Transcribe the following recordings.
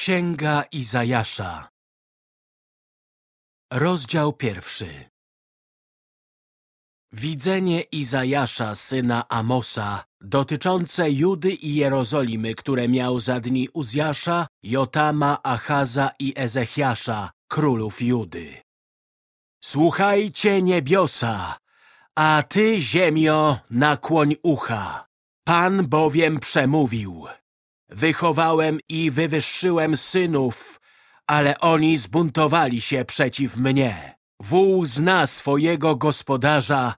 Księga Izajasza Rozdział pierwszy Widzenie Izajasza, syna Amosa, dotyczące Judy i Jerozolimy, które miał za dni Uzjasza, Jotama, Achaza i Ezechiasza, królów Judy. Słuchajcie niebiosa, a ty, ziemio, nakłoń ucha. Pan bowiem przemówił. Wychowałem i wywyższyłem synów, ale oni zbuntowali się przeciw mnie. Wół zna swojego gospodarza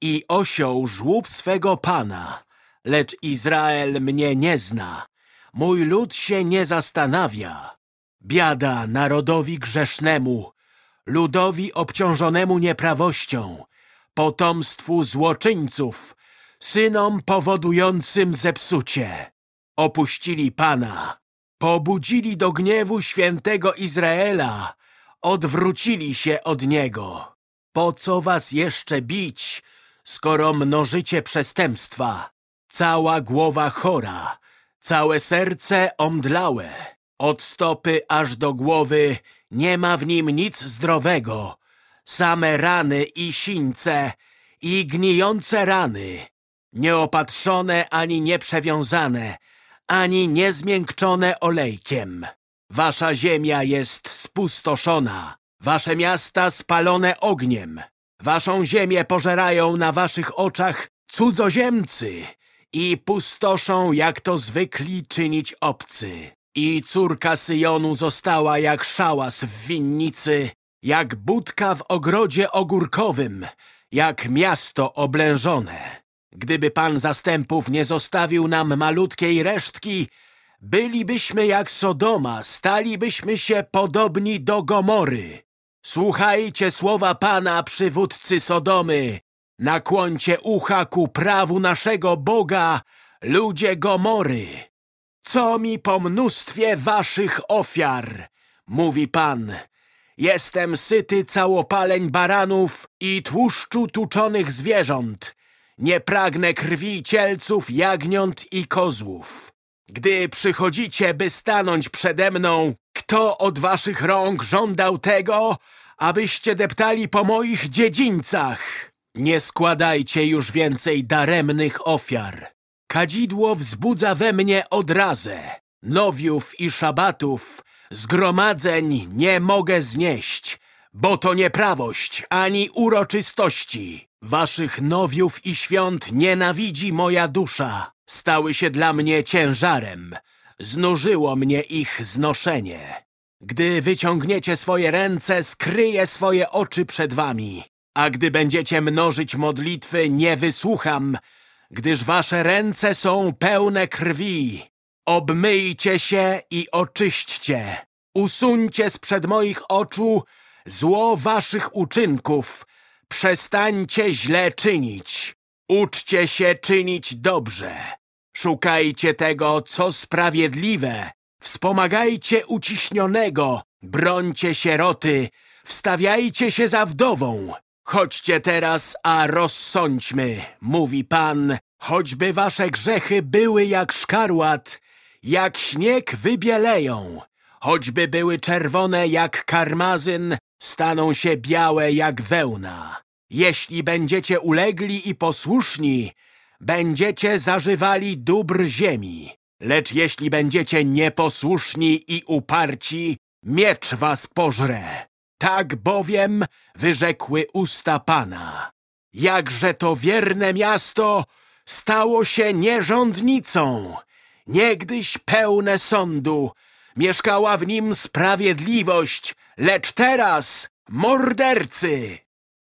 i osioł żłób swego pana, lecz Izrael mnie nie zna. Mój lud się nie zastanawia. Biada narodowi grzesznemu, ludowi obciążonemu nieprawością, potomstwu złoczyńców, synom powodującym zepsucie. Opuścili Pana, pobudzili do gniewu świętego Izraela, odwrócili się od Niego. Po co was jeszcze bić, skoro mnożycie przestępstwa? Cała głowa chora, całe serce omdlałe. Od stopy aż do głowy nie ma w nim nic zdrowego. Same rany i sińce i gnijące rany. Nieopatrzone ani nieprzewiązane, ani niezmiękczone olejkiem. Wasza ziemia jest spustoszona, wasze miasta spalone ogniem. Waszą ziemię pożerają na waszych oczach cudzoziemcy i pustoszą, jak to zwykli czynić obcy. I córka Syjonu została jak szałas w winnicy, jak budka w ogrodzie ogórkowym, jak miasto oblężone. Gdyby Pan zastępów nie zostawił nam malutkiej resztki, bylibyśmy jak Sodoma, stalibyśmy się podobni do Gomory. Słuchajcie słowa Pana, przywódcy Sodomy. Nakłońcie ucha ku prawu naszego Boga, ludzie Gomory. Co mi po mnóstwie waszych ofiar, mówi Pan. Jestem syty całopaleń baranów i tłuszczu tuczonych zwierząt. Nie pragnę krwi cielców, jagniąt i kozłów. Gdy przychodzicie, by stanąć przede mną, kto od waszych rąk żądał tego, abyście deptali po moich dziedzińcach? Nie składajcie już więcej daremnych ofiar. Kadzidło wzbudza we mnie odrazę. Nowiów i szabatów, zgromadzeń nie mogę znieść, bo to nieprawość ani uroczystości. Waszych nowiów i świąt nienawidzi moja dusza. Stały się dla mnie ciężarem. Znużyło mnie ich znoszenie. Gdy wyciągniecie swoje ręce, skryję swoje oczy przed wami. A gdy będziecie mnożyć modlitwy, nie wysłucham, gdyż wasze ręce są pełne krwi. Obmyjcie się i oczyśćcie. Usuńcie sprzed moich oczu zło waszych uczynków. Przestańcie źle czynić. Uczcie się czynić dobrze. Szukajcie tego, co sprawiedliwe. Wspomagajcie uciśnionego. Brońcie sieroty. Wstawiajcie się za wdową. Chodźcie teraz, a rozsądźmy, mówi Pan. Choćby wasze grzechy były jak szkarłat, jak śnieg wybieleją. Choćby były czerwone jak karmazyn, staną się białe jak wełna. Jeśli będziecie ulegli i posłuszni, będziecie zażywali dóbr ziemi. Lecz jeśli będziecie nieposłuszni i uparci, miecz was pożre. Tak bowiem wyrzekły usta Pana. Jakże to wierne miasto stało się nierządnicą. Niegdyś pełne sądu, mieszkała w nim sprawiedliwość, lecz teraz mordercy.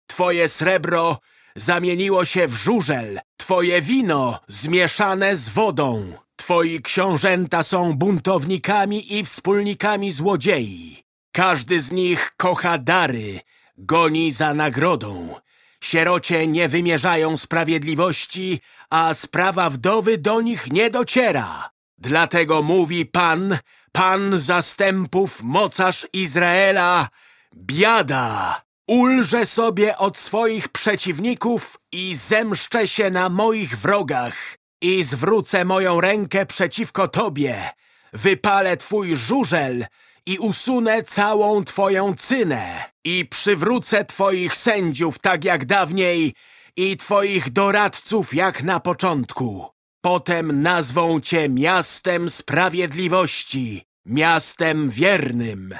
Twoje srebro zamieniło się w żużel, twoje wino zmieszane z wodą. Twoi książęta są buntownikami i wspólnikami złodziei. Każdy z nich kocha dary, goni za nagrodą. Sierocie nie wymierzają sprawiedliwości, a sprawa wdowy do nich nie dociera. Dlatego mówi Pan, Pan zastępów, mocarz Izraela, biada! Ulżę sobie od swoich przeciwników i zemszczę się na moich wrogach i zwrócę moją rękę przeciwko Tobie, wypalę twój żużel i usunę całą twoją cynę i przywrócę twoich sędziów tak jak dawniej i twoich doradców jak na początku. Potem nazwą cię miastem sprawiedliwości, miastem wiernym.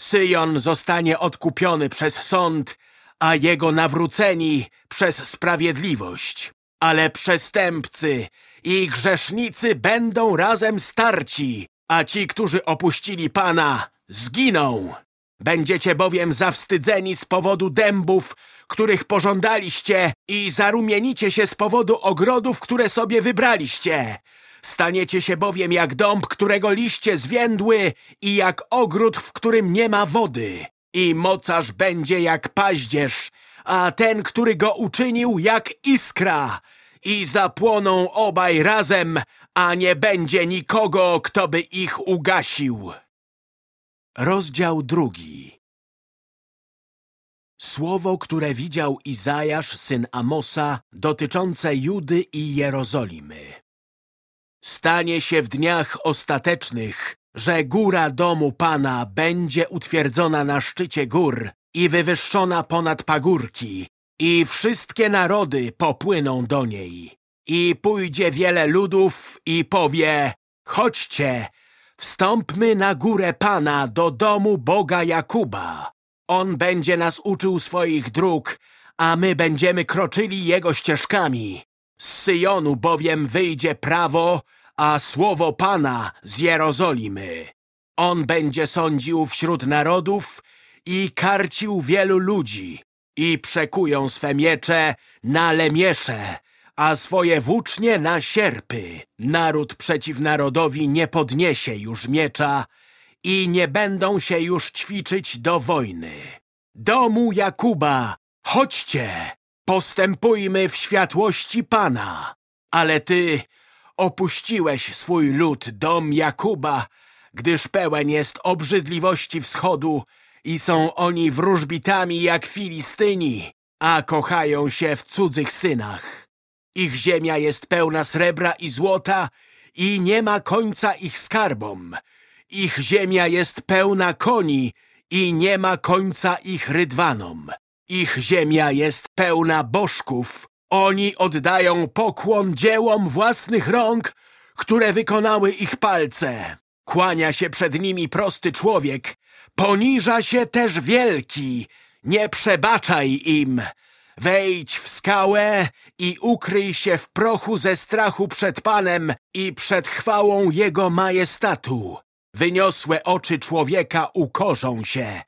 Syjon zostanie odkupiony przez sąd, a jego nawróceni przez sprawiedliwość. Ale przestępcy i grzesznicy będą razem starci, a ci, którzy opuścili Pana, zginą. Będziecie bowiem zawstydzeni z powodu dębów, których pożądaliście i zarumienicie się z powodu ogrodów, które sobie wybraliście. Staniecie się bowiem jak dąb, którego liście zwiędły i jak ogród, w którym nie ma wody. I mocarz będzie jak paździerz, a ten, który go uczynił, jak iskra. I zapłoną obaj razem, a nie będzie nikogo, kto by ich ugasił. Rozdział drugi Słowo, które widział Izajasz, syn Amosa, dotyczące Judy i Jerozolimy. Stanie się w dniach ostatecznych, że góra domu Pana będzie utwierdzona na szczycie gór i wywyższona ponad pagórki i wszystkie narody popłyną do niej. I pójdzie wiele ludów i powie, chodźcie, wstąpmy na górę Pana do domu Boga Jakuba. On będzie nas uczył swoich dróg, a my będziemy kroczyli Jego ścieżkami. Z Syjonu bowiem wyjdzie prawo, a słowo Pana z Jerozolimy. On będzie sądził wśród narodów i karcił wielu ludzi i przekują swe miecze na lemiesze, a swoje włócznie na sierpy. Naród przeciw narodowi nie podniesie już miecza i nie będą się już ćwiczyć do wojny. Domu Jakuba, chodźcie, postępujmy w światłości Pana. Ale ty opuściłeś swój lud, dom Jakuba, gdyż pełen jest obrzydliwości wschodu i są oni wróżbitami jak Filistyni, a kochają się w cudzych synach. Ich ziemia jest pełna srebra i złota i nie ma końca ich skarbom. Ich ziemia jest pełna koni i nie ma końca ich rydwanom. Ich ziemia jest pełna bożków. Oni oddają pokłon dziełom własnych rąk, które wykonały ich palce. Kłania się przed nimi prosty człowiek, poniża się też wielki. Nie przebaczaj im. Wejdź w skałę i ukryj się w prochu ze strachu przed Panem i przed chwałą Jego majestatu. Wyniosłe oczy człowieka ukorzą się.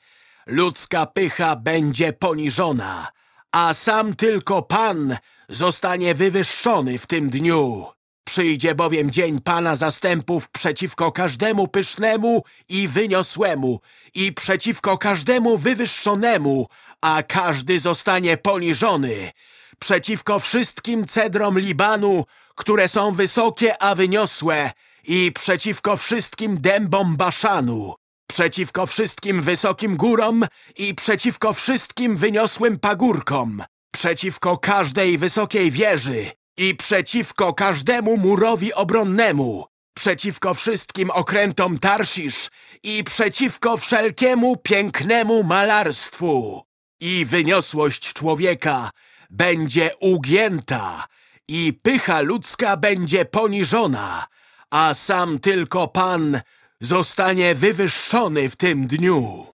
Ludzka pycha będzie poniżona, a sam tylko Pan zostanie wywyższony w tym dniu. Przyjdzie bowiem dzień Pana zastępów przeciwko każdemu pysznemu i wyniosłemu i przeciwko każdemu wywyższonemu, a każdy zostanie poniżony. Przeciwko wszystkim cedrom Libanu, które są wysokie, a wyniosłe i przeciwko wszystkim dębom Baszanu, przeciwko wszystkim wysokim górom i przeciwko wszystkim wyniosłym pagórkom, przeciwko każdej wysokiej wieży i przeciwko każdemu murowi obronnemu, przeciwko wszystkim okrętom Tarsisz i przeciwko wszelkiemu pięknemu malarstwu. I wyniosłość człowieka będzie ugięta i pycha ludzka będzie poniżona, a sam tylko Pan zostanie wywyższony w tym dniu,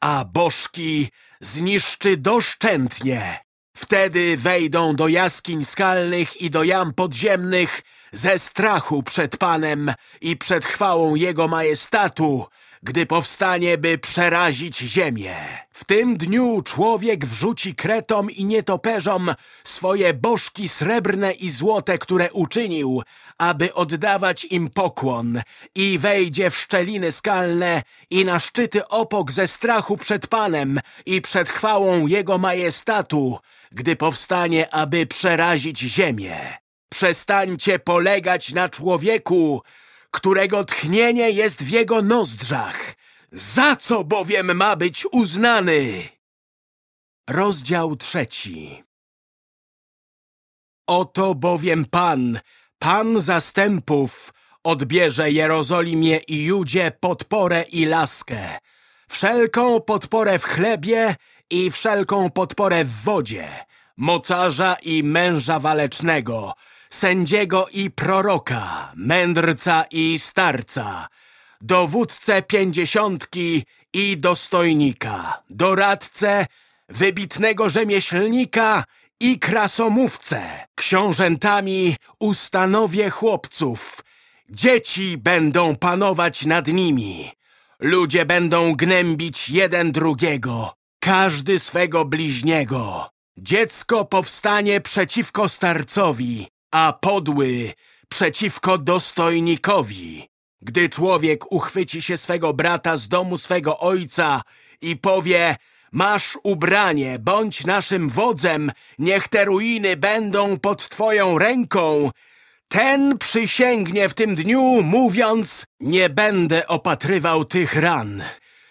a bożki zniszczy doszczętnie. Wtedy wejdą do jaskiń skalnych i do jam podziemnych ze strachu przed Panem i przed chwałą Jego majestatu, gdy powstanie, by przerazić ziemię. W tym dniu człowiek wrzuci kretom i nietoperzom swoje bożki srebrne i złote, które uczynił, aby oddawać im pokłon i wejdzie w szczeliny skalne i na szczyty opok ze strachu przed Panem i przed chwałą Jego majestatu, gdy powstanie, aby przerazić ziemię. Przestańcie polegać na człowieku, którego tchnienie jest w jego nozdrzach. Za co bowiem ma być uznany? Rozdział trzeci Oto bowiem Pan, Pan zastępów, odbierze Jerozolimie i Judzie podporę i laskę, wszelką podporę w chlebie i wszelką podporę w wodzie, mocarza i męża walecznego, sędziego i proroka, mędrca i starca, dowódcę pięćdziesiątki i dostojnika, doradcę, wybitnego rzemieślnika i krasomówcę. Książętami ustanowię chłopców. Dzieci będą panować nad nimi. Ludzie będą gnębić jeden drugiego, każdy swego bliźniego. Dziecko powstanie przeciwko starcowi, a podły przeciwko dostojnikowi. Gdy człowiek uchwyci się swego brata z domu swego ojca i powie Masz ubranie, bądź naszym wodzem, niech te ruiny będą pod twoją ręką. Ten przysięgnie w tym dniu, mówiąc, nie będę opatrywał tych ran.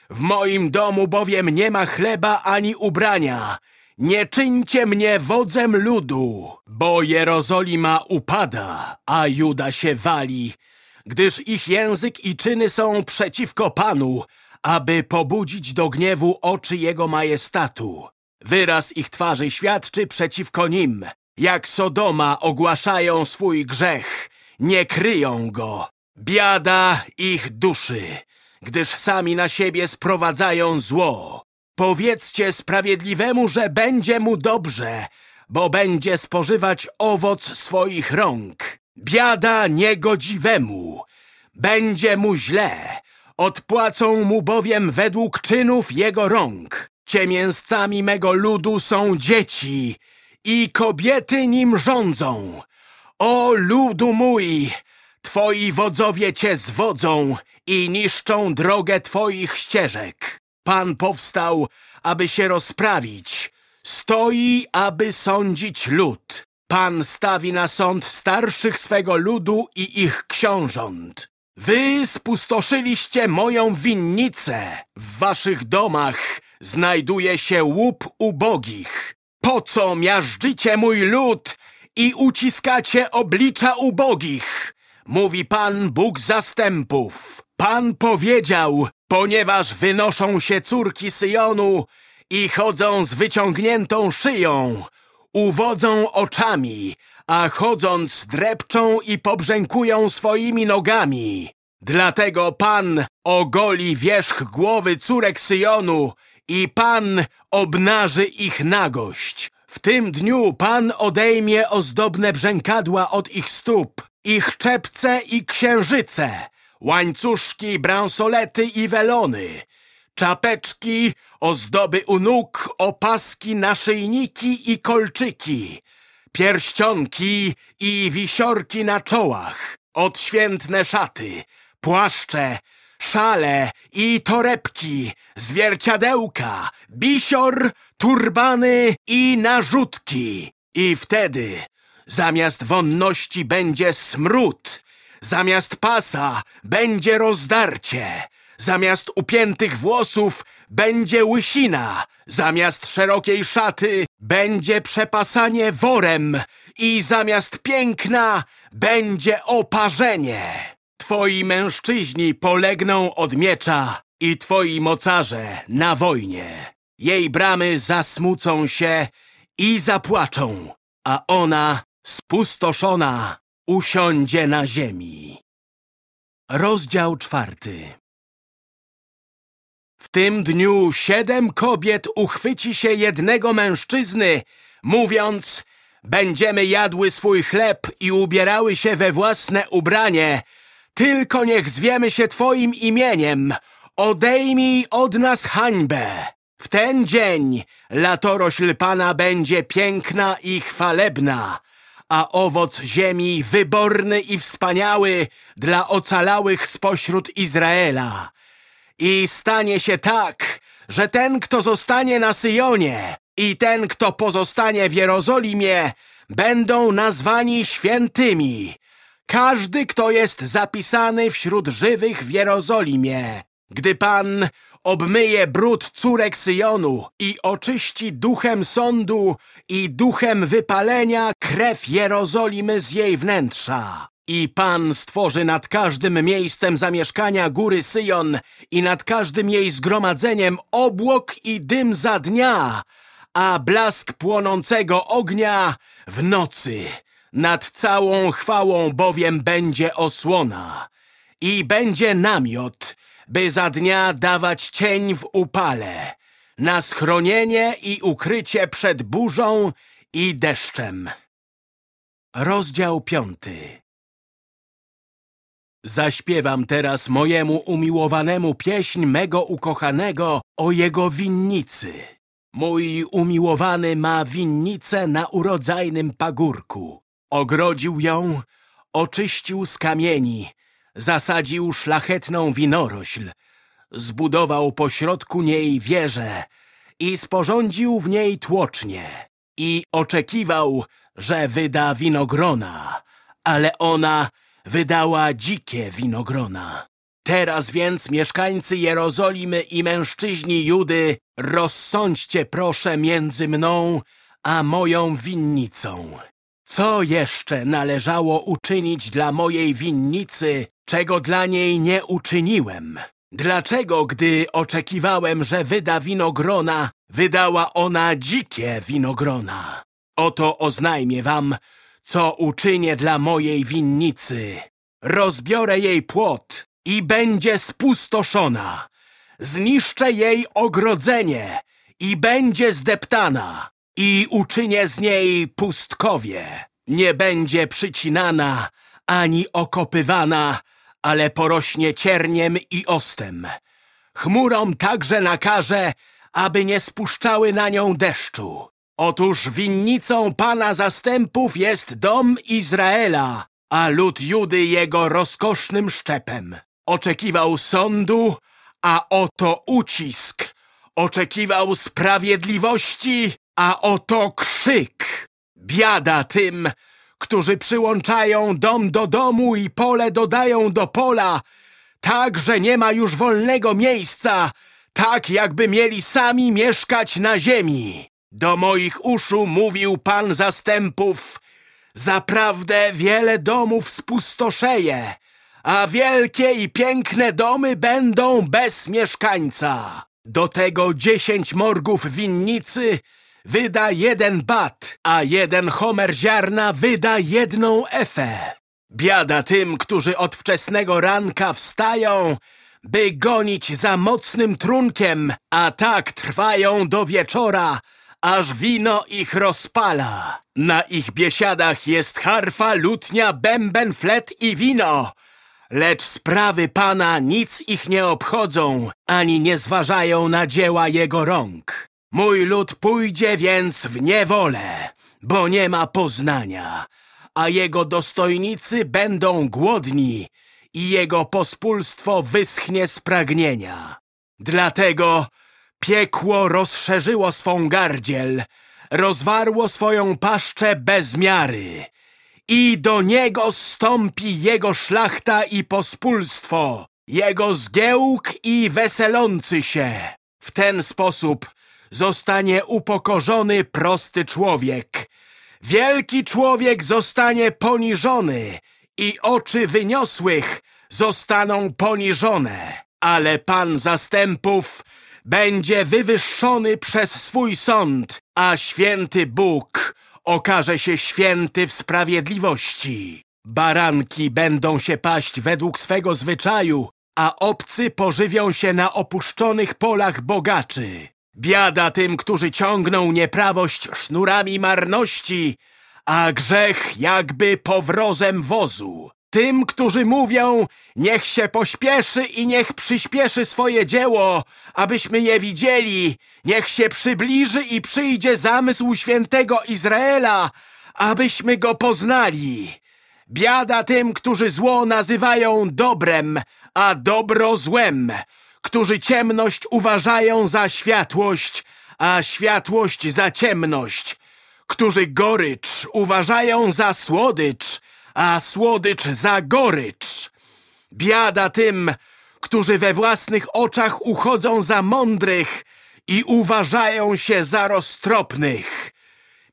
W moim domu bowiem nie ma chleba ani ubrania. Nie czyńcie mnie wodzem ludu, bo Jerozolima upada, a Juda się wali, gdyż ich język i czyny są przeciwko Panu, aby pobudzić do gniewu oczy Jego majestatu. Wyraz ich twarzy świadczy przeciwko nim. Jak Sodoma ogłaszają swój grzech, nie kryją go. Biada ich duszy, gdyż sami na siebie sprowadzają zło. Powiedzcie sprawiedliwemu, że będzie mu dobrze, bo będzie spożywać owoc swoich rąk. Biada niegodziwemu, będzie mu źle, Odpłacą mu bowiem według czynów jego rąk. Ciemięzcami mego ludu są dzieci i kobiety nim rządzą. O ludu mój, twoi wodzowie cię zwodzą i niszczą drogę twoich ścieżek. Pan powstał, aby się rozprawić. Stoi, aby sądzić lud. Pan stawi na sąd starszych swego ludu i ich książąt. Wy spustoszyliście moją winnicę. W waszych domach znajduje się łup ubogich. Po co miażdżycie mój lud i uciskacie oblicza ubogich? Mówi Pan Bóg zastępów. Pan powiedział, ponieważ wynoszą się córki Syjonu i chodzą z wyciągniętą szyją, uwodzą oczami, a chodząc drepczą i pobrzękują swoimi nogami. Dlatego Pan ogoli wierzch głowy córek Syjonu i Pan obnaży ich nagość. W tym dniu Pan odejmie ozdobne brzękadła od ich stóp, ich czepce i księżyce, łańcuszki, bransolety i welony, czapeczki, ozdoby u nóg, opaski, naszyjniki i kolczyki, pierścionki i wisiorki na czołach, odświętne szaty, płaszcze, szale i torebki, zwierciadełka, bisior, turbany i narzutki. I wtedy zamiast wonności będzie smród, zamiast pasa będzie rozdarcie, zamiast upiętych włosów będzie łysina, zamiast szerokiej szaty będzie przepasanie worem i zamiast piękna będzie oparzenie. Twoi mężczyźni polegną od miecza i twoi mocarze na wojnie. Jej bramy zasmucą się i zapłaczą, a ona, spustoszona, usiądzie na ziemi. Rozdział czwarty w tym dniu siedem kobiet uchwyci się jednego mężczyzny, mówiąc Będziemy jadły swój chleb i ubierały się we własne ubranie. Tylko niech zwiemy się Twoim imieniem. Odejmij od nas hańbę. W ten dzień latorośl Pana będzie piękna i chwalebna, a owoc ziemi wyborny i wspaniały dla ocalałych spośród Izraela. I stanie się tak, że ten, kto zostanie na Syjonie i ten, kto pozostanie w Jerozolimie, będą nazwani świętymi. Każdy, kto jest zapisany wśród żywych w Jerozolimie. Gdy Pan obmyje brud córek Syjonu i oczyści duchem sądu i duchem wypalenia krew Jerozolimy z jej wnętrza. I Pan stworzy nad każdym miejscem zamieszkania góry Syjon i nad każdym jej zgromadzeniem obłok i dym za dnia, a blask płonącego ognia w nocy. Nad całą chwałą bowiem będzie osłona i będzie namiot, by za dnia dawać cień w upale, na schronienie i ukrycie przed burzą i deszczem. Rozdział piąty Zaśpiewam teraz mojemu umiłowanemu pieśń mego ukochanego o jego winnicy. Mój umiłowany ma winnicę na urodzajnym pagórku. Ogrodził ją, oczyścił z kamieni, zasadził szlachetną winorośl, zbudował pośrodku niej wieżę i sporządził w niej tłocznie i oczekiwał, że wyda winogrona, ale ona wydała dzikie winogrona. Teraz więc, mieszkańcy Jerozolimy i mężczyźni Judy, rozsądźcie proszę między mną a moją winnicą. Co jeszcze należało uczynić dla mojej winnicy, czego dla niej nie uczyniłem? Dlaczego, gdy oczekiwałem, że wyda winogrona, wydała ona dzikie winogrona? Oto oznajmię wam, co uczynię dla mojej winnicy. Rozbiorę jej płot i będzie spustoszona. Zniszczę jej ogrodzenie i będzie zdeptana i uczynię z niej pustkowie. Nie będzie przycinana ani okopywana, ale porośnie cierniem i ostem. Chmurom także nakaże, aby nie spuszczały na nią deszczu. Otóż winnicą Pana zastępów jest dom Izraela, a lud Judy jego rozkosznym szczepem. Oczekiwał sądu, a oto ucisk. Oczekiwał sprawiedliwości, a oto krzyk. Biada tym, którzy przyłączają dom do domu i pole dodają do pola, tak, że nie ma już wolnego miejsca, tak jakby mieli sami mieszkać na ziemi. Do moich uszu mówił Pan zastępów, zaprawdę wiele domów spustoszeje, a wielkie i piękne domy będą bez mieszkańca. Do tego dziesięć morgów winnicy wyda jeden bat, a jeden homer ziarna wyda jedną efę. Biada tym, którzy od wczesnego ranka wstają, by gonić za mocnym trunkiem, a tak trwają do wieczora, aż wino ich rozpala. Na ich biesiadach jest harfa, lutnia, bęben, flet i wino. Lecz sprawy Pana nic ich nie obchodzą, ani nie zważają na dzieła Jego rąk. Mój lud pójdzie więc w niewolę, bo nie ma poznania, a Jego dostojnicy będą głodni i Jego pospólstwo wyschnie z pragnienia. Dlatego Piekło rozszerzyło swą gardziel, rozwarło swoją paszczę bez miary. I do niego stąpi jego szlachta i pospólstwo, jego zgiełk i weselący się. W ten sposób zostanie upokorzony prosty człowiek. Wielki człowiek zostanie poniżony i oczy wyniosłych zostaną poniżone. Ale Pan zastępów będzie wywyższony przez swój sąd, a święty Bóg okaże się święty w sprawiedliwości. Baranki będą się paść według swego zwyczaju, a obcy pożywią się na opuszczonych polach bogaczy. Biada tym, którzy ciągną nieprawość sznurami marności, a grzech jakby powrozem wozu. Tym, którzy mówią, niech się pośpieszy i niech przyspieszy swoje dzieło, abyśmy je widzieli, niech się przybliży i przyjdzie zamysł świętego Izraela, abyśmy go poznali. Biada tym, którzy zło nazywają dobrem, a dobro złem, którzy ciemność uważają za światłość, a światłość za ciemność, którzy gorycz uważają za słodycz, a słodycz za gorycz. Biada tym, którzy we własnych oczach uchodzą za mądrych i uważają się za roztropnych.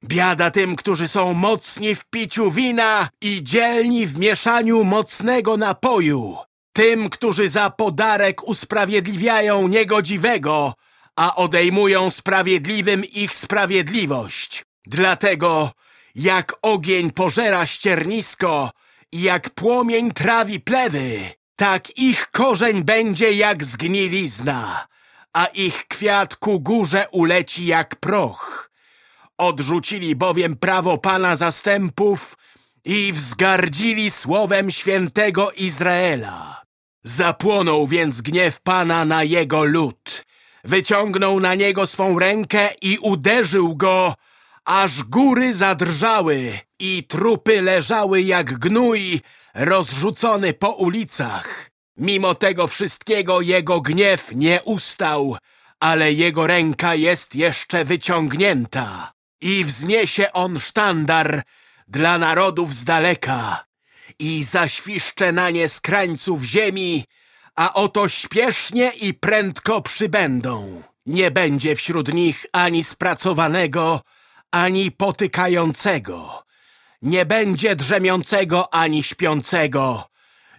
Biada tym, którzy są mocni w piciu wina i dzielni w mieszaniu mocnego napoju. Tym, którzy za podarek usprawiedliwiają niegodziwego, a odejmują sprawiedliwym ich sprawiedliwość. Dlatego, jak ogień pożera ściernisko i jak płomień trawi plewy, tak ich korzeń będzie jak zgnilizna, a ich kwiat ku górze uleci jak proch. Odrzucili bowiem prawo Pana zastępów i wzgardzili słowem świętego Izraela. Zapłonął więc gniew Pana na jego lud. Wyciągnął na niego swą rękę i uderzył go, aż góry zadrżały i trupy leżały jak gnój rozrzucony po ulicach. Mimo tego wszystkiego jego gniew nie ustał, ale jego ręka jest jeszcze wyciągnięta i wzniesie on sztandar dla narodów z daleka i zaświszcze na nie z krańców ziemi, a oto śpiesznie i prędko przybędą. Nie będzie wśród nich ani spracowanego, ani potykającego. Nie będzie drzemiącego ani śpiącego.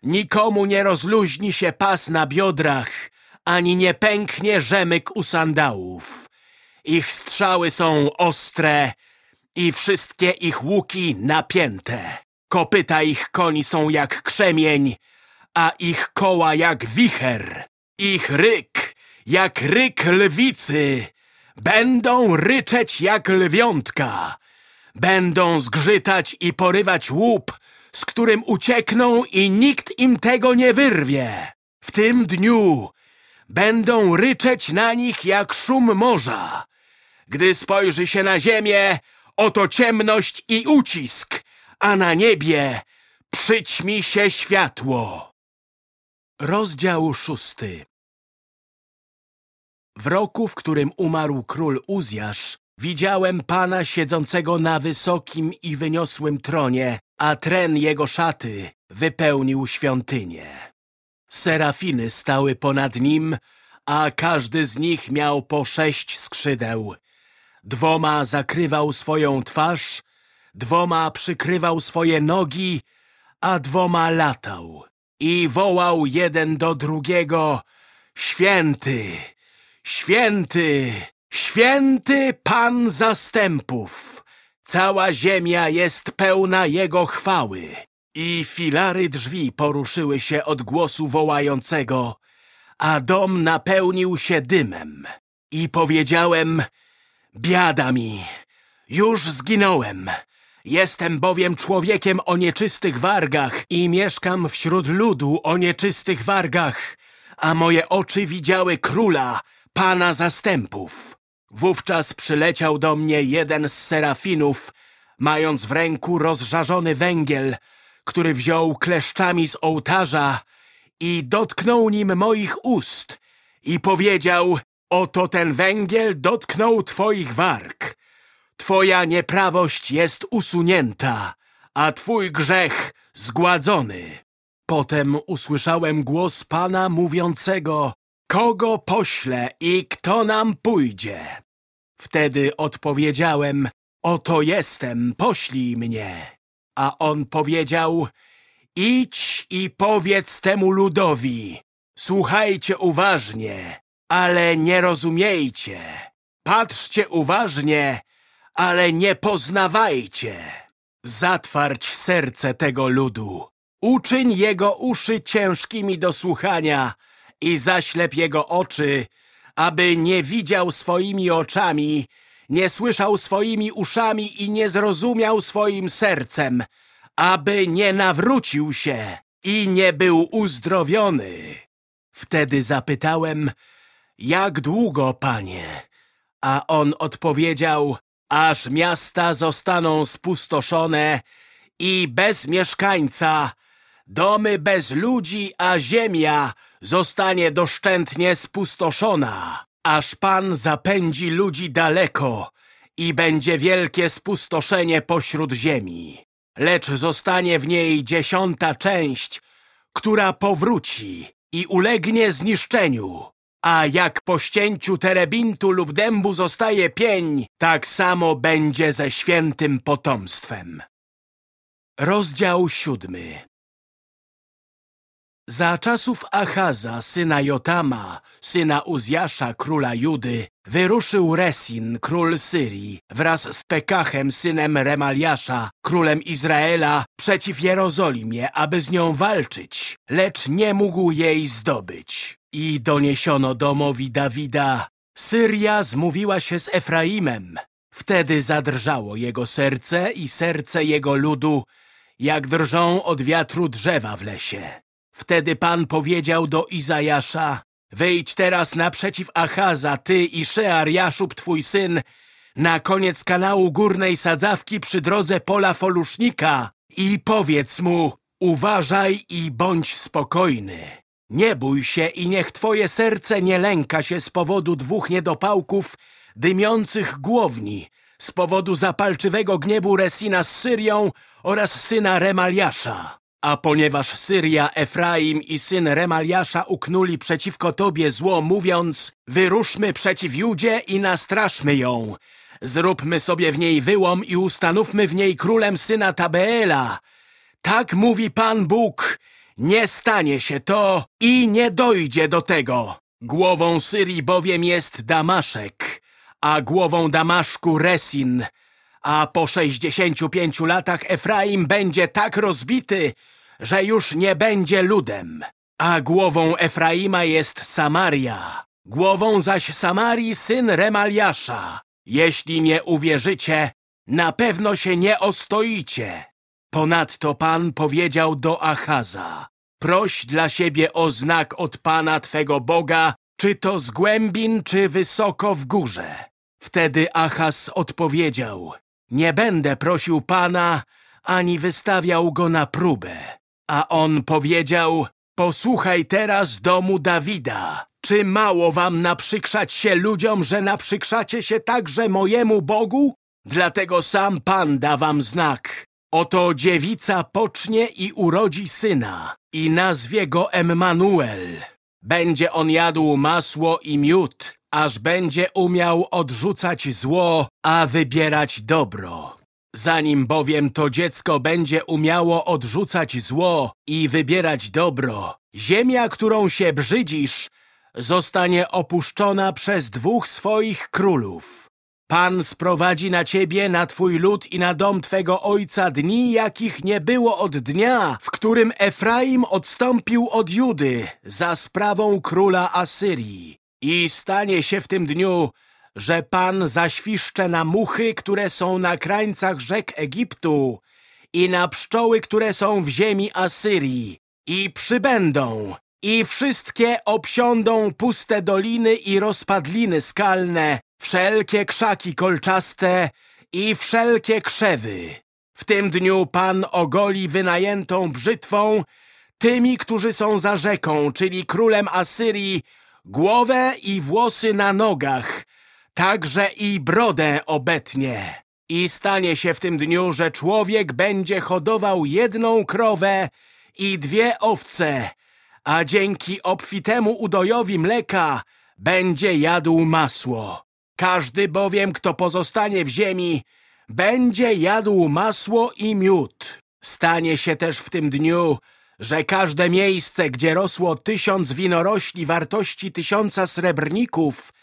Nikomu nie rozluźni się pas na biodrach, ani nie pęknie rzemyk u sandałów. Ich strzały są ostre i wszystkie ich łuki napięte. Kopyta ich koni są jak krzemień, a ich koła jak wicher. Ich ryk jak ryk lwicy. Będą ryczeć jak lwiątka. Będą zgrzytać i porywać łup, z którym uciekną i nikt im tego nie wyrwie. W tym dniu będą ryczeć na nich jak szum morza. Gdy spojrzy się na ziemię, oto ciemność i ucisk, a na niebie przyćmi się światło. Rozdział szósty W roku, w którym umarł król Uzjasz, widziałem Pana siedzącego na wysokim i wyniosłym tronie, a tren jego szaty wypełnił świątynię. Serafiny stały ponad nim, a każdy z nich miał po sześć skrzydeł. Dwoma zakrywał swoją twarz, dwoma przykrywał swoje nogi, a dwoma latał. I wołał jeden do drugiego, święty, święty, święty Pan zastępów. Cała ziemia jest pełna Jego chwały. I filary drzwi poruszyły się od głosu wołającego, a dom napełnił się dymem. I powiedziałem, biada mi, już zginąłem. Jestem bowiem człowiekiem o nieczystych wargach i mieszkam wśród ludu o nieczystych wargach, a moje oczy widziały króla, pana zastępów. Wówczas przyleciał do mnie jeden z serafinów, mając w ręku rozżarzony węgiel, który wziął kleszczami z ołtarza i dotknął nim moich ust i powiedział, oto ten węgiel dotknął twoich warg. Twoja nieprawość jest usunięta, a twój grzech zgładzony. Potem usłyszałem głos Pana mówiącego, kogo poślę i kto nam pójdzie? Wtedy odpowiedziałem, oto jestem, poślij mnie. A on powiedział, idź i powiedz temu ludowi, słuchajcie uważnie, ale nie rozumiejcie. Patrzcie uważnie, ale nie poznawajcie. Zatwarć serce tego ludu. Uczyń jego uszy ciężkimi do słuchania i zaślep jego oczy, aby nie widział swoimi oczami, nie słyszał swoimi uszami i nie zrozumiał swoim sercem, aby nie nawrócił się i nie był uzdrowiony. Wtedy zapytałem, jak długo, panie? A on odpowiedział, aż miasta zostaną spustoszone i bez mieszkańca, domy bez ludzi, a ziemia zostanie doszczętnie spustoszona, aż Pan zapędzi ludzi daleko i będzie wielkie spustoszenie pośród ziemi. Lecz zostanie w niej dziesiąta część, która powróci i ulegnie zniszczeniu, A jak po ścięciu terebintu lub dębu zostaje pień, tak samo będzie ze świętym potomstwem. Rozdział siódmy Za czasów Achaza, syna Jotama, syna Uzjasza, króla Judy, wyruszył Resin, król Syrii, wraz z Pekachem, synem Remaliasza, królem Izraela, przeciw Jerozolimie, aby z nią walczyć, lecz nie mógł jej zdobyć. I doniesiono domowi Dawida, Syria zmówiła się z Efraimem. Wtedy zadrżało jego serce i serce jego ludu, jak drżą od wiatru drzewa w lesie. Wtedy Pan powiedział do Izajasza, wyjdź teraz naprzeciw Achaza, ty i Szear Jaszub, twój syn, na koniec kanału górnej sadzawki przy drodze pola Folusznika i powiedz mu, uważaj i bądź spokojny. Nie bój się i niech twoje serce nie lęka się z powodu dwóch niedopałków dymiących głowni, z powodu zapalczywego gniewu Resina z Syrią oraz syna Remaliasza. A ponieważ Syria, Efraim i syn Remaliasza uknuli przeciwko tobie zło, mówiąc Wyruszmy przeciw Judzie i nastraszmy ją. Zróbmy sobie w niej wyłom i ustanówmy w niej królem syna Tabeela. Tak mówi Pan Bóg. Nie stanie się to i nie dojdzie do tego. Głową Syrii bowiem jest Damaszek, a głową Damaszku Resin, a po sześćdziesięciu pięciu latach Efraim będzie tak rozbity, że już nie będzie ludem. A głową Efraima jest Samaria, głową zaś Samarii syn Remaliasza. Jeśli nie uwierzycie, na pewno się nie ostoicie. Ponadto Pan powiedział do Achaza, proś dla siebie o znak od Pana Twego Boga, czy to z głębin, czy wysoko w górze. Wtedy Achaz odpowiedział, nie będę prosił Pana, ani wystawiał go na próbę. A on powiedział, posłuchaj teraz domu Dawida. Czy mało wam naprzykrzać się ludziom, że naprzykrzacie się także mojemu Bogu? Dlatego sam Pan da wam znak. Oto dziewica pocznie i urodzi syna i nazwie go Emmanuel. Będzie on jadł masło i miód, aż będzie umiał odrzucać zło, a wybierać dobro. Zanim bowiem to dziecko będzie umiało odrzucać zło i wybierać dobro, ziemia, którą się brzydzisz, zostanie opuszczona przez dwóch swoich królów. Pan sprowadzi na ciebie, na twój lud i na dom twego ojca dni, jakich nie było od dnia, w którym Efraim odstąpił od Judy za sprawą króla Asyrii. I stanie się w tym dniu, że Pan zaświszcze na muchy, które są na krańcach rzek Egiptu i na pszczoły, które są w ziemi Asyrii i przybędą i wszystkie obsiądą puste doliny i rozpadliny skalne, wszelkie krzaki kolczaste i wszelkie krzewy. W tym dniu Pan ogoli wynajętą brzytwą tymi, którzy są za rzeką, czyli królem Asyrii, głowę i włosy na nogach, także i brodę obetnie. I stanie się w tym dniu, że człowiek będzie hodował jedną krowę i dwie owce, a dzięki obfitemu udojowi mleka będzie jadł masło. Każdy bowiem, kto pozostanie w ziemi, będzie jadł masło i miód. Stanie się też w tym dniu, że każde miejsce, gdzie rosło tysiąc winorośli wartości tysiąca srebrników,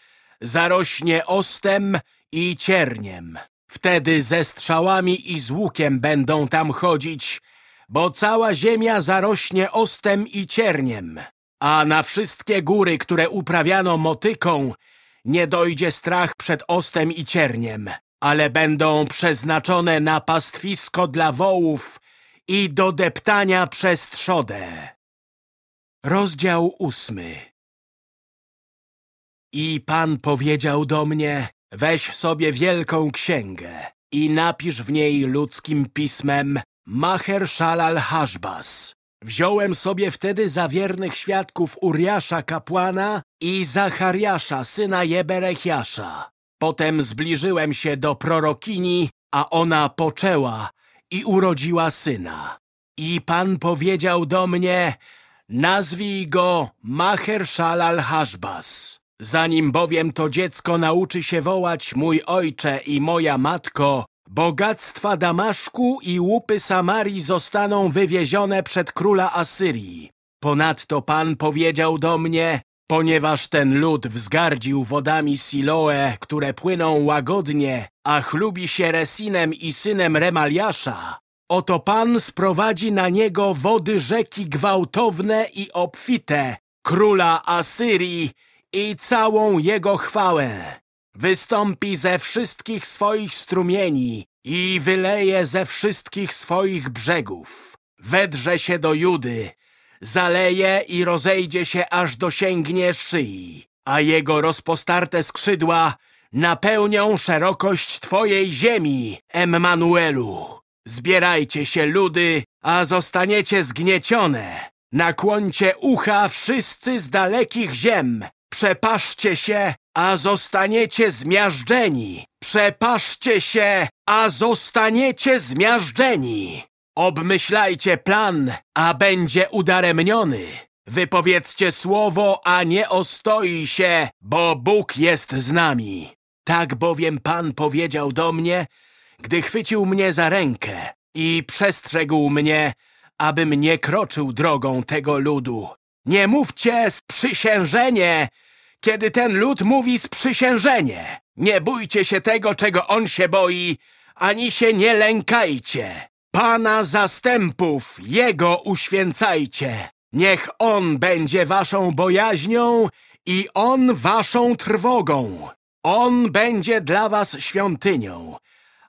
zarośnie ostem i cierniem. Wtedy ze strzałami i z łukiem będą tam chodzić, bo cała ziemia zarośnie ostem i cierniem. A na wszystkie góry, które uprawiano motyką, nie dojdzie strach przed ostem i cierniem, ale będą przeznaczone na pastwisko dla wołów i do deptania przez trzodę. Rozdział ósmy I Pan powiedział do mnie, weź sobie wielką księgę i napisz w niej ludzkim pismem Maher Shalal Hashbas. Wziąłem sobie wtedy za wiernych świadków Uriasza kapłana i Zachariasza, syna Jeberechiasza. Potem zbliżyłem się do prorokini, a ona poczęła i urodziła syna. I Pan powiedział do mnie, Nazwij go Maher Shalal Hashbaz. Zanim bowiem to dziecko nauczy się wołać mój ojcze i moja matko, bogactwa Damaszku i łupy Samarii zostaną wywiezione przed króla Asyrii. Ponadto Pan powiedział do mnie, ponieważ ten lud wzgardził wodami Siloe, które płyną łagodnie, a chlubi się Resinem i synem Remaliasza, oto Pan sprowadzi na niego wody rzeki gwałtowne i obfite, króla Asyrii i całą jego chwałę. Wystąpi ze wszystkich swoich strumieni i wyleje ze wszystkich swoich brzegów. Wedrze się do Judy, zaleje i rozejdzie się aż dosięgnie szyi, a jego rozpostarte skrzydła napełnią szerokość Twojej ziemi, Emmanuelu. Zbierajcie się, ludy, a zostaniecie zgniecione. Nakłońcie ucha wszyscy z dalekich ziem. Przepaszcie się, a zostaniecie zmiażdżeni. Przepaszcie się, a zostaniecie zmiażdżeni. Obmyślajcie plan, a będzie udaremniony. Wypowiedzcie słowo, a nie ostoi się, bo Bóg jest z nami. Tak bowiem Pan powiedział do mnie, gdy chwycił mnie za rękę i przestrzegł mnie, abym nie kroczył drogą tego ludu. Nie mówcie sprzysiężenie, kiedy ten lud mówi sprzysiężenie. Nie bójcie się tego, czego on się boi, ani się nie lękajcie. Pana zastępów, Jego uświęcajcie. Niech On będzie waszą bojaźnią i On waszą trwogą. On będzie dla was świątynią,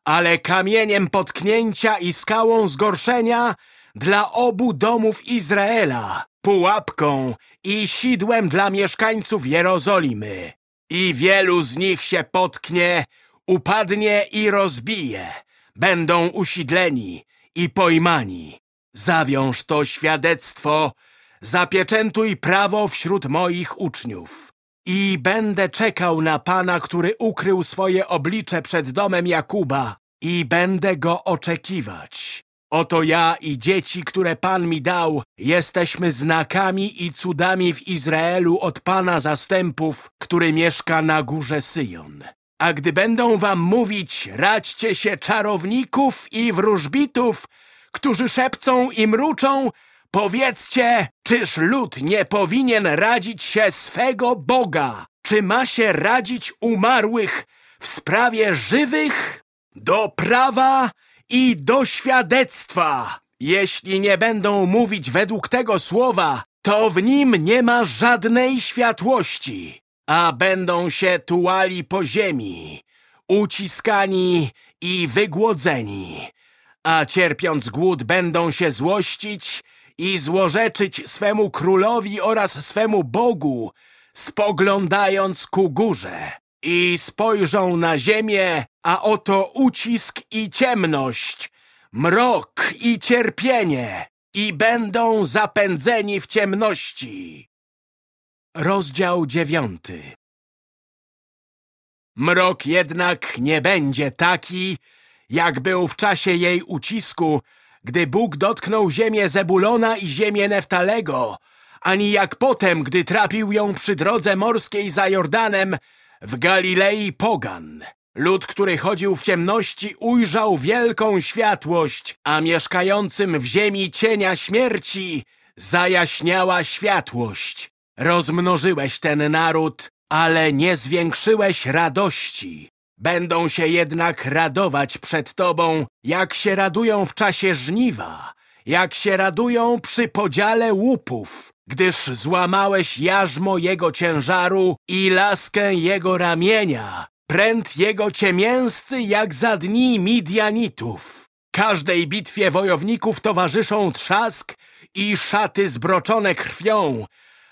ale kamieniem potknięcia i skałą zgorszenia dla obu domów Izraela, pułapką i sidłem dla mieszkańców Jerozolimy. I wielu z nich się potknie, upadnie i rozbije. Będą usidleni i pojmani. Zawiąż to świadectwo, zapieczętuj prawo wśród moich uczniów. I będę czekał na Pana, który ukrył swoje oblicze przed domem Jakuba i będę go oczekiwać. Oto ja i dzieci, które Pan mi dał, jesteśmy znakami i cudami w Izraelu od Pana zastępów, który mieszka na górze Syjon. A gdy będą wam mówić, radźcie się czarowników i wróżbitów, którzy szepcą i mruczą, powiedzcie, czyż lud nie powinien radzić się swego Boga? Czy ma się radzić umarłych w sprawie żywych? Do prawa i do świadectwa. Jeśli nie będą mówić według tego słowa, to w nim nie ma żadnej światłości, a będą się tułali po ziemi, uciskani i wygłodzeni, a cierpiąc głód będą się złościć i złorzeczyć swemu królowi oraz swemu Bogu, spoglądając ku górze. I spojrzą na ziemię, a oto ucisk i ciemność, mrok i cierpienie, i będą zapędzeni w ciemności. Rozdział dziewiąty Mrok jednak nie będzie taki, jak był w czasie jej ucisku, gdy Bóg dotknął ziemię Zebulona i ziemię Neftalego, ani jak potem, gdy trapił ją przy drodze morskiej za Jordanem w Galilei Pogan. Lud, który chodził w ciemności, ujrzał wielką światłość, a mieszkającym w ziemi cienia śmierci zajaśniała światłość. Rozmnożyłeś ten naród, ale nie zwiększyłeś radości. Będą się jednak radować przed Tobą, jak się radują w czasie żniwa, jak się radują przy podziale łupów, gdyż złamałeś jarzmo jego ciężaru i laskę jego ramienia, pręt jego ciemięscy jak za dni Midianitów. Każdej bitwie wojowników towarzyszą trzask i szaty zbroczone krwią,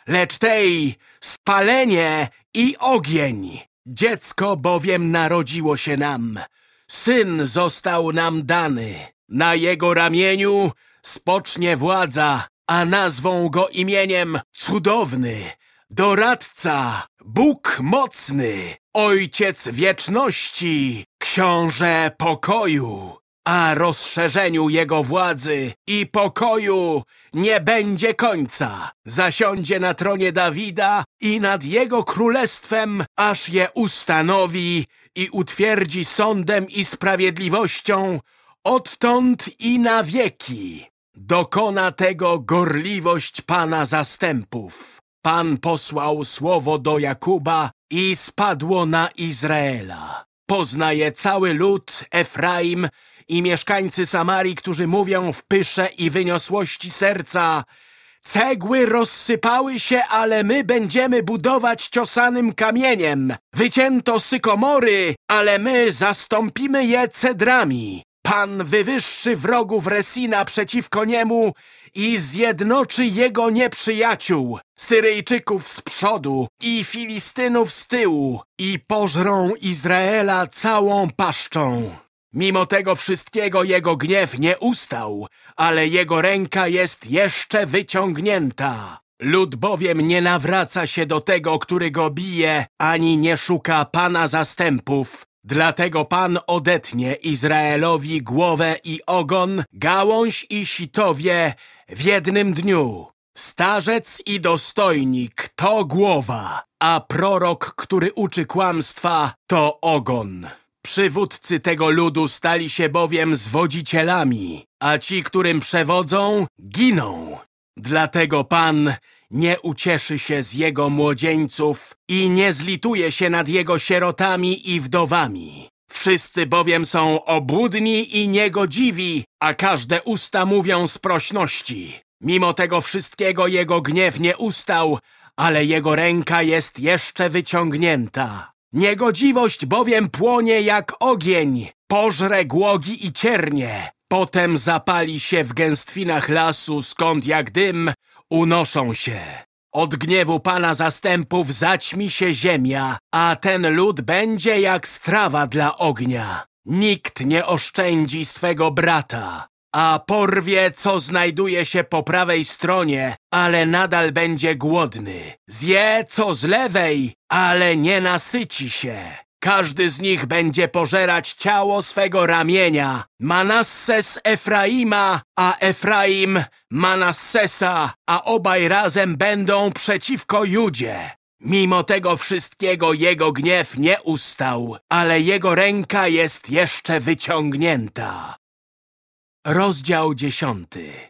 lecz tej spalenie i ogień. Dziecko bowiem narodziło się nam, syn został nam dany. Na jego ramieniu spocznie władza, a nazwą go imieniem Cudowny, Doradca, Bóg Mocny, Ojciec Wieczności, Książę Pokoju. a rozszerzeniu jego władzy i pokoju nie będzie końca. Zasiądzie na tronie Dawida i nad jego królestwem, aż je ustanowi i utwierdzi sądem i sprawiedliwością odtąd i na wieki. Dokona tego gorliwość Pana zastępów. Pan posłał słowo do Jakuba i spadło na Izraela. Poznaje cały lud Efraim i mieszkańcy Samarii, którzy mówią w pysze i wyniosłości serca Cegły rozsypały się, ale my będziemy budować ciosanym kamieniem. Wycięto sykomory, ale my zastąpimy je cedrami. Pan wywyższy wrogów Resina przeciwko niemu i zjednoczy jego nieprzyjaciół, Syryjczyków z przodu i Filistynów z tyłu i pożrą Izraela całą paszczą. Mimo tego wszystkiego jego gniew nie ustał, ale jego ręka jest jeszcze wyciągnięta. Lud bowiem nie nawraca się do tego, który go bije, ani nie szuka Pana zastępów. Dlatego Pan odetnie Izraelowi głowę i ogon, gałąź i sitowie w jednym dniu. Starzec i dostojnik to głowa, a prorok, który uczy kłamstwa, to ogon. Przywódcy tego ludu stali się bowiem zwodzicielami, a ci, którym przewodzą, giną. Dlatego Pan nie ucieszy się z jego młodzieńców i nie zlituje się nad jego sierotami i wdowami. Wszyscy bowiem są obłudni i niegodziwi, a każde usta mówią sprośności. Mimo tego wszystkiego jego gniew nie ustał, ale jego ręka jest jeszcze wyciągnięta. Niegodziwość bowiem płonie jak ogień, pożre głogi i ciernie. Potem zapali się w gęstwinach lasu, skąd jak dym unoszą się. Od gniewu Pana zastępów zaćmi się ziemia, a ten lud będzie jak strawa dla ognia. Nikt nie oszczędzi swego brata a porwie, co znajduje się po prawej stronie, ale nadal będzie głodny. Zje, co z lewej, ale nie nasyci się. Każdy z nich będzie pożerać ciało swego ramienia. Manasses Efraima, a Efraim Manassesa, a obaj razem będą przeciwko Judzie. Mimo tego wszystkiego jego gniew nie ustał, ale jego ręka jest jeszcze wyciągnięta. Rozdział dziesiąty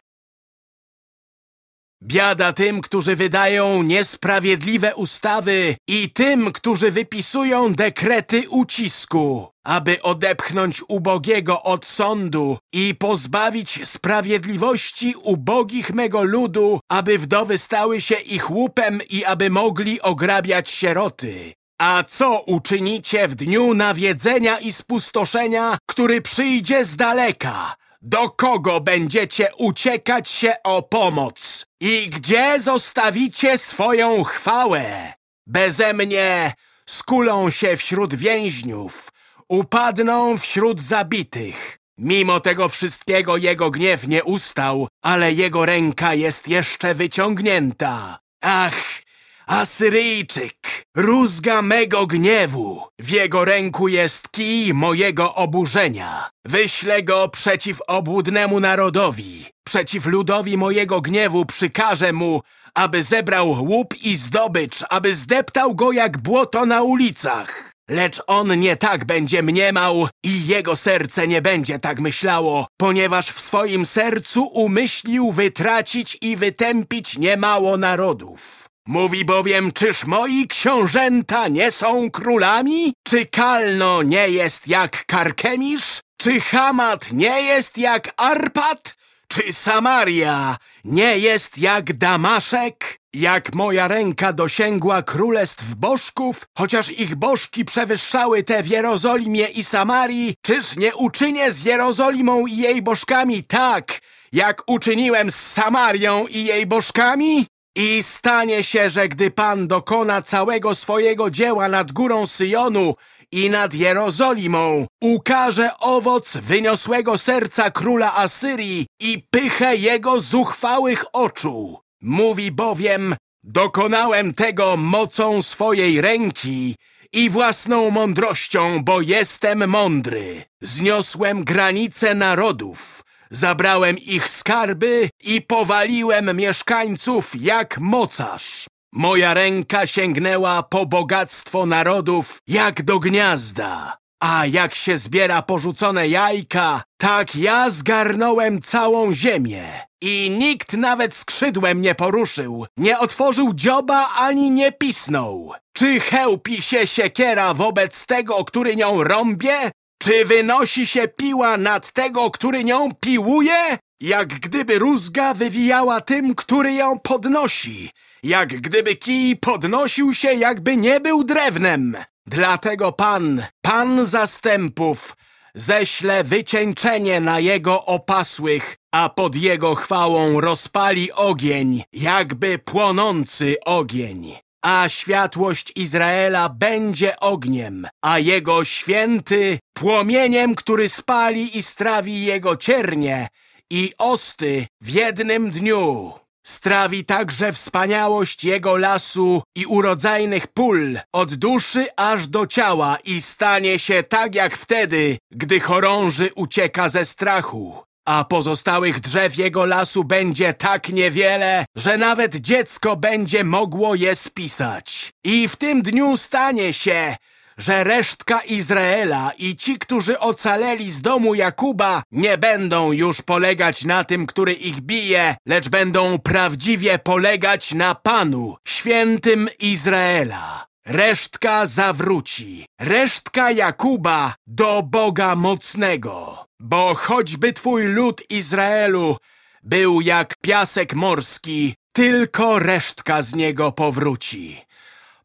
Biada tym, którzy wydają niesprawiedliwe ustawy i tym, którzy wypisują dekrety ucisku, aby odepchnąć ubogiego od sądu i pozbawić sprawiedliwości ubogich mego ludu, aby wdowy stały się ich łupem i aby mogli ograbiać sieroty. A co uczynicie w dniu nawiedzenia i spustoszenia, który przyjdzie z daleka? Do kogo będziecie uciekać się o pomoc? I gdzie zostawicie swoją chwałę? Beze mnie skulą się wśród więźniów, upadną wśród zabitych. Mimo tego wszystkiego jego gniew nie ustał, ale jego ręka jest jeszcze wyciągnięta. Ach, Asyryjczyk, rózga mego gniewu. W jego ręku jest kij mojego oburzenia. Wyślę go przeciw obłudnemu narodowi. Przeciw ludowi mojego gniewu przykażę mu, aby zebrał łup i zdobycz, aby zdeptał go jak błoto na ulicach. Lecz on nie tak będzie mniemał i jego serce nie będzie tak myślało, ponieważ w swoim sercu umyślił wytracić i wytępić niemało narodów. Mówi bowiem, czyż moi książęta nie są królami? Czy Kalno nie jest jak Karkemisz? Czy Hamat nie jest jak Arpat? Czy Samaria nie jest jak Damaszek? Jak moja ręka dosięgła królestw bożków, chociaż ich bożki przewyższały te w Jerozolimie i Samarii, czyż nie uczynię z Jerozolimą i jej bożkami tak, jak uczyniłem z Samarią i jej bożkami? I stanie się, że gdy Pan dokona całego swojego dzieła nad górą Syjonu i nad Jerozolimą, ukaże owoc wyniosłego serca króla Asyrii i pychę jego zuchwałych oczu. Mówi bowiem, dokonałem tego mocą swojej ręki i własną mądrością, bo jestem mądry. Zniosłem granice narodów, zabrałem ich skarby i powaliłem mieszkańców jak mocarz. Moja ręka sięgnęła po bogactwo narodów jak do gniazda. A jak się zbiera porzucone jajka, tak ja zgarnąłem całą ziemię. I nikt nawet skrzydłem nie poruszył, nie otworzył dzioba ani nie pisnął. Czy chełpi się siekiera wobec tego, który nią rąbie? Czy wynosi się piła nad tego, który nią piłuje? Jak gdyby rózga wywijała tym, który ją podnosi. Jak gdyby kij podnosił się, jakby nie był drewnem. Dlatego Pan, Pan zastępów, ześle wycieńczenie na jego opasłych, a pod jego chwałą rozpali ogień, jakby płonący ogień. A światłość Izraela będzie ogniem, a jego święty płomieniem, który spali i strawi jego ciernie i osty w jednym dniu. Strawi także wspaniałość jego lasu i urodzajnych pól, od duszy aż do ciała i stanie się tak jak wtedy, gdy chorąży ucieka ze strachu. A pozostałych drzew jego lasu będzie tak niewiele, że nawet dziecko będzie mogło je spisać. I w tym dniu stanie się, że resztka Izraela i ci, którzy ocaleli z domu Jakuba, nie będą już polegać na tym, który ich bije, lecz będą prawdziwie polegać na Panu, świętym Izraela. Resztka zawróci, resztka Jakuba do Boga mocnego. Bo choćby twój lud Izraelu był jak piasek morski, tylko resztka z niego powróci.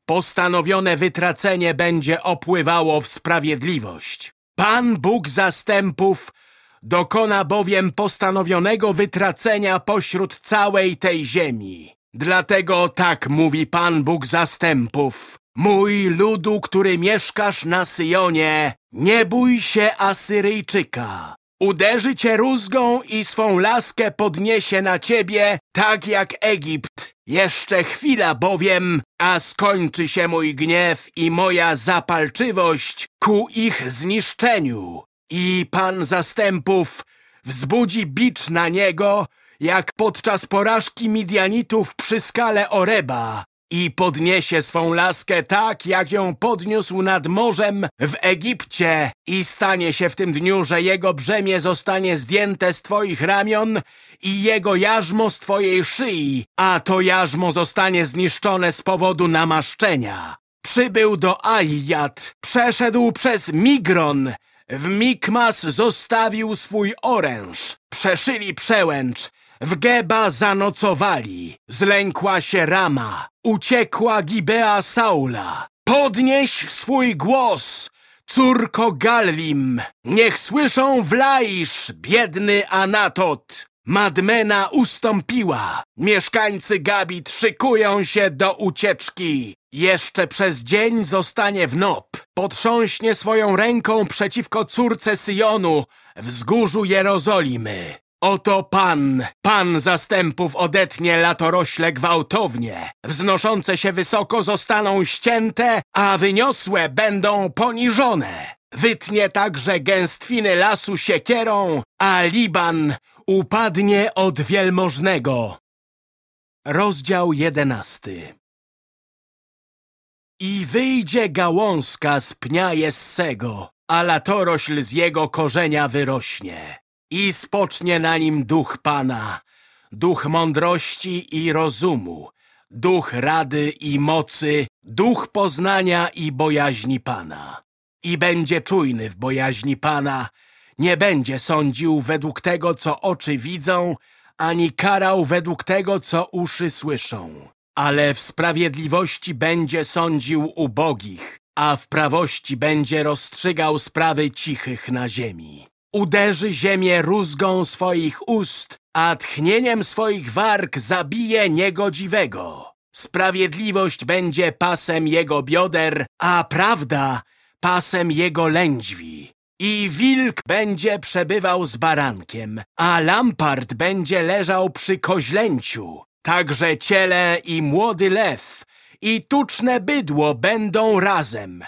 Postanowione wytracenie będzie opływało w sprawiedliwość. Pan Bóg zastępów dokona bowiem postanowionego wytracenia pośród całej tej ziemi. Dlatego tak mówi Pan Bóg zastępów. Mój ludu, który mieszkasz na Syjonie, nie bój się Asyryjczyka. Uderzy cię rózgą i swą laskę podniesie na ciebie, tak jak Egipt. Jeszcze chwila bowiem, a skończy się mój gniew i moja zapalczywość ku ich zniszczeniu. I Pan zastępów wzbudzi bicz na niego, jak podczas porażki Midianitów przy skale Oreba i podniesie swą laskę tak, jak ją podniósł nad morzem w Egipcie. I stanie się w tym dniu, że jego brzemię zostanie zdjęte z twoich ramion i jego jarzmo z twojej szyi, a to jarzmo zostanie zniszczone z powodu namaszczenia. Przybył do Ajjat, przeszedł przez Migron, w Mikmas zostawił swój oręż, przeszyli przełęcz, w Geba zanocowali, zlękła się Rama, uciekła Gibea Saula. Podnieś swój głos, córko Gallim, niech słyszą w Laisz, biedny Anatot. Madmena ustąpiła, mieszkańcy Gabit szykują się do ucieczki. Jeszcze przez dzień zostanie w Nob, potrząśnie swoją ręką przeciwko córce Syjonu, wzgórzu Jerozolimy. Oto Pan, Pan zastępów odetnie latorośle gwałtownie. Wznoszące się wysoko zostaną ścięte, a wyniosłe będą poniżone. Wytnie także gęstwiny lasu siekierą, a Liban upadnie od wielmożnego. Rozdział jedenasty I wyjdzie gałązka z pnia Jessego, a latorośl z jego korzenia wyrośnie. I spocznie na nim duch Pana, duch mądrości i rozumu, duch rady i mocy, duch poznania i bojaźni Pana. I będzie czujny w bojaźni Pana, nie będzie sądził według tego, co oczy widzą, ani karał według tego, co uszy słyszą. Ale w sprawiedliwości będzie sądził ubogich, a w prawości będzie rozstrzygał sprawy cichych na ziemi. Uderzy ziemię rózgą swoich ust, a tchnieniem swoich warg zabije niegodziwego. Sprawiedliwość będzie pasem jego bioder, a prawda pasem jego lędźwi. I wilk będzie przebywał z barankiem, a lampart będzie leżał przy koźlęciu. Także ciele i młody lew i tuczne bydło będą razem,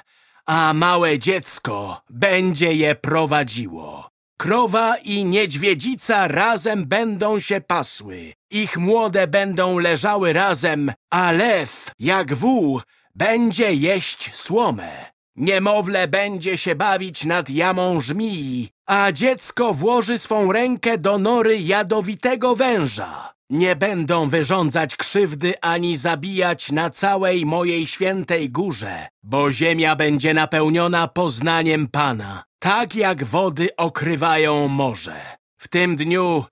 a małe dziecko będzie je prowadziło. Krowa i niedźwiedzica razem będą się pasły. Ich młode będą leżały razem, a lew, jak wół, będzie jeść słomę. Niemowlę będzie się bawić nad jamą żmii, a dziecko włoży swą rękę do nory jadowitego węża. Nie będą wyrządzać krzywdy ani zabijać na całej mojej świętej górze, bo ziemia będzie napełniona poznaniem Pana, tak jak wody okrywają morze. W tym dniu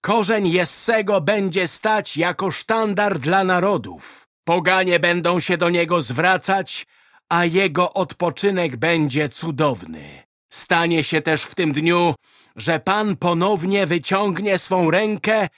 korzeń Jessego będzie stać jako sztandar dla narodów. Poganie będą się do niego zwracać, a jego odpoczynek będzie cudowny. Stanie się też w tym dniu, że Pan ponownie wyciągnie swą rękę,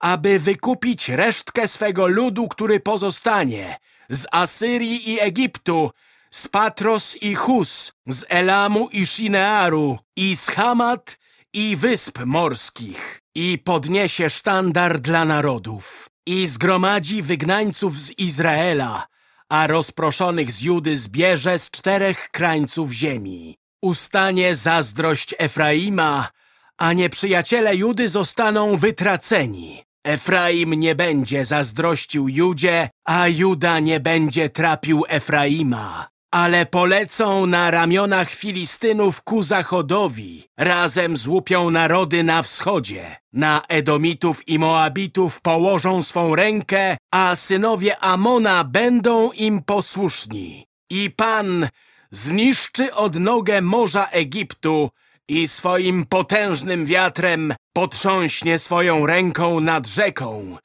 aby wykupić resztkę swego ludu, który pozostanie z Asyrii i Egiptu, z Patros i Hus, z Elamu i Shinearu, i z Hamat i Wysp Morskich, i podniesie sztandar dla narodów, i zgromadzi wygnańców z Izraela, a rozproszonych z Judy zbierze z czterech krańców ziemi. Ustanie zazdrość Efraima, a nieprzyjaciele Judy zostaną wytraceni. Efraim nie będzie zazdrościł Judzie, a Juda nie będzie trapił Efraima. Ale polecą na ramionach Filistynów ku zachodowi, razem złupią narody na wschodzie. Na Edomitów i Moabitów położą swą rękę, a synowie Amona będą im posłuszni. I Pan zniszczy odnogę morza Egiptu i swoim potężnym wiatrem potrząśnie swoją ręką nad rzeką.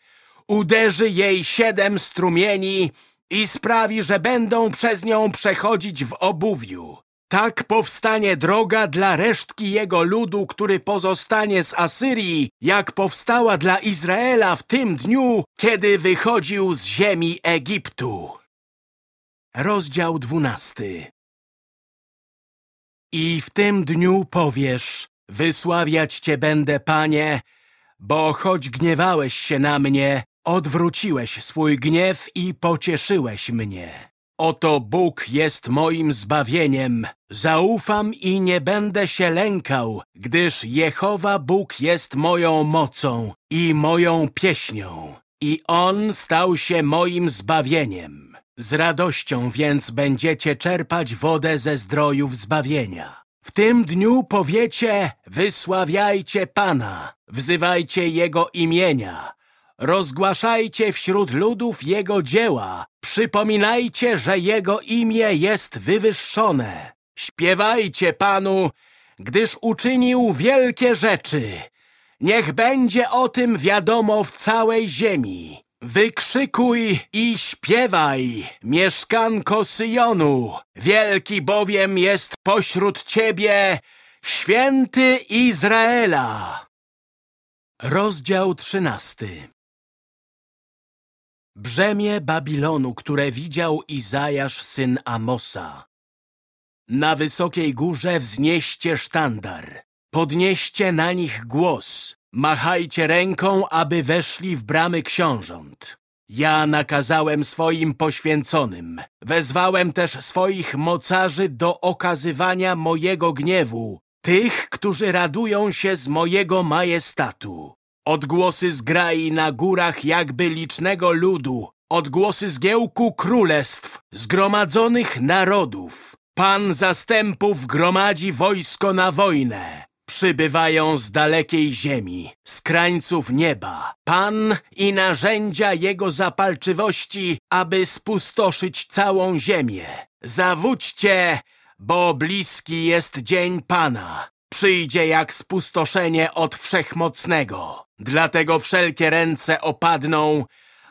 Uderzy jej siedem strumieni i sprawi, że będą przez nią przechodzić w obuwiu. Tak powstanie droga dla resztki jego ludu, który pozostanie z Asyrii, jak powstała dla Izraela w tym dniu, kiedy wychodził z ziemi Egiptu. Rozdział dwunasty I w tym dniu powiesz, wysławiać Cię będę, Panie, bo choć gniewałeś się na mnie, Odwróciłeś swój gniew i pocieszyłeś mnie. Oto Bóg jest moim zbawieniem. Zaufam i nie będę się lękał, gdyż Jehowa Bóg jest moją mocą i moją pieśnią. I On stał się moim zbawieniem. Z radością więc będziecie czerpać wodę ze zdrojów zbawienia. W tym dniu powiecie, wysławiajcie Pana, wzywajcie Jego imienia, Rozgłaszajcie wśród ludów Jego dzieła. Przypominajcie, że Jego imię jest wywyższone. Śpiewajcie Panu, gdyż uczynił wielkie rzeczy. Niech będzie o tym wiadomo w całej ziemi. Wykrzykuj i śpiewaj, mieszkanko Syjonu. Wielki bowiem jest pośród ciebie święty Izraela. Rozdział trzynasty Brzemię Babilonu, które widział Izajasz, syn Amosa. Na wysokiej górze wznieście sztandar. Podnieście na nich głos. Machajcie ręką, aby weszli w bramy książąt. Ja nakazałem swoim poświęconym. Wezwałem też swoich mocarzy do okazywania mojego gniewu. Tych, którzy radują się z mojego majestatu. Odgłosy zgrai na górach jakby licznego ludu, odgłosy zgiełku królestw, zgromadzonych narodów. Pan zastępów gromadzi wojsko na wojnę. Przybywają z dalekiej ziemi, z krańców nieba. Pan i narzędzia jego zapalczywości, aby spustoszyć całą ziemię. Zawódźcie, bo bliski jest dzień Pana. Przyjdzie jak spustoszenie od Wszechmocnego. Dlatego wszelkie ręce opadną,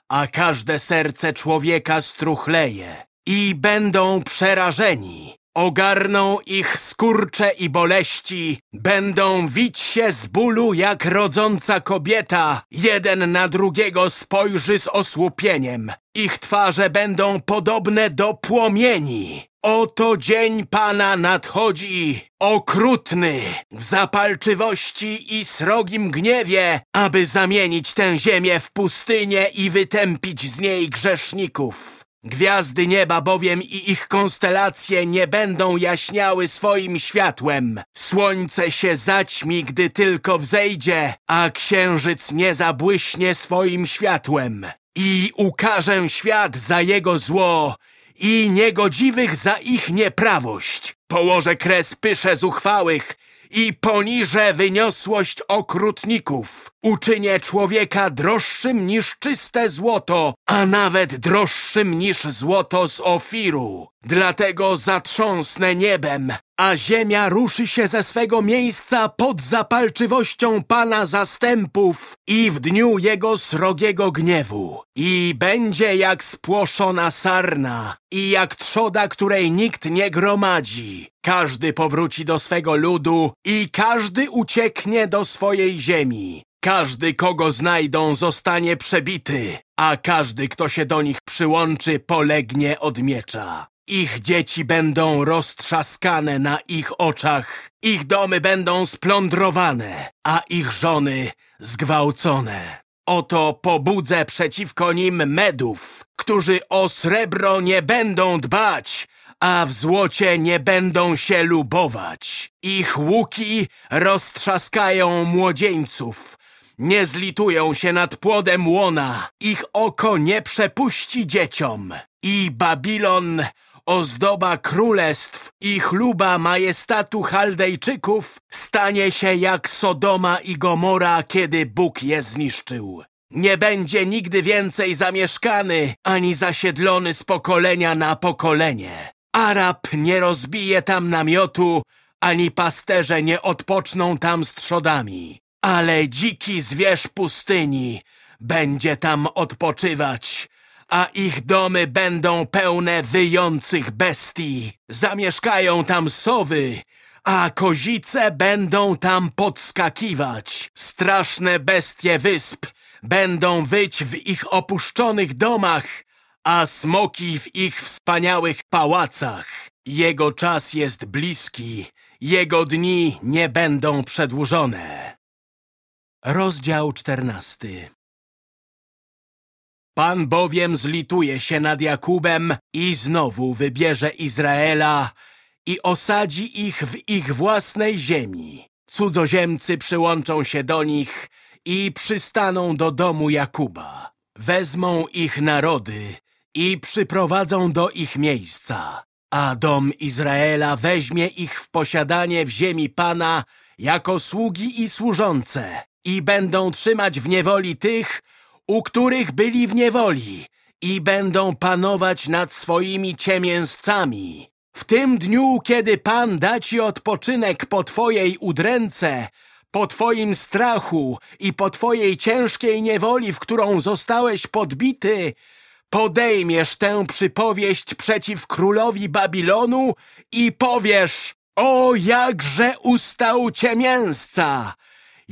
a każde serce człowieka struchleje. I będą przerażeni. Ogarną ich skurcze i boleści, będą wić się z bólu jak rodząca kobieta, jeden na drugiego spojrzy z osłupieniem. Ich twarze będą podobne do płomieni. Oto dzień Pana nadchodzi, okrutny, w zapalczywości i srogim gniewie, aby zamienić tę ziemię w pustynię i wytępić z niej grzeszników. Gwiazdy nieba bowiem i ich konstelacje nie będą jaśniały swoim światłem. Słońce się zaćmi, gdy tylko wzejdzie, a księżyc nie zabłyśnie swoim światłem. I ukażę świat za jego zło i niegodziwych za ich nieprawość. Położę kres pysze zuchwałych i poniżę wyniosłość okrutników. Uczynię człowieka droższym niż czyste złoto, a nawet droższym niż złoto z Ofiru. Dlatego zatrząsnę niebem, a ziemia ruszy się ze swego miejsca pod zapalczywością Pana zastępów i w dniu Jego srogiego gniewu. I będzie jak spłoszona sarna i jak trzoda, której nikt nie gromadzi. Każdy powróci do swego ludu i każdy ucieknie do swojej ziemi. Każdy, kogo znajdą, zostanie przebity, a każdy, kto się do nich przyłączy, polegnie od miecza. Ich dzieci będą roztrzaskane na ich oczach, ich domy będą splądrowane, a ich żony zgwałcone. Oto pobudzę przeciwko nim Medów, którzy o srebro nie będą dbać, a w złocie nie będą się lubować. Ich łuki roztrzaskają młodzieńców, nie zlitują się nad płodem łona, ich oko nie przepuści dzieciom. I Babilon, ozdoba królestw i chluba majestatu Chaldejczyków, stanie się jak Sodoma i Gomora, kiedy Bóg je zniszczył. Nie będzie nigdy więcej zamieszkany, ani zasiedlony z pokolenia na pokolenie. Arab nie rozbije tam namiotu, ani pasterze nie odpoczną tam z trzodami. Ale dziki zwierz pustyni będzie tam odpoczywać, a ich domy będą pełne wyjących bestii. Zamieszkają tam sowy, a kozice będą tam podskakiwać. Straszne bestie wysp będą wyć w ich opuszczonych domach, a smoki w ich wspaniałych pałacach. Jego czas jest bliski, jego dni nie będą przedłużone. Rozdział czternasty Pan bowiem zlituje się nad Jakubem i znowu wybierze Izraela i osadzi ich w ich własnej ziemi. Cudzoziemcy przyłączą się do nich i przystaną do domu Jakuba. Wezmą ich narody i przyprowadzą do ich miejsca. A dom Izraela weźmie ich w posiadanie w ziemi Pana jako sługi i służące i będą trzymać w niewoli tych, u których byli w niewoli i będą panować nad swoimi ciemięzcami. W tym dniu, kiedy Pan da ci odpoczynek po twojej udręce, po twoim strachu i po twojej ciężkiej niewoli, w którą zostałeś podbity, podejmiesz tę przypowieść przeciw królowi Babilonu i powiesz O, jakże ustał ciemięsca!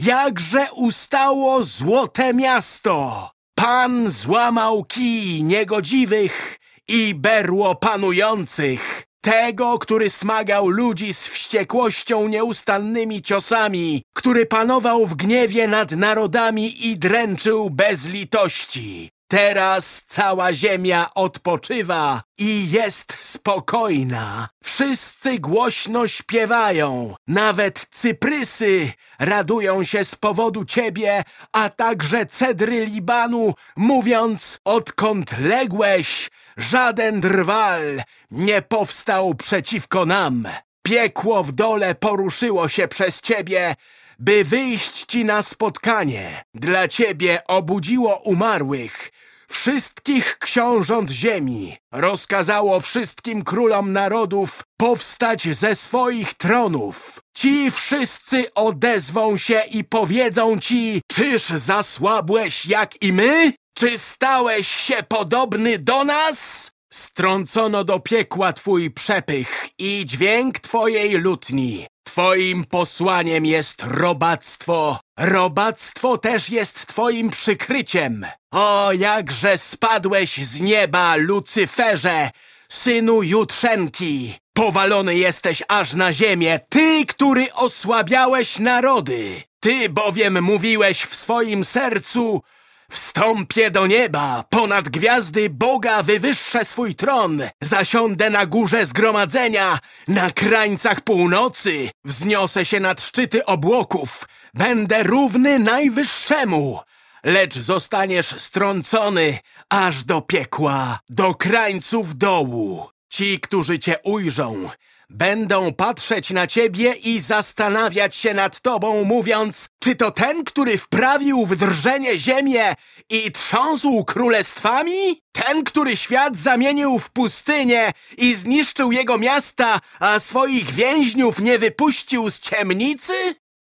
Jakże ustało złote miasto! Pan złamał kij niegodziwych i berło panujących. Tego, który smagał ludzi z wściekłością nieustannymi ciosami, który panował w gniewie nad narodami i dręczył bez litości. Teraz cała ziemia odpoczywa i jest spokojna. Wszyscy głośno śpiewają. Nawet cyprysy radują się z powodu ciebie, a także cedry Libanu, mówiąc, odkąd ległeś, żaden drwal nie powstał przeciwko nam. Piekło w dole poruszyło się przez ciebie, by wyjść ci na spotkanie. Dla ciebie obudziło umarłych, wszystkich książąt ziemi. Rozkazało wszystkim królom narodów powstać ze swoich tronów. Ci wszyscy odezwą się i powiedzą ci, czyż zasłabłeś jak i my? Czy stałeś się podobny do nas? Strącono do piekła twój przepych i dźwięk twojej lutni. Twoim posłaniem jest robactwo. Robactwo też jest twoim przykryciem. O, jakże spadłeś z nieba, Lucyferze, synu Jutrzenki. Powalony jesteś aż na ziemię, ty, który osłabiałeś narody. Ty bowiem mówiłeś w swoim sercu, Wstąpię do nieba, ponad gwiazdy Boga wywyższę swój tron. Zasiądę na górze zgromadzenia, na krańcach północy. Wzniosę się nad szczyty obłoków. Będę równy Najwyższemu. Lecz zostaniesz strącony aż do piekła, do krańców dołu. Ci, którzy cię ujrzą, będą patrzeć na ciebie i zastanawiać się nad tobą, mówiąc, czy to ten, który wprawił w drżenie ziemię i trząsł królestwami? Ten, który świat zamienił w pustynię i zniszczył jego miasta, a swoich więźniów nie wypuścił z ciemnicy?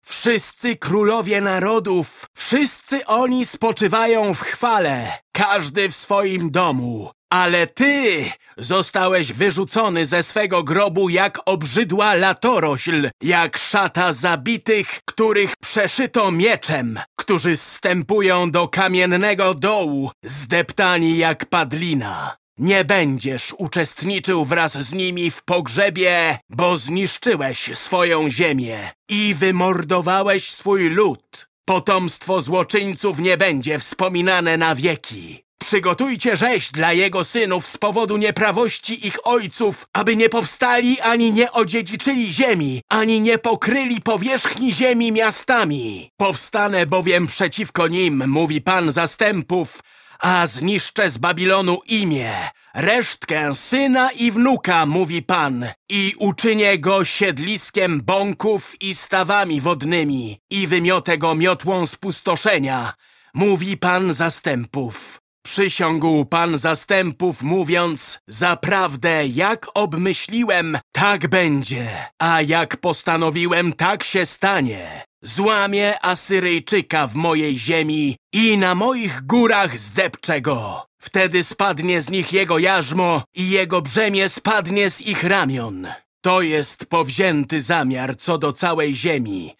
Wszyscy królowie narodów, wszyscy oni spoczywają w chwale, każdy w swoim domu. Ale ty zostałeś wyrzucony ze swego grobu jak obrzydła latorośl, jak szata zabitych, których przeszyto mieczem, którzy zstępują do kamiennego dołu, zdeptani jak padlina. Nie będziesz uczestniczył wraz z nimi w pogrzebie, bo zniszczyłeś swoją ziemię i wymordowałeś swój lud. Potomstwo złoczyńców nie będzie wspominane na wieki. Przygotujcie rzeź dla jego synów z powodu nieprawości ich ojców, aby nie powstali ani nie odziedziczyli ziemi, ani nie pokryli powierzchni ziemi miastami. Powstanę bowiem przeciwko nim, mówi Pan zastępów, a zniszczę z Babilonu imię, resztkę syna i wnuka, mówi Pan, i uczynię go siedliskiem bąków i stawami wodnymi, i wymiotę go miotłą spustoszenia, mówi Pan zastępów. Przysiągł Pan zastępów, mówiąc, zaprawdę jak obmyśliłem, tak będzie, a jak postanowiłem, tak się stanie. Złamię Asyryjczyka w mojej ziemi i na moich górach zdepczę go. Wtedy spadnie z nich jego jarzmo i jego brzemię spadnie z ich ramion. To jest powzięty zamiar co do całej ziemi.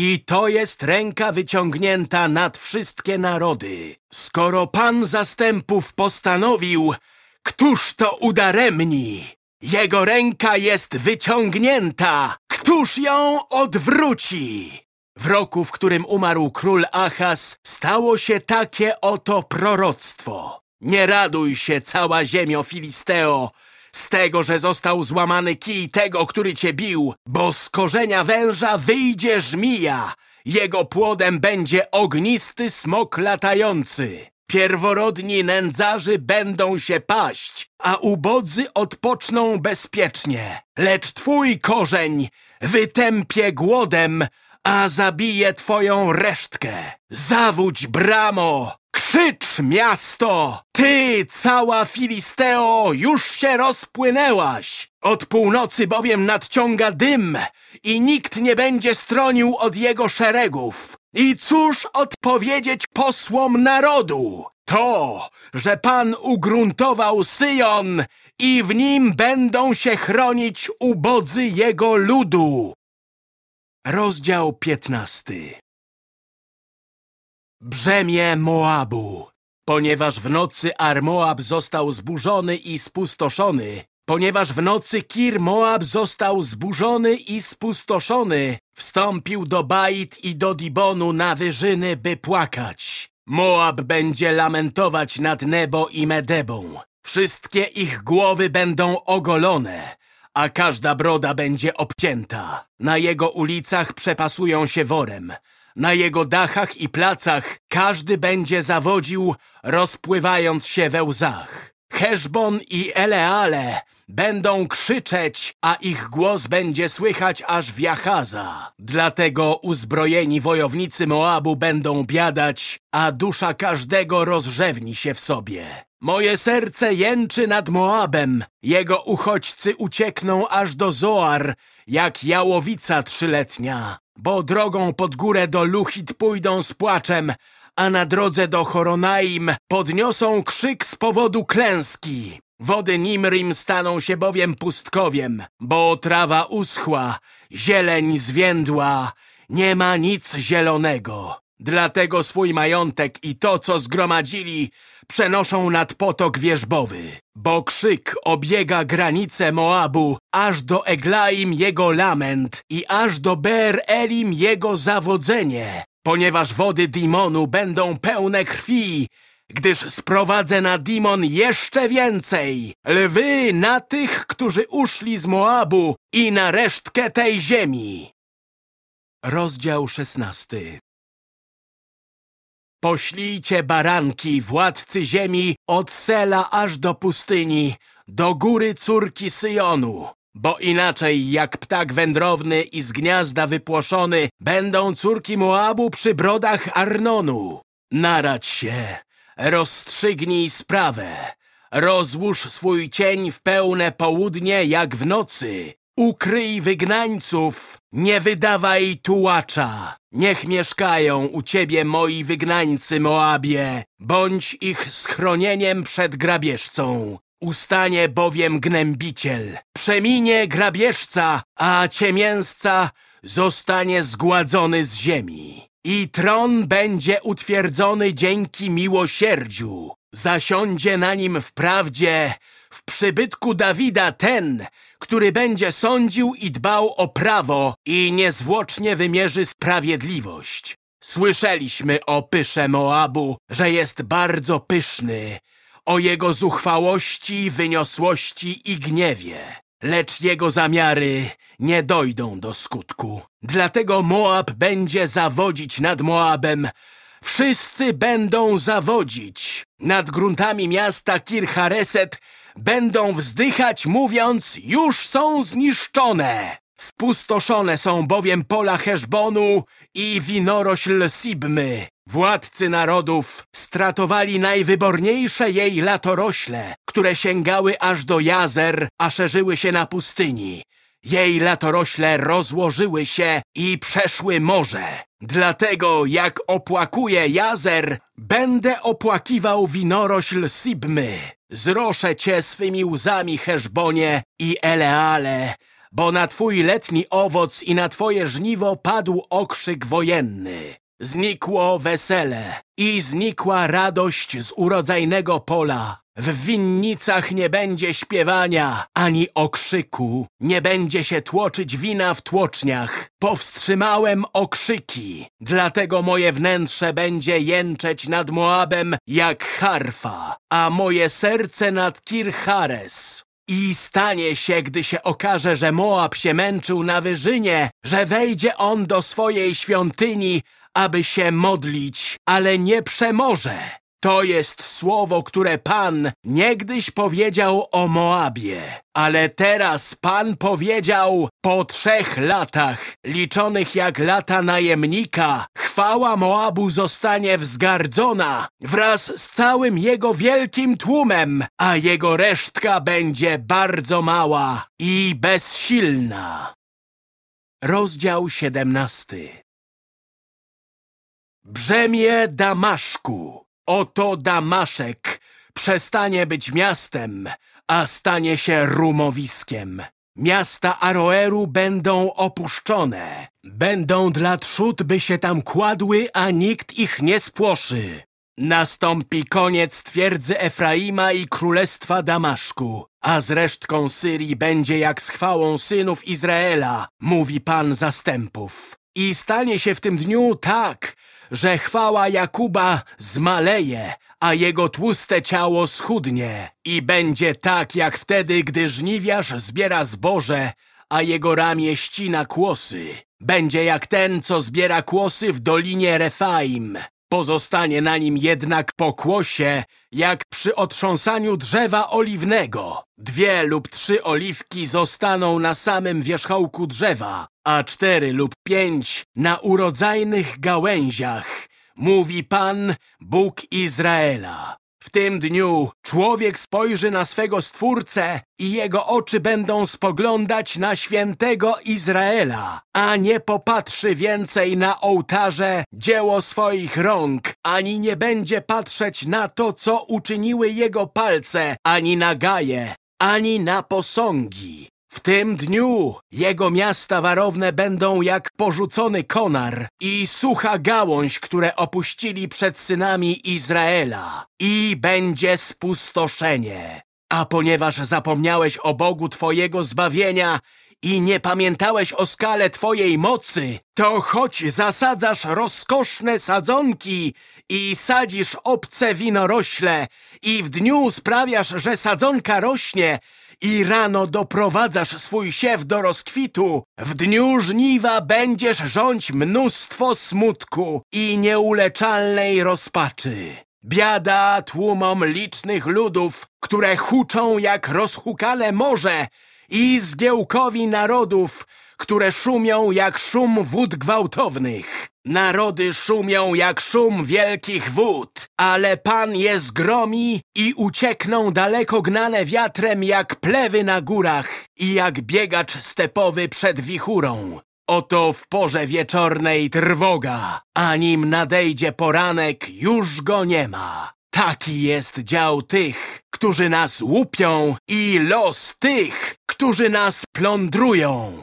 I to jest ręka wyciągnięta nad wszystkie narody. Skoro Pan zastępów postanowił, któż to udaremni? Jego ręka jest wyciągnięta, któż ją odwróci? W roku, w którym umarł król Achaz, stało się takie oto proroctwo. Nie raduj się, cała ziemio Filisteo, z tego, że został złamany kij tego, który cię bił, bo z korzenia węża wyjdzie żmija, jego płodem będzie ognisty smok latający. Pierworodni nędzarzy będą się paść, a ubodzy odpoczną bezpiecznie. Lecz twój korzeń wytępie głodem, a zabije twoją resztkę. Zawódź, bramo! Krzycz, miasto! Ty, cała Filisteo, już się rozpłynęłaś! Od północy bowiem nadciąga dym i nikt nie będzie stronił od jego szeregów. I cóż odpowiedzieć posłom narodu? To, że Pan ugruntował Syjon i w nim będą się chronić ubodzy jego ludu. Rozdział piętnasty Brzemię Moabu Ponieważ w nocy Armoab został zburzony i spustoszony, ponieważ w nocy Kir Moab został zburzony i spustoszony, wstąpił do Bait i do Dibonu na wyżyny, by płakać. Moab będzie lamentować nad Nebo i Medebą. Wszystkie ich głowy będą ogolone, a każda broda będzie obcięta. Na jego ulicach przepasują się worem. Na jego dachach i placach każdy będzie zawodził, rozpływając się we łzach. Heszbon i Eleale będą krzyczeć, a ich głos będzie słychać aż w Jachaza. Dlatego uzbrojeni wojownicy Moabu będą biadać, a dusza każdego rozrzewni się w sobie. Moje serce jęczy nad Moabem, jego uchodźcy uciekną aż do Zoar, jak jałowica trzyletnia. Bo drogą pod górę do Luchit pójdą z płaczem, a na drodze do Horonaim podniosą krzyk z powodu klęski. Wody Nimrim staną się bowiem pustkowiem, bo trawa uschła, zieleń zwiędła, nie ma nic zielonego. Dlatego swój majątek i to, co zgromadzili, przenoszą nad potok wierzbowy. Bo krzyk obiega granice Moabu, aż do Eglaim jego lament i aż do Ber Elim jego zawodzenie. ponieważ wody Dimonu będą pełne krwi, gdyż sprowadzę na Dimon jeszcze więcej. Lwy na tych, którzy uszli z Moabu i na resztkę tej ziemi. Rozdział szesnasty Poślijcie baranki, władcy ziemi, od Sela aż do pustyni, do góry córki Syjonu. Bo inaczej, jak ptak wędrowny i z gniazda wypłoszony, będą córki Moabu przy brodach Arnonu. Narać się, rozstrzygnij sprawę, rozłóż swój cień w pełne południe jak w nocy. Ukryj wygnańców, nie wydawaj tułacza. Niech mieszkają u ciebie moi wygnańcy, Moabie. Bądź ich schronieniem przed grabieżcą. Ustanie bowiem gnębiciel. Przeminie grabieżca, a ciemięsca zostanie zgładzony z ziemi. I tron będzie utwierdzony dzięki miłosierdziu. Zasiądzie na nim w prawdzie, w przybytku Dawida ten, który będzie sądził i dbał o prawo i niezwłocznie wymierzy sprawiedliwość. Słyszeliśmy o pysze Moabu, że jest bardzo pyszny, o jego zuchwałości, wyniosłości i gniewie. Lecz jego zamiary nie dojdą do skutku. Dlatego Moab będzie zawodzić nad Moabem. Wszyscy będą zawodzić. Nad gruntami miasta Kirchareset będą wzdychać, mówiąc, już są zniszczone. Spustoszone są bowiem pola Heszbonu i winorośl Sibmy. Władcy narodów stratowali najwyborniejsze jej latorośle, które sięgały aż do jazer, a szerzyły się na pustyni. Jej latorośle rozłożyły się i przeszły morze. Dlatego jak opłakuję jazer, będę opłakiwał winorośl Sibmy. Zroszę cię swymi łzami, Heszbonie i Eleale, bo na twój letni owoc i na twoje żniwo padł okrzyk wojenny. Znikło wesele i znikła radość z urodzajnego pola. W winnicach nie będzie śpiewania, ani okrzyku. Nie będzie się tłoczyć wina w tłoczniach. Powstrzymałem okrzyki. Dlatego moje wnętrze będzie jęczeć nad Moabem jak harfa, a moje serce nad Kirchares. I stanie się, gdy się okaże, że Moab się męczył na wyżynie, że wejdzie on do swojej świątyni, aby się modlić, ale nie przemoże. To jest słowo, które Pan niegdyś powiedział o Moabie. Ale teraz Pan powiedział, po trzech latach, liczonych jak lata najemnika, chwała Moabu zostanie wzgardzona wraz z całym jego wielkim tłumem, a jego resztka będzie bardzo mała i bezsilna. Rozdział siedemnasty Brzemię Damaszku Oto Damaszek przestanie być miastem, a stanie się rumowiskiem. Miasta Aroeru będą opuszczone. Będą dla trzód, by się tam kładły, a nikt ich nie spłoszy. Nastąpi koniec twierdzy Efraima i królestwa Damaszku, a z resztką Syrii będzie jak z chwałą synów Izraela, mówi Pan zastępów. I stanie się w tym dniu tak, że chwała Jakuba zmaleje, a jego tłuste ciało schudnie. I będzie tak, jak wtedy, gdy żniwiarz zbiera zboże, a jego ramię ścina kłosy. Będzie jak ten, co zbiera kłosy w dolinie Refaim. Pozostanie na nim jednak pokłosie, jak przy otrząsaniu drzewa oliwnego. Dwie lub trzy oliwki zostaną na samym wierzchołku drzewa, a cztery lub pięć na urodzajnych gałęziach, mówi Pan, Bóg Izraela. W tym dniu człowiek spojrzy na swego Stwórcę i jego oczy będą spoglądać na świętego Izraela, a nie popatrzy więcej na ołtarze dzieło swoich rąk, ani nie będzie patrzeć na to, co uczyniły jego palce, ani na gaje, ani na posągi. W tym dniu jego miasta warowne będą jak porzucony konar i sucha gałąź, które opuścili przed synami Izraela. I będzie spustoszenie. A ponieważ zapomniałeś o Bogu Twojego zbawienia i nie pamiętałeś o skale twojej mocy, to choć zasadzasz rozkoszne sadzonki i sadzisz obce winorośle i w dniu sprawiasz, że sadzonka rośnie i rano doprowadzasz swój siew do rozkwitu, w dniu żniwa będziesz rządź mnóstwo smutku i nieuleczalnej rozpaczy. Biada tłumom licznych ludów, które huczą jak rozhukane morze i zgiełkowi narodów, które szumią jak szum wód gwałtownych. Narody szumią jak szum wielkich wód, ale Pan je zgromi i uciekną daleko gnane wiatrem jak plewy na górach i jak biegacz stepowy przed wichurą. Oto w porze wieczornej trwoga, a nim nadejdzie poranek, już go nie ma. Taki jest dział tych, którzy nas łupią i los tych, którzy nas plądrują.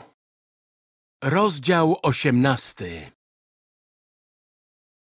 Rozdział osiemnasty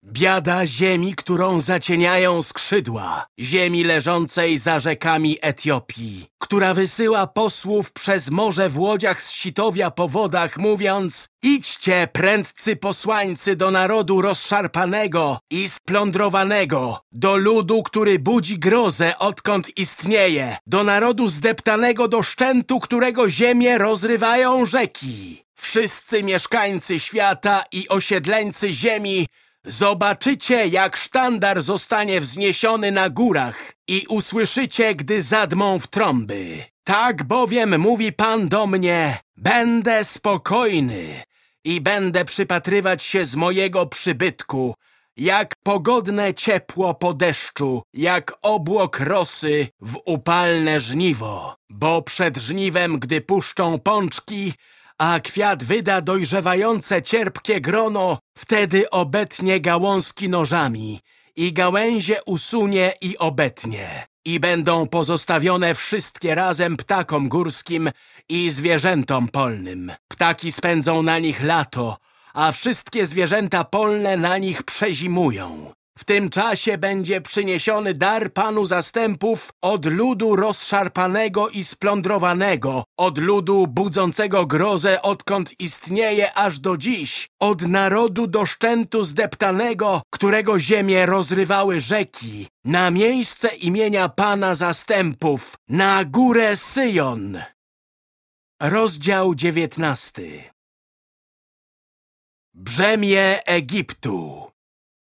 Biada ziemi, którą zacieniają skrzydła, ziemi leżącej za rzekami Etiopii, która wysyła posłów przez morze w łodziach z sitowia po wodach, mówiąc Idźcie, prędcy posłańcy, do narodu rozszarpanego i splądrowanego, do ludu, który budzi grozę, odkąd istnieje, do narodu zdeptanego do szczętu, którego ziemię rozrywają rzeki. Wszyscy mieszkańcy świata i osiedleńcy ziemi Zobaczycie, jak sztandar zostanie wzniesiony na górach i usłyszycie, gdy zadmą w trąby. Tak bowiem mówi Pan do mnie, będę spokojny i będę przypatrywać się z mojego przybytku, jak pogodne ciepło po deszczu, jak obłok rosy w upalne żniwo. Bo przed żniwem, gdy puszczą pączki, a kwiat wyda dojrzewające cierpkie grono, wtedy obetnie gałązki nożami i gałęzie usunie i obetnie. I będą pozostawione wszystkie razem ptakom górskim i zwierzętom polnym. Ptaki spędzą na nich lato, a wszystkie zwierzęta polne na nich przezimują. W tym czasie będzie przyniesiony dar Panu zastępów od ludu rozszarpanego i splądrowanego, od ludu budzącego grozę, odkąd istnieje aż do dziś, od narodu do szczętu zdeptanego, którego ziemię rozrywały rzeki, na miejsce imienia Pana zastępów, na górę Syjon. Rozdział dziewiętnasty Brzemię Egiptu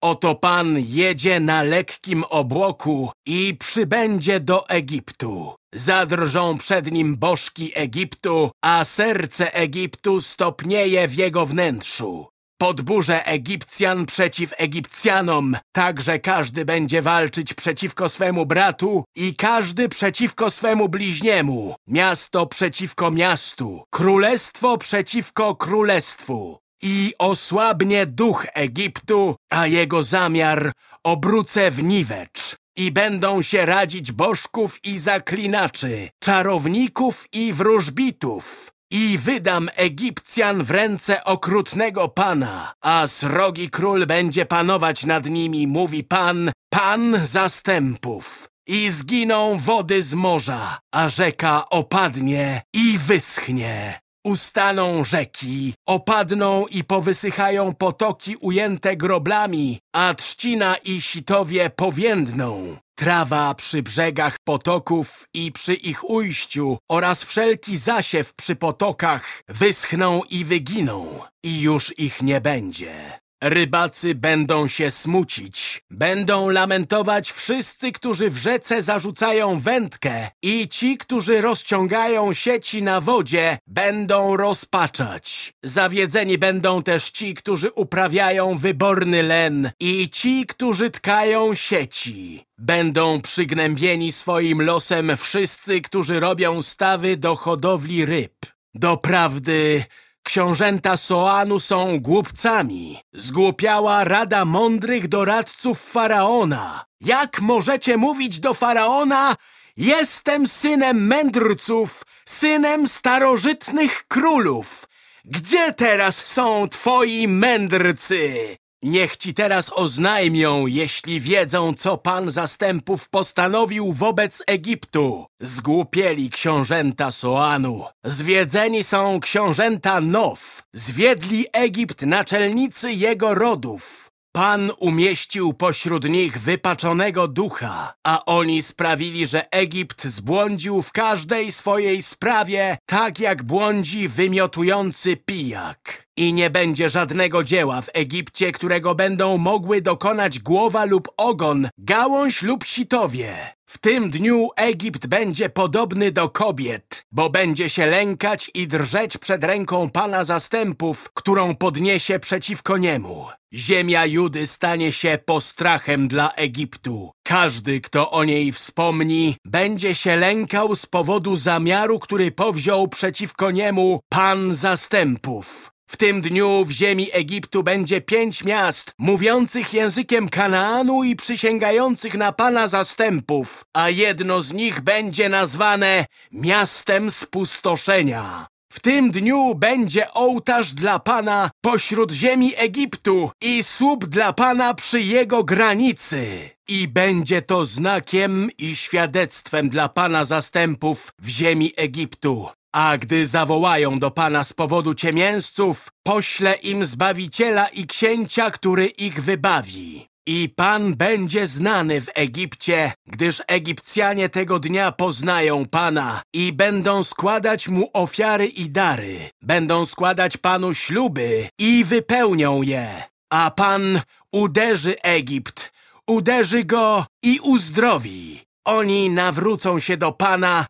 Oto Pan jedzie na lekkim obłoku i przybędzie do Egiptu. Zadrżą przed nim bożki Egiptu, a serce Egiptu stopnieje w jego wnętrzu. Podburze Egipcjan przeciw Egipcjanom, tak że każdy będzie walczyć przeciwko swemu bratu i każdy przeciwko swemu bliźniemu, miasto przeciwko miastu, królestwo przeciwko królestwu i osłabnie duch Egiptu, a jego zamiar obrócę w niwecz. I będą się radzić bożków i zaklinaczy, czarowników i wróżbitów. I wydam Egipcjan w ręce okrutnego Pana, a srogi król będzie panować nad nimi, mówi Pan, Pan zastępów. I zginą wody z morza, a rzeka opadnie i wyschnie. Ustaną rzeki, opadną i powysychają potoki ujęte groblami, a trzcina i sitowie powiędną. Trawa przy brzegach potoków i przy ich ujściu oraz wszelki zasiew przy potokach wyschną i wyginą i już ich nie będzie. Rybacy będą się smucić. Będą lamentować wszyscy, którzy w rzece zarzucają wędkę i ci, którzy rozciągają sieci na wodzie, będą rozpaczać. Zawiedzeni będą też ci, którzy uprawiają wyborny len i ci, którzy tkają sieci. Będą przygnębieni swoim losem wszyscy, którzy robią stawy do hodowli ryb. Doprawdy Książęta Soanu są głupcami. Zgłupiała rada mądrych doradców Faraona. Jak możecie mówić do Faraona, jestem synem mędrców, synem starożytnych królów. Gdzie teraz są twoi mędrcy? Niech ci teraz oznajmią, jeśli wiedzą, co pan zastępów postanowił wobec Egiptu. Zgłupieli książęta Soanu. Zwiedzeni są książęta Now. Zwiedli Egipt naczelnicy jego rodów. Pan umieścił pośród nich wypaczonego ducha, a oni sprawili, że Egipt zbłądził w każdej swojej sprawie, tak jak błądzi wymiotujący pijak. I nie będzie żadnego dzieła w Egipcie, którego będą mogły dokonać głowa lub ogon, gałąź lub sitowie. W tym dniu Egipt będzie podobny do kobiet, bo będzie się lękać i drżeć przed ręką Pana zastępów, którą podniesie przeciwko niemu. Ziemia Judy stanie się postrachem dla Egiptu. Każdy, kto o niej wspomni, będzie się lękał z powodu zamiaru, który powziął przeciwko niemu Pan zastępów. W tym dniu w ziemi Egiptu będzie pięć miast, mówiących językiem Kanaanu i przysięgających na Pana zastępów, a jedno z nich będzie nazwane miastem spustoszenia. W tym dniu będzie ołtarz dla Pana pośród ziemi Egiptu i słup dla Pana przy jego granicy. I będzie to znakiem i świadectwem dla Pana zastępów w ziemi Egiptu. A gdy zawołają do Pana z powodu ciemięzców, pośle im Zbawiciela i Księcia, który ich wybawi. I Pan będzie znany w Egipcie, gdyż Egipcjanie tego dnia poznają Pana i będą składać Mu ofiary i dary. Będą składać Panu śluby i wypełnią je. A Pan uderzy Egipt, uderzy go i uzdrowi. Oni nawrócą się do Pana,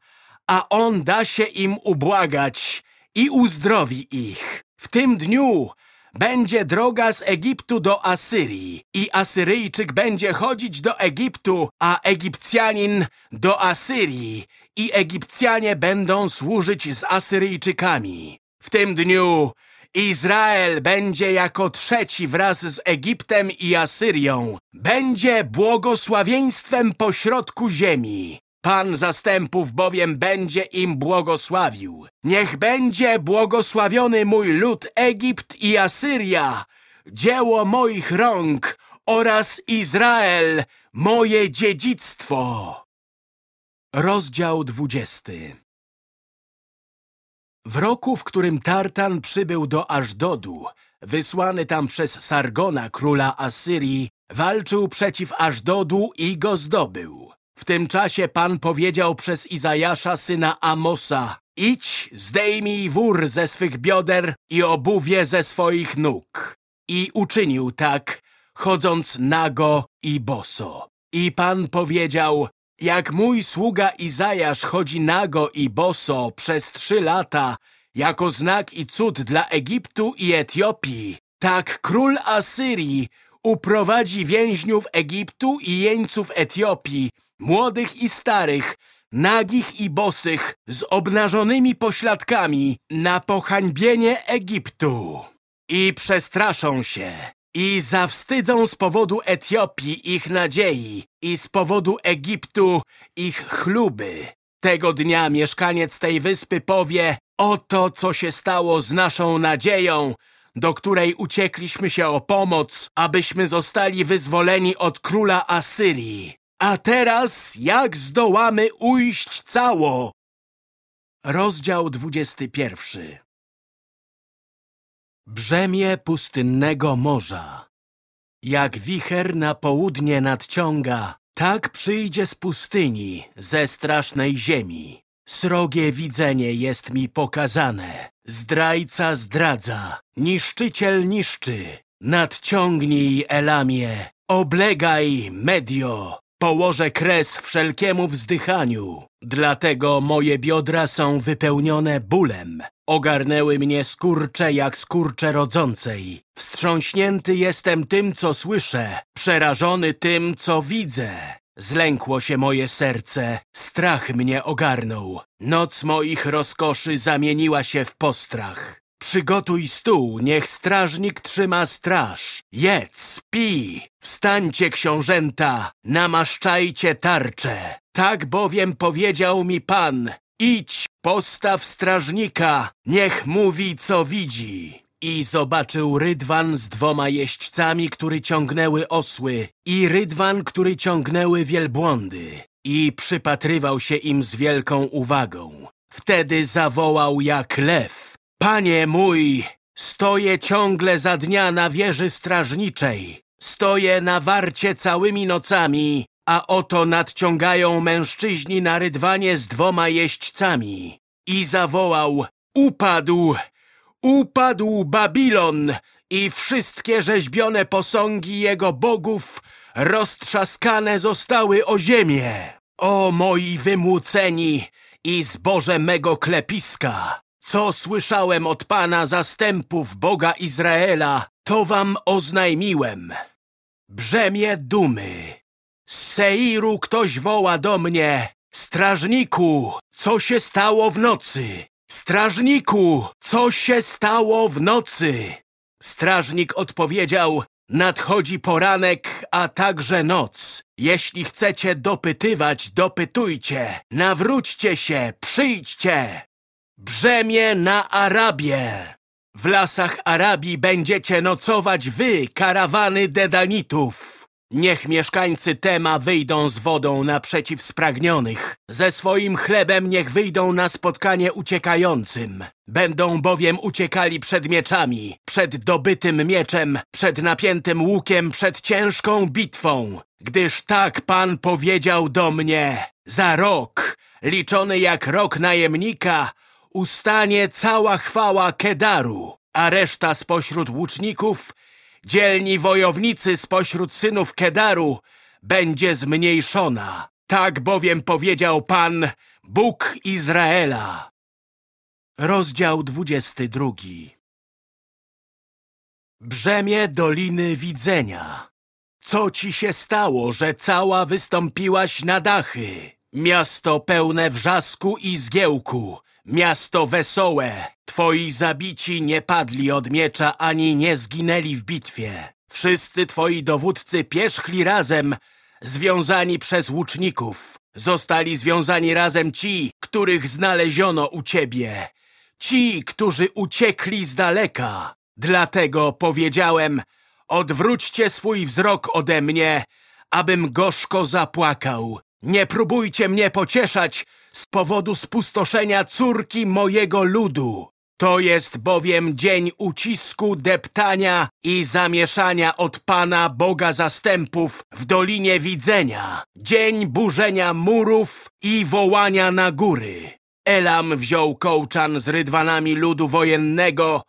a On da się im ubłagać i uzdrowi ich. W tym dniu będzie droga z Egiptu do Asyrii i Asyryjczyk będzie chodzić do Egiptu, a Egipcjanin do Asyrii i Egipcjanie będą służyć z Asyryjczykami. W tym dniu Izrael będzie jako trzeci wraz z Egiptem i Asyrią. Będzie błogosławieństwem pośrodku ziemi. Pan zastępów bowiem będzie im błogosławił. Niech będzie błogosławiony mój lud Egipt i Asyria, dzieło moich rąk oraz Izrael, moje dziedzictwo. Rozdział dwudziesty W roku, w którym Tartan przybył do Ażdodu, wysłany tam przez Sargona, króla Asyrii, walczył przeciw Ażdodu i go zdobył. W tym czasie Pan powiedział przez Izajasza, syna Amosa Idź, zdejmij wór ze swych bioder i obuwie ze swoich nóg. I uczynił tak, chodząc nago i boso. I Pan powiedział, jak mój sługa Izajasz chodzi nago i boso przez trzy lata, jako znak i cud dla Egiptu i Etiopii, tak król Asyrii uprowadzi więźniów Egiptu i jeńców Etiopii młodych i starych, nagich i bosych, z obnażonymi pośladkami na pohańbienie Egiptu. I przestraszą się i zawstydzą z powodu Etiopii ich nadziei i z powodu Egiptu ich chluby. Tego dnia mieszkaniec tej wyspy powie Oto co się stało z naszą nadzieją, do której uciekliśmy się o pomoc, abyśmy zostali wyzwoleni od króla Asyrii. A teraz jak zdołamy ujść cało? Rozdział dwudziesty pierwszy Brzemię pustynnego morza Jak wicher na południe nadciąga, tak przyjdzie z pustyni, ze strasznej ziemi. Srogie widzenie jest mi pokazane. Zdrajca zdradza, niszczyciel niszczy. Nadciągnij, Elamie, oblegaj, Medio, Położę kres wszelkiemu wzdychaniu. Dlatego moje biodra są wypełnione bólem. Ogarnęły mnie skurcze jak skurcze rodzącej. Wstrząśnięty jestem tym, co słyszę, przerażony tym, co widzę. Zlękło się moje serce, strach mnie ogarnął. Noc moich rozkoszy zamieniła się w postrach. Przygotuj stół, niech strażnik trzyma straż. Jedz, pij, wstańcie książęta, namaszczajcie tarcze. Tak bowiem powiedział mi Pan, idź, postaw strażnika, niech mówi co widzi. I zobaczył rydwan z dwoma jeźdźcami, który ciągnęły osły i rydwan, który ciągnęły wielbłądy. I przypatrywał się im z wielką uwagą. Wtedy zawołał jak lew. Panie mój, stoję ciągle za dnia na wieży strażniczej. Stoję na warcie całymi nocami, a oto nadciągają mężczyźni na rydwanie z dwoma jeźdźcami. I zawołał, upadł, upadł Babilon i wszystkie rzeźbione posągi jego bogów roztrzaskane zostały o ziemię. O moi wymłóceni i zboże mego klepiska! Co słyszałem od Pana zastępów Boga Izraela, to wam oznajmiłem. Brzemię dumy. Z Seiru ktoś woła do mnie. Strażniku, co się stało w nocy? Strażniku, co się stało w nocy? Strażnik odpowiedział, nadchodzi poranek, a także noc. Jeśli chcecie dopytywać, dopytujcie. Nawróćcie się, przyjdźcie. Brzemię na Arabię. W lasach Arabii będziecie nocować wy, karawany Dedanitów. Niech mieszkańcy Tema wyjdą z wodą naprzeciw spragnionych. Ze swoim chlebem niech wyjdą na spotkanie uciekającym. Będą bowiem uciekali przed mieczami, przed dobytym mieczem, przed napiętym łukiem, przed ciężką bitwą. Gdyż tak Pan powiedział do mnie, za rok, liczony jak rok najemnika, ustanie cała chwała Kedaru, a reszta spośród łuczników, dzielni wojownicy spośród synów Kedaru, będzie zmniejszona. Tak bowiem powiedział Pan, Bóg Izraela. Rozdział 22 Brzemię Doliny Widzenia Co ci się stało, że cała wystąpiłaś na dachy? Miasto pełne wrzasku i zgiełku, Miasto wesołe, twoi zabici nie padli od miecza ani nie zginęli w bitwie. Wszyscy twoi dowódcy pierzchli razem, związani przez łuczników. Zostali związani razem ci, których znaleziono u ciebie. Ci, którzy uciekli z daleka. Dlatego powiedziałem, odwróćcie swój wzrok ode mnie, abym gorzko zapłakał. Nie próbujcie mnie pocieszać, z powodu spustoszenia córki mojego ludu. To jest bowiem dzień ucisku, deptania i zamieszania od Pana Boga zastępów w Dolinie Widzenia. Dzień burzenia murów i wołania na góry. Elam wziął kołczan z rydwanami ludu wojennego,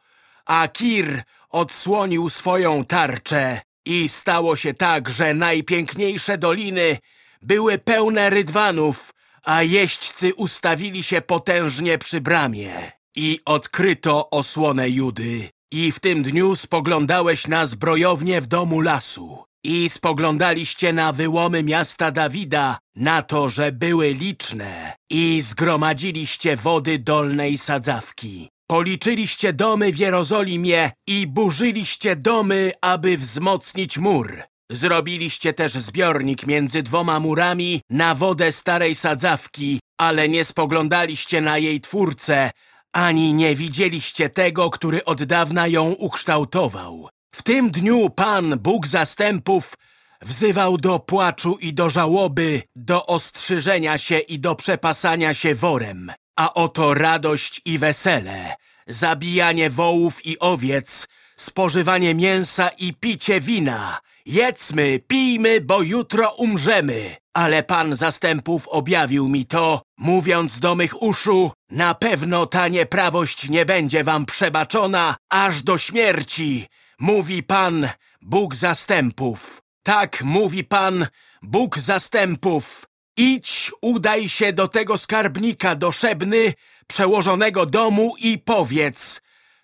a Kir odsłonił swoją tarczę. I stało się tak, że najpiękniejsze doliny były pełne rydwanów, a jeźdźcy ustawili się potężnie przy bramie. I odkryto osłonę Judy. I w tym dniu spoglądałeś na zbrojownię w domu lasu. I spoglądaliście na wyłomy miasta Dawida, na to, że były liczne. I zgromadziliście wody dolnej sadzawki. Policzyliście domy w Jerozolimie i burzyliście domy, aby wzmocnić mur. Zrobiliście też zbiornik między dwoma murami na wodę starej sadzawki, ale nie spoglądaliście na jej twórcę, ani nie widzieliście tego, który od dawna ją ukształtował. W tym dniu Pan, Bóg zastępów, wzywał do płaczu i do żałoby, do ostrzyżenia się i do przepasania się worem. A oto radość i wesele, zabijanie wołów i owiec, spożywanie mięsa i picie wina – Jedzmy, pijmy, bo jutro umrzemy. Ale Pan zastępów objawił mi to, mówiąc do mych uszu, na pewno ta nieprawość nie będzie wam przebaczona aż do śmierci, mówi Pan, Bóg zastępów. Tak mówi Pan, Bóg zastępów. Idź, udaj się do tego skarbnika do Szebny, przełożonego domu i powiedz,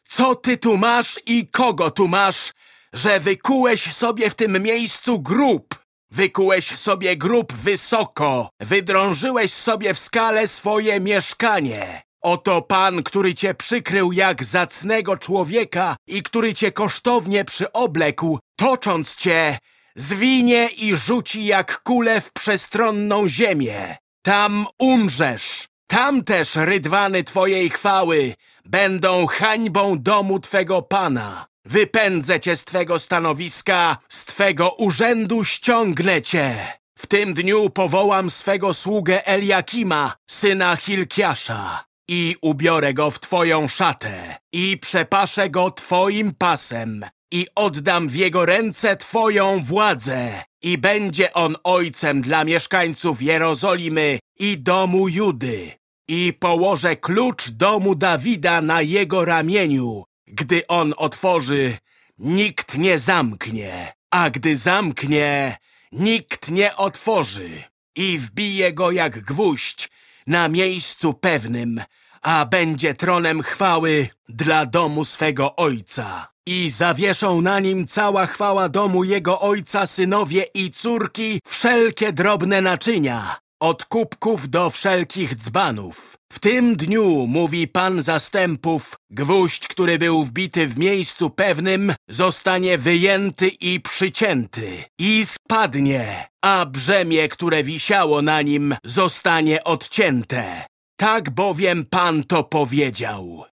co ty tu masz i kogo tu masz, że wykułeś sobie w tym miejscu grób. Wykułeś sobie grób wysoko, wydrążyłeś sobie w skale swoje mieszkanie. Oto Pan, który cię przykrył jak zacnego człowieka i który cię kosztownie przyoblekł, tocząc cię, zwinie i rzuci jak kulę w przestronną ziemię. Tam umrzesz, tam też rydwany twojej chwały będą hańbą domu Twego Pana. Wypędzę Cię z Twego stanowiska, z Twego urzędu ściągnę Cię. W tym dniu powołam swego sługę Eliakima, syna Hilkiasza, i ubiorę go w Twoją szatę, i przepaszę go Twoim pasem, i oddam w jego ręce Twoją władzę, i będzie on ojcem dla mieszkańców Jerozolimy i domu Judy. I położę klucz domu Dawida na jego ramieniu. Gdy on otworzy, nikt nie zamknie, a gdy zamknie, nikt nie otworzy. I wbije go jak gwóźdź na miejscu pewnym, a będzie tronem chwały dla domu swego ojca. I zawieszą na nim cała chwała domu jego ojca, synowie i córki, wszelkie drobne naczynia, od kubków do wszelkich dzbanów. W tym dniu, mówi Pan zastępów, gwóźdź, który był wbity w miejscu pewnym, zostanie wyjęty i przycięty i spadnie, a brzemię, które wisiało na nim, zostanie odcięte. Tak bowiem Pan to powiedział.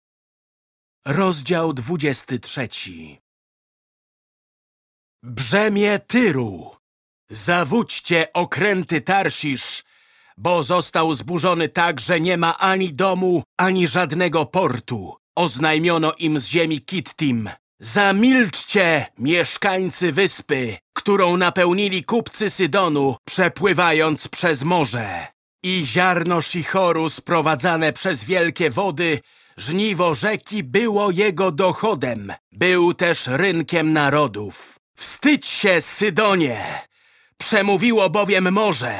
Rozdział 23 Brzemię Tyru Zawódźcie okręty Tarsisz, bo został zburzony tak, że nie ma ani domu, ani żadnego portu. Oznajmiono im z ziemi Kittim. Zamilczcie, mieszkańcy wyspy, którą napełnili kupcy Sydonu, przepływając przez morze. I ziarno Shichoru sprowadzane przez wielkie wody Żniwo rzeki było jego dochodem. Był też rynkiem narodów. Wstydź się, Sydonie! Przemówiło bowiem morze,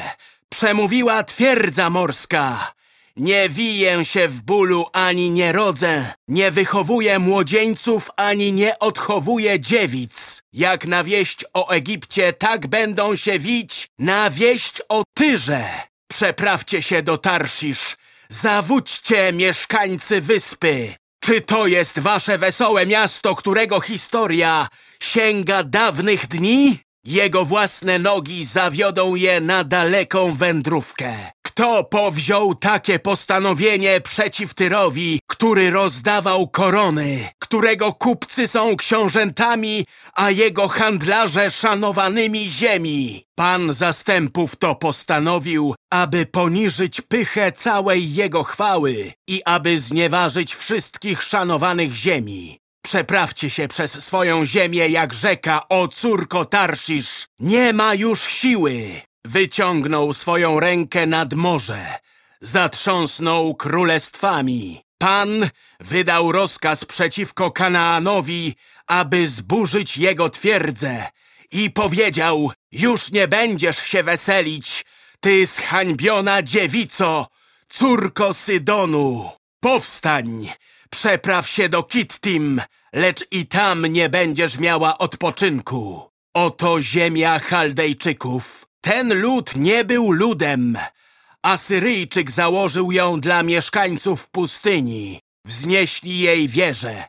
przemówiła twierdza morska. Nie wiję się w bólu, ani nie rodzę, nie wychowuję młodzieńców, ani nie odchowuję dziewic. Jak na wieść o Egipcie, tak będą się wić na wieść o Tyrze. Przeprawcie się do Tarsisz, Zawódźcie, mieszkańcy wyspy! Czy to jest wasze wesołe miasto, którego historia sięga dawnych dni? Jego własne nogi zawiodą je na daleką wędrówkę. Kto powziął takie postanowienie przeciw Tyrowi, który rozdawał korony, którego kupcy są książętami, a jego handlarze szanowanymi ziemi? Pan zastępów to postanowił, aby poniżyć pychę całej jego chwały i aby znieważyć wszystkich szanowanych ziemi. Przeprawcie się przez swoją ziemię jak rzeka, o córko Tarszisz. Nie ma już siły. Wyciągnął swoją rękę nad morze. Zatrząsnął królestwami. Pan wydał rozkaz przeciwko Kanaanowi, aby zburzyć jego twierdzę. I powiedział, już nie będziesz się weselić, ty zhańbiona dziewico, córko Sydonu. Powstań, przepraw się do Kittim, lecz i tam nie będziesz miała odpoczynku. Oto ziemia Chaldejczyków. Ten lud nie był ludem. Asyryjczyk założył ją dla mieszkańców pustyni. Wznieśli jej wieże.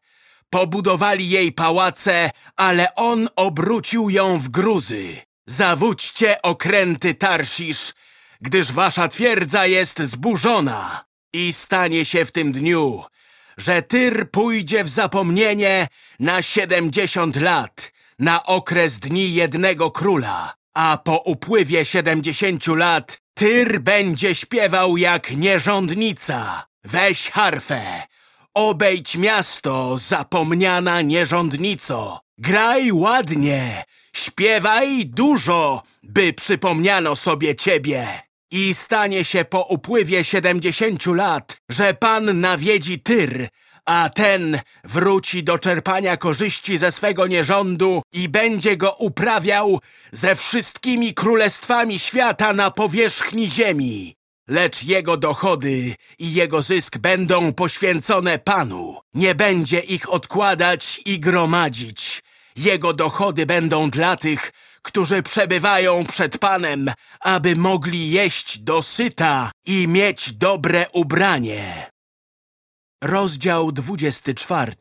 Pobudowali jej pałace, ale on obrócił ją w gruzy. Zawódźcie okręty Tarsisz, gdyż wasza twierdza jest zburzona. I stanie się w tym dniu, że Tyr pójdzie w zapomnienie na siedemdziesiąt lat, na okres dni jednego króla, a po upływie siedemdziesięciu lat Tyr będzie śpiewał jak nierządnica. Weź harfę, obejdź miasto, zapomniana nierządnico. Graj ładnie, śpiewaj dużo, by przypomniano sobie ciebie. I stanie się po upływie siedemdziesięciu lat, że Pan nawiedzi Tyr, a ten wróci do czerpania korzyści ze swego nierządu i będzie go uprawiał ze wszystkimi królestwami świata na powierzchni ziemi. Lecz jego dochody i jego zysk będą poświęcone Panu. Nie będzie ich odkładać i gromadzić. Jego dochody będą dla tych, którzy przebywają przed Panem, aby mogli jeść dosyta i mieć dobre ubranie. Rozdział 24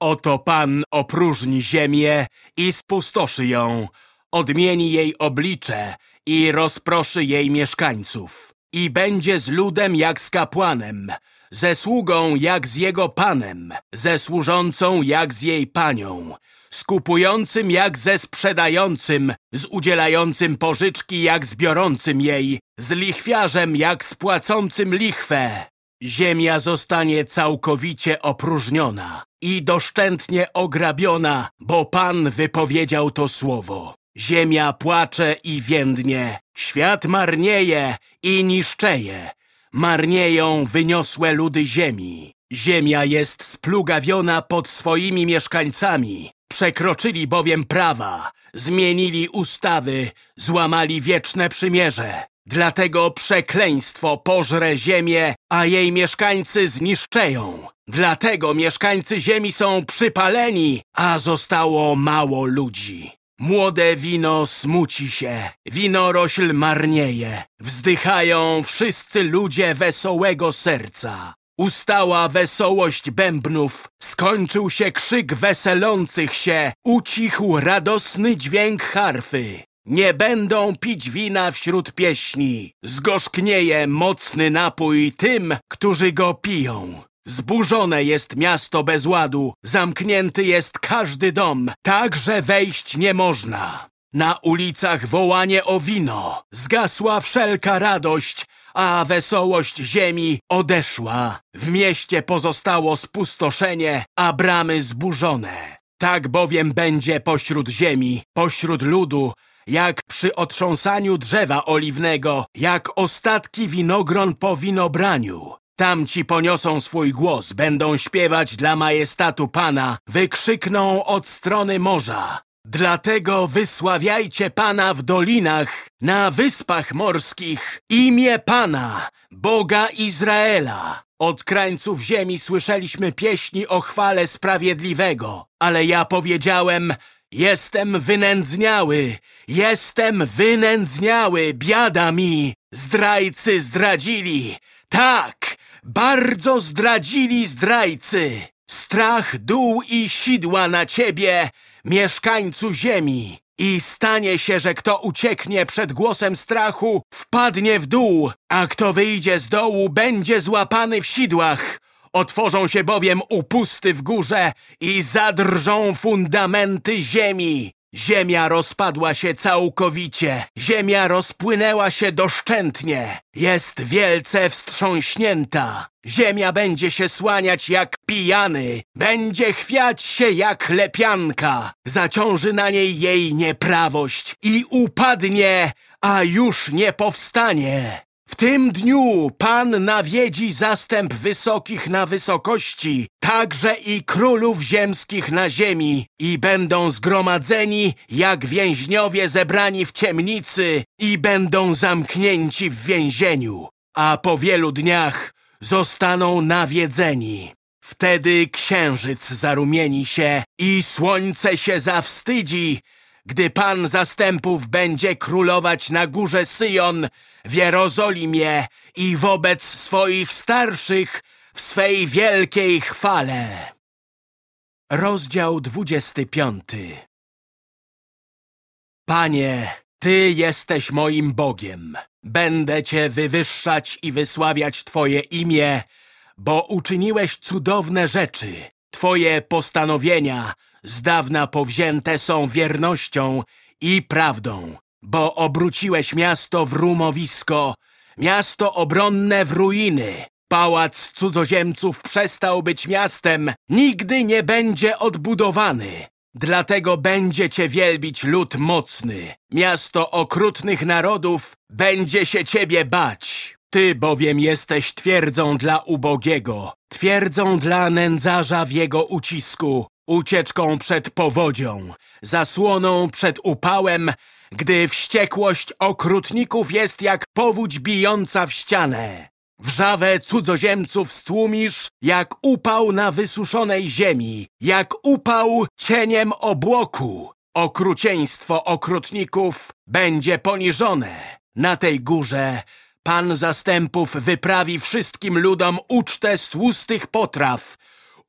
Oto Pan opróżni ziemię i spustoszy ją, odmieni jej oblicze i rozproszy jej mieszkańców. I będzie z ludem jak z kapłanem, ze sługą jak z jego panem, ze służącą jak z jej panią, z kupującym jak ze sprzedającym, z udzielającym pożyczki jak z biorącym jej, z lichwiarzem jak z płacącym lichwę. Ziemia zostanie całkowicie opróżniona i doszczętnie ograbiona, bo Pan wypowiedział to słowo. Ziemia płacze i więdnie, świat marnieje i niszczeje. Marnieją wyniosłe ludy ziemi. Ziemia jest splugawiona pod swoimi mieszkańcami. Przekroczyli bowiem prawa, zmienili ustawy, złamali wieczne przymierze. Dlatego przekleństwo pożre ziemię, a jej mieszkańcy zniszczeją. Dlatego mieszkańcy ziemi są przypaleni, a zostało mało ludzi. Młode wino smuci się, winorośl marnieje, wzdychają wszyscy ludzie wesołego serca. Ustała wesołość bębnów, skończył się krzyk weselących się, ucichł radosny dźwięk harfy. Nie będą pić wina wśród pieśni, zgorzknieje mocny napój tym, którzy go piją. Zburzone jest miasto bez ładu, zamknięty jest każdy dom, tak że wejść nie można. Na ulicach wołanie o wino, zgasła wszelka radość, a wesołość ziemi odeszła. W mieście pozostało spustoszenie, a bramy zburzone. Tak bowiem będzie pośród ziemi, pośród ludu, jak przy otrząsaniu drzewa oliwnego, jak ostatki winogron po winobraniu. Tamci poniosą swój głos, będą śpiewać dla majestatu Pana, wykrzykną od strony morza. Dlatego wysławiajcie Pana w dolinach, na wyspach morskich, imię Pana, Boga Izraela. Od krańców ziemi słyszeliśmy pieśni o chwale sprawiedliwego, ale ja powiedziałem, jestem wynędzniały, jestem wynędzniały, biada mi. Zdrajcy zdradzili, tak, bardzo zdradzili zdrajcy. Strach, dół i sidła na ciebie, mieszkańcu ziemi. I stanie się, że kto ucieknie przed głosem strachu, wpadnie w dół, a kto wyjdzie z dołu, będzie złapany w sidłach. Otworzą się bowiem upusty w górze i zadrżą fundamenty ziemi. Ziemia rozpadła się całkowicie, ziemia rozpłynęła się doszczętnie, jest wielce wstrząśnięta. Ziemia będzie się słaniać jak pijany, będzie chwiać się jak lepianka, zaciąży na niej jej nieprawość i upadnie, a już nie powstanie. W tym dniu Pan nawiedzi zastęp wysokich na wysokości, także i królów ziemskich na ziemi i będą zgromadzeni jak więźniowie zebrani w ciemnicy i będą zamknięci w więzieniu, a po wielu dniach zostaną nawiedzeni. Wtedy księżyc zarumieni się i słońce się zawstydzi, gdy Pan zastępów będzie królować na górze Syjon w Jerozolimie i wobec swoich starszych w swej wielkiej chwale. Rozdział 25 Panie, Ty jesteś moim Bogiem. Będę Cię wywyższać i wysławiać Twoje imię, bo uczyniłeś cudowne rzeczy. Twoje postanowienia z dawna powzięte są wiernością i prawdą, bo obróciłeś miasto w rumowisko, miasto obronne w ruiny. Pałac cudzoziemców przestał być miastem, nigdy nie będzie odbudowany. Dlatego będzie cię wielbić lud mocny. Miasto okrutnych narodów będzie się ciebie bać. Ty bowiem jesteś twierdzą dla ubogiego, twierdzą dla nędzarza w jego ucisku, ucieczką przed powodzią, zasłoną przed upałem, gdy wściekłość okrutników jest jak powódź bijąca w ścianę. Wrzawę cudzoziemców stłumisz, jak upał na wysuszonej ziemi, jak upał cieniem obłoku. Okrucieństwo okrutników będzie poniżone. Na tej górze Pan zastępów wyprawi wszystkim ludom ucztę z tłustych potraw,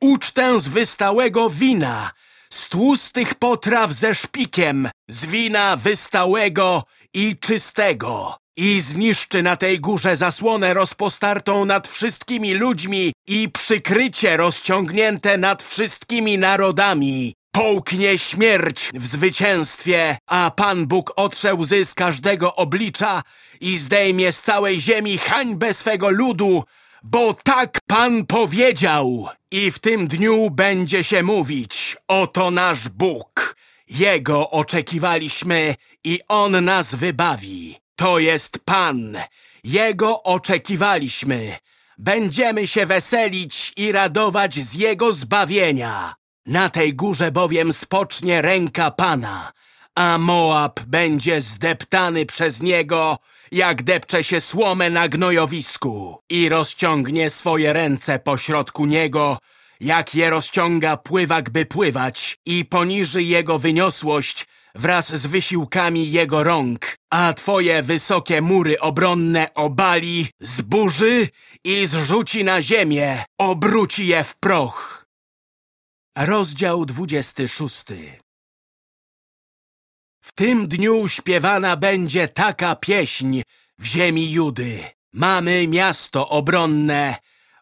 ucztę z wystałego wina, z tłustych potraw ze szpikiem, z wina wystałego i czystego. i zniszczy na tej górze zasłonę rozpostartą nad wszystkimi ludźmi i przykrycie rozciągnięte nad wszystkimi narodami. Połknie śmierć w zwycięstwie, a Pan Bóg otrze łzy z każdego oblicza i zdejmie z całej ziemi hańbę swego ludu, bo tak Pan powiedział. I w tym dniu będzie się mówić, oto nasz Bóg. Jego oczekiwaliśmy i On nas wybawi. To jest Pan. Jego oczekiwaliśmy. Będziemy się weselić i radować z Jego zbawienia. Na tej górze bowiem spocznie ręka Pana, a Moab będzie zdeptany przez Niego, jak depcze się słomę na gnojowisku i rozciągnie swoje ręce pośrodku Niego, jak je rozciąga pływak, by pływać i poniży Jego wyniosłość wraz z wysiłkami Jego rąk, a Twoje wysokie mury obronne obali, zburzy i zrzuci na ziemię, obróci je w proch. Rozdział 26 W tym dniu śpiewana będzie taka pieśń w ziemi Judy. Mamy miasto obronne.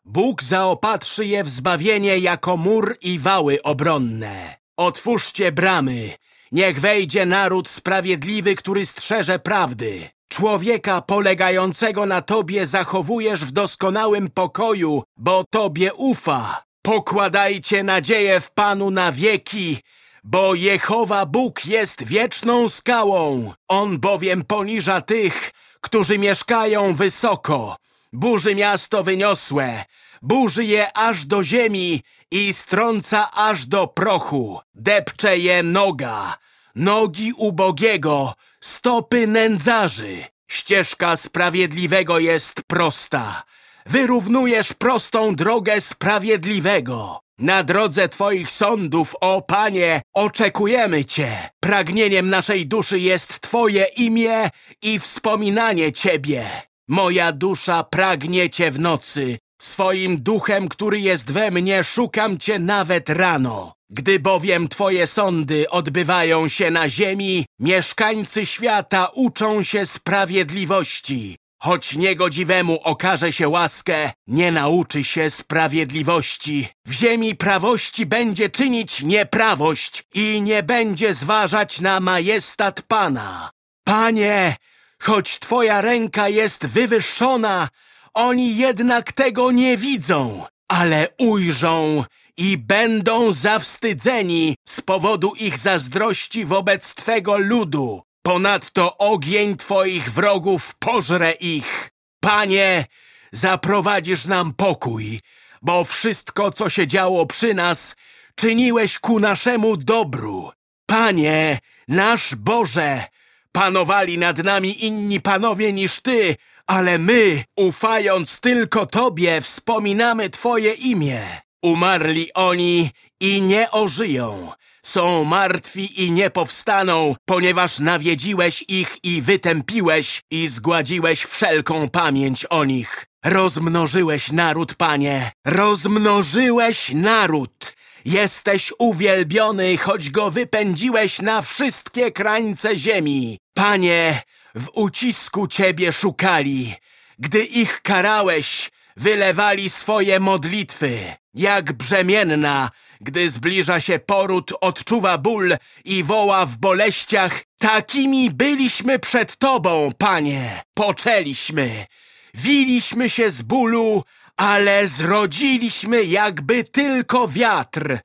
Bóg zaopatrzy je w zbawienie jako mur i wały obronne. Otwórzcie bramy. Niech wejdzie naród sprawiedliwy, który strzeże prawdy. Człowieka polegającego na Tobie zachowujesz w doskonałym pokoju, bo Tobie ufa. Pokładajcie nadzieję w Panu na wieki, bo Jehowa Bóg jest wieczną skałą. On bowiem poniża tych, którzy mieszkają wysoko. Burzy miasto wyniosłe, burzy je aż do ziemi i strąca aż do prochu. Depcze je noga, nogi ubogiego, stopy nędzarzy. Ścieżka sprawiedliwego jest prosta. Wyrównujesz prostą drogę sprawiedliwego. Na drodze Twoich sądów, o Panie, oczekujemy Cię. Pragnieniem naszej duszy jest Twoje imię i wspominanie Ciebie. Moja dusza pragnie Cię w nocy. Swoim duchem, który jest we mnie, szukam Cię nawet rano. Gdy bowiem Twoje sądy odbywają się na ziemi, mieszkańcy świata uczą się sprawiedliwości. Choć niegodziwemu okaże się łaskę, nie nauczy się sprawiedliwości. W ziemi prawości będzie czynić nieprawość i nie będzie zważać na majestat Pana. Panie, choć Twoja ręka jest wywyższona, oni jednak tego nie widzą, ale ujrzą i będą zawstydzeni z powodu ich zazdrości wobec Twego ludu. Ponadto ogień Twoich wrogów pożre ich. Panie, zaprowadzisz nam pokój, bo wszystko, co się działo przy nas, czyniłeś ku naszemu dobru. Panie, nasz Boże, panowali nad nami inni panowie niż Ty, ale my, ufając tylko Tobie, wspominamy Twoje imię. Umarli oni i nie ożyją. Są martwi i nie powstaną, ponieważ nawiedziłeś ich i wytępiłeś i zgładziłeś wszelką pamięć o nich. Rozmnożyłeś naród, Panie, rozmnożyłeś naród. Jesteś uwielbiony, choć go wypędziłeś na wszystkie krańce ziemi. Panie, w ucisku Ciebie szukali. Gdy ich karałeś, wylewali swoje modlitwy. Jak brzemienna, gdy zbliża się poród, odczuwa ból i woła w boleściach. Takimi byliśmy przed Tobą, Panie. Poczęliśmy. Wiliśmy się z bólu, ale zrodziliśmy jakby tylko wiatr.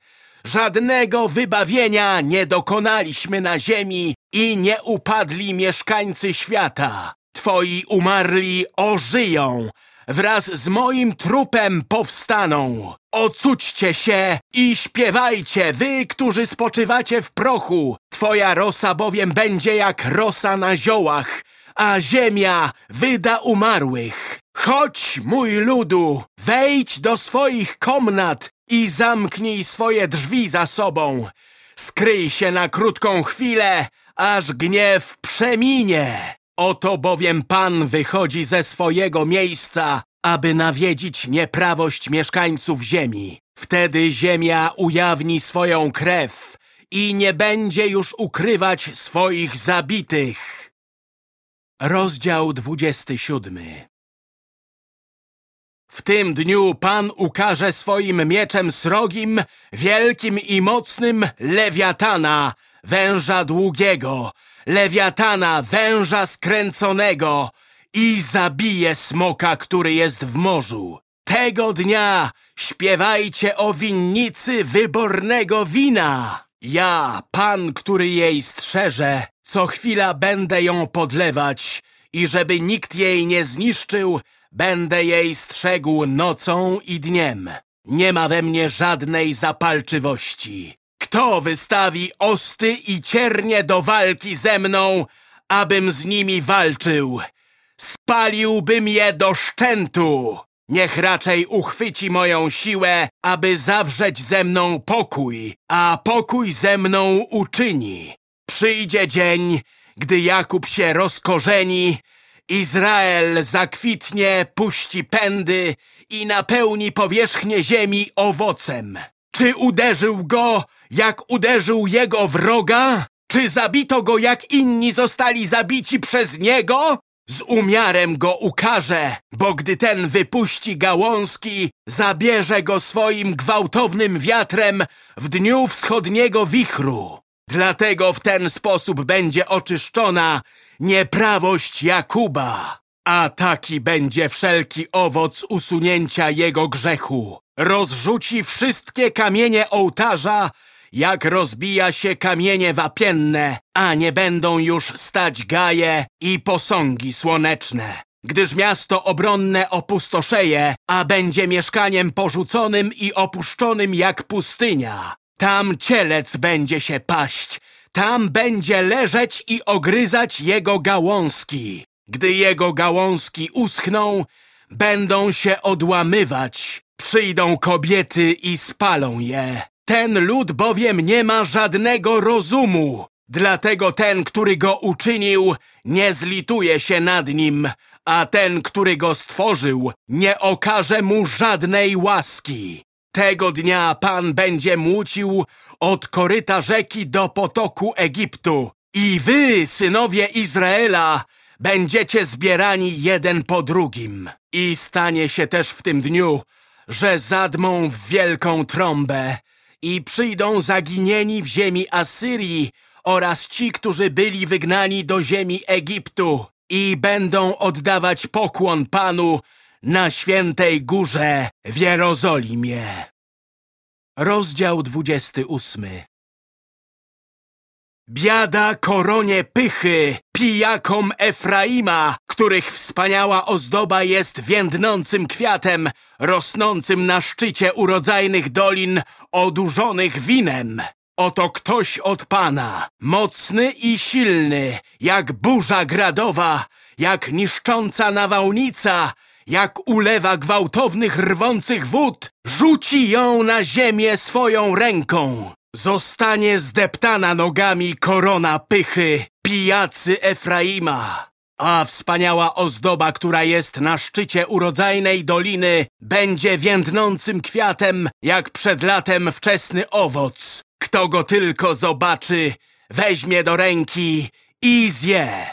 Żadnego wybawienia nie dokonaliśmy na ziemi i nie upadli mieszkańcy świata. Twoi umarli ożyją, wraz z moim trupem powstaną. Ocućcie się i śpiewajcie, wy, którzy spoczywacie w prochu. Twoja rosa bowiem będzie jak rosa na ziołach, a ziemia wyda umarłych. Chodź, mój ludu, wejdź do swoich komnat i zamknij swoje drzwi za sobą. Skryj się na krótką chwilę, aż gniew przeminie. Oto bowiem Pan wychodzi ze swojego miejsca, aby nawiedzić nieprawość mieszkańców ziemi. Wtedy ziemia ujawni swoją krew i nie będzie już ukrywać swoich zabitych. Rozdział 27 W tym dniu Pan ukaże swoim mieczem srogim, wielkim i mocnym lewiatana, węża długiego, lewiatana, węża skręconego i zabije smoka, który jest w morzu. Tego dnia śpiewajcie o winnicy wybornego wina. Ja, Pan, który jej strzeże, co chwila będę ją podlewać i żeby nikt jej nie zniszczył, będę jej strzegł nocą i dniem. Nie ma we mnie żadnej zapalczywości. Kto wystawi osty i ciernie do walki ze mną, abym z nimi walczył? Spaliłbym je do szczętu. Niech raczej uchwyci moją siłę, aby zawrzeć ze mną pokój, a pokój ze mną uczyni. Przyjdzie dzień, gdy Jakub się rozkorzeni, Izrael zakwitnie, puści pędy i napełni powierzchnię ziemi owocem. Czy uderzył go, jak uderzył jego wroga? Czy zabito go, jak inni zostali zabici przez niego? Z umiarem go ukaże, bo gdy ten wypuści gałązki, zabierze go swoim gwałtownym wiatrem w dniu wschodniego wichru. Dlatego w ten sposób będzie oczyszczona nieprawość Jakuba, a taki będzie wszelki owoc usunięcia jego grzechu. Rozrzuci wszystkie kamienie ołtarza, jak rozbija się kamienie wapienne, a nie będą już stać gaje i posągi słoneczne. Gdyż miasto obronne opustoszeje, a będzie mieszkaniem porzuconym i opuszczonym jak pustynia. Tam cielec będzie się paść, tam będzie leżeć i ogryzać jego gałązki. Gdy jego gałązki uschną, będą się odłamywać. Przyjdą kobiety i spalą je. Ten lud bowiem nie ma żadnego rozumu. Dlatego ten, który go uczynił, nie zlituje się nad nim, a ten, który go stworzył, nie okaże mu żadnej łaski. Tego dnia Pan będzie młócił od koryta rzeki do potoku Egiptu. I wy, synowie Izraela, będziecie zbierani jeden po drugim. I stanie się też w tym dniu, że zadmą w wielką trąbę i przyjdą zaginieni w ziemi Asyrii oraz ci, którzy byli wygnani do ziemi Egiptu i będą oddawać pokłon Panu na świętej górze w Jerozolimie. Rozdział 28 Biada koronie pychy, pijakom Efraima, których wspaniała ozdoba jest więdnącym kwiatem, rosnącym na szczycie urodzajnych dolin, odurzonych winem. Oto ktoś od Pana, mocny i silny, jak burza gradowa, jak niszcząca nawałnica, jak ulewa gwałtownych rwących wód, rzuci ją na ziemię swoją ręką. Zostanie zdeptana nogami korona pychy, pijacy Efraima. A wspaniała ozdoba, która jest na szczycie urodzajnej doliny, będzie więdnącym kwiatem, jak przed latem wczesny owoc. Kto go tylko zobaczy, weźmie do ręki i zje.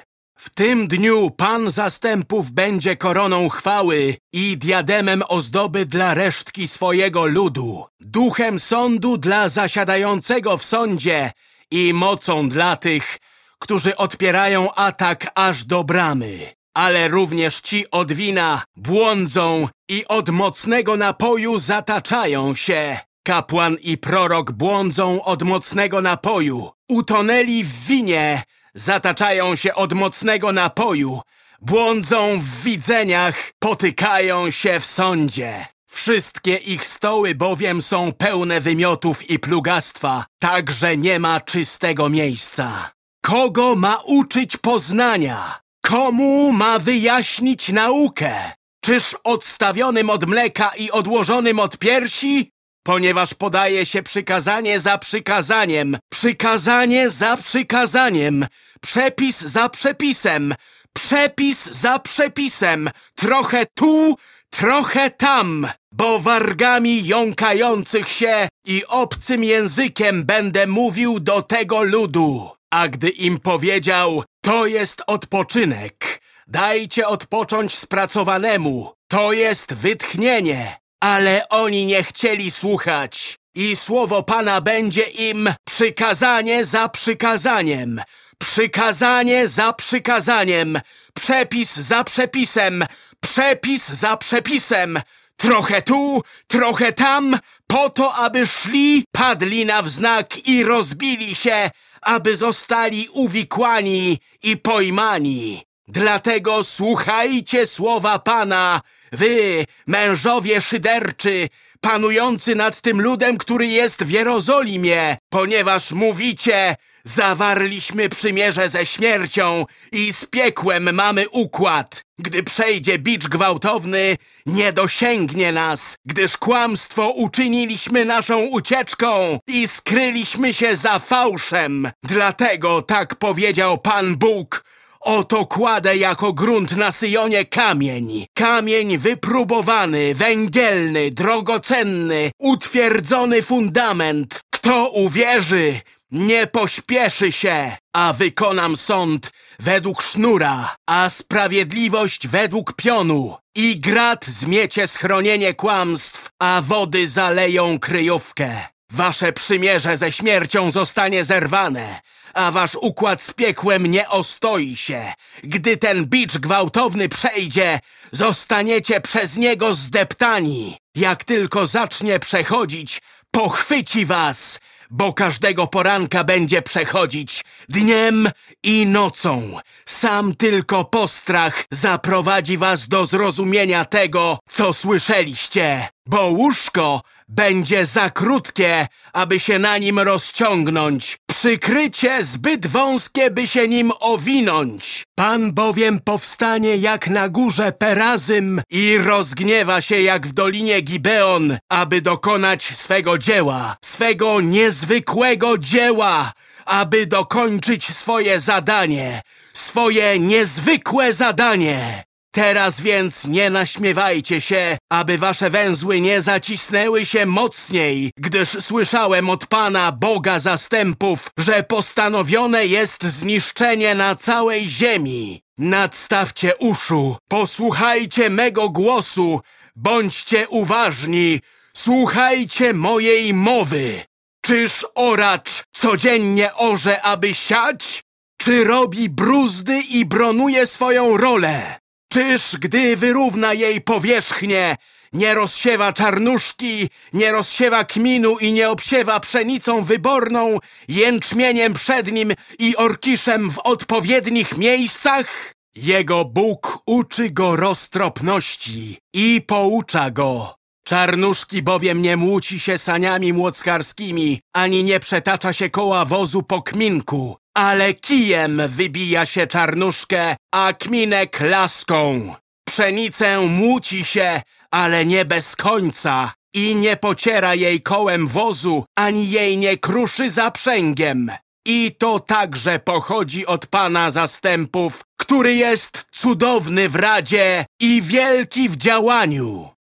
W tym dniu Pan zastępów będzie koroną chwały i diademem ozdoby dla resztki swojego ludu, duchem sądu dla zasiadającego w sądzie i mocą dla tych, którzy odpierają atak aż do bramy. Ale również ci od wina błądzą i od mocnego napoju zataczają się. Kapłan i prorok błądzą od mocnego napoju. Utonęli w winie, zataczają się od mocnego napoju, błądzą w widzeniach, potykają się w sądzie. Wszystkie ich stoły bowiem są pełne wymiotów i plugastwa, tak że nie ma czystego miejsca. Kogo ma uczyć poznania? Komu ma wyjaśnić naukę? Czyż odstawionym od mleka i odłożonym od piersi? Ponieważ podaje się przykazanie za przykazaniem, przykazanie za przykazaniem, przepis za przepisem, przepis za przepisem, trochę tu, trochę tam, bo wargami jąkających się i obcym językiem będę mówił do tego ludu. A gdy im powiedział, To jest odpoczynek. Dajcie odpocząć spracowanemu. To jest wytchnienie. Ale oni nie chcieli słuchać. I słowo Pana będzie im przykazanie za przykazaniem. Przykazanie za przykazaniem. Przepis za przepisem. Przepis za przepisem. Trochę tu, trochę tam, po to, aby szli, padli na wznak i rozbili się, aby zostali uwikłani i pojmani. Dlatego słuchajcie słowa Pana, wy, mężowie szyderczy, panujący nad tym ludem, który jest w Jerozolimie, ponieważ mówicie, zawarliśmy przymierze ze śmiercią i z piekłem mamy układ. Gdy przejdzie bicz gwałtowny, nie dosięgnie nas, gdyż kłamstwo uczyniliśmy naszą ucieczką i skryliśmy się za fałszem. Dlatego tak powiedział Pan Bóg, Oto kładę jako grunt na Syjonie kamień. Kamień wypróbowany, węgielny, drogocenny, utwierdzony fundament. Kto uwierzy, nie pośpieszy się, a wykonam sąd według sznura, a sprawiedliwość według pionu. I grat zmiecie schronienie kłamstw, a wody zaleją kryjówkę. Wasze przymierze ze śmiercią zostanie zerwane, a wasz układ z piekłem nie ostoi się. Gdy ten bicz gwałtowny przejdzie, zostaniecie przez niego zdeptani. Jak tylko zacznie przechodzić, pochwyci was, bo każdego poranka będzie przechodzić dniem i nocą. Sam tylko postrach zaprowadzi was do zrozumienia tego, co słyszeliście, bo łóżko będzie za krótkie, aby się na nim rozciągnąć. Przykrycie zbyt wąskie, by się nim owinąć. Pan bowiem powstanie jak na górze Perazym i rozgniewa się jak w dolinie Gibeon, aby dokonać swego dzieła, swego niezwykłego dzieła, aby dokończyć swoje zadanie, swoje niezwykłe zadanie. Teraz więc nie naśmiewajcie się, aby wasze węzły nie zacisnęły się mocniej, gdyż słyszałem od Pana Boga zastępów, że postanowione jest zniszczenie na całej ziemi. Nadstawcie uszu, posłuchajcie mego głosu, bądźcie uważni, słuchajcie mojej mowy. Czyż oracz codziennie orze, aby siać? Czy robi bruzdy i bronuje swoją rolę? Czyż gdy wyrówna jej powierzchnię, nie rozsiewa czarnuszki, nie rozsiewa kminu i nie obsiewa pszenicą wyborną, jęczmieniem przednim i orkiszem w odpowiednich miejscach? Jego Bóg uczy go roztropności i poucza go. Czarnuszki bowiem nie młóci się saniami młockarskimi, ani nie przetacza się koła wozu po kminku, ale kijem wybija się czarnuszkę, a kminek laską. Pszenicę młóci się, ale nie bez końca i nie pociera jej kołem wozu, ani jej nie kruszy zaprzęgiem. I to także pochodzi od Pana zastępów, który jest cudowny w radzie i wielki w działaniu.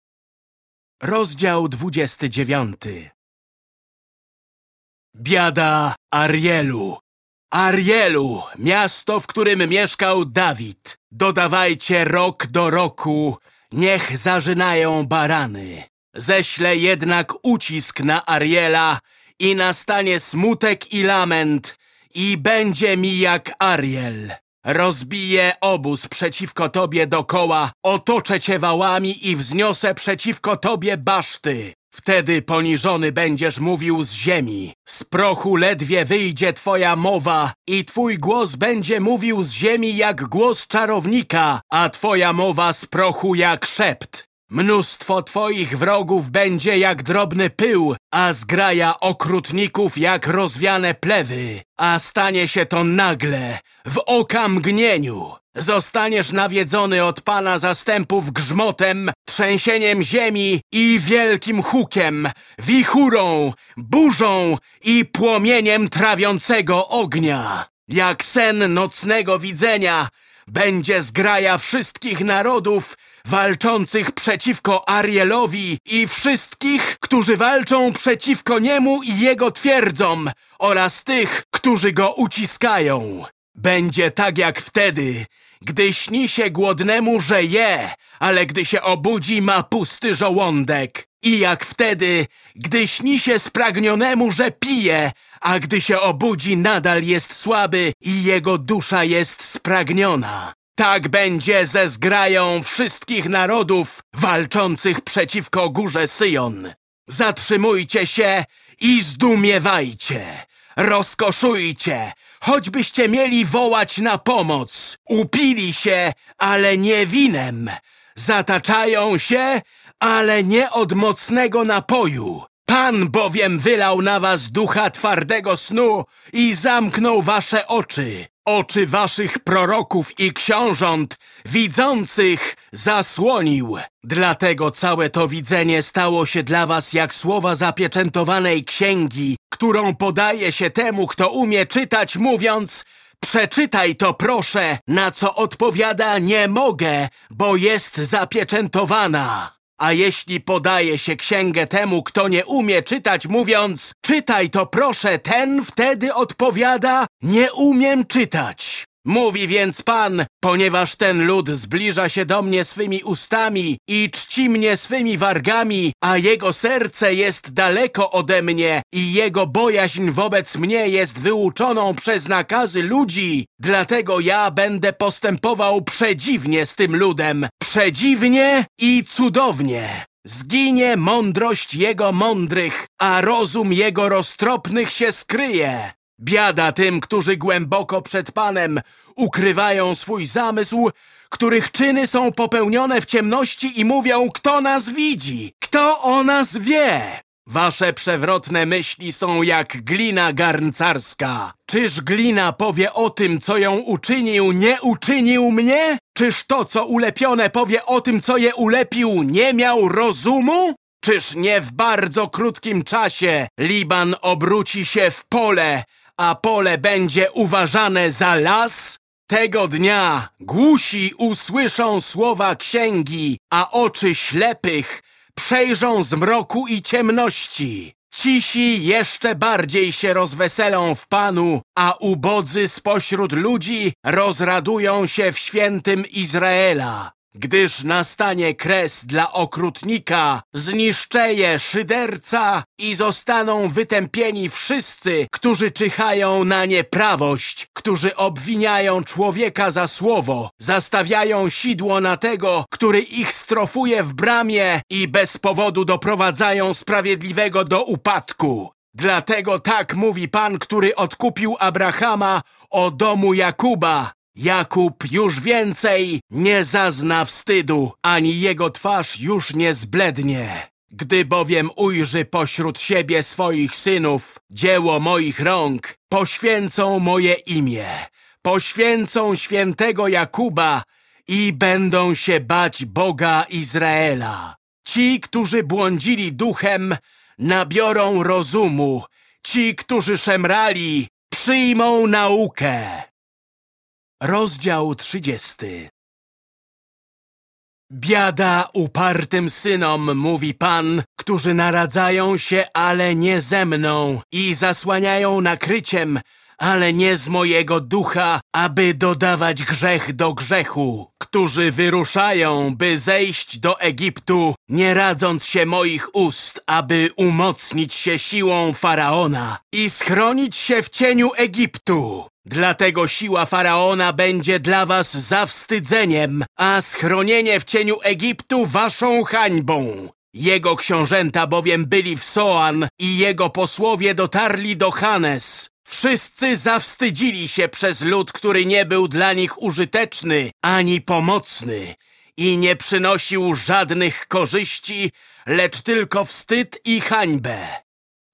Rozdział 29 Biada Arielu Arielu, miasto, w którym mieszkał Dawid. Dodawajcie rok do roku, niech zażynają barany. Ześlę jednak ucisk na Ariela i nastanie smutek i lament i będzie mi jak Ariel. Rozbiję obóz przeciwko tobie dokoła, otoczę cię wałami i wzniosę przeciwko tobie baszty. Wtedy poniżony będziesz mówił z ziemi. Z prochu ledwie wyjdzie twoja mowa i twój głos będzie mówił z ziemi jak głos czarownika, a twoja mowa z prochu jak szept. Mnóstwo twoich wrogów będzie jak drobny pył, a zgraja okrutników jak rozwiane plewy. A stanie się to nagle, w okamgnieniu. Zostaniesz nawiedzony od Pana zastępów grzmotem, trzęsieniem ziemi i wielkim hukiem, wichurą, burzą i płomieniem trawiącego ognia. Jak sen nocnego widzenia będzie zgraja wszystkich narodów walczących przeciwko Arielowi i wszystkich, którzy walczą przeciwko niemu i jego twierdzom oraz tych, którzy go uciskają. Będzie tak jak wtedy, gdy śni się głodnemu, że je, ale gdy się obudzi, ma pusty żołądek. I jak wtedy, gdy śni się spragnionemu, że pije, a gdy się obudzi, nadal jest słaby i jego dusza jest spragniona. Tak będzie ze zgrają wszystkich narodów walczących przeciwko górze Syjon. Zatrzymujcie się i zdumiewajcie. Rozkoszujcie, choćbyście mieli wołać na pomoc. Upili się, ale nie winem. Zataczają się, ale nie od mocnego napoju. Pan bowiem wylał na was ducha twardego snu i zamknął wasze oczy. Oczy waszych proroków i książąt, widzących, zasłonił. Dlatego całe to widzenie stało się dla was jak słowa zapieczętowanej księgi, którą podaje się temu, kto umie czytać, mówiąc Przeczytaj to proszę, na co odpowiada nie mogę, bo jest zapieczętowana. A jeśli podaje się księgę temu, kto nie umie czytać, mówiąc czytaj to proszę, ten wtedy odpowiada nie umiem czytać. Mówi więc Pan, ponieważ ten lud zbliża się do mnie swymi ustami i czci mnie swymi wargami, a jego serce jest daleko ode mnie i jego bojaźń wobec mnie jest wyuczoną przez nakazy ludzi, dlatego ja będę postępował przedziwnie z tym ludem, przedziwnie i cudownie. Zginie mądrość jego mądrych, a rozum jego roztropnych się skryje. Biada tym, którzy głęboko przed Panem ukrywają swój zamysł, których czyny są popełnione w ciemności i mówią, kto nas widzi, kto o nas wie. Wasze przewrotne myśli są jak glina garncarska. Czyż glina powie o tym, co ją uczynił, nie uczynił mnie? Czyż to, co ulepione powie o tym, co je ulepił, nie miał rozumu? Czyż nie w bardzo krótkim czasie Liban obróci się w pole, a pole będzie uważane za las? Tego dnia głusi usłyszą słowa księgi, a oczy ślepych przejrzą zmroku i ciemności. Cisi jeszcze bardziej się rozweselą w Panu, a ubodzy spośród ludzi rozradują się w świętym Izraela. Gdyż nastanie kres dla okrutnika, zniszczeje szyderca i zostaną wytępieni wszyscy, którzy czyhają na nieprawość, którzy obwiniają człowieka za słowo, zastawiają sidło na tego, który ich strofuje w bramie i bez powodu doprowadzają sprawiedliwego do upadku. Dlatego tak mówi Pan, który odkupił Abrahama o domu Jakuba. Jakub już więcej nie zazna wstydu, ani jego twarz już nie zblednie. Gdy bowiem ujrzy pośród siebie swoich synów dzieło moich rąk, poświęcą moje imię, poświęcą świętego Jakuba i będą się bać Boga Izraela. Ci, którzy błądzili duchem, nabiorą rozumu. Ci, którzy szemrali, przyjmą naukę. Rozdział trzydziesty Biada upartym synom, mówi Pan, którzy naradzają się, ale nie ze mną i zasłaniają nakryciem, ale nie z mojego ducha, aby dodawać grzech do grzechu, którzy wyruszają, by zejść do Egiptu, nie radząc się moich ust, aby umocnić się siłą Faraona i schronić się w cieniu Egiptu. Dlatego siła Faraona będzie dla was zawstydzeniem, a schronienie w cieniu Egiptu waszą hańbą. Jego książęta bowiem byli w Soan i jego posłowie dotarli do Hanes. Wszyscy zawstydzili się przez lud, który nie był dla nich użyteczny ani pomocny i nie przynosił żadnych korzyści, lecz tylko wstyd i hańbę.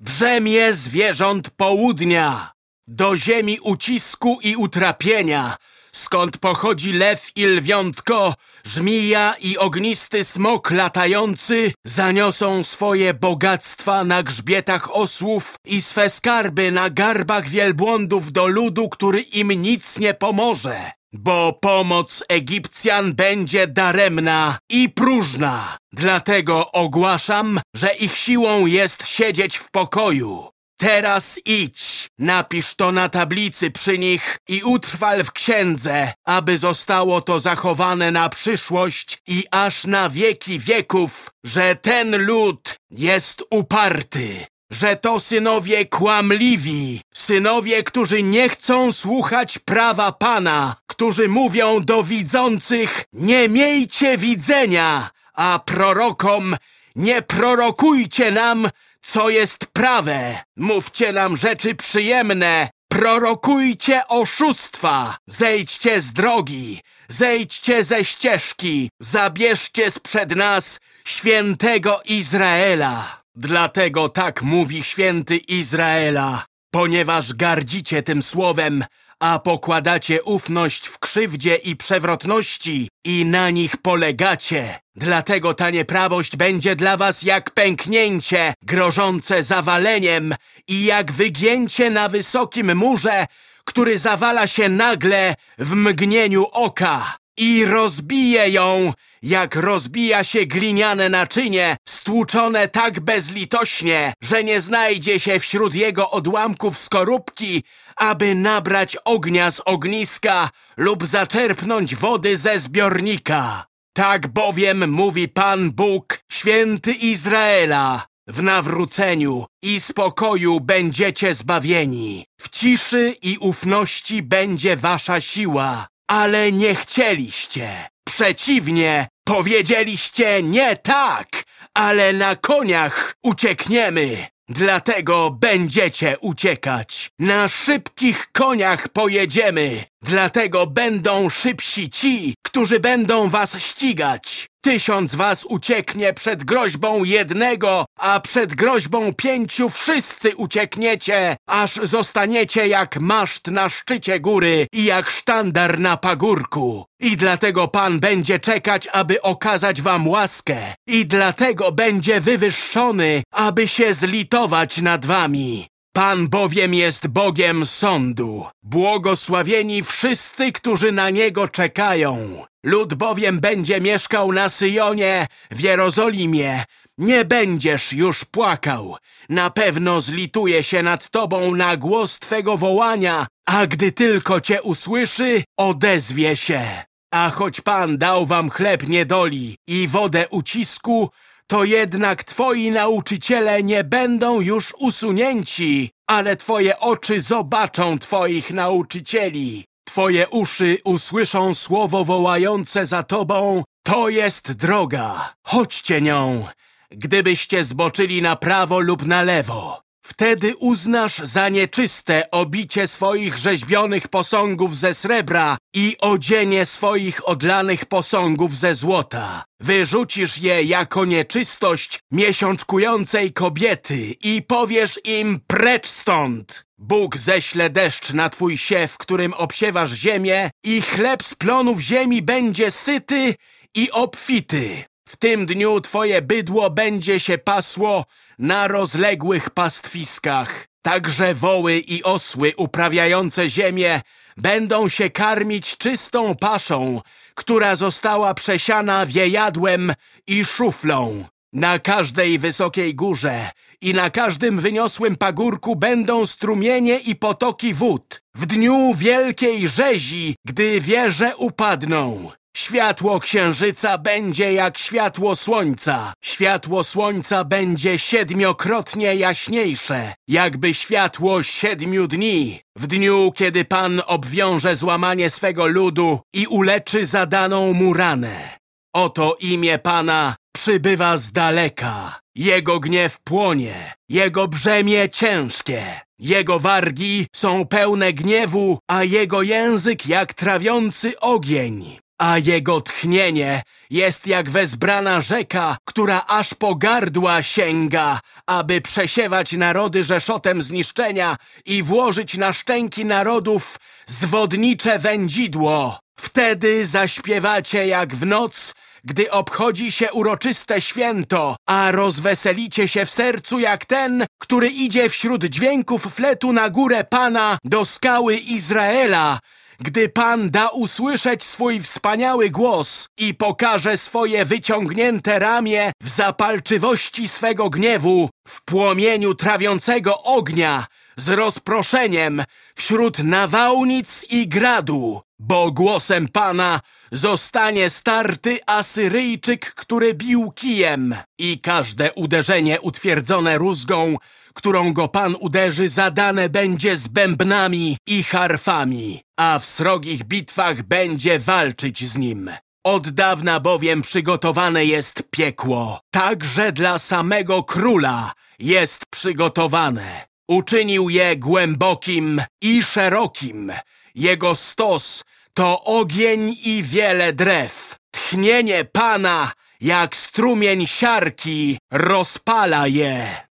Brzemię zwierząt południa, do ziemi ucisku i utrapienia, skąd pochodzi lew i lwiątko, żmija i ognisty smok latający, zaniosą swoje bogactwa na grzbietach osłów i swe skarby na garbach wielbłądów do ludu, który im nic nie pomoże. Bo pomoc Egipcjan będzie daremna i próżna. Dlatego ogłaszam, że ich siłą jest siedzieć w pokoju. Teraz idź, Napisz to na tablicy przy nich i utrwal w księdze, aby zostało to zachowane na przyszłość i aż na wieki wieków, że ten lud jest uparty, że to synowie kłamliwi, synowie, którzy nie chcą słuchać prawa Pana, którzy mówią do widzących, nie miejcie widzenia, a prorokom, nie prorokujcie nam, co jest prawe. Mówcie nam rzeczy przyjemne, prorokujcie oszustwa, zejdźcie z drogi, zejdźcie ze ścieżki, zabierzcie sprzed nas świętego Izraela. Dlatego tak mówi święty Izraela, ponieważ gardzicie tym słowem, a pokładacie ufność w krzywdzie i przewrotności i na nich polegacie. Dlatego ta nieprawość będzie dla was jak pęknięcie, grożące zawaleniem i jak wygięcie na wysokim murze, który zawala się nagle w mgnieniu oka i rozbije ją, jak rozbija się gliniane naczynie, stłuczone tak bezlitośnie, że nie znajdzie się wśród jego odłamków skorupki, aby nabrać ognia z ogniska lub zaczerpnąć wody ze zbiornika. Tak bowiem mówi Pan Bóg, święty Izraela, w nawróceniu i spokoju będziecie zbawieni. W ciszy i ufności będzie wasza siła, ale nie chcieliście. Przeciwnie, powiedzieliście nie tak, ale na koniach uciekniemy. Dlatego będziecie uciekać. Na szybkich koniach pojedziemy. Dlatego będą szybsi ci, którzy będą was ścigać. Tysiąc was ucieknie przed groźbą jednego, a przed groźbą pięciu wszyscy uciekniecie, aż zostaniecie jak maszt na szczycie góry i jak sztandar na pagórku. I dlatego Pan będzie czekać, aby okazać wam łaskę. I dlatego będzie wywyższony, aby się zlitować nad wami. Pan bowiem jest Bogiem sądu. Błogosławieni wszyscy, którzy na Niego czekają. Lud bowiem będzie mieszkał na Syjonie, w Jerozolimie. Nie będziesz już płakał. Na pewno zlituje się nad tobą na głos twego wołania, a gdy tylko cię usłyszy, odezwie się. A choć Pan dał wam chleb niedoli i wodę ucisku, to jednak twoi nauczyciele nie będą już usunięci, ale twoje oczy zobaczą twoich nauczycieli. Twoje uszy usłyszą słowo wołające za tobą, to jest droga, chodźcie nią, gdybyście zboczyli na prawo lub na lewo. Wtedy uznasz za nieczyste obicie swoich rzeźbionych posągów ze srebra i odzienie swoich odlanych posągów ze złota. Wyrzucisz je jako nieczystość miesiączkującej kobiety i powiesz im precz stąd. Bóg ześle deszcz na twój siew, którym obsiewasz ziemię i chleb z plonów ziemi będzie syty i obfity. W tym dniu twoje bydło będzie się pasło na rozległych pastwiskach. Także woły i osły uprawiające ziemię będą się karmić czystą paszą, która została przesiana wiejadłem i szuflą. Na każdej wysokiej górze i na każdym wyniosłym pagórku będą strumienie i potoki wód. W dniu wielkiej rzezi, gdy wieże upadną. Światło księżyca będzie jak światło słońca. Światło słońca będzie siedmiokrotnie jaśniejsze, jakby światło siedmiu dni. W dniu, kiedy Pan obwiąże złamanie swego ludu i uleczy zadaną mu ranę. Oto imię Pana przybywa z daleka. Jego gniew płonie, jego brzemię ciężkie. Jego wargi są pełne gniewu, a jego język jak trawiący ogień a jego tchnienie jest jak wezbrana rzeka, która aż po gardła sięga, aby przesiewać narody rzeszotem zniszczenia i włożyć na szczęki narodów zwodnicze wędzidło. Wtedy zaśpiewacie jak w noc, gdy obchodzi się uroczyste święto, a rozweselicie się w sercu jak ten, który idzie wśród dźwięków fletu na górę Pana do skały Izraela, gdy Pan da usłyszeć swój wspaniały głos i pokaże swoje wyciągnięte ramię w zapalczywości swego gniewu, w płomieniu trawiącego ognia, z rozproszeniem wśród nawałnic i gradu, bo głosem Pana zostanie starty Asyryjczyk, który bił kijem i każde uderzenie utwierdzone rózgą, którą go Pan uderzy, zadane będzie z bębnami i harfami, a w srogich bitwach będzie walczyć z nim. Od dawna bowiem przygotowane jest piekło, także dla samego króla jest przygotowane. Uczynił je głębokim i szerokim. Jego stos to ogień i wiele drew. Tchnienie Pana, jak strumień siarki, rozpala je.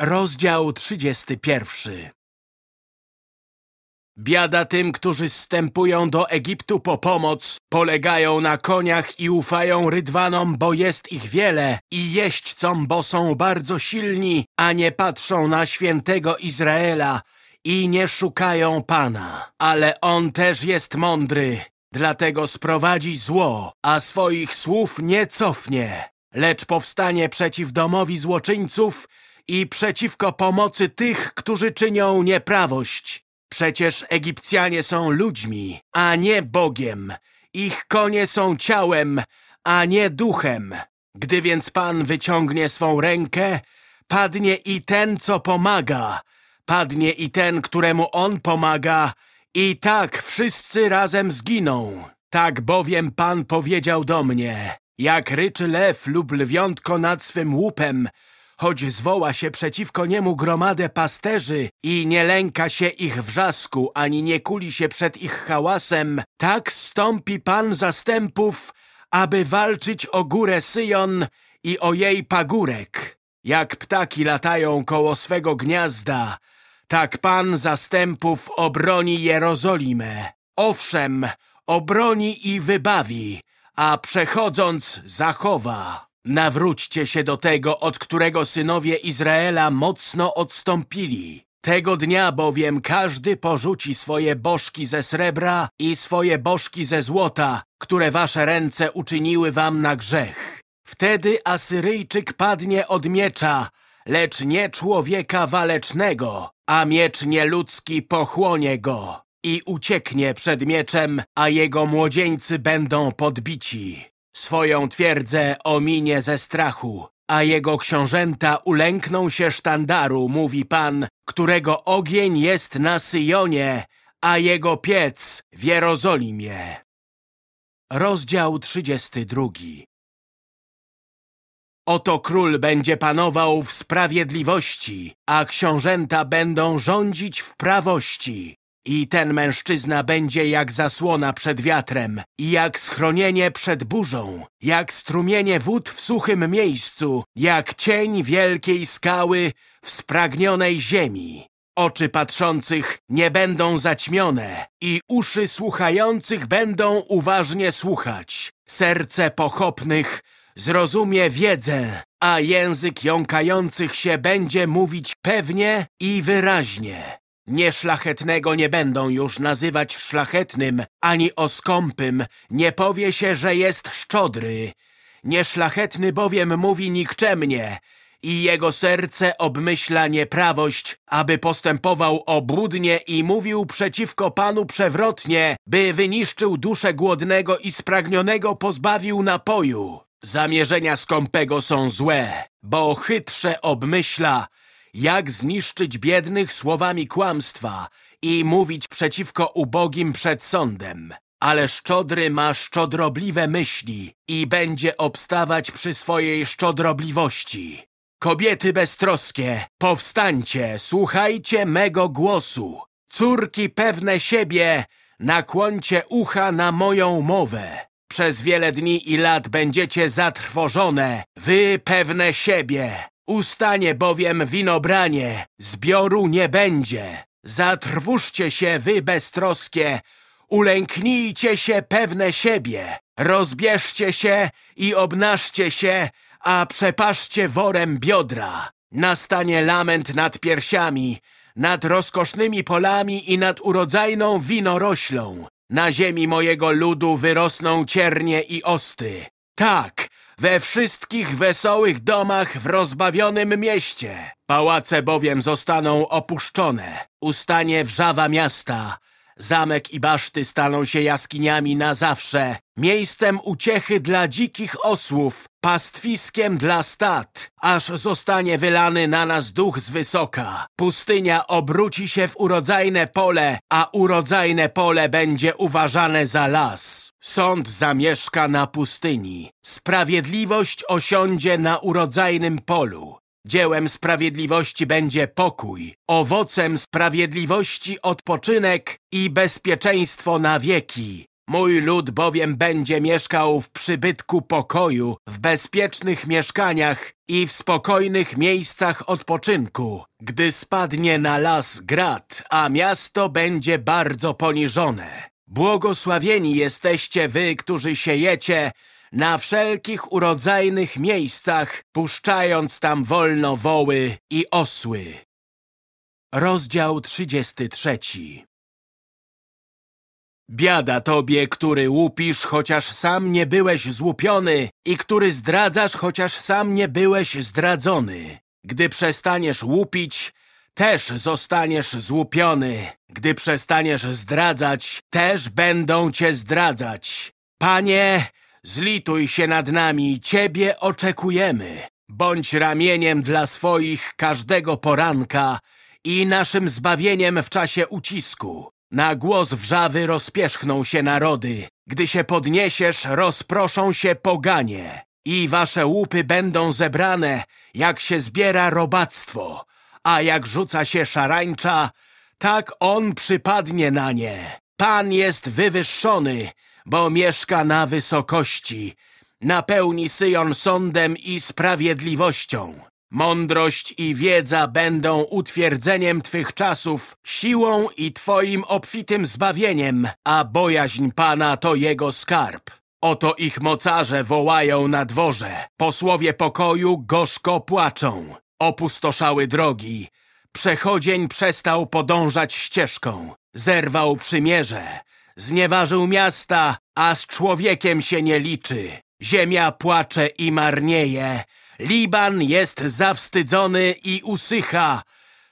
Rozdział 31 Biada tym, którzy zstępują do Egiptu po pomoc, polegają na koniach i ufają rydwanom, bo jest ich wiele, i jeźdźcom, bo są bardzo silni, a nie patrzą na świętego Izraela i nie szukają Pana. Ale On też jest mądry, dlatego sprowadzi zło, a swoich słów nie cofnie, lecz powstanie przeciw domowi złoczyńców i przeciwko pomocy tych, którzy czynią nieprawość. Przecież Egipcjanie są ludźmi, a nie Bogiem. Ich konie są ciałem, a nie duchem. Gdy więc Pan wyciągnie swą rękę, padnie i ten, co pomaga. Padnie i ten, któremu On pomaga. I tak wszyscy razem zginą. Tak bowiem Pan powiedział do mnie. Jak ryczy lew lub lwiątko nad swym łupem, choć zwoła się przeciwko niemu gromadę pasterzy i nie lęka się ich wrzasku, ani nie kuli się przed ich hałasem, tak stąpi Pan zastępów, aby walczyć o górę Syjon i o jej pagórek. Jak ptaki latają koło swego gniazda, tak Pan zastępów obroni Jerozolimę. Owszem, obroni i wybawi, a przechodząc zachowa. Nawróćcie się do tego, od którego synowie Izraela mocno odstąpili. Tego dnia bowiem każdy porzuci swoje bożki ze srebra i swoje bożki ze złota, które wasze ręce uczyniły wam na grzech. Wtedy Asyryjczyk padnie od miecza, lecz nie człowieka walecznego, a miecz nieludzki pochłonie go i ucieknie przed mieczem, a jego młodzieńcy będą podbici. Swoją twierdzę ominie ze strachu, a jego książęta ulękną się sztandaru, mówi Pan, którego ogień jest na Syjonie, a jego piec w Jerozolimie. Rozdział 32 Oto król będzie panował w sprawiedliwości, a książęta będą rządzić w prawości. I ten mężczyzna będzie jak zasłona przed wiatrem i jak schronienie przed burzą, jak strumienie wód w suchym miejscu, jak cień wielkiej skały w spragnionej ziemi. Oczy patrzących nie będą zaćmione i uszy słuchających będą uważnie słuchać. Serce pochopnych zrozumie wiedzę, a język jąkających się będzie mówić pewnie i wyraźnie. Nieszlachetnego nie będą już nazywać szlachetnym, ani o skąpym nie powie się, że jest szczodry. Nieszlachetny bowiem mówi nikczemnie i jego serce obmyśla nieprawość, aby postępował obłudnie i mówił przeciwko Panu przewrotnie, by wyniszczył duszę głodnego i spragnionego pozbawił napoju. Zamierzenia skąpego są złe, bo chytrze obmyśla, jak zniszczyć biednych słowami kłamstwa i mówić przeciwko ubogim przed sądem. Ale szczodry ma szczodrobliwe myśli i będzie obstawać przy swojej szczodrobliwości. Kobiety beztroskie, powstańcie, słuchajcie mego głosu. Córki pewne siebie, nakłoncie ucha na moją mowę. Przez wiele dni i lat będziecie zatrwożone, wy pewne siebie. Ustanie bowiem winobranie, zbioru nie będzie. Zatrwóżcie się wy beztroskie, ulęknijcie się pewne siebie. Rozbierzcie się i obnażcie się, a przepaszcie worem biodra. Nastanie lament nad piersiami, nad rozkosznymi polami i nad urodzajną winoroślą. Na ziemi mojego ludu wyrosną ciernie i osty. Tak, we wszystkich wesołych domach w rozbawionym mieście. Pałace bowiem zostaną opuszczone, ustanie wrzawa miasta, Zamek i baszty staną się jaskiniami na zawsze, miejscem uciechy dla dzikich osłów, pastwiskiem dla stad, aż zostanie wylany na nas duch z wysoka. Pustynia obróci się w urodzajne pole, a urodzajne pole będzie uważane za las. Sąd zamieszka na pustyni, sprawiedliwość osiądzie na urodzajnym polu. Dziełem sprawiedliwości będzie pokój, owocem sprawiedliwości odpoczynek i bezpieczeństwo na wieki. Mój lud bowiem będzie mieszkał w przybytku pokoju, w bezpiecznych mieszkaniach i w spokojnych miejscach odpoczynku. Gdy spadnie na las grad, a miasto będzie bardzo poniżone. Błogosławieni jesteście wy, którzy siejecie na wszelkich urodzajnych miejscach, puszczając tam wolno woły i osły. Rozdział 33 Biada tobie, który łupisz, chociaż sam nie byłeś złupiony i który zdradzasz, chociaż sam nie byłeś zdradzony. Gdy przestaniesz łupić, też zostaniesz złupiony. Gdy przestaniesz zdradzać, też będą cię zdradzać. Panie, Zlituj się nad nami, Ciebie oczekujemy. Bądź ramieniem dla swoich każdego poranka i naszym zbawieniem w czasie ucisku. Na głos wrzawy rozpierzchną się narody. Gdy się podniesiesz, rozproszą się poganie. I wasze łupy będą zebrane, jak się zbiera robactwo. A jak rzuca się szarańcza, tak on przypadnie na nie. Pan jest wywyższony, bo mieszka na wysokości. Napełni Syjon sądem i sprawiedliwością. Mądrość i wiedza będą utwierdzeniem Twych czasów, siłą i Twoim obfitym zbawieniem, a bojaźń Pana to Jego skarb. Oto ich mocarze wołają na dworze, posłowie pokoju gorzko płaczą. Opustoszały drogi, przechodzień przestał podążać ścieżką, zerwał przymierze, Znieważył miasta, a z człowiekiem się nie liczy. Ziemia płacze i marnieje. Liban jest zawstydzony i usycha.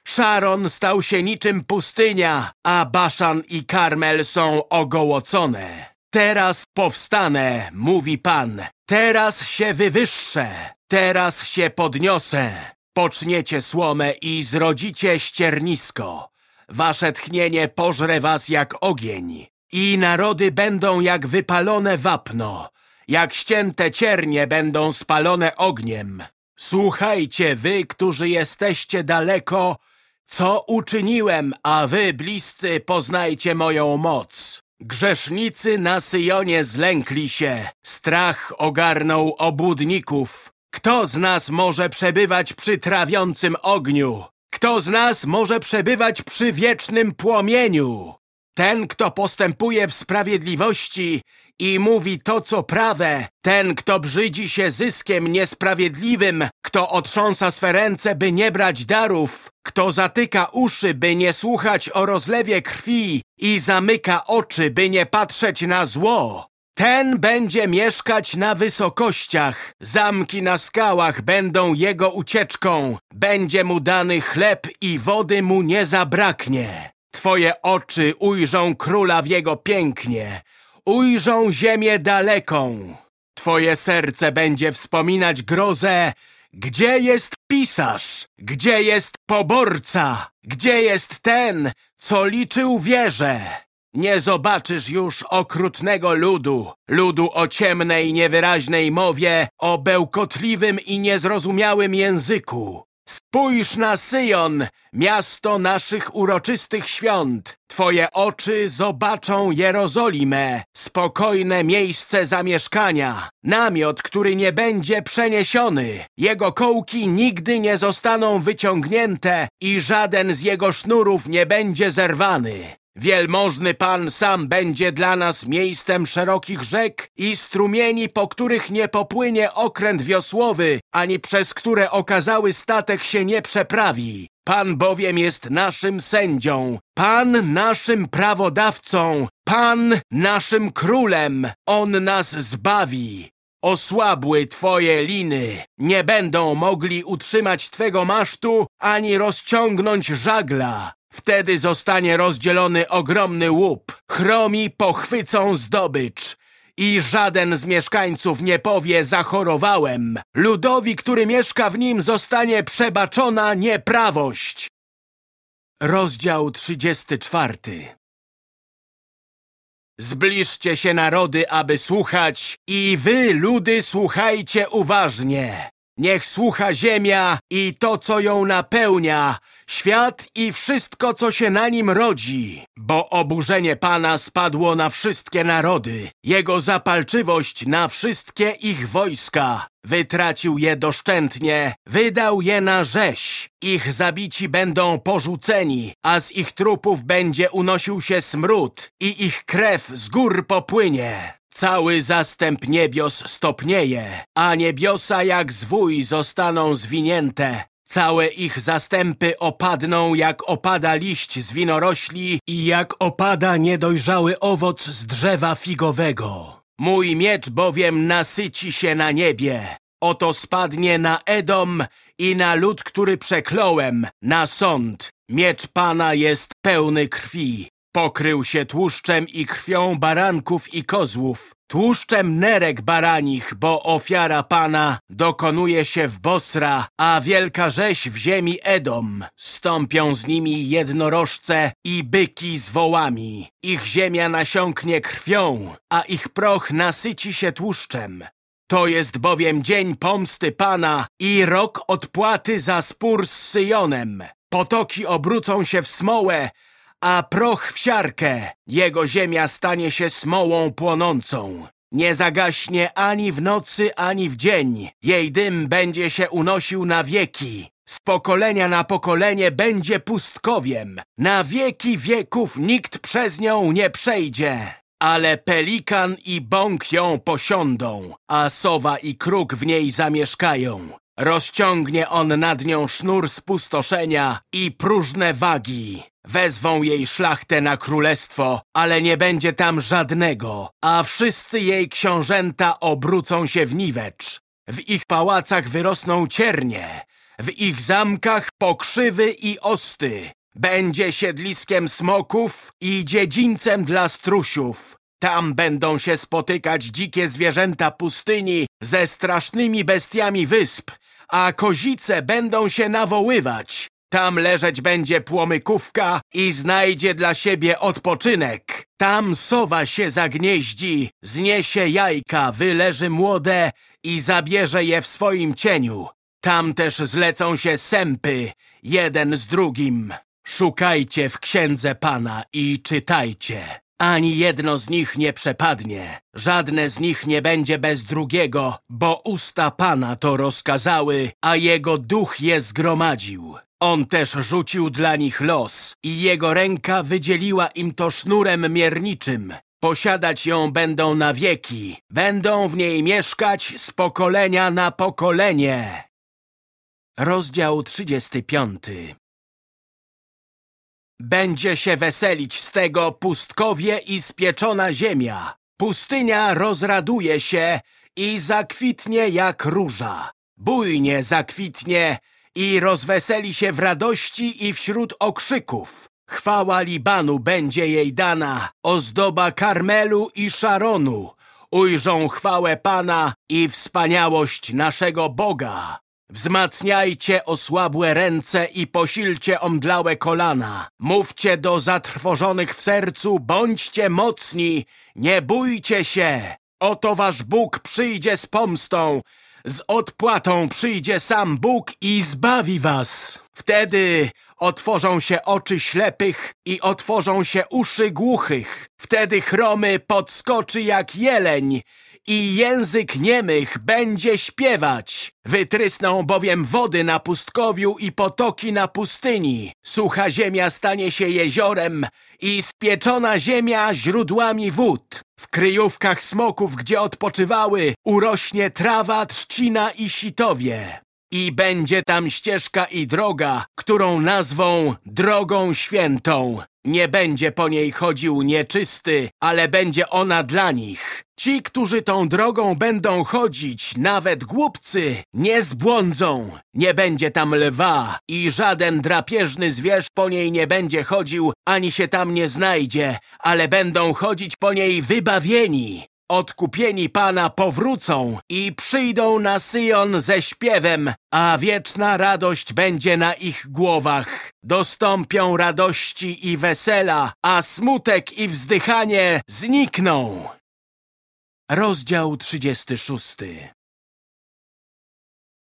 Szaron stał się niczym pustynia, a Baszan i Karmel są ogołocone. Teraz powstanę, mówi Pan. Teraz się wywyższę. Teraz się podniosę. Poczniecie słomę i zrodzicie ściernisko. Wasze tchnienie pożre was jak ogień. I narody będą jak wypalone wapno, jak ścięte ciernie będą spalone ogniem. Słuchajcie, wy, którzy jesteście daleko, co uczyniłem, a wy, bliscy, poznajcie moją moc. Grzesznicy na Syjonie zlękli się, strach ogarnął obłudników. Kto z nas może przebywać przy trawiącym ogniu? Kto z nas może przebywać przy wiecznym płomieniu? Ten, kto postępuje w sprawiedliwości i mówi to, co prawe, ten, kto brzydzi się zyskiem niesprawiedliwym, kto otrząsa swe ręce, by nie brać darów, kto zatyka uszy, by nie słuchać o rozlewie krwi i zamyka oczy, by nie patrzeć na zło, ten będzie mieszkać na wysokościach, zamki na skałach będą jego ucieczką, będzie mu dany chleb i wody mu nie zabraknie. Twoje oczy ujrzą króla w jego pięknie, ujrzą ziemię daleką. Twoje serce będzie wspominać grozę, gdzie jest pisarz, gdzie jest poborca, gdzie jest ten, co liczył wieże. Nie zobaczysz już okrutnego ludu, ludu o ciemnej, niewyraźnej mowie, o bełkotliwym i niezrozumiałym języku. Spójrz na Syjon, miasto naszych uroczystych świąt. Twoje oczy zobaczą Jerozolimę, spokojne miejsce zamieszkania, namiot, który nie będzie przeniesiony. Jego kołki nigdy nie zostaną wyciągnięte i żaden z jego sznurów nie będzie zerwany. Wielmożny Pan sam będzie dla nas miejscem szerokich rzek i strumieni, po których nie popłynie okręt wiosłowy, ani przez które okazały statek się nie przeprawi. Pan bowiem jest naszym sędzią, Pan naszym prawodawcą, Pan naszym królem. On nas zbawi. Osłabły twoje liny, nie będą mogli utrzymać twego masztu ani rozciągnąć żagla. Wtedy zostanie rozdzielony ogromny łup. Chromi pochwycą zdobycz. I żaden z mieszkańców nie powie zachorowałem. Ludowi, który mieszka w nim zostanie przebaczona nieprawość. Rozdział 34 Zbliżcie się narody, aby słuchać i wy, ludy, słuchajcie uważnie. Niech słucha ziemia i to, co ją napełnia, świat i wszystko, co się na nim rodzi. Bo oburzenie Pana spadło na wszystkie narody, Jego zapalczywość na wszystkie ich wojska. Wytracił je doszczętnie, wydał je na rzeź. Ich zabici będą porzuceni, a z ich trupów będzie unosił się smród i ich krew z gór popłynie. Cały zastęp niebios stopnieje, a niebiosa jak zwój zostaną zwinięte. Całe ich zastępy opadną, jak opada liść z winorośli i jak opada niedojrzały owoc z drzewa figowego. Mój miecz bowiem nasyci się na niebie. Oto spadnie na Edom i na lud, który przekląłem, na sąd. Miecz Pana jest pełny krwi. Pokrył się tłuszczem i krwią baranków i kozłów, tłuszczem nerek baranich, bo ofiara Pana dokonuje się w Bosra, a wielka rzeź w ziemi Edom. Stąpią z nimi jednorożce i byki z wołami. Ich ziemia nasiąknie krwią, a ich proch nasyci się tłuszczem. To jest bowiem dzień pomsty Pana i rok odpłaty za spór z Syjonem. Potoki obrócą się w smołę, a proch w siarkę. Jego ziemia stanie się smołą płonącą. Nie zagaśnie ani w nocy, ani w dzień. Jej dym będzie się unosił na wieki. Z pokolenia na pokolenie będzie pustkowiem. Na wieki wieków nikt przez nią nie przejdzie. Ale pelikan i bąk ją posiądą, a sowa i kruk w niej zamieszkają. Rozciągnie on nad nią sznur spustoszenia i próżne wagi. Wezwą jej szlachtę na królestwo, ale nie będzie tam żadnego, a wszyscy jej książęta obrócą się w niwecz. W ich pałacach wyrosną ciernie, w ich zamkach pokrzywy i osty. Będzie siedliskiem smoków i dziedzińcem dla strusiów. Tam będą się spotykać dzikie zwierzęta pustyni ze strasznymi bestiami wysp, a kozice będą się nawoływać. Tam leżeć będzie płomykówka i znajdzie dla siebie odpoczynek. Tam sowa się zagnieździ, zniesie jajka, wyleży młode i zabierze je w swoim cieniu. Tam też zlecą się sępy, jeden z drugim. Szukajcie w księdze Pana i czytajcie. Ani jedno z nich nie przepadnie, żadne z nich nie będzie bez drugiego, bo usta Pana to rozkazały, a Jego duch je zgromadził. On też rzucił dla nich los i Jego ręka wydzieliła im to sznurem mierniczym. Posiadać ją będą na wieki, będą w niej mieszkać z pokolenia na pokolenie. Rozdział 35 będzie się weselić z tego pustkowie i spieczona ziemia. Pustynia rozraduje się i zakwitnie jak róża. Bujnie zakwitnie i rozweseli się w radości i wśród okrzyków. Chwała Libanu będzie jej dana, ozdoba Karmelu i Szaronu. Ujrzą chwałę Pana i wspaniałość naszego Boga. Wzmacniajcie osłabłe ręce i posilcie omdlałe kolana. Mówcie do zatrwożonych w sercu, bądźcie mocni, nie bójcie się. Oto wasz Bóg przyjdzie z pomstą, z odpłatą przyjdzie sam Bóg i zbawi was. Wtedy otworzą się oczy ślepych i otworzą się uszy głuchych. Wtedy chromy podskoczy jak jeleń i język niemych będzie śpiewać. Wytrysną bowiem wody na pustkowiu i potoki na pustyni. Sucha ziemia stanie się jeziorem i spieczona ziemia źródłami wód. W kryjówkach smoków, gdzie odpoczywały, urośnie trawa, trzcina i sitowie. I będzie tam ścieżka i droga, którą nazwą Drogą Świętą. Nie będzie po niej chodził nieczysty, ale będzie ona dla nich. Ci, którzy tą drogą będą chodzić, nawet głupcy, nie zbłądzą. Nie będzie tam lwa i żaden drapieżny zwierz po niej nie będzie chodził, ani się tam nie znajdzie, ale będą chodzić po niej wybawieni. Odkupieni Pana powrócą i przyjdą na Syjon ze śpiewem, a wieczna radość będzie na ich głowach. Dostąpią radości i wesela, a smutek i wzdychanie znikną. Rozdział 36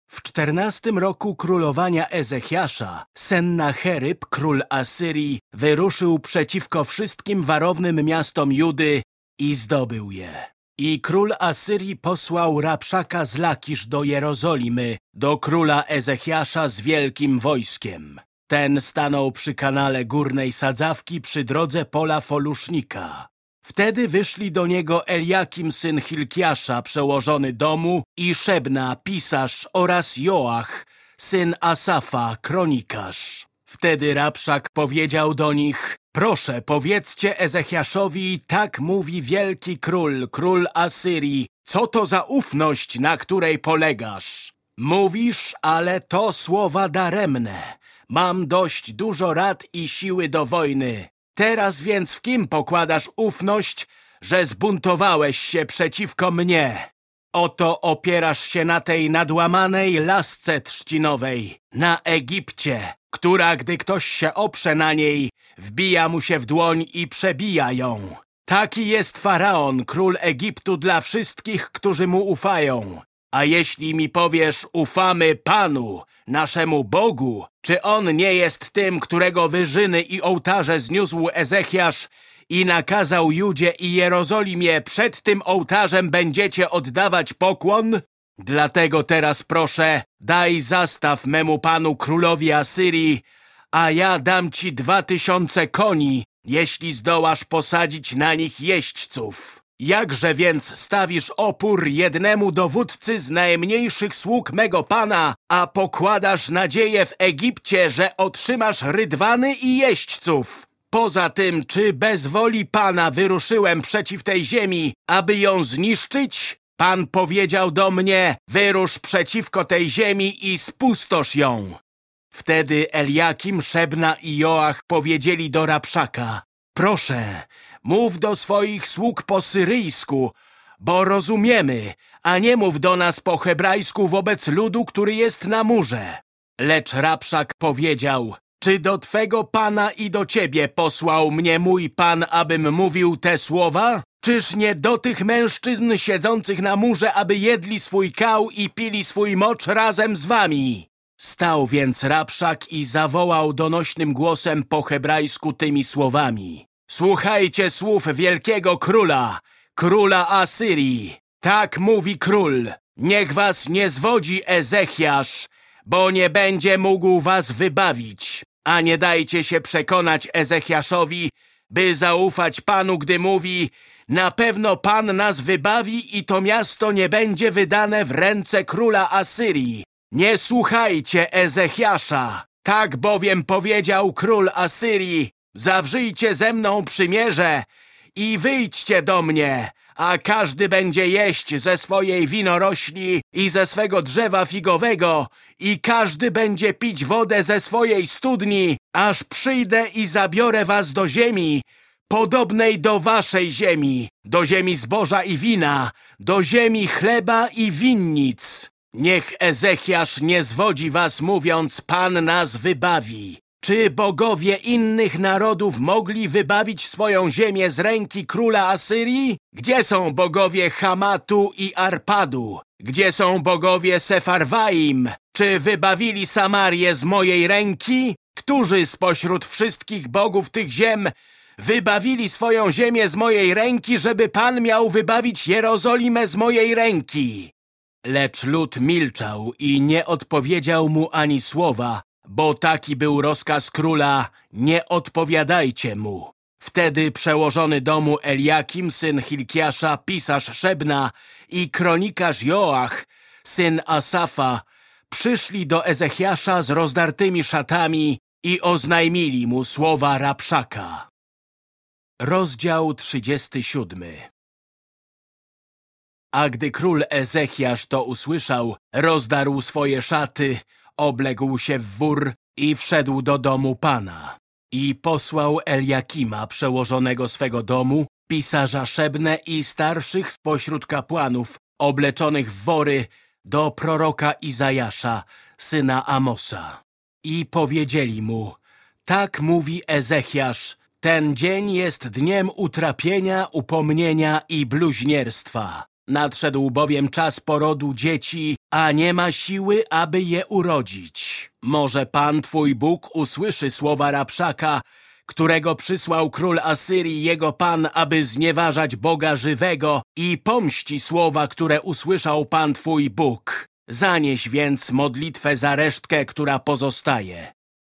W czternastym roku królowania Ezechiasza, Sennacheryb, król Asyrii, wyruszył przeciwko wszystkim warownym miastom Judy i zdobył je. I król Asyrii posłał Rapszaka z Lakisz do Jerozolimy, do króla Ezechiasza z wielkim wojskiem. Ten stanął przy kanale górnej sadzawki przy drodze pola Folusznika. Wtedy wyszli do niego Eliakim syn Hilkiasza, przełożony domu, i Szebna, pisarz oraz Joach, syn Asafa, kronikarz. Wtedy Rapszak powiedział do nich, proszę powiedzcie Ezechiaszowi, tak mówi wielki król, król Asyrii, co to za ufność, na której polegasz? Mówisz, ale to słowa daremne. Mam dość dużo rad i siły do wojny. Teraz więc w kim pokładasz ufność, że zbuntowałeś się przeciwko mnie? Oto opierasz się na tej nadłamanej lasce trzcinowej, na Egipcie, która, gdy ktoś się oprze na niej, wbija mu się w dłoń i przebija ją. Taki jest Faraon, król Egiptu dla wszystkich, którzy mu ufają. A jeśli mi powiesz, ufamy Panu, naszemu Bogu, czy On nie jest tym, którego wyżyny i ołtarze zniósł Ezechiasz i nakazał Judzie i Jerozolimie, przed tym ołtarzem będziecie oddawać pokłon? Dlatego teraz proszę, daj zastaw memu panu królowi Asyrii, a ja dam ci dwa tysiące koni, jeśli zdołasz posadzić na nich jeźdźców. Jakże więc stawisz opór jednemu dowódcy z najmniejszych sług mego pana, a pokładasz nadzieję w Egipcie, że otrzymasz rydwany i jeźdźców? Poza tym, czy bez woli pana wyruszyłem przeciw tej ziemi, aby ją zniszczyć? Pan powiedział do mnie, wyrusz przeciwko tej ziemi i spustosz ją. Wtedy Eliakim, Szebna i Joach powiedzieli do Rapszaka, proszę, mów do swoich sług po syryjsku, bo rozumiemy, a nie mów do nas po hebrajsku wobec ludu, który jest na murze. Lecz Rapszak powiedział, czy do Twego Pana i do Ciebie posłał mnie mój Pan, abym mówił te słowa? Czyż nie do tych mężczyzn siedzących na murze, aby jedli swój kał i pili swój mocz razem z wami? Stał więc Rapszak i zawołał donośnym głosem po hebrajsku tymi słowami. Słuchajcie słów wielkiego króla, króla Asyrii. Tak mówi król. Niech was nie zwodzi Ezechiasz, bo nie będzie mógł was wybawić. A nie dajcie się przekonać Ezechiaszowi, by zaufać Panu, gdy mówi na pewno Pan nas wybawi i to miasto nie będzie wydane w ręce króla Asyrii. Nie słuchajcie Ezechiasza. Tak bowiem powiedział król Asyrii, zawrzyjcie ze mną przymierze i wyjdźcie do mnie, a każdy będzie jeść ze swojej winorośli i ze swego drzewa figowego i każdy będzie pić wodę ze swojej studni, aż przyjdę i zabiorę was do ziemi, podobnej do waszej ziemi, do ziemi zboża i wina, do ziemi chleba i winnic. Niech Ezechiasz nie zwodzi was, mówiąc, Pan nas wybawi. Czy bogowie innych narodów mogli wybawić swoją ziemię z ręki króla Asyrii? Gdzie są bogowie Hamatu i Arpadu? Gdzie są bogowie Sefarwaim? Czy wybawili Samarię z mojej ręki? Którzy spośród wszystkich bogów tych ziem wybawili swoją ziemię z mojej ręki, żeby Pan miał wybawić Jerozolimę z mojej ręki? Lecz lud milczał i nie odpowiedział mu ani słowa, bo taki był rozkaz króla, nie odpowiadajcie mu. Wtedy przełożony domu Eliakim, syn Hilkiasza, pisarz Szebna i kronikarz Joach, syn Asafa, przyszli do Ezechiasza z rozdartymi szatami i oznajmili mu słowa Rapszaka. Rozdział 37 A gdy król Ezechiasz to usłyszał, rozdarł swoje szaty, obległ się w wór i wszedł do domu Pana. I posłał Eliakima, przełożonego swego domu, pisarza Szebne i starszych spośród kapłanów, obleczonych w wory, do proroka Izajasza, syna Amosa. I powiedzieli mu, tak mówi Ezechiasz, ten dzień jest dniem utrapienia, upomnienia i bluźnierstwa. Nadszedł bowiem czas porodu dzieci, a nie ma siły, aby je urodzić. Może Pan Twój Bóg usłyszy słowa Rapszaka, którego przysłał król Asyrii jego Pan, aby znieważać Boga żywego i pomści słowa, które usłyszał Pan Twój Bóg. Zanieś więc modlitwę za resztkę, która pozostaje.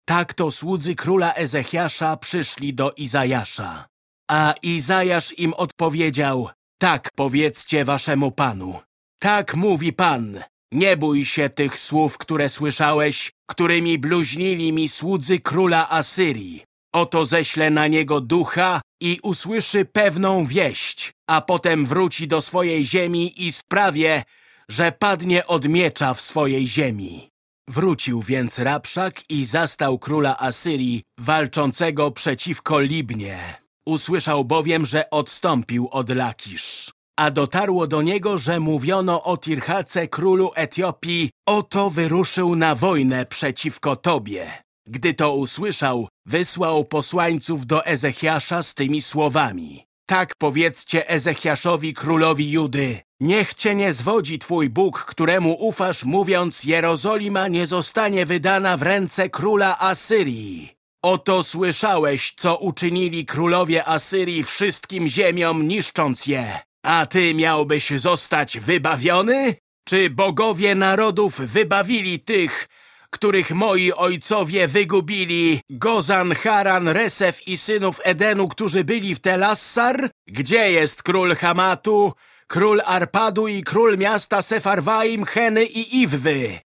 Tak to słudzy króla Ezechiasza przyszli do Izajasza. A Izajasz im odpowiedział, tak powiedzcie waszemu panu. Tak mówi pan, nie bój się tych słów, które słyszałeś, którymi bluźnili mi słudzy króla Asyrii. Oto ześlę na niego ducha i usłyszy pewną wieść, a potem wróci do swojej ziemi i sprawie, że padnie od miecza w swojej ziemi. Wrócił więc Rapszak i zastał króla Asyrii walczącego przeciwko Libnie. Usłyszał bowiem, że odstąpił od Lakisz. A dotarło do niego, że mówiono o Tirchace, królu Etiopii, oto wyruszył na wojnę przeciwko tobie. Gdy to usłyszał, wysłał posłańców do Ezechiasza z tymi słowami. Tak powiedzcie Ezechiaszowi królowi Judy, niech cię nie zwodzi twój Bóg, któremu ufasz, mówiąc Jerozolima nie zostanie wydana w ręce króla Asyrii. Oto słyszałeś, co uczynili królowie Asyrii wszystkim ziemiom, niszcząc je. A ty miałbyś zostać wybawiony? Czy bogowie narodów wybawili tych, których moi ojcowie wygubili, Gozan, Haran, Resef i synów Edenu, którzy byli w Telassar? Gdzie jest król Hamatu, król Arpadu i król miasta Sefarwaim, Heny i Iwwy?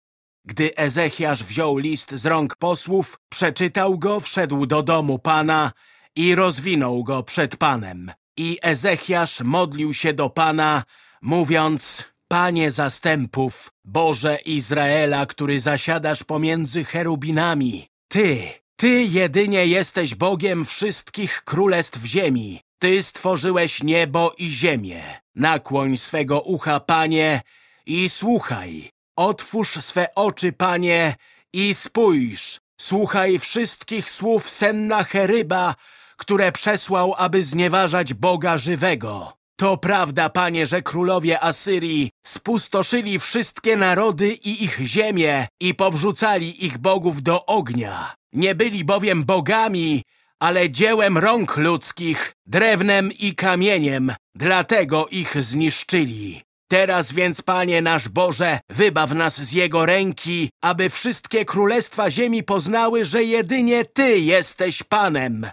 Gdy Ezechiasz wziął list z rąk posłów, przeczytał go, wszedł do domu Pana i rozwinął go przed Panem. I Ezechiasz modlił się do Pana, mówiąc... Panie zastępów, Boże Izraela, który zasiadasz pomiędzy cherubinami, Ty, Ty jedynie jesteś Bogiem wszystkich królestw ziemi. Ty stworzyłeś niebo i ziemię. Nakłoń swego ucha, Panie, i słuchaj. Otwórz swe oczy, Panie, i spójrz. Słuchaj wszystkich słów Sennacheryba, które przesłał, aby znieważać Boga żywego. To prawda, panie, że królowie Asyrii spustoszyli wszystkie narody i ich ziemię i powrzucali ich bogów do ognia. Nie byli bowiem bogami, ale dziełem rąk ludzkich, drewnem i kamieniem, dlatego ich zniszczyli. Teraz więc, Panie nasz Boże, wybaw nas z Jego ręki, aby wszystkie królestwa ziemi poznały, że jedynie Ty jesteś Panem.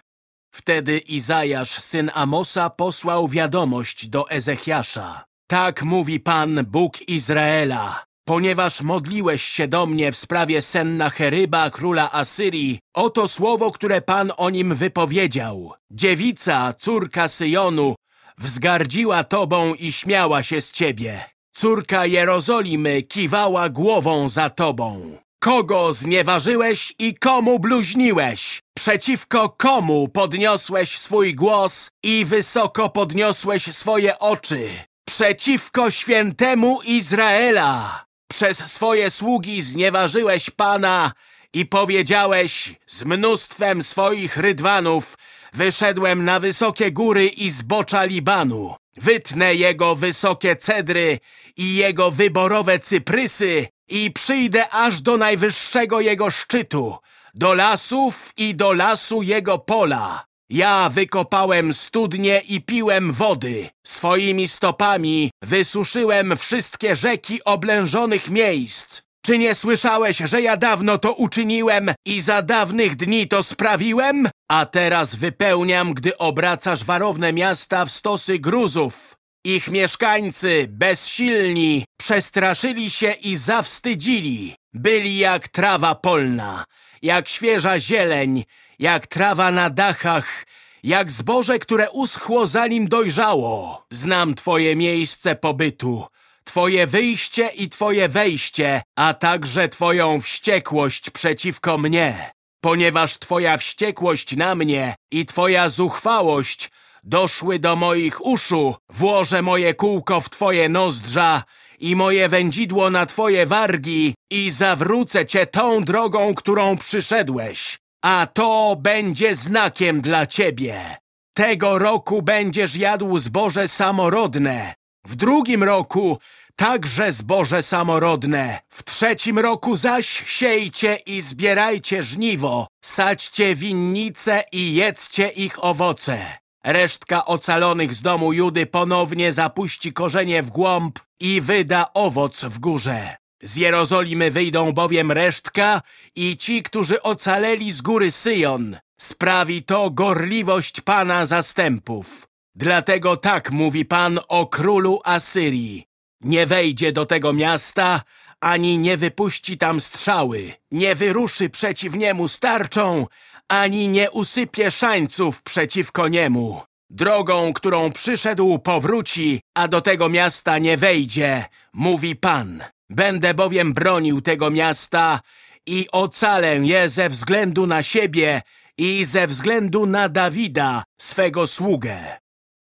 Wtedy Izajasz, syn Amosa, posłał wiadomość do Ezechiasza. Tak mówi Pan, Bóg Izraela. Ponieważ modliłeś się do mnie w sprawie Sennacheryba, króla Asyrii, oto słowo, które Pan o nim wypowiedział. Dziewica, córka Syjonu, wzgardziła tobą i śmiała się z ciebie. Córka Jerozolimy kiwała głową za tobą. Kogo znieważyłeś i komu bluźniłeś? Przeciwko komu podniosłeś swój głos i wysoko podniosłeś swoje oczy? Przeciwko świętemu Izraela! Przez swoje sługi znieważyłeś Pana i powiedziałeś z mnóstwem swoich rydwanów wyszedłem na wysokie góry i zbocza Libanu. Wytnę jego wysokie cedry i jego wyborowe cyprysy i przyjdę aż do najwyższego jego szczytu, do lasów i do lasu jego pola. Ja wykopałem studnie i piłem wody. Swoimi stopami wysuszyłem wszystkie rzeki oblężonych miejsc. Czy nie słyszałeś, że ja dawno to uczyniłem i za dawnych dni to sprawiłem? A teraz wypełniam, gdy obracasz warowne miasta w stosy gruzów. Ich mieszkańcy, bezsilni, przestraszyli się i zawstydzili. Byli jak trawa polna, jak świeża zieleń, jak trawa na dachach, jak zboże, które uschło zanim dojrzało. Znam twoje miejsce pobytu, twoje wyjście i twoje wejście, a także twoją wściekłość przeciwko mnie. Ponieważ twoja wściekłość na mnie i twoja zuchwałość doszły do moich uszu, włożę moje kółko w twoje nozdrza i moje wędzidło na twoje wargi i zawrócę cię tą drogą, którą przyszedłeś. A to będzie znakiem dla ciebie. Tego roku będziesz jadł zboże samorodne. W drugim roku także zboże samorodne. W trzecim roku zaś siejcie i zbierajcie żniwo. Sadźcie winnice i jedzcie ich owoce. Resztka ocalonych z domu Judy ponownie zapuści korzenie w głąb i wyda owoc w górze. Z Jerozolimy wyjdą bowiem resztka i ci, którzy ocaleli z góry Syjon. Sprawi to gorliwość Pana zastępów. Dlatego tak mówi Pan o królu Asyrii. Nie wejdzie do tego miasta, ani nie wypuści tam strzały. Nie wyruszy przeciw niemu starczą, ani nie usypie szańców przeciwko niemu. Drogą, którą przyszedł, powróci, a do tego miasta nie wejdzie, mówi Pan. Będę bowiem bronił tego miasta i ocalę je ze względu na siebie i ze względu na Dawida, swego sługę.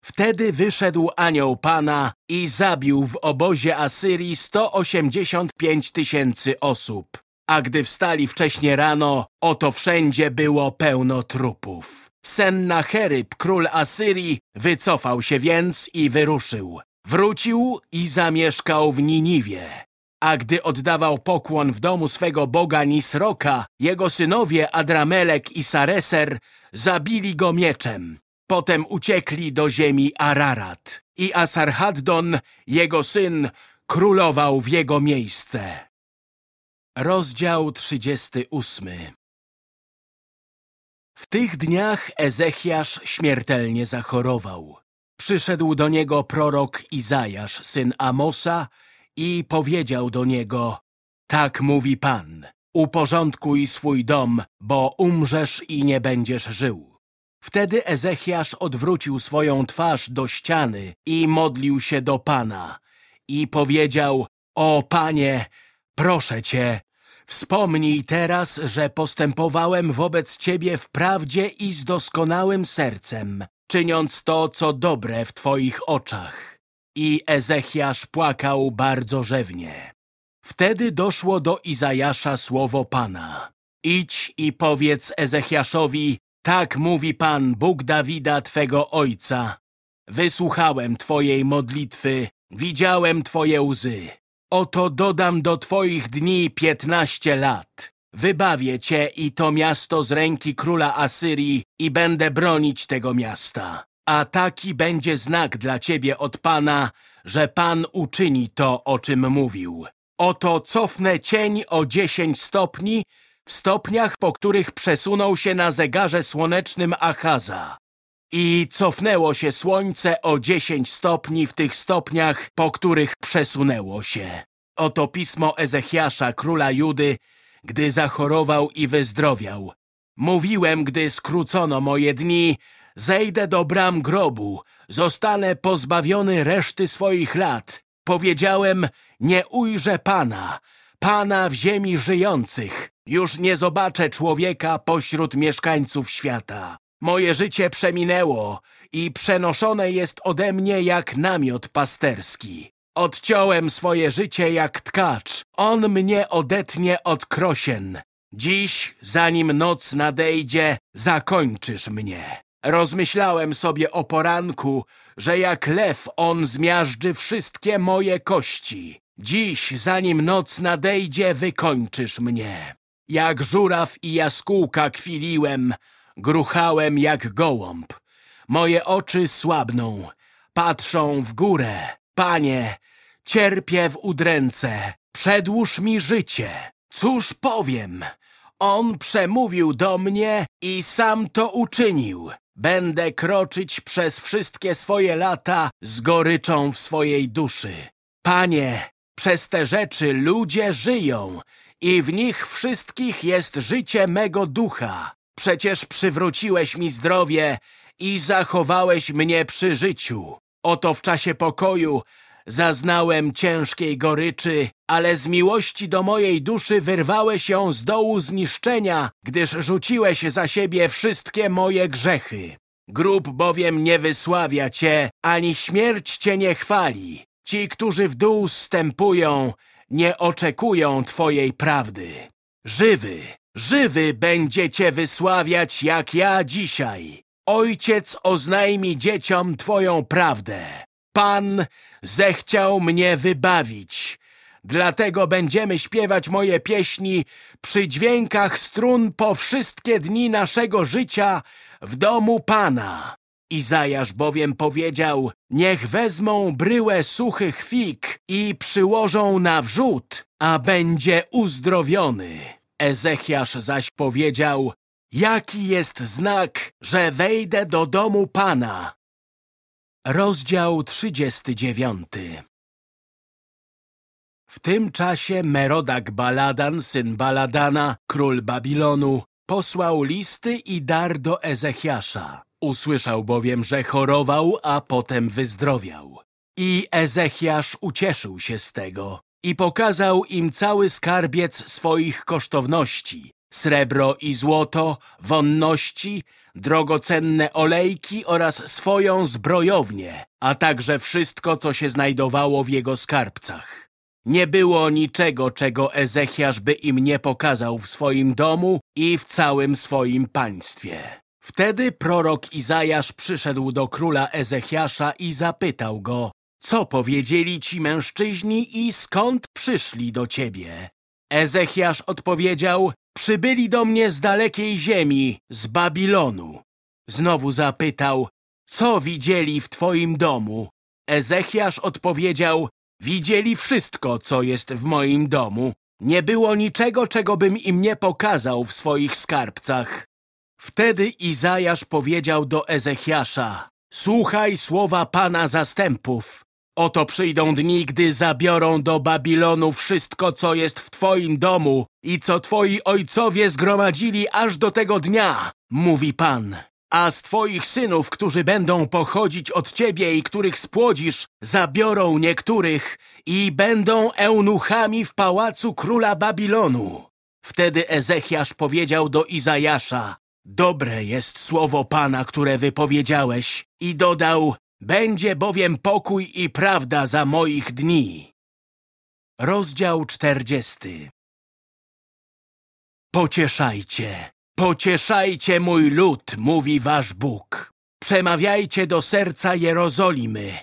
Wtedy wyszedł anioł Pana i zabił w obozie Asyrii 185 tysięcy osób. A gdy wstali wcześnie rano, oto wszędzie było pełno trupów. Sennacheryb, król Asyrii, wycofał się więc i wyruszył. Wrócił i zamieszkał w Niniwie. A gdy oddawał pokłon w domu swego boga Nisroka, jego synowie Adramelek i Sareser zabili go mieczem. Potem uciekli do ziemi Ararat i Asarhaddon, jego syn, królował w jego miejsce. Rozdział 38 W tych dniach Ezechiasz śmiertelnie zachorował. Przyszedł do niego prorok Izajasz, syn Amosa, i powiedział do niego Tak mówi Pan, uporządkuj swój dom, bo umrzesz i nie będziesz żył. Wtedy Ezechiasz odwrócił swoją twarz do ściany i modlił się do Pana i powiedział O Panie, proszę Cię, wspomnij teraz, że postępowałem wobec Ciebie w prawdzie i z doskonałym sercem, czyniąc to, co dobre w Twoich oczach. I Ezechiasz płakał bardzo rzewnie. Wtedy doszło do Izajasza słowo Pana. Idź i powiedz Ezechiaszowi, tak mówi Pan, Bóg Dawida, Twego ojca. Wysłuchałem Twojej modlitwy, widziałem Twoje łzy. Oto dodam do Twoich dni piętnaście lat. Wybawię Cię i to miasto z ręki króla Asyrii i będę bronić tego miasta. A taki będzie znak dla ciebie od Pana, że Pan uczyni to, o czym mówił. Oto cofnę cień o dziesięć stopni w stopniach, po których przesunął się na zegarze słonecznym Achaza. I cofnęło się słońce o dziesięć stopni w tych stopniach, po których przesunęło się. Oto pismo Ezechiasza, króla Judy, gdy zachorował i wyzdrowiał. Mówiłem, gdy skrócono moje dni, Zejdę do bram grobu, zostanę pozbawiony reszty swoich lat. Powiedziałem, nie ujrzę Pana, Pana w ziemi żyjących. Już nie zobaczę człowieka pośród mieszkańców świata. Moje życie przeminęło i przenoszone jest ode mnie jak namiot pasterski. Odciąłem swoje życie jak tkacz. On mnie odetnie od krosien. Dziś, zanim noc nadejdzie, zakończysz mnie. Rozmyślałem sobie o poranku, że jak lew on zmiażdży wszystkie moje kości. Dziś, zanim noc nadejdzie, wykończysz mnie. Jak żuraw i jaskółka kwiliłem, gruchałem jak gołąb. Moje oczy słabną, patrzą w górę. Panie, cierpię w udręce, przedłuż mi życie. Cóż powiem? On przemówił do mnie i sam to uczynił. Będę kroczyć przez wszystkie swoje lata z goryczą w swojej duszy. Panie, przez te rzeczy ludzie żyją i w nich wszystkich jest życie mego ducha. Przecież przywróciłeś mi zdrowie i zachowałeś mnie przy życiu. Oto w czasie pokoju zaznałem ciężkiej goryczy, ale z miłości do mojej duszy wyrwałeś ją z dołu zniszczenia, gdyż rzuciłeś za siebie wszystkie moje grzechy. Grób bowiem nie wysławia cię, ani śmierć cię nie chwali. Ci, którzy w dół stępują, nie oczekują twojej prawdy. Żywy, żywy będziecie wysławiać jak ja dzisiaj. Ojciec oznajmi dzieciom twoją prawdę. Pan zechciał mnie wybawić. Dlatego będziemy śpiewać moje pieśni przy dźwiękach strun po wszystkie dni naszego życia w domu Pana. Izajasz bowiem powiedział, niech wezmą bryłę suchych fig i przyłożą na wrzód, a będzie uzdrowiony. Ezechiasz zaś powiedział, jaki jest znak, że wejdę do domu Pana? Rozdział 39 W tym czasie Merodak Baladan, syn Baladana, król Babilonu, posłał listy i dar do Ezechiasza. Usłyszał bowiem, że chorował, a potem wyzdrowiał. I Ezechiasz ucieszył się z tego i pokazał im cały skarbiec swoich kosztowności, srebro i złoto, wonności, drogocenne olejki oraz swoją zbrojownię, a także wszystko, co się znajdowało w jego skarbcach. Nie było niczego, czego Ezechiasz by im nie pokazał w swoim domu i w całym swoim państwie. Wtedy prorok Izajasz przyszedł do króla Ezechiasza i zapytał go, co powiedzieli ci mężczyźni i skąd przyszli do ciebie? Ezechiasz odpowiedział, przybyli do mnie z dalekiej ziemi, z Babilonu. Znowu zapytał, co widzieli w twoim domu? Ezechiasz odpowiedział, widzieli wszystko, co jest w moim domu. Nie było niczego, czego bym im nie pokazał w swoich skarbcach. Wtedy Izajasz powiedział do Ezechiasza, słuchaj słowa Pana zastępów. Oto przyjdą dni, gdy zabiorą do Babilonu wszystko, co jest w Twoim domu i co Twoi ojcowie zgromadzili aż do tego dnia, mówi Pan. A z Twoich synów, którzy będą pochodzić od Ciebie i których spłodzisz, zabiorą niektórych i będą eunuchami w pałacu króla Babilonu. Wtedy Ezechiasz powiedział do Izajasza, Dobre jest słowo Pana, które wypowiedziałeś i dodał, będzie bowiem pokój i prawda za moich dni. Rozdział czterdziesty Pocieszajcie, pocieszajcie mój lud, mówi wasz Bóg. Przemawiajcie do serca Jerozolimy.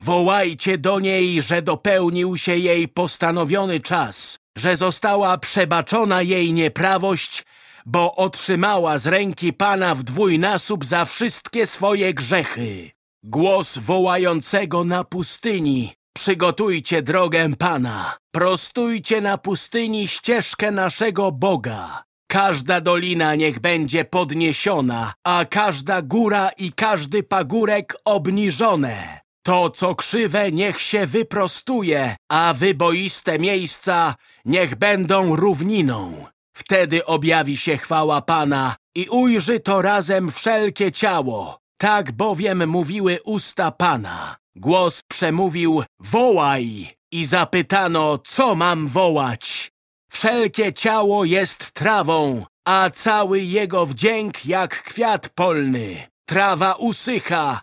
Wołajcie do niej, że dopełnił się jej postanowiony czas, że została przebaczona jej nieprawość, bo otrzymała z ręki Pana w dwójnasób za wszystkie swoje grzechy. Głos wołającego na pustyni. Przygotujcie drogę Pana. Prostujcie na pustyni ścieżkę naszego Boga. Każda dolina niech będzie podniesiona, a każda góra i każdy pagórek obniżone. To, co krzywe, niech się wyprostuje, a wyboiste miejsca niech będą równiną. Wtedy objawi się chwała Pana i ujrzy to razem wszelkie ciało. Tak bowiem mówiły usta Pana. Głos przemówił, wołaj! I zapytano, co mam wołać? Wszelkie ciało jest trawą, a cały jego wdzięk jak kwiat polny. Trawa usycha,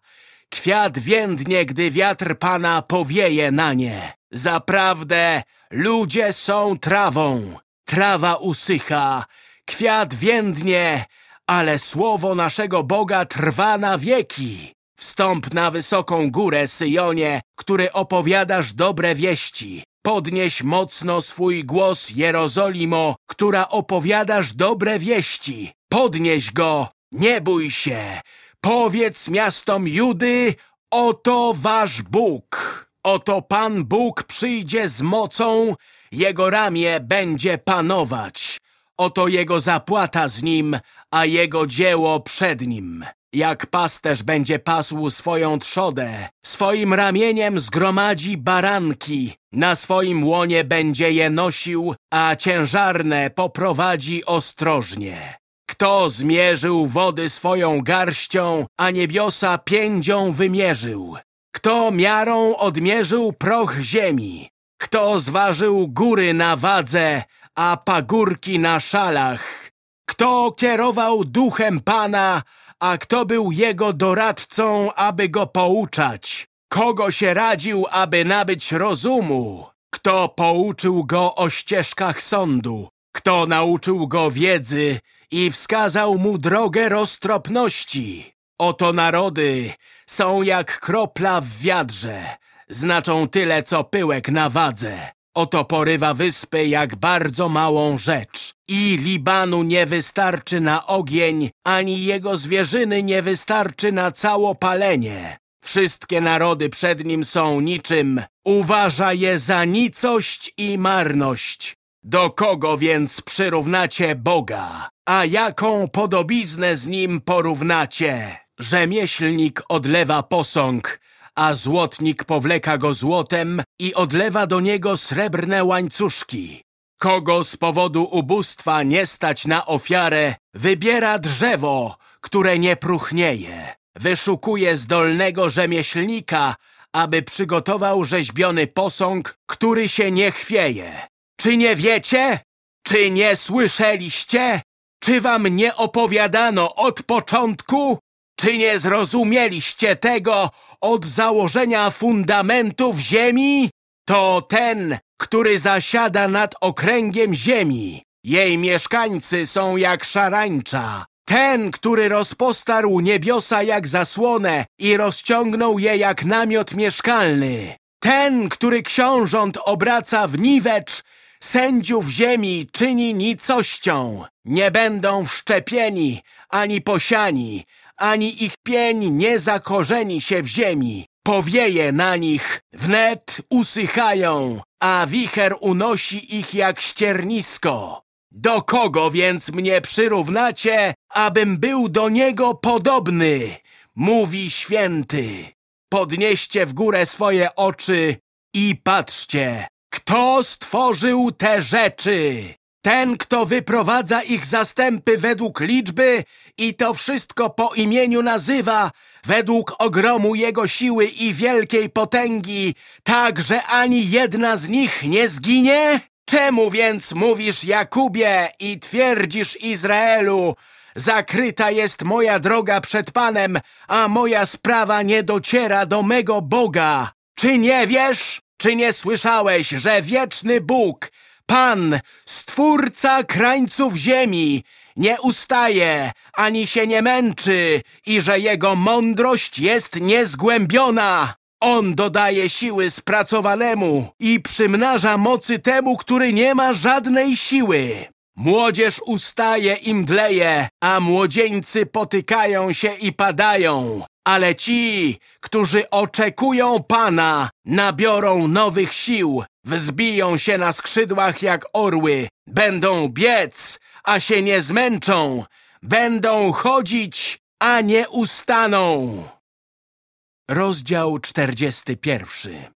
kwiat więdnie, gdy wiatr Pana powieje na nie. Zaprawdę ludzie są trawą, trawa usycha, kwiat więdnie, ale słowo naszego Boga trwa na wieki. Wstąp na wysoką górę, Syjonie, który opowiadasz dobre wieści. Podnieś mocno swój głos, Jerozolimo, która opowiadasz dobre wieści. Podnieś go, nie bój się. Powiedz miastom Judy, oto wasz Bóg. Oto Pan Bóg przyjdzie z mocą, jego ramię będzie panować. Oto jego zapłata z nim, a jego dzieło przed nim. jak pasterz będzie pasł swoją trzodę. Swoim ramieniem zgromadzi baranki, na swoim łonie będzie je nosił, a ciężarne poprowadzi ostrożnie. Kto zmierzył wody swoją garścią, a niebiosa piędzią wymierzył? Kto miarą odmierzył proch ziemi? Kto zważył góry na wadze, a pagórki na szalach? Kto kierował duchem Pana, a kto był jego doradcą, aby go pouczać? Kogo się radził, aby nabyć rozumu? Kto pouczył go o ścieżkach sądu? Kto nauczył go wiedzy i wskazał mu drogę roztropności? Oto narody są jak kropla w wiadrze, znaczą tyle, co pyłek na wadze. Oto porywa wyspy jak bardzo małą rzecz. I Libanu nie wystarczy na ogień, ani jego zwierzyny nie wystarczy na całopalenie. Wszystkie narody przed nim są niczym. Uważa je za nicość i marność. Do kogo więc przyrównacie Boga? A jaką podobiznę z nim porównacie? Rzemieślnik odlewa posąg, a złotnik powleka go złotem i odlewa do niego srebrne łańcuszki. Kogo z powodu ubóstwa nie stać na ofiarę, wybiera drzewo, które nie próchnieje. Wyszukuje zdolnego rzemieślnika, aby przygotował rzeźbiony posąg, który się nie chwieje. Czy nie wiecie? Czy nie słyszeliście? Czy wam nie opowiadano od początku? Czy nie zrozumieliście tego od założenia fundamentów ziemi? To ten, który zasiada nad okręgiem ziemi. Jej mieszkańcy są jak szarańcza. Ten, który rozpostarł niebiosa jak zasłonę i rozciągnął je jak namiot mieszkalny. Ten, który książąt obraca w niwecz, sędziów ziemi czyni nicością. Nie będą wszczepieni ani posiani, ani ich pień nie zakorzeni się w ziemi. Powieje na nich, wnet usychają, a wicher unosi ich jak ściernisko. Do kogo więc mnie przyrównacie, abym był do niego podobny? Mówi święty. Podnieście w górę swoje oczy i patrzcie, kto stworzył te rzeczy? Ten, kto wyprowadza ich zastępy według liczby i to wszystko po imieniu nazywa, według ogromu jego siły i wielkiej potęgi, tak, że ani jedna z nich nie zginie? Czemu więc mówisz Jakubie i twierdzisz Izraelu, zakryta jest moja droga przed Panem, a moja sprawa nie dociera do mego Boga? Czy nie wiesz? Czy nie słyszałeś, że wieczny Bóg, Pan, Stwórca krańców ziemi, nie ustaje, ani się nie męczy i że jego mądrość jest niezgłębiona? On dodaje siły spracowanemu i przymnaża mocy temu, który nie ma żadnej siły. Młodzież ustaje i mdleje, a młodzieńcy potykają się i padają. Ale ci, którzy oczekują Pana, nabiorą nowych sił, wzbiją się na skrzydłach jak orły, będą biec, a się nie zmęczą, będą chodzić, a nie ustaną. Rozdział 41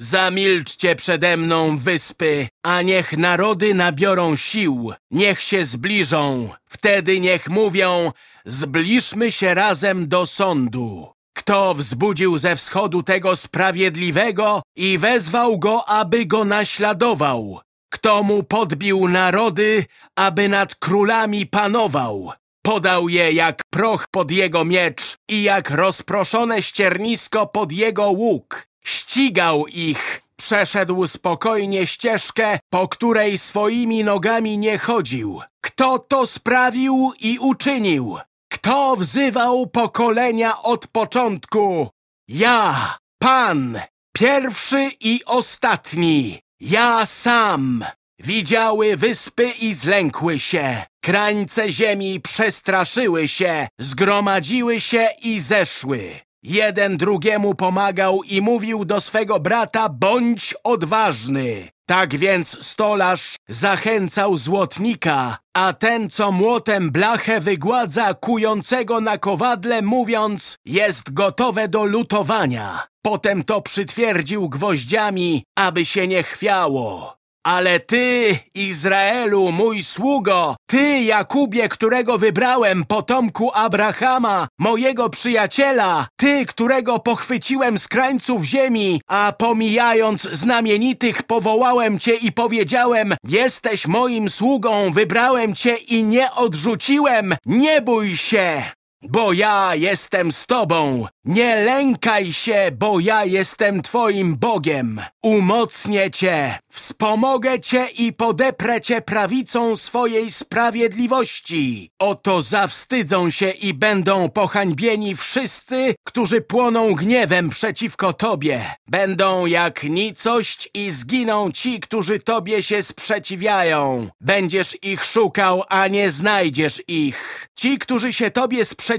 Zamilczcie przede mną, wyspy, a niech narody nabiorą sił, niech się zbliżą. Wtedy niech mówią, zbliżmy się razem do sądu. Kto wzbudził ze wschodu tego sprawiedliwego i wezwał go, aby go naśladował? Kto mu podbił narody, aby nad królami panował? Podał je jak proch pod jego miecz i jak rozproszone ściernisko pod jego łuk. Ścigał ich, przeszedł spokojnie ścieżkę, po której swoimi nogami nie chodził. Kto to sprawił i uczynił? Kto wzywał pokolenia od początku? Ja, Pan, pierwszy i ostatni. Ja sam. Widziały wyspy i zlękły się. Krańce ziemi przestraszyły się, zgromadziły się i zeszły. Jeden drugiemu pomagał i mówił do swego brata, bądź odważny. Tak więc stolarz zachęcał złotnika, a ten, co młotem blachę wygładza kującego na kowadle, mówiąc, jest gotowe do lutowania. Potem to przytwierdził gwoździami, aby się nie chwiało. Ale ty, Izraelu, mój sługo, ty, Jakubie, którego wybrałem, potomku Abrahama, mojego przyjaciela, ty, którego pochwyciłem z krańców ziemi, a pomijając znamienitych, powołałem cię i powiedziałem, jesteś moim sługą, wybrałem cię i nie odrzuciłem, nie bój się! Bo ja jestem z tobą. Nie lękaj się, bo ja jestem twoim Bogiem. Umocnię cię, wspomogę cię i podeprę cię prawicą swojej sprawiedliwości. Oto zawstydzą się i będą pohańbieni wszyscy, którzy płoną gniewem przeciwko tobie. Będą jak nicość i zginą ci, którzy tobie się sprzeciwiają. Będziesz ich szukał, a nie znajdziesz ich. Ci, którzy się tobie sprzeciwiają,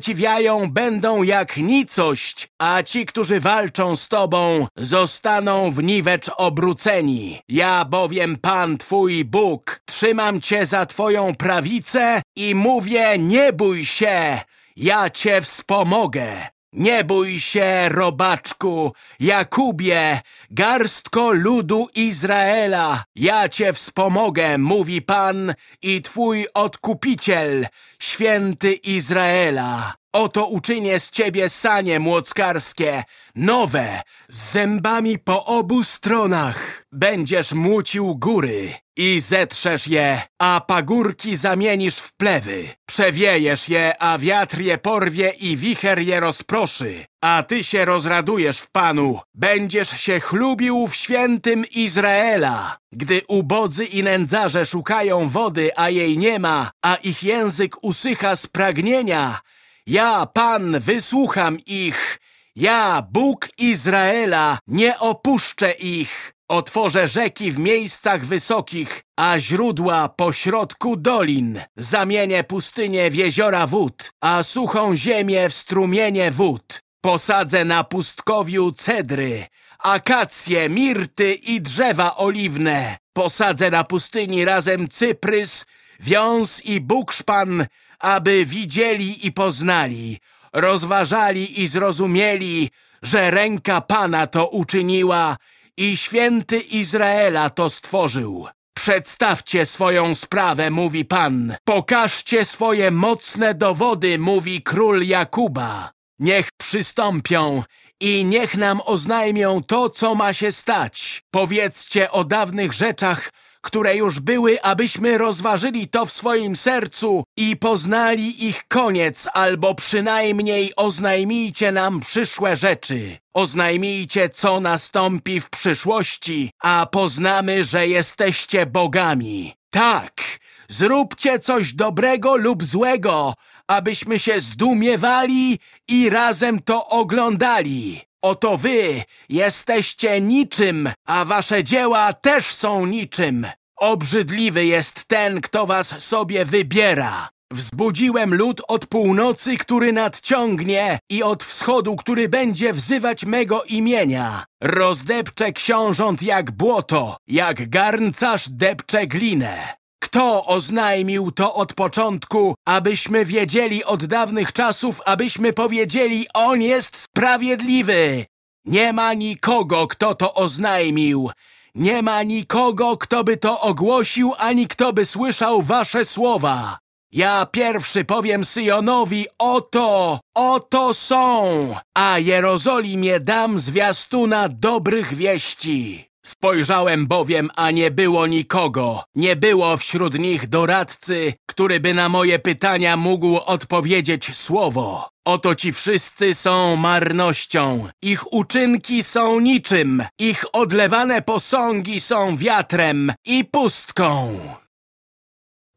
będą jak nicość, a ci, którzy walczą z tobą, zostaną w niwecz obróceni. Ja bowiem Pan Twój Bóg, trzymam Cię za Twoją prawicę i mówię, nie bój się, ja Cię wspomogę. Nie bój się, robaczku, Jakubie, garstko ludu Izraela. Ja cię wspomogę, mówi Pan i twój odkupiciel, święty Izraela. Oto uczynię z ciebie sanie młockarskie, nowe, z zębami po obu stronach. Będziesz mucił góry i zetrzesz je, a pagórki zamienisz w plewy. Przewiejesz je, a wiatr je porwie i wicher je rozproszy. A ty się rozradujesz w Panu. Będziesz się chlubił w świętym Izraela. Gdy ubodzy i nędzarze szukają wody, a jej nie ma, a ich język usycha z pragnienia, ja, Pan, wysłucham ich. Ja, Bóg Izraela, nie opuszczę ich. Otworzę rzeki w miejscach wysokich, a źródła pośrodku dolin. Zamienię pustynię w jeziora wód, a suchą ziemię w strumienie wód. Posadzę na pustkowiu cedry, akacje, mirty i drzewa oliwne. Posadzę na pustyni razem cyprys, wiąz i bukszpan, aby widzieli i poznali, rozważali i zrozumieli, że ręka Pana to uczyniła i święty Izraela to stworzył. Przedstawcie swoją sprawę, mówi Pan. Pokażcie swoje mocne dowody, mówi król Jakuba. Niech przystąpią i niech nam oznajmią to, co ma się stać. Powiedzcie o dawnych rzeczach, które już były, abyśmy rozważyli to w swoim sercu i poznali ich koniec, albo przynajmniej oznajmijcie nam przyszłe rzeczy. Oznajmijcie, co nastąpi w przyszłości, a poznamy, że jesteście bogami. Tak, zróbcie coś dobrego lub złego, abyśmy się zdumiewali i razem to oglądali. Oto wy jesteście niczym, a wasze dzieła też są niczym. Obrzydliwy jest ten, kto was sobie wybiera. Wzbudziłem lud od północy, który nadciągnie i od wschodu, który będzie wzywać mego imienia. Rozdepczę książąt jak błoto, jak garncarz depcze glinę. Kto oznajmił to od początku, abyśmy wiedzieli od dawnych czasów, abyśmy powiedzieli, On jest sprawiedliwy? Nie ma nikogo, kto to oznajmił. Nie ma nikogo, kto by to ogłosił, ani kto by słyszał wasze słowa. Ja pierwszy powiem Syjonowi, oto, oto są, a Jerozolimie dam zwiastuna dobrych wieści. Spojrzałem bowiem, a nie było nikogo. Nie było wśród nich doradcy, który by na moje pytania mógł odpowiedzieć słowo. Oto ci wszyscy są marnością. Ich uczynki są niczym. Ich odlewane posągi są wiatrem i pustką.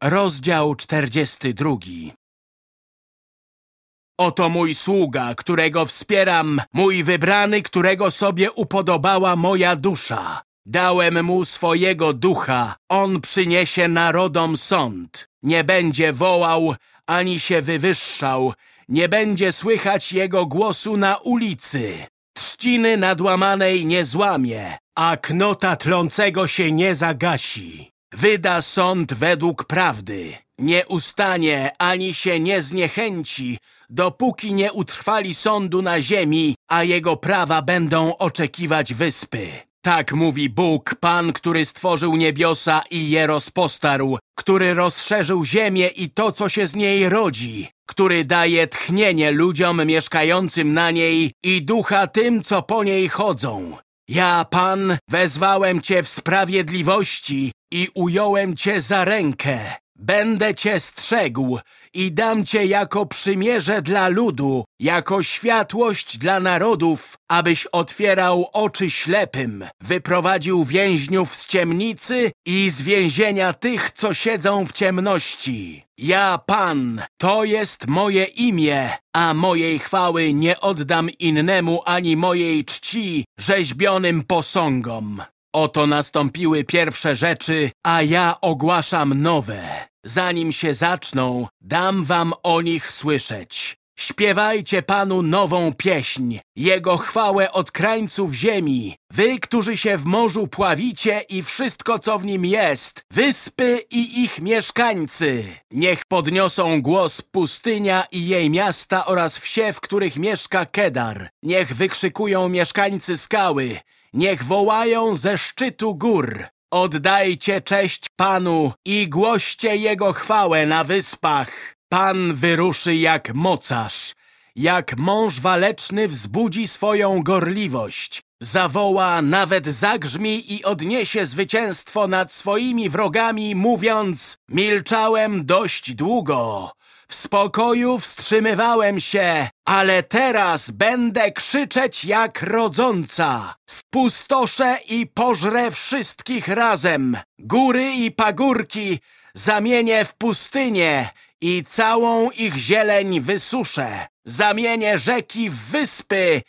Rozdział 42 Oto mój sługa, którego wspieram, mój wybrany, którego sobie upodobała moja dusza. Dałem mu swojego ducha, on przyniesie narodom sąd. Nie będzie wołał, ani się wywyższał, nie będzie słychać jego głosu na ulicy. Trzciny nadłamanej nie złamie, a knota tlącego się nie zagasi. Wyda sąd według prawdy. Nie ustanie ani się nie zniechęci, dopóki nie utrwali sądu na ziemi, a jego prawa będą oczekiwać wyspy. Tak mówi Bóg, Pan, który stworzył niebiosa i je rozpostarł, który rozszerzył ziemię i to, co się z niej rodzi, który daje tchnienie ludziom mieszkającym na niej i ducha tym, co po niej chodzą. Ja, Pan, wezwałem Cię w sprawiedliwości i ująłem Cię za rękę. Będę Cię strzegł i dam Cię jako przymierze dla ludu, jako światłość dla narodów, abyś otwierał oczy ślepym, wyprowadził więźniów z ciemnicy i z więzienia tych, co siedzą w ciemności. Ja, Pan, to jest moje imię, a mojej chwały nie oddam innemu ani mojej czci rzeźbionym posągom. Oto nastąpiły pierwsze rzeczy, a ja ogłaszam nowe. Zanim się zaczną, dam wam o nich słyszeć. Śpiewajcie Panu nową pieśń, Jego chwałę od krańców ziemi. Wy, którzy się w morzu pławicie i wszystko, co w nim jest, wyspy i ich mieszkańcy. Niech podniosą głos pustynia i jej miasta oraz wsie, w których mieszka Kedar. Niech wykrzykują mieszkańcy skały. Niech wołają ze szczytu gór. Oddajcie cześć Panu i głoście Jego chwałę na wyspach. Pan wyruszy jak mocarz, jak mąż waleczny wzbudzi swoją gorliwość. Zawoła, nawet zagrzmi i odniesie zwycięstwo nad swoimi wrogami, mówiąc Milczałem dość długo, w spokoju wstrzymywałem się, ale teraz będę krzyczeć jak rodząca. Spustoszę i pożrę wszystkich razem. Góry i pagórki zamienię w pustynię i całą ich zieleń wysuszę. Zamienię rzeki w wyspy,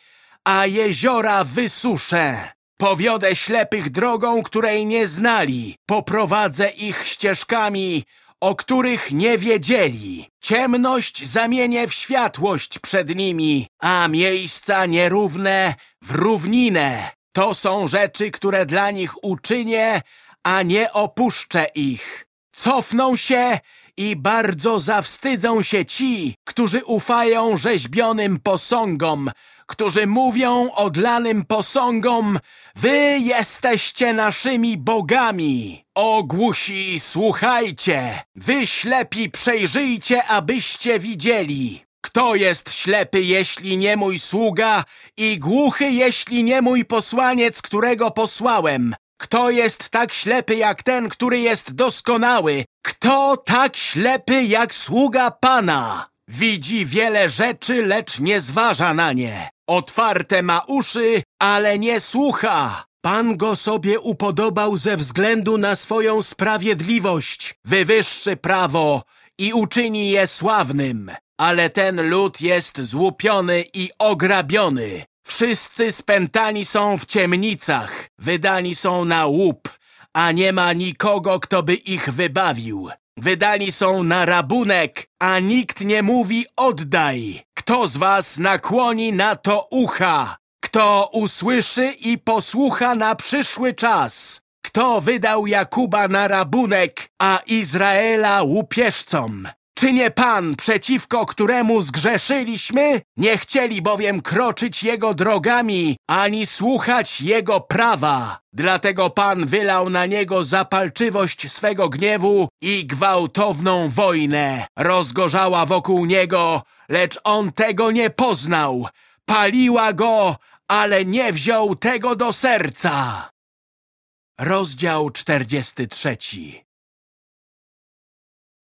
a jeziora wysuszę. Powiodę ślepych drogą, której nie znali. Poprowadzę ich ścieżkami, o których nie wiedzieli. Ciemność zamienię w światłość przed nimi, a miejsca nierówne w równinę. To są rzeczy, które dla nich uczynię, a nie opuszczę ich. Cofną się i bardzo zawstydzą się ci, którzy ufają rzeźbionym posągom, którzy mówią odlanym posągom, wy jesteście naszymi bogami. O głusi, słuchajcie, wy ślepi przejrzyjcie, abyście widzieli. Kto jest ślepy, jeśli nie mój sługa i głuchy, jeśli nie mój posłaniec, którego posłałem? Kto jest tak ślepy jak ten, który jest doskonały? Kto tak ślepy jak sługa Pana? Widzi wiele rzeczy, lecz nie zważa na nie. Otwarte ma uszy, ale nie słucha. Pan go sobie upodobał ze względu na swoją sprawiedliwość. Wywyższy prawo i uczyni je sławnym. Ale ten lud jest złupiony i ograbiony. Wszyscy spętani są w ciemnicach, wydani są na łup, a nie ma nikogo, kto by ich wybawił. Wydani są na rabunek, a nikt nie mówi oddaj. Kto z was nakłoni na to ucha? Kto usłyszy i posłucha na przyszły czas? Kto wydał Jakuba na rabunek, a Izraela łupieżcom? Czy nie Pan, przeciwko któremu zgrzeszyliśmy? Nie chcieli bowiem kroczyć Jego drogami, ani słuchać Jego prawa. Dlatego Pan wylał na Niego zapalczywość swego gniewu i gwałtowną wojnę. Rozgorzała wokół Niego, lecz On tego nie poznał. Paliła Go, ale nie wziął tego do serca. Rozdział 43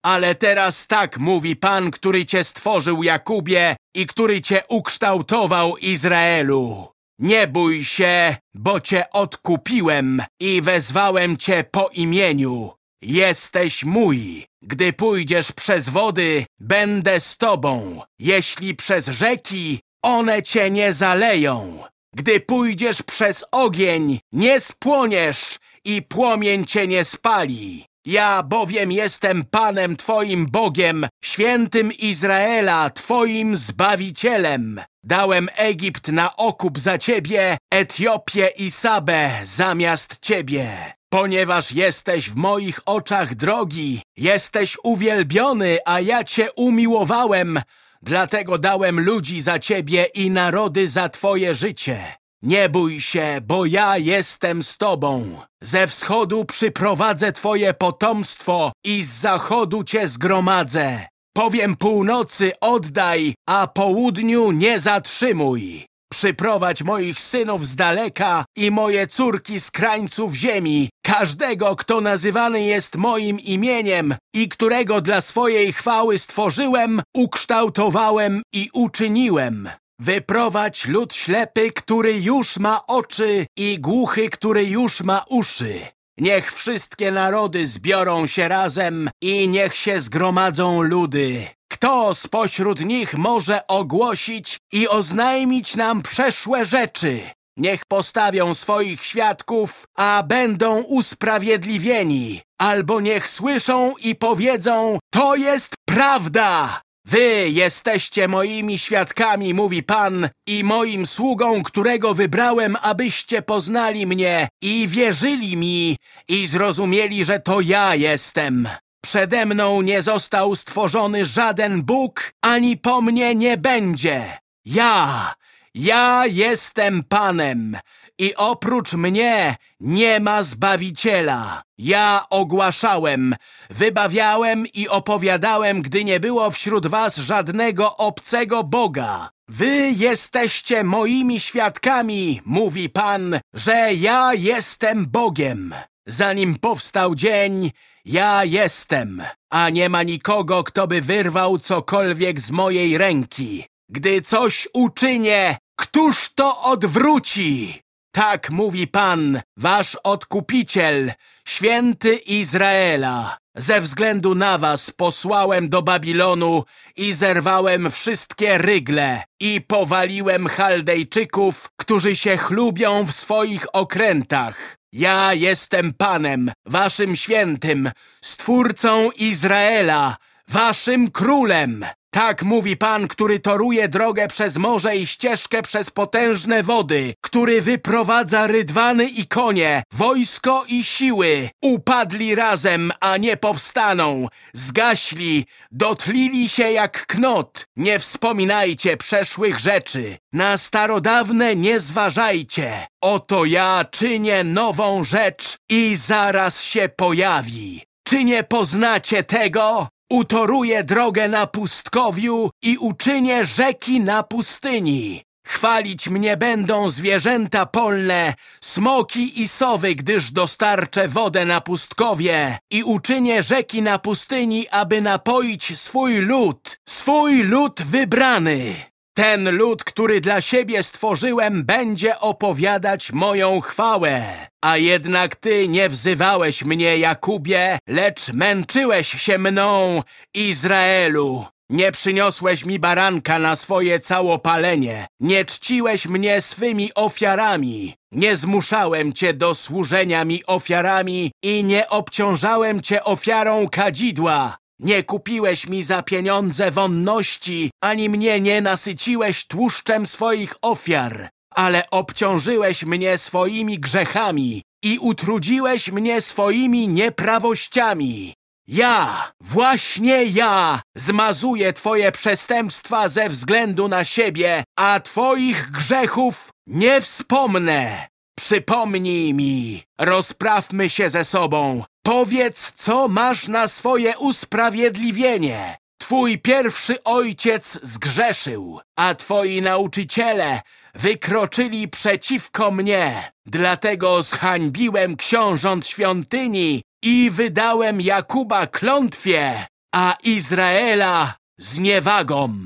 ale teraz tak mówi Pan, który cię stworzył, Jakubie, i który cię ukształtował, Izraelu. Nie bój się, bo cię odkupiłem i wezwałem cię po imieniu. Jesteś mój. Gdy pójdziesz przez wody, będę z tobą. Jeśli przez rzeki, one cię nie zaleją. Gdy pójdziesz przez ogień, nie spłoniesz i płomień cię nie spali. Ja bowiem jestem Panem Twoim Bogiem, świętym Izraela, Twoim Zbawicielem. Dałem Egipt na okup za Ciebie, Etiopię i Sabę zamiast Ciebie. Ponieważ jesteś w moich oczach drogi, jesteś uwielbiony, a ja Cię umiłowałem, dlatego dałem ludzi za Ciebie i narody za Twoje życie. Nie bój się, bo ja jestem z tobą. Ze wschodu przyprowadzę twoje potomstwo i z zachodu cię zgromadzę. Powiem północy oddaj, a południu nie zatrzymuj. Przyprowadź moich synów z daleka i moje córki z krańców ziemi, każdego, kto nazywany jest moim imieniem i którego dla swojej chwały stworzyłem, ukształtowałem i uczyniłem. Wyprowadź lud ślepy, który już ma oczy i głuchy, który już ma uszy. Niech wszystkie narody zbiorą się razem i niech się zgromadzą ludy. Kto spośród nich może ogłosić i oznajmić nam przeszłe rzeczy? Niech postawią swoich świadków, a będą usprawiedliwieni. Albo niech słyszą i powiedzą, to jest prawda! Wy jesteście moimi świadkami, mówi Pan, i moim sługą, którego wybrałem, abyście poznali mnie i wierzyli mi i zrozumieli, że to ja jestem. Przede mną nie został stworzony żaden Bóg, ani po mnie nie będzie. Ja, ja jestem Panem i oprócz mnie nie ma Zbawiciela. Ja ogłaszałem, wybawiałem i opowiadałem, gdy nie było wśród was żadnego obcego Boga. Wy jesteście moimi świadkami, mówi Pan, że ja jestem Bogiem. Zanim powstał dzień, ja jestem, a nie ma nikogo, kto by wyrwał cokolwiek z mojej ręki. Gdy coś uczynię, któż to odwróci? Tak mówi Pan, wasz odkupiciel, święty Izraela. Ze względu na was posłałem do Babilonu i zerwałem wszystkie rygle i powaliłem Chaldejczyków, którzy się chlubią w swoich okrętach. Ja jestem Panem, waszym świętym, stwórcą Izraela, waszym królem. Tak mówi Pan, który toruje drogę przez morze i ścieżkę przez potężne wody, który wyprowadza rydwany i konie, wojsko i siły. Upadli razem, a nie powstaną. Zgaśli, dotlili się jak knot. Nie wspominajcie przeszłych rzeczy. Na starodawne nie zważajcie. Oto ja czynię nową rzecz i zaraz się pojawi. Czy nie poznacie tego? Utoruję drogę na pustkowiu i uczynię rzeki na pustyni. Chwalić mnie będą zwierzęta polne, smoki i sowy, gdyż dostarczę wodę na pustkowie i uczynię rzeki na pustyni, aby napoić swój lud, swój lud wybrany. Ten lud, który dla siebie stworzyłem, będzie opowiadać moją chwałę. A jednak ty nie wzywałeś mnie, Jakubie, lecz męczyłeś się mną, Izraelu. Nie przyniosłeś mi baranka na swoje całopalenie, nie czciłeś mnie swymi ofiarami, nie zmuszałem cię do służenia mi ofiarami i nie obciążałem cię ofiarą kadzidła. Nie kupiłeś mi za pieniądze wonności, ani mnie nie nasyciłeś tłuszczem swoich ofiar, ale obciążyłeś mnie swoimi grzechami i utrudziłeś mnie swoimi nieprawościami. Ja, właśnie ja, zmazuję twoje przestępstwa ze względu na siebie, a twoich grzechów nie wspomnę. Przypomnij mi, rozprawmy się ze sobą. Powiedz, co masz na swoje usprawiedliwienie. Twój pierwszy ojciec zgrzeszył, a twoi nauczyciele wykroczyli przeciwko mnie. Dlatego zhańbiłem książąt świątyni i wydałem Jakuba klątwie, a Izraela zniewagą.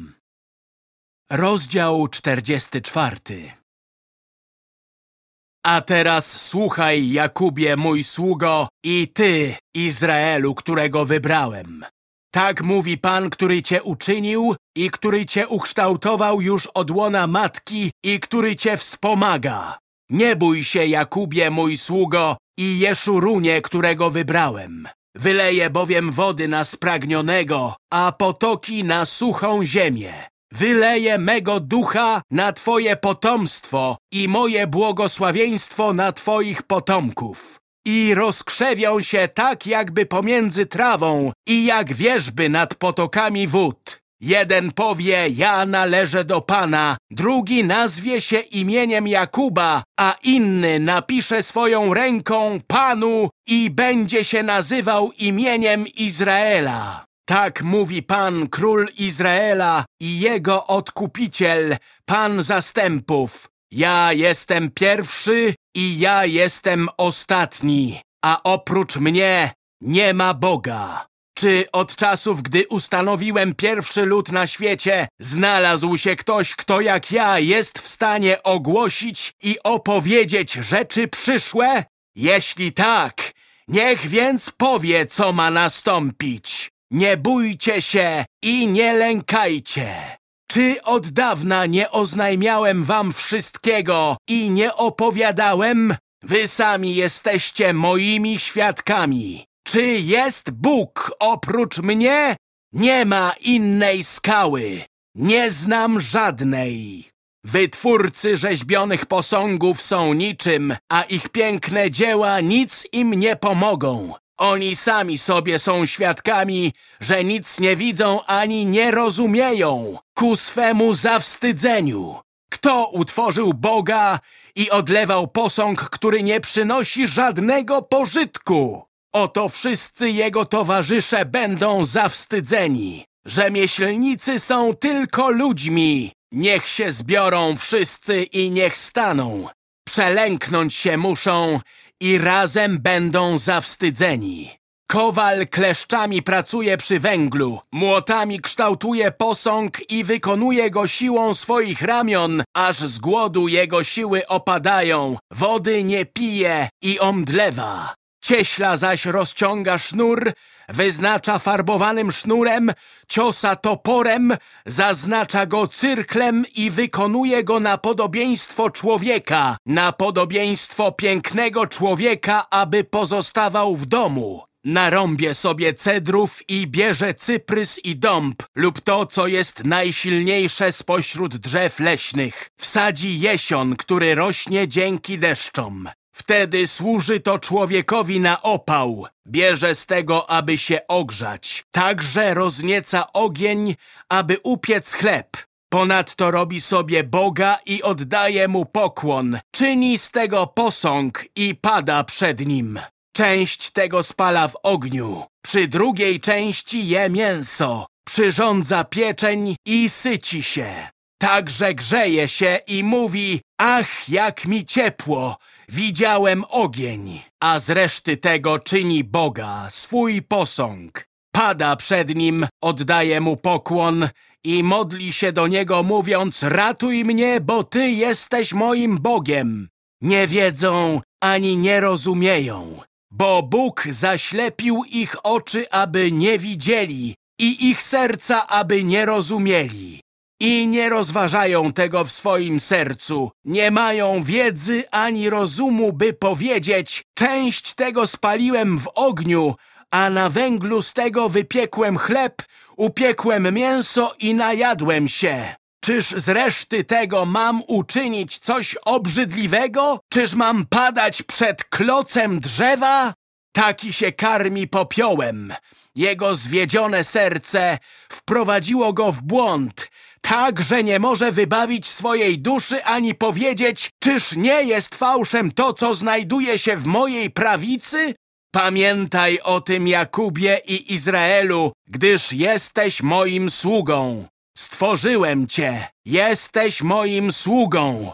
Rozdział 44 A teraz słuchaj, Jakubie, mój sługo, i ty, Izraelu, którego wybrałem. Tak mówi Pan, który cię uczynił i który cię ukształtował już od łona matki i który cię wspomaga. Nie bój się, Jakubie, mój sługo, i Jeszurunie, którego wybrałem. Wyleje bowiem wody na spragnionego, a potoki na suchą ziemię. Wyleję mego ducha na Twoje potomstwo i moje błogosławieństwo na Twoich potomków. I rozkrzewią się tak jakby pomiędzy trawą i jak wierzby nad potokami wód. Jeden powie, ja należę do Pana, drugi nazwie się imieniem Jakuba, a inny napisze swoją ręką Panu i będzie się nazywał imieniem Izraela. Tak mówi Pan, Król Izraela i Jego Odkupiciel, Pan zastępów. Ja jestem pierwszy i ja jestem ostatni, a oprócz mnie nie ma Boga. Czy od czasów, gdy ustanowiłem pierwszy lud na świecie, znalazł się ktoś, kto jak ja jest w stanie ogłosić i opowiedzieć rzeczy przyszłe? Jeśli tak, niech więc powie, co ma nastąpić. Nie bójcie się i nie lękajcie. Czy od dawna nie oznajmiałem wam wszystkiego i nie opowiadałem? Wy sami jesteście moimi świadkami. Czy jest Bóg oprócz mnie? Nie ma innej skały. Nie znam żadnej. Wytwórcy rzeźbionych posągów są niczym, a ich piękne dzieła nic im nie pomogą. Oni sami sobie są świadkami, że nic nie widzą ani nie rozumieją ku swemu zawstydzeniu. Kto utworzył Boga i odlewał posąg, który nie przynosi żadnego pożytku? Oto wszyscy jego towarzysze będą zawstydzeni. Rzemieślnicy są tylko ludźmi. Niech się zbiorą wszyscy i niech staną. Przelęknąć się muszą i razem będą zawstydzeni. Kowal kleszczami pracuje przy węglu, młotami kształtuje posąg i wykonuje go siłą swoich ramion, aż z głodu jego siły opadają, wody nie pije i omdlewa. Cieśla zaś rozciąga sznur, wyznacza farbowanym sznurem, ciosa toporem, zaznacza go cyrklem i wykonuje go na podobieństwo człowieka, na podobieństwo pięknego człowieka, aby pozostawał w domu. Narąbie sobie cedrów i bierze cyprys i dąb lub to, co jest najsilniejsze spośród drzew leśnych. Wsadzi jesion, który rośnie dzięki deszczom. Wtedy służy to człowiekowi na opał. Bierze z tego, aby się ogrzać. Także roznieca ogień, aby upiec chleb. Ponadto robi sobie Boga i oddaje mu pokłon. Czyni z tego posąg i pada przed nim. Część tego spala w ogniu. Przy drugiej części je mięso. Przyrządza pieczeń i syci się. Także grzeje się i mówi, ach, jak mi ciepło, widziałem ogień, a z reszty tego czyni Boga, swój posąg. Pada przed nim, oddaje mu pokłon i modli się do niego, mówiąc, ratuj mnie, bo ty jesteś moim Bogiem. Nie wiedzą ani nie rozumieją, bo Bóg zaślepił ich oczy, aby nie widzieli i ich serca, aby nie rozumieli i nie rozważają tego w swoim sercu. Nie mają wiedzy ani rozumu, by powiedzieć część tego spaliłem w ogniu, a na węglu z tego wypiekłem chleb, upiekłem mięso i najadłem się. Czyż z reszty tego mam uczynić coś obrzydliwego? Czyż mam padać przed klocem drzewa? Taki się karmi popiołem. Jego zwiedzione serce wprowadziło go w błąd tak, że nie może wybawić swojej duszy ani powiedzieć, czyż nie jest fałszem to, co znajduje się w mojej prawicy? Pamiętaj o tym, Jakubie i Izraelu, gdyż jesteś moim sługą. Stworzyłem cię, jesteś moim sługą.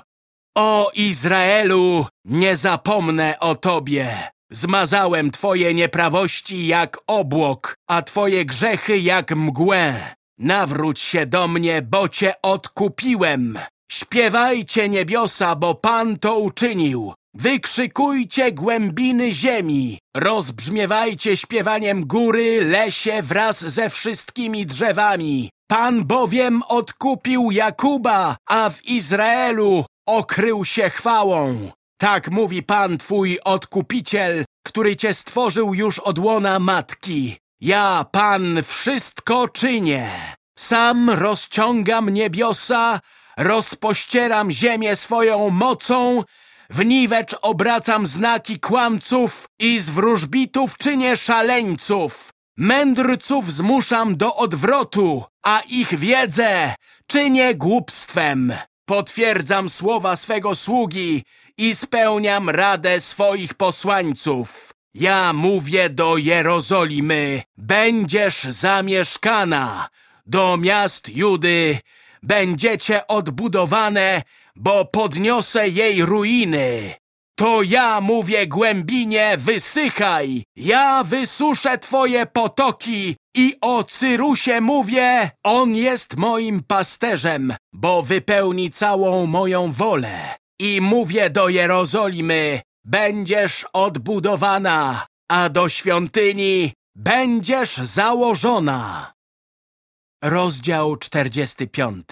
O Izraelu, nie zapomnę o tobie. Zmazałem twoje nieprawości jak obłok, a twoje grzechy jak mgłę. Nawróć się do mnie, bo cię odkupiłem. Śpiewajcie niebiosa, bo Pan to uczynił. Wykrzykujcie głębiny ziemi. Rozbrzmiewajcie śpiewaniem góry, lesie wraz ze wszystkimi drzewami. Pan bowiem odkupił Jakuba, a w Izraelu okrył się chwałą. Tak mówi Pan Twój odkupiciel, który cię stworzył już od łona matki. Ja, Pan, wszystko czynię. Sam rozciągam niebiosa, rozpościeram ziemię swoją mocą, w niwecz obracam znaki kłamców i z wróżbitów czynię szaleńców. Mędrców zmuszam do odwrotu, a ich wiedzę czynię głupstwem. Potwierdzam słowa swego sługi i spełniam radę swoich posłańców. Ja mówię do Jerozolimy, będziesz zamieszkana. Do miast Judy będziecie odbudowane, bo podniosę jej ruiny. To ja mówię głębinie, wysychaj. Ja wysuszę twoje potoki i o Cyrusie mówię, on jest moim pasterzem, bo wypełni całą moją wolę. I mówię do Jerozolimy, będziesz odbudowana, a do świątyni będziesz założona. Rozdział 45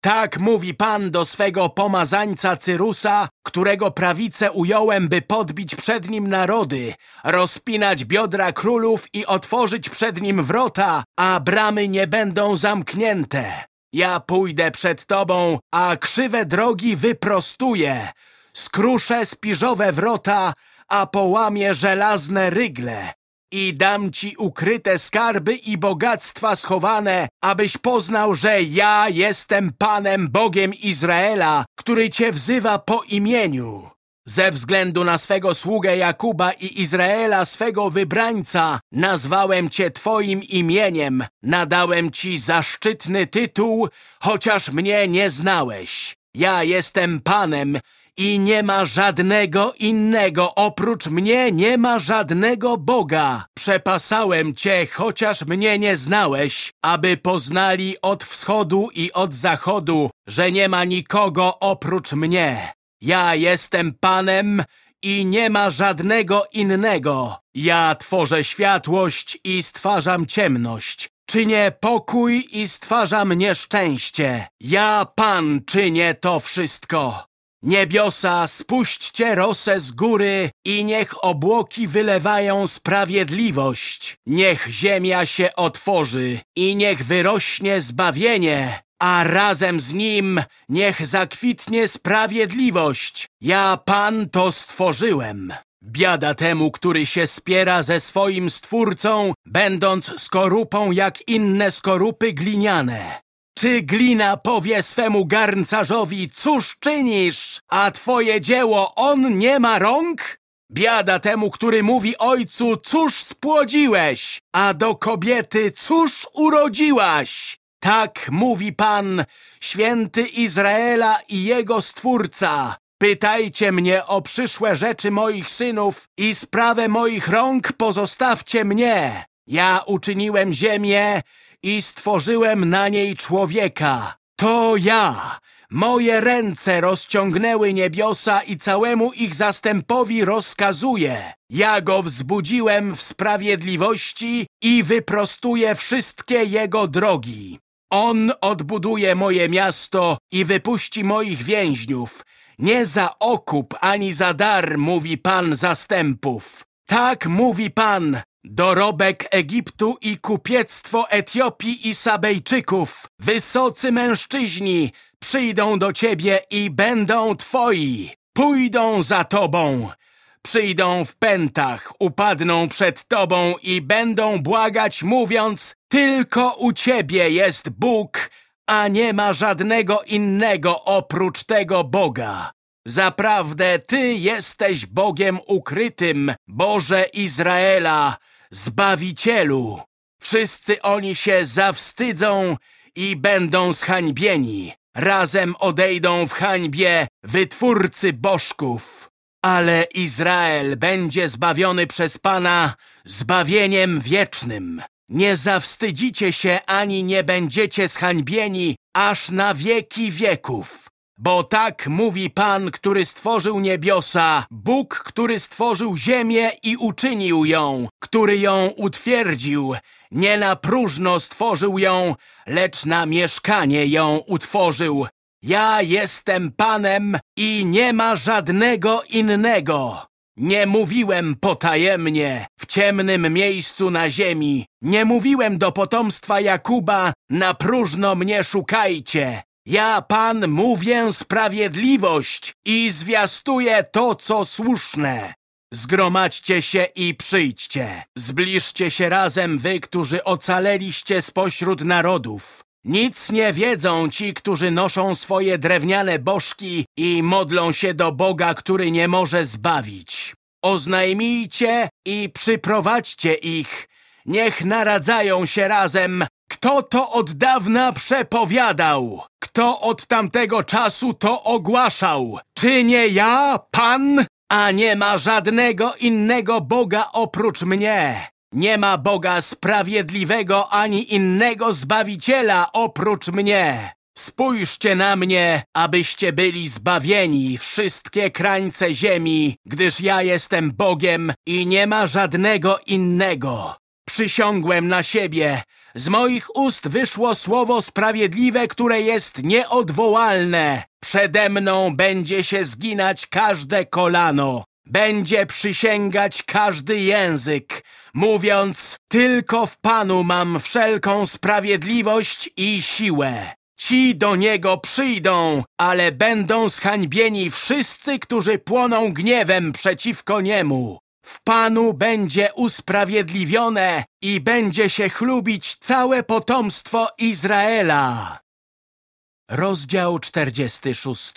Tak mówi Pan do swego pomazańca Cyrusa, którego prawicę ująłem, by podbić przed nim narody, rozpinać biodra królów i otworzyć przed nim wrota, a bramy nie będą zamknięte. Ja pójdę przed tobą, a krzywe drogi wyprostuję. Skruszę spiżowe wrota, a połamię żelazne rygle. I dam ci ukryte skarby i bogactwa schowane, abyś poznał, że ja jestem Panem Bogiem Izraela, który cię wzywa po imieniu. Ze względu na swego sługę Jakuba i Izraela, swego wybrańca, nazwałem cię twoim imieniem, nadałem ci zaszczytny tytuł, chociaż mnie nie znałeś. Ja jestem Panem i nie ma żadnego innego, oprócz mnie nie ma żadnego Boga. Przepasałem cię, chociaż mnie nie znałeś, aby poznali od wschodu i od zachodu, że nie ma nikogo oprócz mnie. Ja jestem Panem i nie ma żadnego innego. Ja tworzę światłość i stwarzam ciemność. Czynię pokój i stwarzam nieszczęście. Ja, Pan, czynię to wszystko. Niebiosa, spuśćcie rosę z góry i niech obłoki wylewają sprawiedliwość. Niech ziemia się otworzy i niech wyrośnie zbawienie, a razem z nim niech zakwitnie sprawiedliwość. Ja, Pan, to stworzyłem. Biada temu, który się spiera ze swoim Stwórcą, będąc skorupą jak inne skorupy gliniane. Czy glina powie swemu garncarzowi, cóż czynisz, a twoje dzieło on nie ma rąk? Biada temu, który mówi ojcu, cóż spłodziłeś, a do kobiety, cóż urodziłaś? Tak mówi Pan, święty Izraela i jego Stwórca. Pytajcie mnie o przyszłe rzeczy moich synów i sprawę moich rąk pozostawcie mnie. Ja uczyniłem ziemię i stworzyłem na niej człowieka. To ja! Moje ręce rozciągnęły niebiosa i całemu ich zastępowi rozkazuję. Ja go wzbudziłem w sprawiedliwości i wyprostuję wszystkie jego drogi. On odbuduje moje miasto i wypuści moich więźniów. Nie za okup ani za dar, mówi Pan zastępów. Tak mówi Pan, dorobek Egiptu i kupiectwo Etiopii i Sabejczyków. Wysocy mężczyźni przyjdą do ciebie i będą twoi. Pójdą za tobą. Przyjdą w pętach, upadną przed tobą i będą błagać, mówiąc Tylko u ciebie jest Bóg, a nie ma żadnego innego oprócz tego Boga. Zaprawdę Ty jesteś Bogiem ukrytym, Boże Izraela, Zbawicielu. Wszyscy oni się zawstydzą i będą zhańbieni. Razem odejdą w hańbie wytwórcy bożków. Ale Izrael będzie zbawiony przez Pana zbawieniem wiecznym. Nie zawstydzicie się ani nie będziecie zhańbieni aż na wieki wieków. Bo tak mówi Pan, który stworzył niebiosa, Bóg, który stworzył ziemię i uczynił ją, który ją utwierdził. Nie na próżno stworzył ją, lecz na mieszkanie ją utworzył. Ja jestem Panem i nie ma żadnego innego. Nie mówiłem potajemnie, w ciemnym miejscu na ziemi. Nie mówiłem do potomstwa Jakuba, na próżno mnie szukajcie. Ja, Pan, mówię sprawiedliwość i zwiastuję to, co słuszne. Zgromadźcie się i przyjdźcie. Zbliżcie się razem wy, którzy ocaleliście spośród narodów. Nic nie wiedzą ci, którzy noszą swoje drewniane bożki i modlą się do Boga, który nie może zbawić. Oznajmijcie i przyprowadźcie ich. Niech naradzają się razem. Kto to od dawna przepowiadał? Kto od tamtego czasu to ogłaszał? Czy nie ja, Pan? A nie ma żadnego innego Boga oprócz mnie. Nie ma Boga sprawiedliwego ani innego Zbawiciela oprócz mnie. Spójrzcie na mnie, abyście byli zbawieni wszystkie krańce ziemi, gdyż ja jestem Bogiem i nie ma żadnego innego. Przysiągłem na siebie. Z moich ust wyszło słowo sprawiedliwe, które jest nieodwołalne. Przede mną będzie się zginać każde kolano. Będzie przysięgać każdy język, mówiąc, tylko w Panu mam wszelką sprawiedliwość i siłę. Ci do Niego przyjdą, ale będą zhańbieni wszyscy, którzy płoną gniewem przeciwko Niemu. W Panu będzie usprawiedliwione i będzie się chlubić całe potomstwo Izraela. Rozdział 46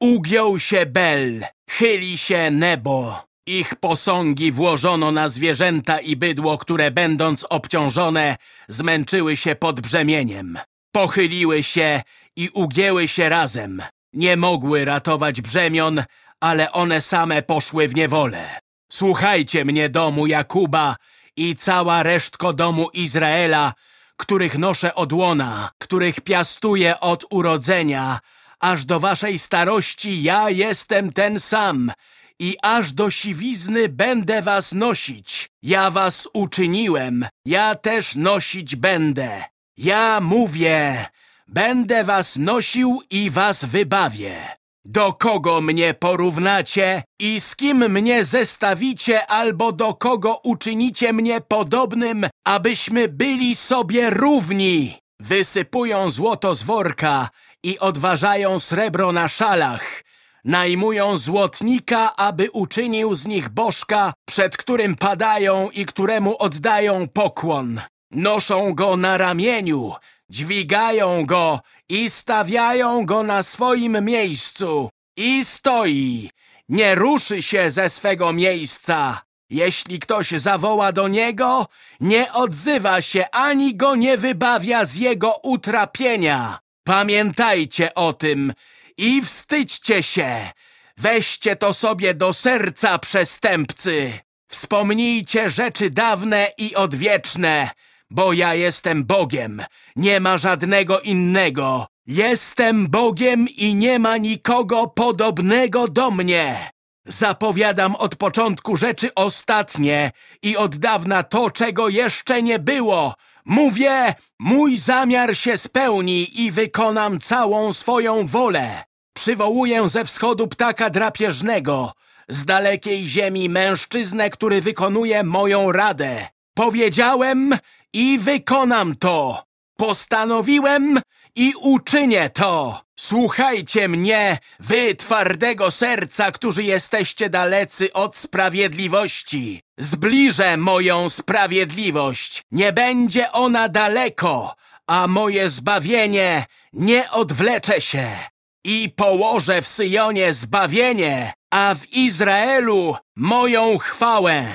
Ugiął się Bel, chyli się Nebo. Ich posągi włożono na zwierzęta i bydło, które będąc obciążone, zmęczyły się pod brzemieniem. Pochyliły się i ugięły się razem. Nie mogły ratować brzemion, ale one same poszły w niewolę. Słuchajcie mnie, domu Jakuba i cała resztko domu Izraela, których noszę od łona, których piastuję od urodzenia, aż do waszej starości ja jestem ten sam i aż do siwizny będę was nosić. Ja was uczyniłem, ja też nosić będę. Ja mówię, będę was nosił i was wybawię. Do kogo mnie porównacie i z kim mnie zestawicie albo do kogo uczynicie mnie podobnym, abyśmy byli sobie równi? Wysypują złoto z worka i odważają srebro na szalach. Najmują złotnika, aby uczynił z nich bożka, przed którym padają i któremu oddają pokłon. Noszą go na ramieniu, dźwigają go i stawiają go na swoim miejscu. I stoi, nie ruszy się ze swego miejsca. Jeśli ktoś zawoła do niego, nie odzywa się ani go nie wybawia z jego utrapienia. Pamiętajcie o tym i wstydźcie się. Weźcie to sobie do serca, przestępcy. Wspomnijcie rzeczy dawne i odwieczne, bo ja jestem Bogiem, nie ma żadnego innego. Jestem Bogiem i nie ma nikogo podobnego do mnie. Zapowiadam od początku rzeczy ostatnie i od dawna to, czego jeszcze nie było. Mówię, mój zamiar się spełni i wykonam całą swoją wolę. Przywołuję ze wschodu ptaka drapieżnego, z dalekiej ziemi mężczyznę, który wykonuje moją radę. Powiedziałem i wykonam to. Postanowiłem i uczynię to. Słuchajcie mnie, wy twardego serca, którzy jesteście dalecy od sprawiedliwości. Zbliżę moją sprawiedliwość. Nie będzie ona daleko, a moje zbawienie nie odwlecze się. I położę w Syjonie zbawienie, a w Izraelu moją chwałę.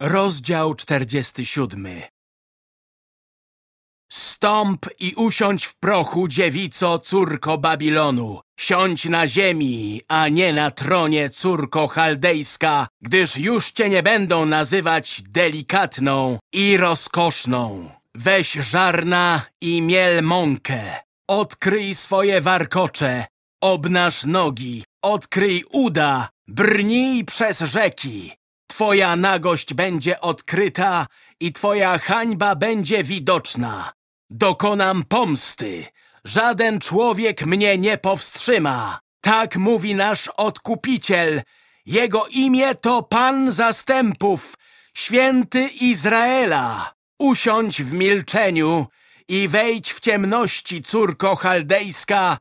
Rozdział 47 Stąp i usiądź w prochu, dziewico, córko Babilonu. Siądź na ziemi, a nie na tronie, córko chaldejska, gdyż już cię nie będą nazywać delikatną i rozkoszną. Weź żarna i miel mąkę. Odkryj swoje warkocze, obnaż nogi, odkryj uda, brnij przez rzeki. Twoja nagość będzie odkryta i twoja hańba będzie widoczna. Dokonam pomsty. Żaden człowiek mnie nie powstrzyma. Tak mówi nasz Odkupiciel. Jego imię to Pan Zastępów, Święty Izraela. Usiądź w milczeniu i wejdź w ciemności, córko chaldejska,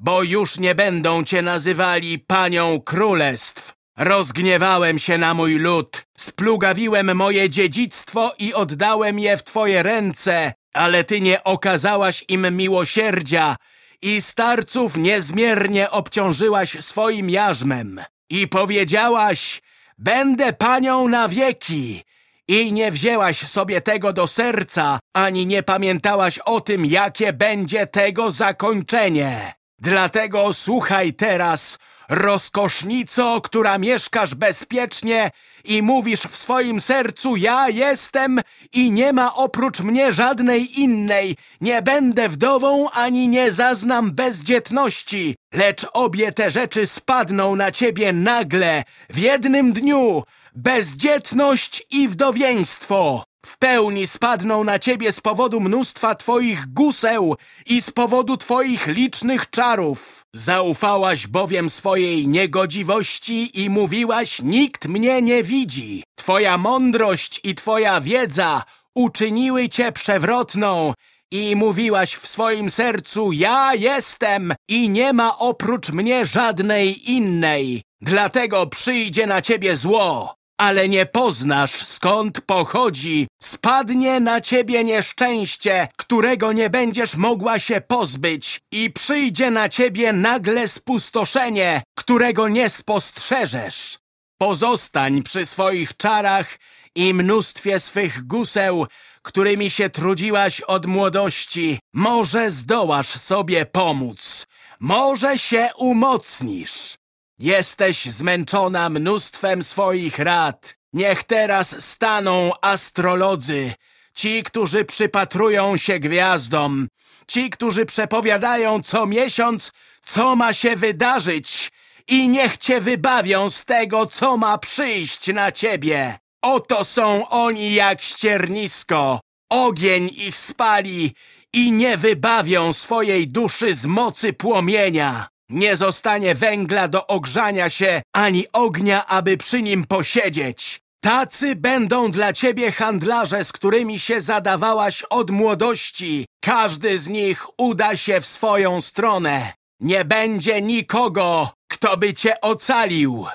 bo już nie będą cię nazywali panią królestw. Rozgniewałem się na mój lud, splugawiłem moje dziedzictwo i oddałem je w twoje ręce, ale ty nie okazałaś im miłosierdzia i starców niezmiernie obciążyłaś swoim jarzmem. I powiedziałaś, będę panią na wieki. I nie wzięłaś sobie tego do serca, ani nie pamiętałaś o tym, jakie będzie tego zakończenie. Dlatego słuchaj teraz, rozkosznico, która mieszkasz bezpiecznie i mówisz w swoim sercu, ja jestem i nie ma oprócz mnie żadnej innej, nie będę wdową ani nie zaznam bezdzietności, lecz obie te rzeczy spadną na ciebie nagle, w jednym dniu, bezdzietność i wdowieństwo w pełni spadną na ciebie z powodu mnóstwa twoich guseł i z powodu twoich licznych czarów. Zaufałaś bowiem swojej niegodziwości i mówiłaś, nikt mnie nie widzi. Twoja mądrość i twoja wiedza uczyniły cię przewrotną i mówiłaś w swoim sercu, ja jestem i nie ma oprócz mnie żadnej innej. Dlatego przyjdzie na ciebie zło ale nie poznasz skąd pochodzi, spadnie na ciebie nieszczęście, którego nie będziesz mogła się pozbyć i przyjdzie na ciebie nagle spustoszenie, którego nie spostrzeżesz. Pozostań przy swoich czarach i mnóstwie swych guseł, którymi się trudziłaś od młodości. Może zdołasz sobie pomóc, może się umocnisz. Jesteś zmęczona mnóstwem swoich rad. Niech teraz staną astrolodzy, ci, którzy przypatrują się gwiazdom, ci, którzy przepowiadają co miesiąc, co ma się wydarzyć i niech cię wybawią z tego, co ma przyjść na ciebie. Oto są oni jak ściernisko. Ogień ich spali i nie wybawią swojej duszy z mocy płomienia. Nie zostanie węgla do ogrzania się, ani ognia, aby przy nim posiedzieć. Tacy będą dla ciebie handlarze, z którymi się zadawałaś od młodości. Każdy z nich uda się w swoją stronę. Nie będzie nikogo, kto by cię ocalił.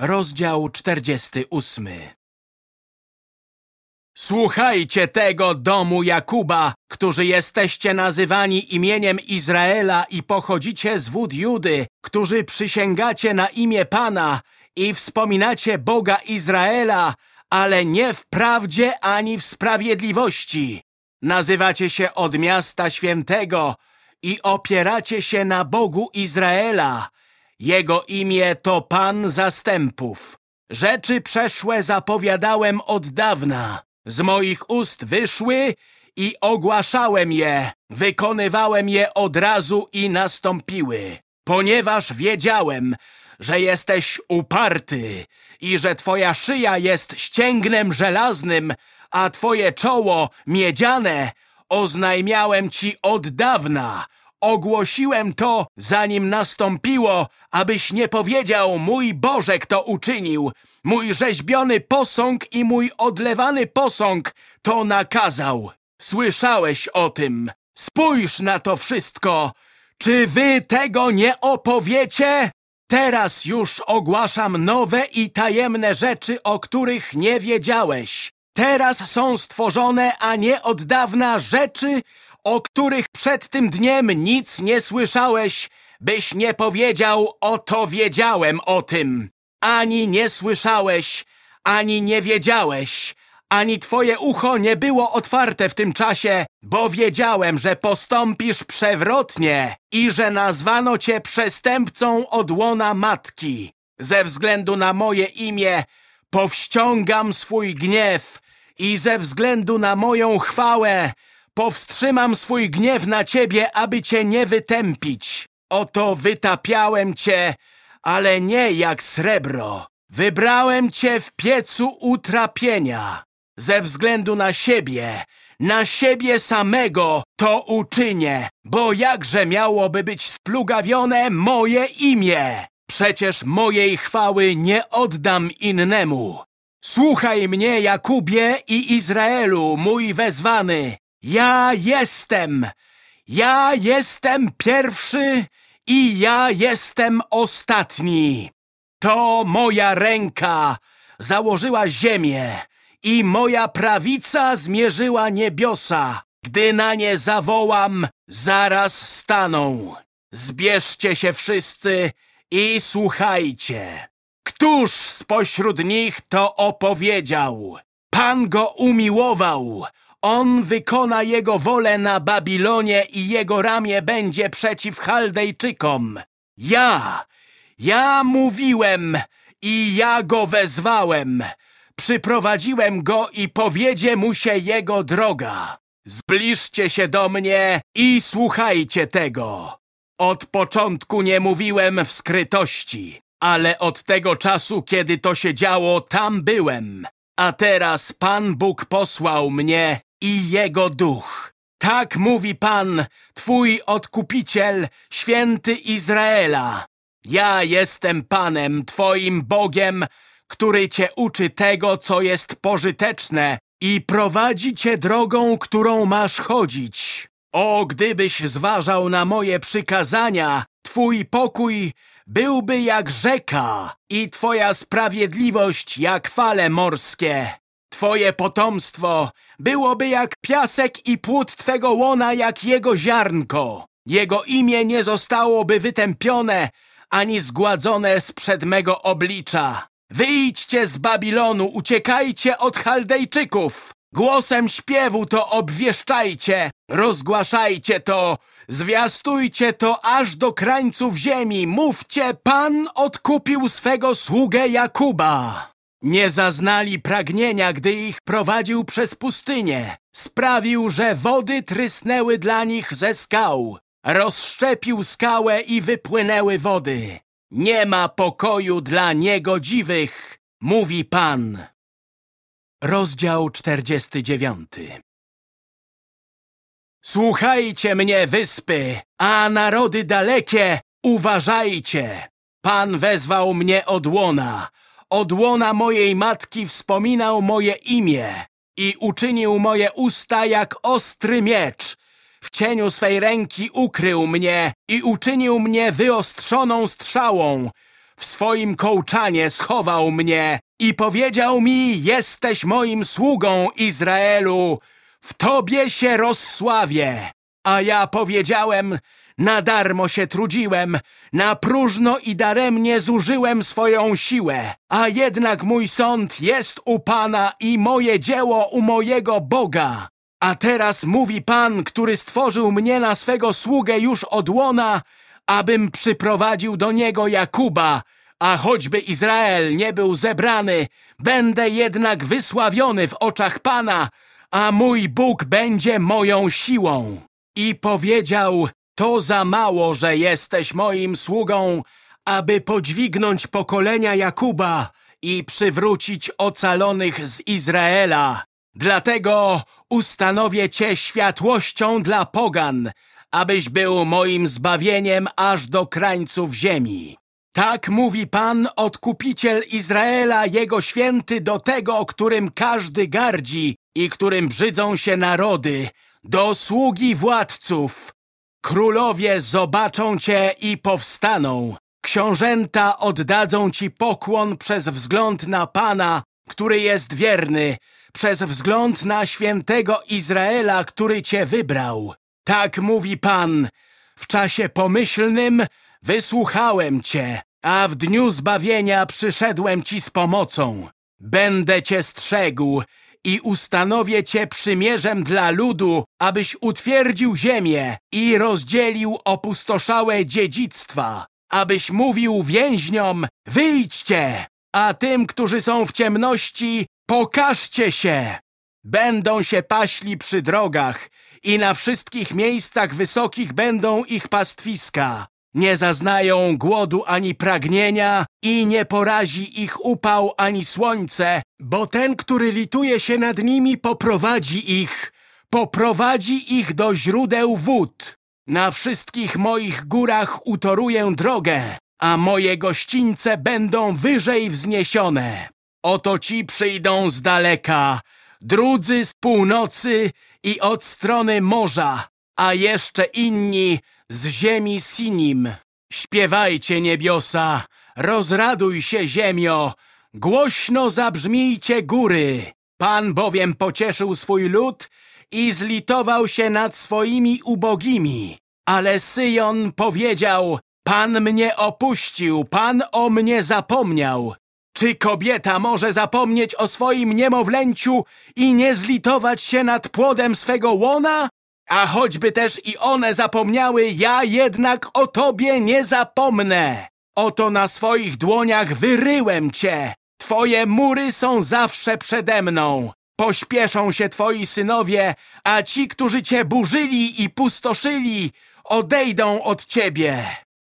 Rozdział 48 Słuchajcie tego domu Jakuba, którzy jesteście nazywani imieniem Izraela i pochodzicie z wód Judy, którzy przysięgacie na imię Pana i wspominacie Boga Izraela, ale nie w prawdzie ani w sprawiedliwości. Nazywacie się od miasta świętego i opieracie się na Bogu Izraela. Jego imię to Pan Zastępów. Rzeczy przeszłe zapowiadałem od dawna. Z moich ust wyszły i ogłaszałem je, wykonywałem je od razu i nastąpiły. Ponieważ wiedziałem, że jesteś uparty i że twoja szyja jest ścięgnem żelaznym, a twoje czoło miedziane, oznajmiałem ci od dawna. Ogłosiłem to, zanim nastąpiło, abyś nie powiedział, mój Boże, kto uczynił, Mój rzeźbiony posąg i mój odlewany posąg to nakazał. Słyszałeś o tym. Spójrz na to wszystko. Czy wy tego nie opowiecie? Teraz już ogłaszam nowe i tajemne rzeczy, o których nie wiedziałeś. Teraz są stworzone, a nie od dawna rzeczy, o których przed tym dniem nic nie słyszałeś, byś nie powiedział, oto wiedziałem o tym. Ani nie słyszałeś, ani nie wiedziałeś, ani twoje ucho nie było otwarte w tym czasie, bo wiedziałem, że postąpisz przewrotnie i że nazwano cię przestępcą od łona matki. Ze względu na moje imię powściągam swój gniew i ze względu na moją chwałę powstrzymam swój gniew na ciebie, aby cię nie wytępić. Oto wytapiałem cię ale nie jak srebro. Wybrałem cię w piecu utrapienia. Ze względu na siebie na siebie samego to uczynię, bo jakże miałoby być splugawione moje imię? Przecież mojej chwały nie oddam innemu. Słuchaj mnie, Jakubie i Izraelu, mój wezwany. Ja jestem, ja jestem pierwszy i ja jestem ostatni. To moja ręka założyła ziemię i moja prawica zmierzyła niebiosa. Gdy na nie zawołam, zaraz staną. Zbierzcie się wszyscy i słuchajcie. Któż spośród nich to opowiedział? Pan go umiłował. On wykona jego wolę na Babilonie i jego ramię będzie przeciw Chaldejczykom. Ja, ja mówiłem i ja go wezwałem. Przyprowadziłem go i powiedzie mu się jego droga. Zbliżcie się do mnie i słuchajcie tego. Od początku nie mówiłem w skrytości, ale od tego czasu, kiedy to się działo, tam byłem. A teraz Pan Bóg posłał mnie i Jego Duch. Tak mówi Pan, Twój Odkupiciel, Święty Izraela. Ja jestem Panem, Twoim Bogiem, który Cię uczy tego, co jest pożyteczne i prowadzi Cię drogą, którą masz chodzić. O, gdybyś zważał na moje przykazania, Twój pokój byłby jak rzeka i Twoja sprawiedliwość jak fale morskie. Twoje potomstwo byłoby jak piasek i płód Twego łona jak jego ziarnko. Jego imię nie zostałoby wytępione ani zgładzone sprzed mego oblicza. Wyjdźcie z Babilonu, uciekajcie od Chaldejczyków. Głosem śpiewu to obwieszczajcie, rozgłaszajcie to, zwiastujcie to aż do krańców ziemi. Mówcie, Pan odkupił swego sługę Jakuba. Nie zaznali pragnienia, gdy ich prowadził przez pustynię. Sprawił, że wody trysnęły dla nich ze skał. Rozszczepił skałę i wypłynęły wody. Nie ma pokoju dla niegodziwych, mówi Pan. Rozdział 49 Słuchajcie mnie, wyspy, a narody dalekie, uważajcie. Pan wezwał mnie od łona. Od łona mojej matki wspominał moje imię i uczynił moje usta jak ostry miecz. W cieniu swej ręki ukrył mnie i uczynił mnie wyostrzoną strzałą. W swoim kołczanie schował mnie i powiedział mi, jesteś moim sługą, Izraelu, w tobie się rozsławię. A ja powiedziałem, na darmo się trudziłem, na próżno i daremnie zużyłem swoją siłę. A jednak mój sąd jest u Pana i moje dzieło u mojego Boga. A teraz mówi Pan, który stworzył mnie na swego sługę już od łona, abym przyprowadził do niego Jakuba, a choćby Izrael nie był zebrany, będę jednak wysławiony w oczach Pana, a mój Bóg będzie moją siłą. I powiedział, to za mało, że jesteś moim sługą, aby podźwignąć pokolenia Jakuba i przywrócić ocalonych z Izraela. Dlatego ustanowię Cię światłością dla pogan, abyś był moim zbawieniem aż do krańców ziemi. Tak mówi Pan, odkupiciel Izraela, jego święty do tego, którym każdy gardzi i którym brzydzą się narody, do sługi władców. Królowie zobaczą Cię i powstaną. Książęta oddadzą Ci pokłon przez wzgląd na Pana, który jest wierny, przez wzgląd na świętego Izraela, który Cię wybrał. Tak mówi Pan, w czasie pomyślnym wysłuchałem Cię, a w dniu zbawienia przyszedłem Ci z pomocą. Będę Cię strzegł i ustanowię Cię przymierzem dla ludu, abyś utwierdził ziemię i rozdzielił opustoszałe dziedzictwa, abyś mówił więźniom, wyjdźcie, a tym, którzy są w ciemności, pokażcie się. Będą się paśli przy drogach i na wszystkich miejscach wysokich będą ich pastwiska. Nie zaznają głodu ani pragnienia i nie porazi ich upał ani słońce, bo ten, który lituje się nad nimi, poprowadzi ich poprowadzi ich do źródeł wód. Na wszystkich moich górach utoruję drogę, a moje gościńce będą wyżej wzniesione. Oto ci przyjdą z daleka, drudzy z północy i od strony morza, a jeszcze inni z ziemi Sinim. Śpiewajcie niebiosa, rozraduj się ziemio, głośno zabrzmijcie góry. Pan bowiem pocieszył swój lud i zlitował się nad swoimi ubogimi. Ale Syjon powiedział, Pan mnie opuścił, Pan o mnie zapomniał. Czy kobieta może zapomnieć o swoim niemowlęciu i nie zlitować się nad płodem swego łona? A choćby też i one zapomniały, ja jednak o tobie nie zapomnę. Oto na swoich dłoniach wyryłem cię. Twoje mury są zawsze przede mną. Pośpieszą się twoi synowie, a ci, którzy cię burzyli i pustoszyli, odejdą od ciebie.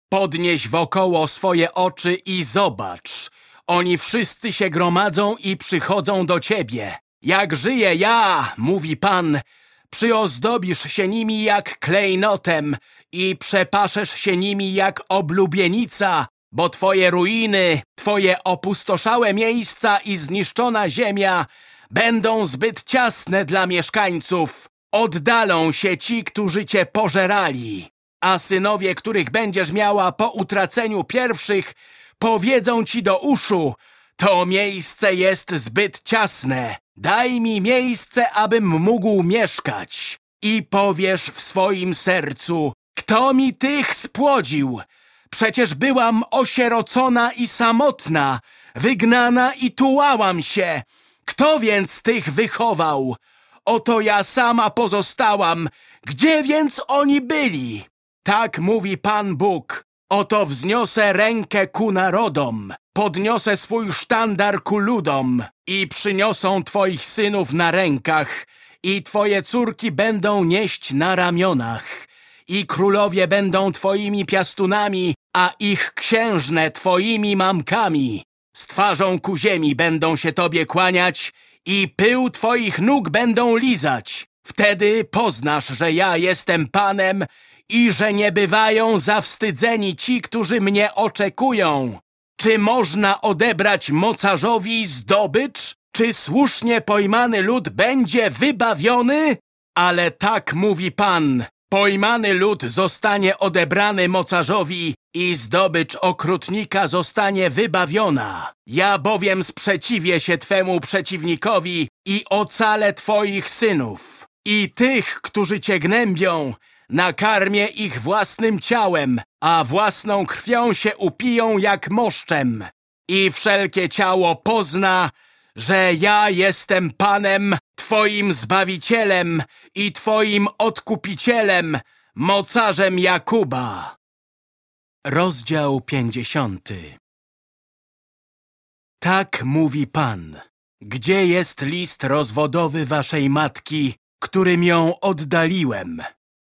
Podnieś wokoło swoje oczy i zobacz. Oni wszyscy się gromadzą i przychodzą do ciebie. Jak żyję ja, mówi Pan, przyozdobisz się nimi jak klejnotem i przepaszesz się nimi jak oblubienica, bo twoje ruiny, twoje opustoszałe miejsca i zniszczona ziemia będą zbyt ciasne dla mieszkańców. Oddalą się ci, którzy cię pożerali, a synowie, których będziesz miała po utraceniu pierwszych, powiedzą ci do uszu, to miejsce jest zbyt ciasne. Daj mi miejsce, abym mógł mieszkać. I powiesz w swoim sercu, kto mi tych spłodził? Przecież byłam osierocona i samotna, wygnana i tułałam się. Kto więc tych wychował? Oto ja sama pozostałam. Gdzie więc oni byli? Tak mówi Pan Bóg. Oto wzniosę rękę ku narodom, podniosę swój sztandar ku ludom i przyniosą twoich synów na rękach i twoje córki będą nieść na ramionach i królowie będą twoimi piastunami, a ich księżne twoimi mamkami. Z twarzą ku ziemi będą się tobie kłaniać i pył twoich nóg będą lizać. Wtedy poznasz, że ja jestem Panem i że nie bywają zawstydzeni ci, którzy mnie oczekują. Czy można odebrać mocarzowi zdobycz? Czy słusznie pojmany lud będzie wybawiony? Ale tak mówi Pan. Pojmany lud zostanie odebrany mocarzowi i zdobycz okrutnika zostanie wybawiona. Ja bowiem sprzeciwię się Twemu przeciwnikowi i ocalę Twoich synów. I tych, którzy Cię gnębią, nakarmię ich własnym ciałem, a własną krwią się upiją jak moszczem. I wszelkie ciało pozna, że ja jestem Panem, Twoim Zbawicielem i Twoim Odkupicielem, mocarzem Jakuba. Rozdział pięćdziesiąty Tak mówi Pan. Gdzie jest list rozwodowy waszej matki, którym ją oddaliłem?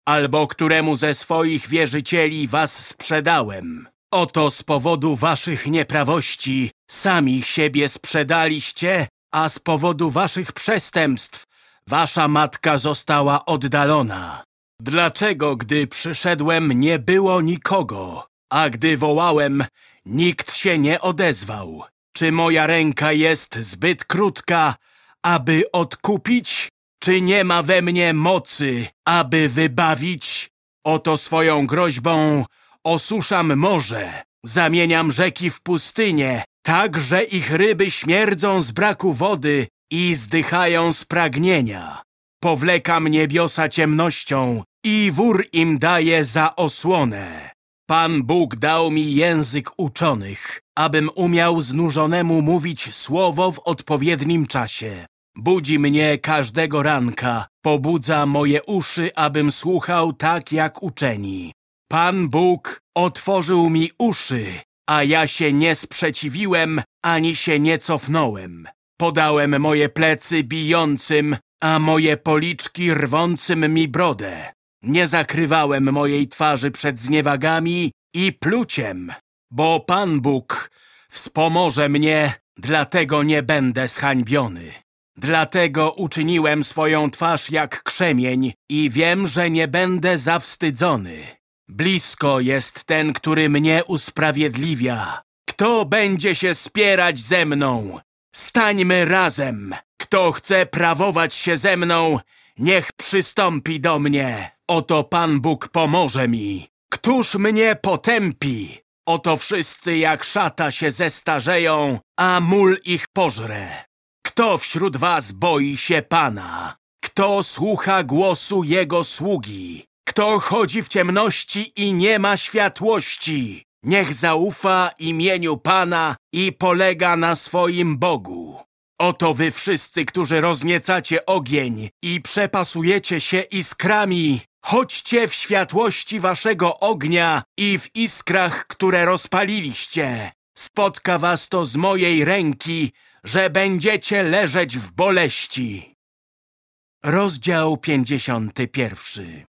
Albo któremu ze swoich wierzycieli was sprzedałem? Oto z powodu waszych nieprawości sami siebie sprzedaliście, a z powodu waszych przestępstw wasza matka została oddalona. Dlaczego, gdy przyszedłem, nie było nikogo, a gdy wołałem, nikt się nie odezwał? Czy moja ręka jest zbyt krótka, aby odkupić? Czy nie ma we mnie mocy, aby wybawić? Oto swoją groźbą osuszam morze, zamieniam rzeki w pustynię, tak, że ich ryby śmierdzą z braku wody i zdychają z pragnienia. Powlekam niebiosa ciemnością i wór im daje za osłonę. Pan Bóg dał mi język uczonych, abym umiał znużonemu mówić słowo w odpowiednim czasie. Budzi mnie każdego ranka, pobudza moje uszy, abym słuchał tak jak uczeni. Pan Bóg otworzył mi uszy, a ja się nie sprzeciwiłem, ani się nie cofnąłem. Podałem moje plecy bijącym, a moje policzki rwącym mi brodę. Nie zakrywałem mojej twarzy przed zniewagami i pluciem, bo Pan Bóg wspomoże mnie, dlatego nie będę zhańbiony. Dlatego uczyniłem swoją twarz jak krzemień i wiem, że nie będę zawstydzony. Blisko jest ten, który mnie usprawiedliwia. Kto będzie się spierać ze mną? Stańmy razem. Kto chce prawować się ze mną, niech przystąpi do mnie. Oto Pan Bóg pomoże mi. Któż mnie potępi? Oto wszyscy jak szata się zestarzeją, a mól ich pożre. Kto wśród was boi się Pana? Kto słucha głosu Jego sługi? Kto chodzi w ciemności i nie ma światłości? Niech zaufa imieniu Pana i polega na swoim Bogu. Oto wy wszyscy, którzy rozniecacie ogień i przepasujecie się iskrami, chodźcie w światłości waszego ognia i w iskrach, które rozpaliliście. Spotka was to z mojej ręki, że będziecie leżeć w boleści. Rozdział 51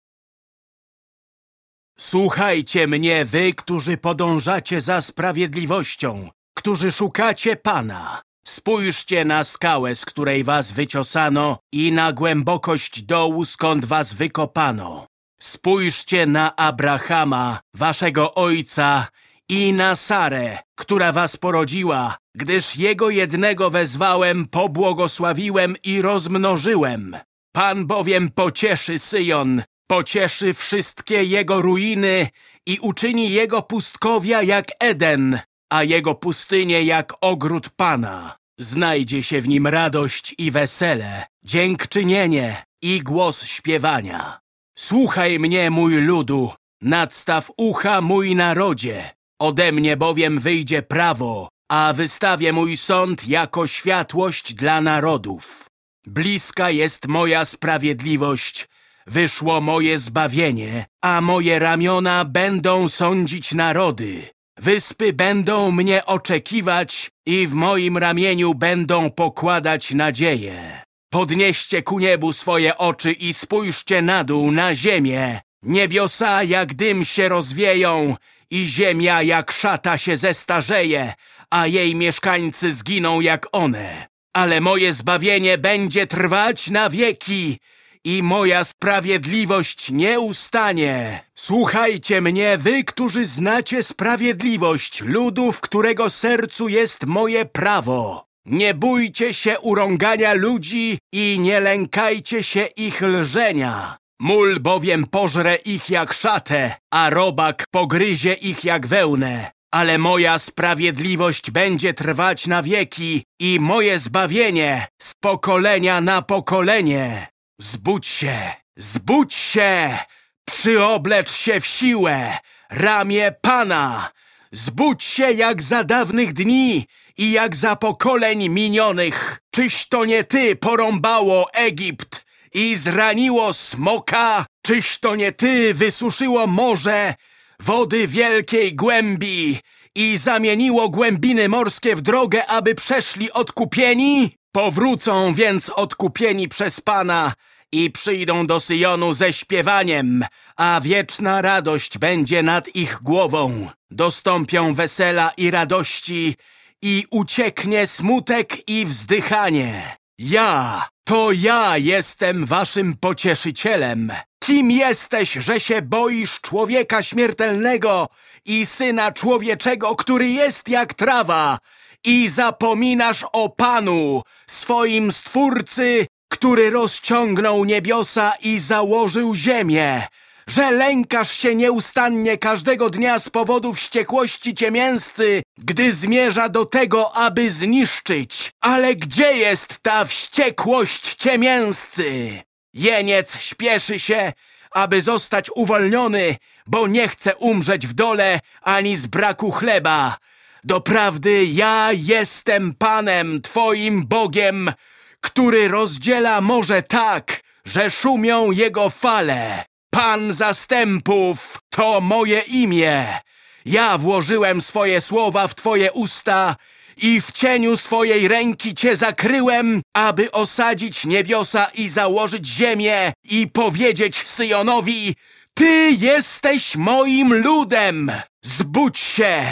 Słuchajcie mnie, wy, którzy podążacie za sprawiedliwością, którzy szukacie Pana. Spójrzcie na skałę, z której was wyciosano i na głębokość dołu, skąd was wykopano. Spójrzcie na Abrahama, waszego ojca, i na Sarę, która was porodziła, gdyż jego jednego wezwałem, pobłogosławiłem i rozmnożyłem. Pan bowiem pocieszy Syjon, pocieszy wszystkie jego ruiny i uczyni jego pustkowia jak Eden, a jego pustynie jak ogród Pana. Znajdzie się w nim radość i wesele, dziękczynienie i głos śpiewania. Słuchaj mnie, mój ludu, nadstaw ucha, mój narodzie. Ode mnie bowiem wyjdzie prawo, a wystawię mój sąd jako światłość dla narodów. Bliska jest moja sprawiedliwość, wyszło moje zbawienie, a moje ramiona będą sądzić narody. Wyspy będą mnie oczekiwać i w moim ramieniu będą pokładać nadzieję. Podnieście ku niebu swoje oczy i spójrzcie na dół, na ziemię. Niebiosa jak dym się rozwieją i ziemia jak szata się zestarzeje, a jej mieszkańcy zginą jak one. Ale moje zbawienie będzie trwać na wieki i moja sprawiedliwość nie ustanie. Słuchajcie mnie, wy, którzy znacie sprawiedliwość, ludu, w którego sercu jest moje prawo. Nie bójcie się urągania ludzi i nie lękajcie się ich lżenia. Mól bowiem pożre ich jak szatę, a robak pogryzie ich jak wełnę. Ale moja sprawiedliwość będzie trwać na wieki i moje zbawienie z pokolenia na pokolenie. Zbudź się, zbudź się, przyoblecz się w siłę, ramię Pana. Zbudź się jak za dawnych dni i jak za pokoleń minionych. Czyś to nie ty porąbało Egipt i zraniło smoka? Czyś to nie ty wysuszyło morze, wody wielkiej głębi i zamieniło głębiny morskie w drogę, aby przeszli odkupieni? Powrócą więc odkupieni przez Pana i przyjdą do Syjonu ze śpiewaniem, a wieczna radość będzie nad ich głową. Dostąpią wesela i radości i ucieknie smutek i wzdychanie. Ja, to ja jestem waszym pocieszycielem. Kim jesteś, że się boisz człowieka śmiertelnego i syna człowieczego, który jest jak trawa i zapominasz o Panu, swoim Stwórcy, który rozciągnął niebiosa i założył ziemię, że lękasz się nieustannie każdego dnia z powodu wściekłości ciemięscy, gdy zmierza do tego, aby zniszczyć. Ale gdzie jest ta wściekłość ciemięscy? Jeniec śpieszy się, aby zostać uwolniony, bo nie chce umrzeć w dole ani z braku chleba. Doprawdy ja jestem Panem, Twoim Bogiem, który rozdziela morze tak, że szumią jego fale. Pan zastępów to moje imię. Ja włożyłem swoje słowa w twoje usta i w cieniu swojej ręki cię zakryłem, aby osadzić niebiosa i założyć ziemię i powiedzieć Syjonowi, ty jesteś moim ludem. Zbudź się,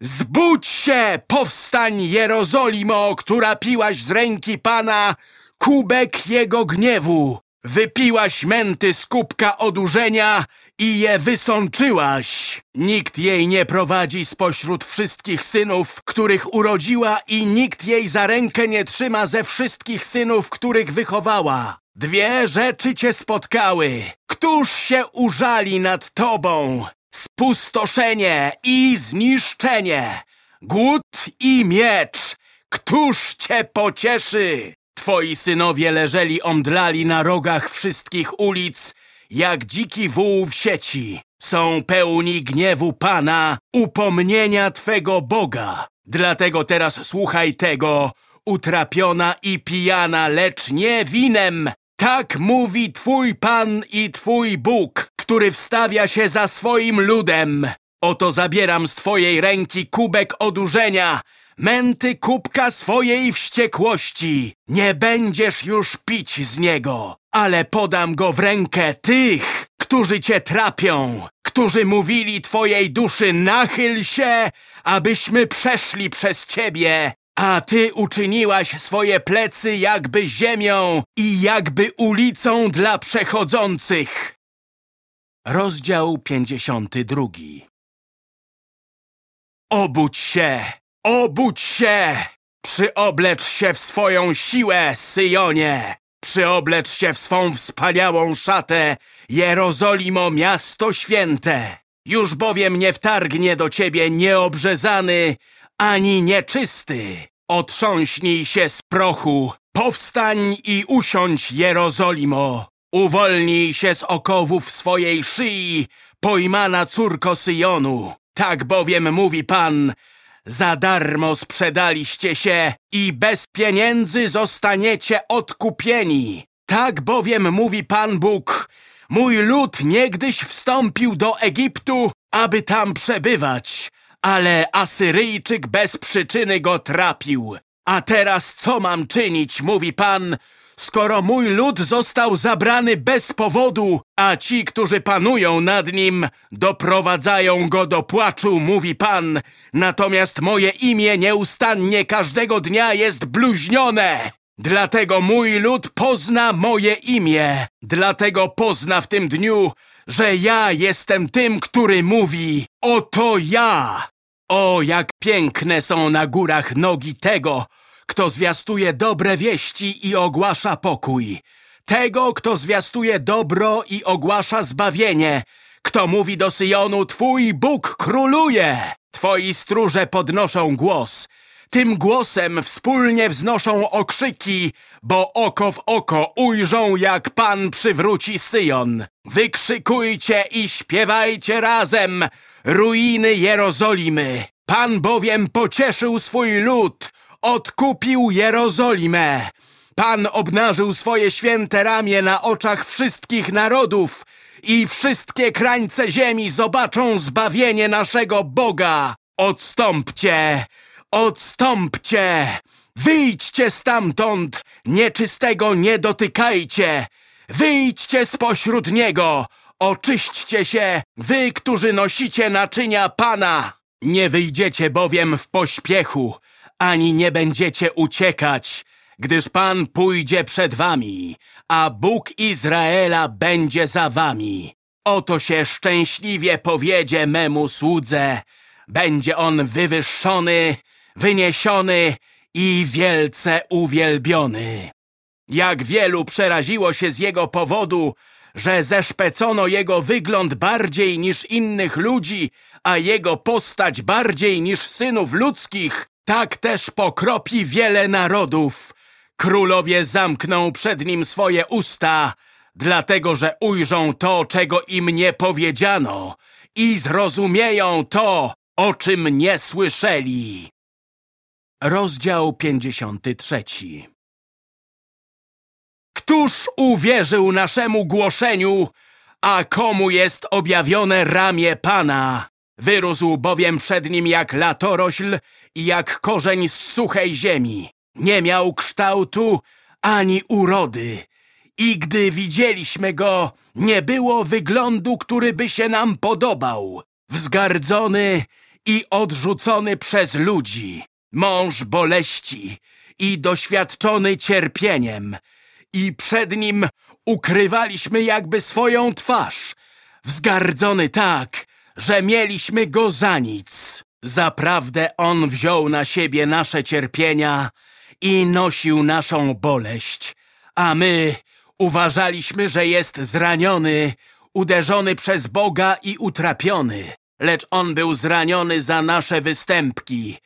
Zbudź się, powstań Jerozolimo, która piłaś z ręki Pana, kubek jego gniewu. Wypiłaś męty z kubka odurzenia i je wysączyłaś. Nikt jej nie prowadzi spośród wszystkich synów, których urodziła i nikt jej za rękę nie trzyma ze wszystkich synów, których wychowała. Dwie rzeczy cię spotkały. Któż się użali nad tobą? Spustoszenie i zniszczenie. Głód i miecz. Któż cię pocieszy? Twoi synowie leżeli omdlali na rogach wszystkich ulic, jak dziki wół w sieci. Są pełni gniewu Pana, upomnienia Twego Boga. Dlatego teraz słuchaj tego, utrapiona i pijana, lecz nie winem. Tak mówi Twój Pan i Twój Bóg, który wstawia się za swoim ludem. Oto zabieram z Twojej ręki kubek odurzenia, męty kubka swojej wściekłości. Nie będziesz już pić z niego, ale podam go w rękę tych, którzy cię trapią, którzy mówili twojej duszy nachyl się, abyśmy przeszli przez ciebie. A ty uczyniłaś swoje plecy jakby ziemią i jakby ulicą dla przechodzących. Rozdział 52 Obudź się! Obudź się! Przyoblecz się w swoją siłę, Syjonie! Przyoblecz się w swą wspaniałą szatę, Jerozolimo, miasto święte! Już bowiem nie wtargnie do ciebie nieobrzezany, ani nieczysty. Otrząśnij się z prochu, powstań i usiądź, Jerozolimo! Uwolnij się z okowów swojej szyi, pojmana córko Syjonu! Tak bowiem mówi Pan, za darmo sprzedaliście się i bez pieniędzy zostaniecie odkupieni. Tak bowiem mówi Pan Bóg, mój lud niegdyś wstąpił do Egiptu, aby tam przebywać, ale Asyryjczyk bez przyczyny go trapił. A teraz co mam czynić, mówi Pan, skoro mój lud został zabrany bez powodu, a ci, którzy panują nad nim, doprowadzają go do płaczu, mówi Pan, natomiast moje imię nieustannie każdego dnia jest bluźnione. Dlatego mój lud pozna moje imię, dlatego pozna w tym dniu, że ja jestem tym, który mówi, oto ja. O, jak piękne są na górach nogi tego, kto zwiastuje dobre wieści i ogłasza pokój. Tego, kto zwiastuje dobro i ogłasza zbawienie. Kto mówi do Syjonu, Twój Bóg króluje. Twoi stróże podnoszą głos. Tym głosem wspólnie wznoszą okrzyki, bo oko w oko ujrzą, jak Pan przywróci Syjon. Wykrzykujcie i śpiewajcie razem, ruiny Jerozolimy. Pan bowiem pocieszył swój lud, odkupił Jerozolimę. Pan obnażył swoje święte ramię na oczach wszystkich narodów i wszystkie krańce ziemi zobaczą zbawienie naszego Boga. Odstąpcie, odstąpcie, wyjdźcie stamtąd, nieczystego nie dotykajcie, wyjdźcie spośród niego, oczyśćcie się, wy, którzy nosicie naczynia Pana. Nie wyjdziecie bowiem w pośpiechu, ani nie będziecie uciekać, gdyż Pan pójdzie przed wami, a Bóg Izraela będzie za wami. Oto się szczęśliwie powiedzie memu słudze. Będzie on wywyższony, wyniesiony i wielce uwielbiony. Jak wielu przeraziło się z jego powodu, że zeszpecono jego wygląd bardziej niż innych ludzi, a jego postać bardziej niż synów ludzkich, tak też pokropi wiele narodów. Królowie zamkną przed nim swoje usta, dlatego że ujrzą to, czego im nie powiedziano i zrozumieją to, o czym nie słyszeli. Rozdział 53 Któż uwierzył naszemu głoszeniu, a komu jest objawione ramię Pana? Wyrósł bowiem przed nim jak latorośl jak korzeń z suchej ziemi. Nie miał kształtu ani urody. I gdy widzieliśmy go, nie było wyglądu, który by się nam podobał. Wzgardzony i odrzucony przez ludzi. Mąż boleści i doświadczony cierpieniem. I przed nim ukrywaliśmy jakby swoją twarz, wzgardzony tak, że mieliśmy go za nic. Zaprawdę on wziął na siebie nasze cierpienia i nosił naszą boleść, a my uważaliśmy, że jest zraniony, uderzony przez Boga i utrapiony. Lecz on był zraniony za nasze występki,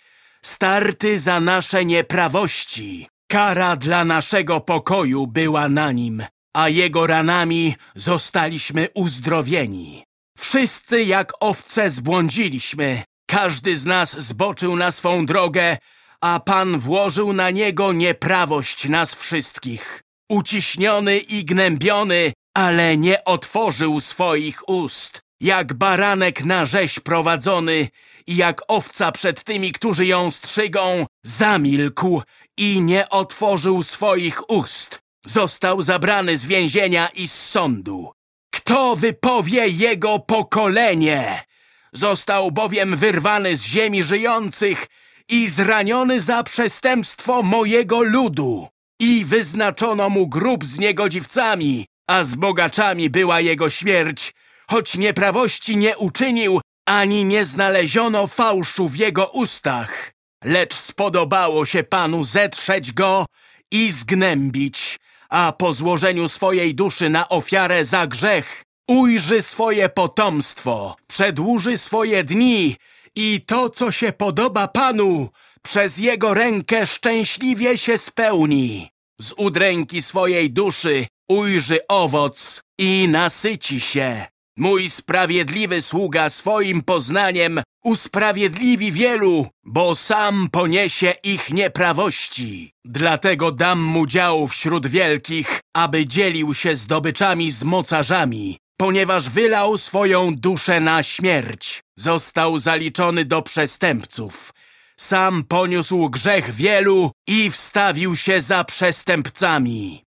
starty za nasze nieprawości. Kara dla naszego pokoju była na nim, a jego ranami zostaliśmy uzdrowieni. Wszyscy jak owce zbłądziliśmy, każdy z nas zboczył na swą drogę, a Pan włożył na niego nieprawość nas wszystkich. Uciśniony i gnębiony, ale nie otworzył swoich ust. Jak baranek na rzeź prowadzony i jak owca przed tymi, którzy ją strzygą, zamilkł i nie otworzył swoich ust. Został zabrany z więzienia i z sądu. Kto wypowie jego pokolenie? Został bowiem wyrwany z ziemi żyjących i zraniony za przestępstwo mojego ludu. I wyznaczono mu grób z niegodziwcami, a z bogaczami była jego śmierć, choć nieprawości nie uczynił, ani nie znaleziono fałszu w jego ustach. Lecz spodobało się Panu zetrzeć go i zgnębić, a po złożeniu swojej duszy na ofiarę za grzech ujrzy swoje potomstwo, przedłuży swoje dni i to, co się podoba Panu, przez Jego rękę szczęśliwie się spełni. Z udręki swojej duszy ujrzy owoc i nasyci się. Mój sprawiedliwy sługa swoim poznaniem usprawiedliwi wielu, bo sam poniesie ich nieprawości. Dlatego dam mu dział wśród wielkich, aby dzielił się zdobyczami z mocarzami, ponieważ wylał swoją duszę na śmierć. Został zaliczony do przestępców. Sam poniósł grzech wielu i wstawił się za przestępcami.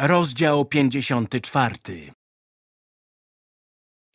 Rozdział 54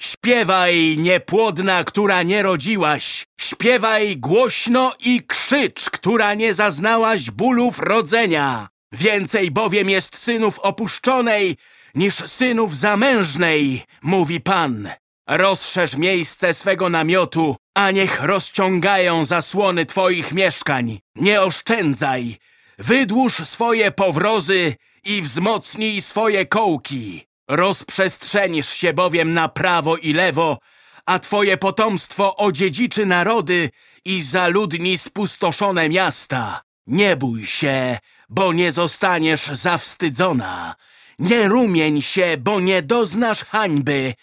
Śpiewaj, niepłodna, która nie rodziłaś. Śpiewaj głośno i krzycz, która nie zaznałaś bólów rodzenia. Więcej bowiem jest synów opuszczonej niż synów zamężnej, mówi Pan. Rozszerz miejsce swego namiotu, a niech rozciągają zasłony twoich mieszkań. Nie oszczędzaj. Wydłuż swoje powrozy i wzmocnij swoje kołki. Rozprzestrzenisz się bowiem na prawo i lewo, a twoje potomstwo odziedziczy narody i zaludni spustoszone miasta. Nie bój się, bo nie zostaniesz zawstydzona. Nie rumień się, bo nie doznasz hańby,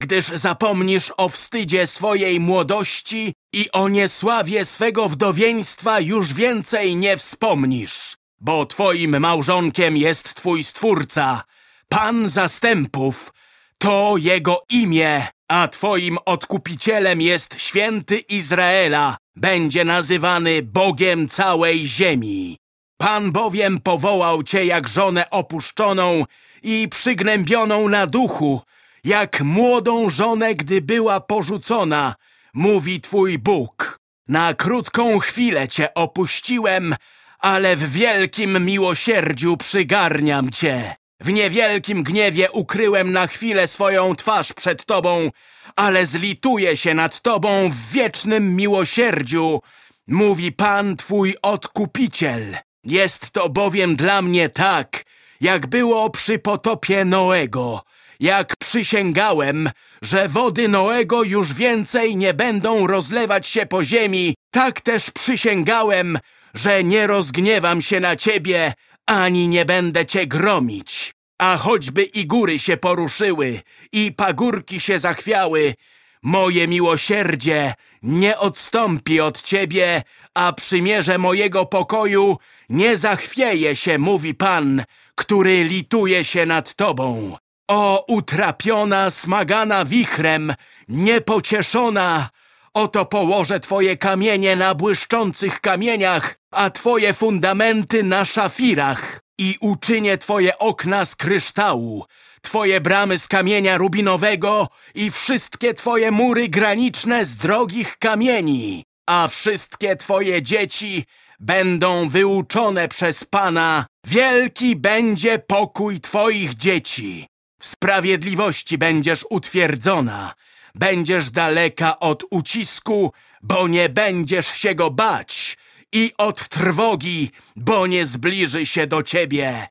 gdyż zapomnisz o wstydzie swojej młodości i o niesławie swego wdowieństwa już więcej nie wspomnisz. Bo twoim małżonkiem jest twój Stwórca, Pan zastępów, to jego imię, a twoim odkupicielem jest święty Izraela, będzie nazywany Bogiem całej ziemi. Pan bowiem powołał cię jak żonę opuszczoną i przygnębioną na duchu, jak młodą żonę, gdy była porzucona, mówi twój Bóg. Na krótką chwilę cię opuściłem, ale w wielkim miłosierdziu przygarniam cię. W niewielkim gniewie ukryłem na chwilę swoją twarz przed Tobą, ale zlituję się nad Tobą w wiecznym miłosierdziu, mówi Pan Twój Odkupiciel. Jest to bowiem dla mnie tak, jak było przy potopie Noego, jak przysięgałem, że wody Noego już więcej nie będą rozlewać się po ziemi, tak też przysięgałem, że nie rozgniewam się na Ciebie, ani nie będę cię gromić. A choćby i góry się poruszyły, i pagórki się zachwiały, moje miłosierdzie nie odstąpi od ciebie, a przymierze mojego pokoju nie zachwieje się, mówi Pan, który lituje się nad tobą. O utrapiona, smagana wichrem, niepocieszona, Oto położę twoje kamienie na błyszczących kamieniach, a twoje fundamenty na szafirach. I uczynię twoje okna z kryształu, twoje bramy z kamienia rubinowego i wszystkie twoje mury graniczne z drogich kamieni. A wszystkie twoje dzieci będą wyuczone przez Pana, wielki będzie pokój Twoich dzieci. W sprawiedliwości będziesz utwierdzona, będziesz daleka od ucisku, bo nie będziesz się go bać, i od trwogi, bo nie zbliży się do ciebie.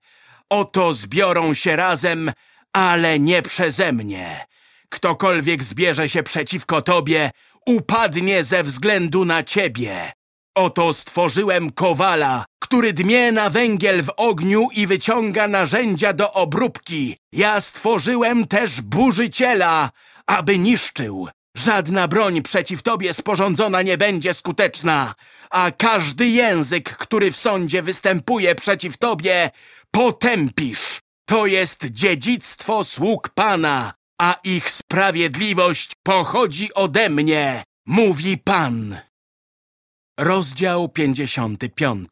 Oto zbiorą się razem, ale nie przeze mnie. Ktokolwiek zbierze się przeciwko tobie, upadnie ze względu na ciebie. Oto stworzyłem kowala, który dmie na węgiel w ogniu i wyciąga narzędzia do obróbki. Ja stworzyłem też burzyciela, aby niszczył. Żadna broń przeciw tobie sporządzona nie będzie skuteczna, a każdy język, który w sądzie występuje przeciw tobie, potępisz. To jest dziedzictwo sług Pana, a ich sprawiedliwość pochodzi ode mnie, mówi Pan. Rozdział 55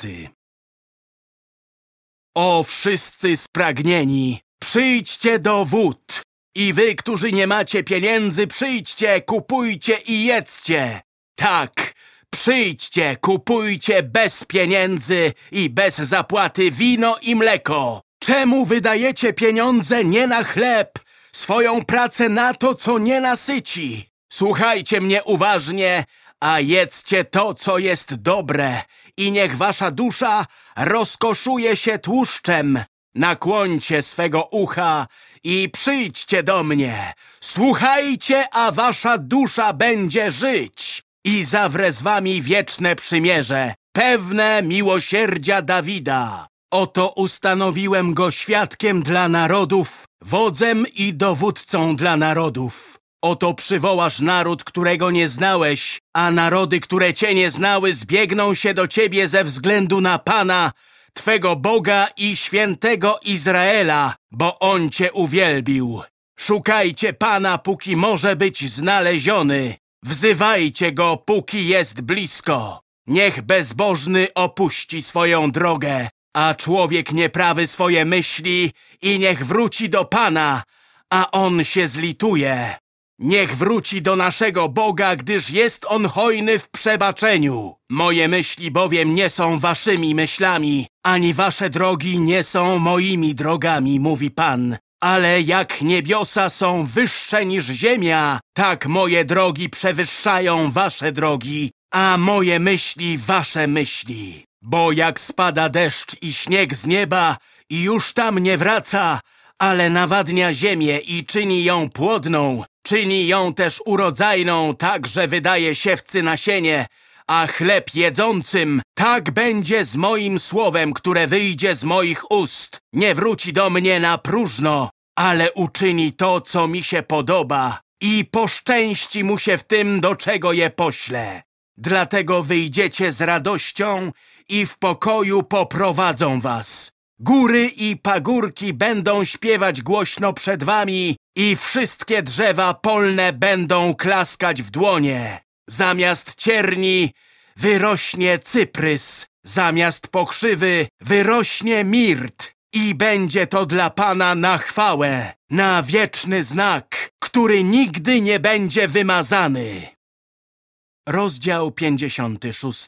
O wszyscy spragnieni, przyjdźcie do wód. I wy, którzy nie macie pieniędzy, przyjdźcie, kupujcie i jedzcie. Tak, przyjdźcie, kupujcie bez pieniędzy i bez zapłaty wino i mleko. Czemu wydajecie pieniądze nie na chleb, swoją pracę na to, co nie nasyci? Słuchajcie mnie uważnie, a jedzcie to, co jest dobre i niech wasza dusza rozkoszuje się tłuszczem. Nakłońcie swego ucha i przyjdźcie do mnie. Słuchajcie, a wasza dusza będzie żyć. I zawrę z wami wieczne przymierze, pewne miłosierdzia Dawida. Oto ustanowiłem go świadkiem dla narodów, wodzem i dowódcą dla narodów. Oto przywołasz naród, którego nie znałeś, a narody, które cię nie znały, zbiegną się do ciebie ze względu na Pana, Twego Boga i świętego Izraela, bo On Cię uwielbił. Szukajcie Pana, póki może być znaleziony. Wzywajcie Go, póki jest blisko. Niech bezbożny opuści swoją drogę, a człowiek nieprawy swoje myśli i niech wróci do Pana, a On się zlituje. Niech wróci do naszego Boga, gdyż jest On hojny w przebaczeniu. Moje myśli bowiem nie są waszymi myślami, ani wasze drogi nie są moimi drogami, mówi Pan. Ale jak niebiosa są wyższe niż ziemia, tak moje drogi przewyższają wasze drogi, a moje myśli wasze myśli. Bo jak spada deszcz i śnieg z nieba i już tam nie wraca, ale nawadnia ziemię i czyni ją płodną, czyni ją też urodzajną, tak że wydaje siewcy nasienie, a chleb jedzącym tak będzie z moim słowem, które wyjdzie z moich ust. Nie wróci do mnie na próżno, ale uczyni to, co mi się podoba i poszczęści mu się w tym, do czego je poślę. Dlatego wyjdziecie z radością i w pokoju poprowadzą was. Góry i pagórki będą śpiewać głośno przed wami i wszystkie drzewa polne będą klaskać w dłonie. Zamiast cierni wyrośnie cyprys, zamiast pokrzywy wyrośnie mirt. I będzie to dla Pana na chwałę, na wieczny znak, który nigdy nie będzie wymazany. Rozdział 56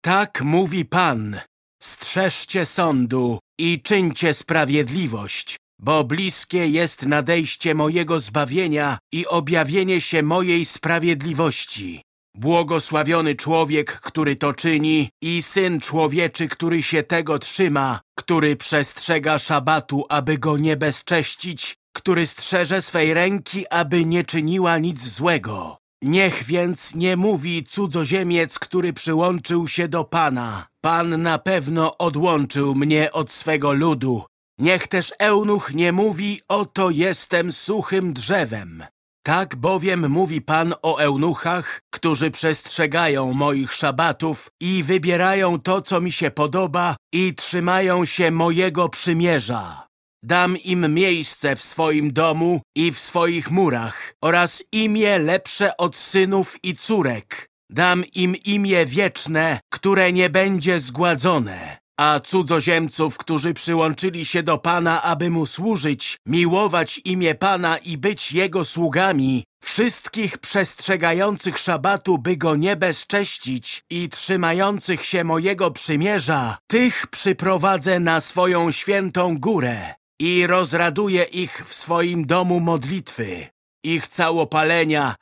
Tak mówi Pan, strzeżcie sądu i czyńcie sprawiedliwość, bo bliskie jest nadejście mojego zbawienia i objawienie się mojej sprawiedliwości. Błogosławiony człowiek, który to czyni i Syn Człowieczy, który się tego trzyma, który przestrzega szabatu, aby go nie bezcześcić, który strzeże swej ręki, aby nie czyniła nic złego. Niech więc nie mówi cudzoziemiec, który przyłączył się do Pana. Pan na pewno odłączył mnie od swego ludu. Niech też eunuch nie mówi, oto jestem suchym drzewem. Tak bowiem mówi Pan o eunuchach, którzy przestrzegają moich szabatów i wybierają to, co mi się podoba i trzymają się mojego przymierza. Dam im miejsce w swoim domu i w swoich murach oraz imię lepsze od synów i córek. Dam im imię wieczne, które nie będzie zgładzone. A cudzoziemców, którzy przyłączyli się do Pana, aby Mu służyć, miłować imię Pana i być Jego sługami, wszystkich przestrzegających szabatu, by Go nie bezcześcić i trzymających się mojego przymierza, tych przyprowadzę na swoją świętą górę i rozraduję ich w swoim domu modlitwy. Ich całopalenia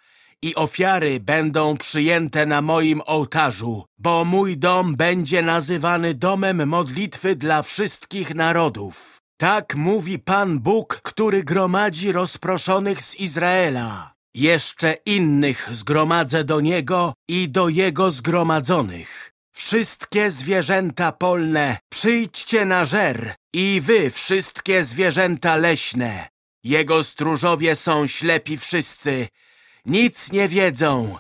i ofiary będą przyjęte na moim ołtarzu, bo mój dom będzie nazywany domem modlitwy dla wszystkich narodów. Tak mówi Pan Bóg, który gromadzi rozproszonych z Izraela. Jeszcze innych zgromadzę do Niego i do Jego zgromadzonych. Wszystkie zwierzęta polne, przyjdźcie na żer i wy, wszystkie zwierzęta leśne. Jego stróżowie są ślepi wszyscy, nic nie wiedzą.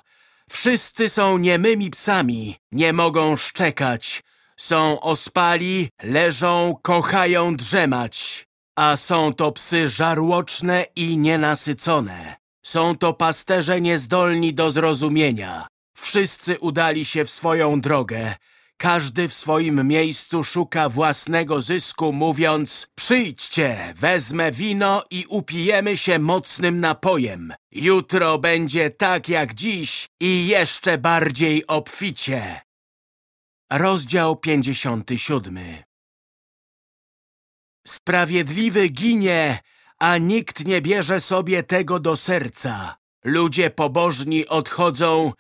Wszyscy są niemymi psami, nie mogą szczekać. Są ospali, leżą, kochają drzemać. A są to psy żarłoczne i nienasycone. Są to pasterze niezdolni do zrozumienia. Wszyscy udali się w swoją drogę. Każdy w swoim miejscu szuka własnego zysku, mówiąc Przyjdźcie, wezmę wino i upijemy się mocnym napojem. Jutro będzie tak jak dziś i jeszcze bardziej obficie. Rozdział 57 Sprawiedliwy ginie, a nikt nie bierze sobie tego do serca. Ludzie pobożni odchodzą,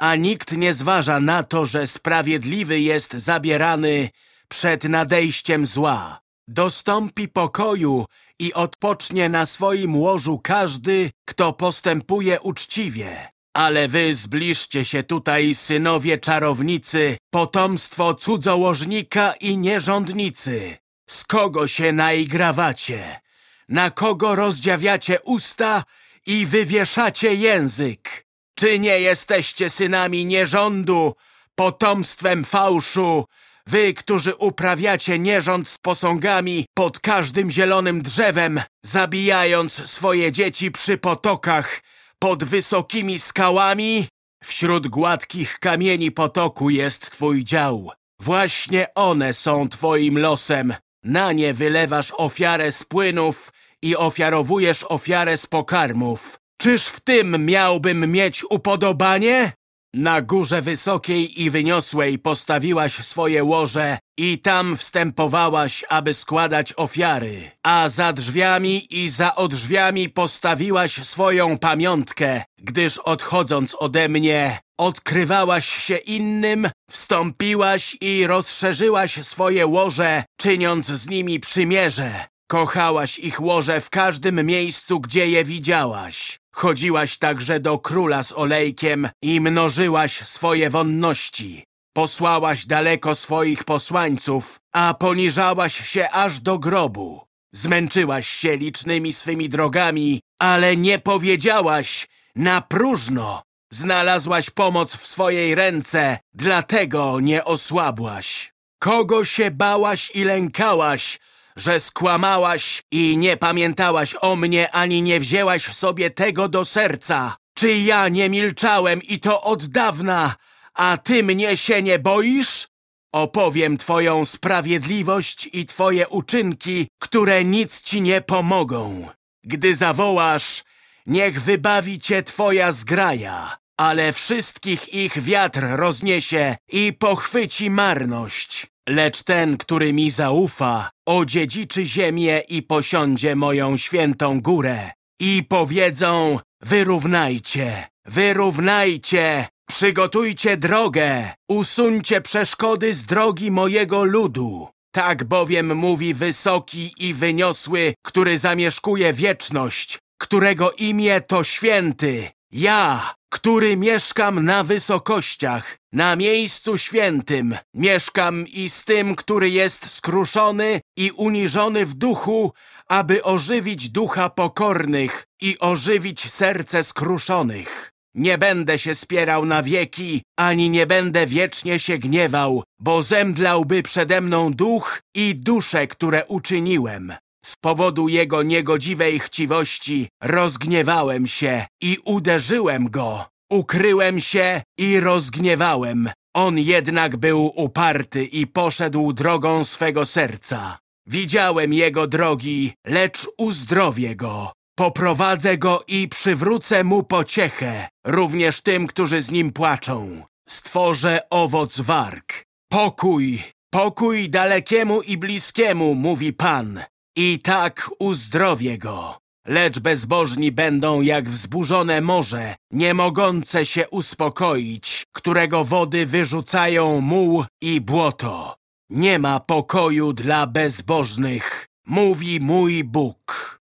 a nikt nie zważa na to, że sprawiedliwy jest zabierany przed nadejściem zła. Dostąpi pokoju i odpocznie na swoim łożu każdy, kto postępuje uczciwie. Ale wy zbliżcie się tutaj, synowie czarownicy, potomstwo cudzołożnika i nierządnicy. Z kogo się naigrawacie? Na kogo rozdziawiacie usta i wywieszacie język? Czy nie jesteście synami nierządu, potomstwem fałszu, wy, którzy uprawiacie nierząd z posągami pod każdym zielonym drzewem, zabijając swoje dzieci przy potokach, pod wysokimi skałami? Wśród gładkich kamieni potoku jest twój dział. Właśnie one są twoim losem. Na nie wylewasz ofiarę z płynów i ofiarowujesz ofiarę z pokarmów. Czyż w tym miałbym mieć upodobanie? Na górze wysokiej i wyniosłej postawiłaś swoje łoże i tam wstępowałaś, aby składać ofiary. A za drzwiami i za odrzwiami postawiłaś swoją pamiątkę, gdyż odchodząc ode mnie, odkrywałaś się innym, wstąpiłaś i rozszerzyłaś swoje łoże, czyniąc z nimi przymierze. Kochałaś ich łoże w każdym miejscu, gdzie je widziałaś. Chodziłaś także do króla z olejkiem i mnożyłaś swoje wonności. Posłałaś daleko swoich posłańców, a poniżałaś się aż do grobu. Zmęczyłaś się licznymi swymi drogami, ale nie powiedziałaś na próżno. Znalazłaś pomoc w swojej ręce, dlatego nie osłabłaś. Kogo się bałaś i lękałaś, że skłamałaś i nie pamiętałaś o mnie, ani nie wzięłaś sobie tego do serca. Czy ja nie milczałem i to od dawna, a ty mnie się nie boisz? Opowiem twoją sprawiedliwość i twoje uczynki, które nic ci nie pomogą. Gdy zawołasz, niech wybawi cię twoja zgraja, ale wszystkich ich wiatr rozniesie i pochwyci marność. Lecz ten, który mi zaufa, odziedziczy ziemię i posiądzie moją świętą górę. I powiedzą, wyrównajcie, wyrównajcie, przygotujcie drogę, usuńcie przeszkody z drogi mojego ludu. Tak bowiem mówi wysoki i wyniosły, który zamieszkuje wieczność, którego imię to święty. Ja, który mieszkam na wysokościach, na miejscu świętym, mieszkam i z tym, który jest skruszony i uniżony w duchu, aby ożywić ducha pokornych i ożywić serce skruszonych. Nie będę się spierał na wieki, ani nie będę wiecznie się gniewał, bo zemdlałby przede mną duch i dusze, które uczyniłem. Z powodu jego niegodziwej chciwości rozgniewałem się i uderzyłem go. Ukryłem się i rozgniewałem. On jednak był uparty i poszedł drogą swego serca. Widziałem jego drogi, lecz uzdrowię go. Poprowadzę go i przywrócę mu pociechę, również tym, którzy z nim płaczą. Stworzę owoc warg. Pokój, pokój dalekiemu i bliskiemu, mówi Pan. I tak uzdrowię go. Lecz bezbożni będą jak wzburzone morze, nie mogące się uspokoić, którego wody wyrzucają muł i błoto. Nie ma pokoju dla bezbożnych, mówi mój Bóg.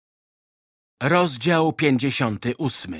Rozdział 58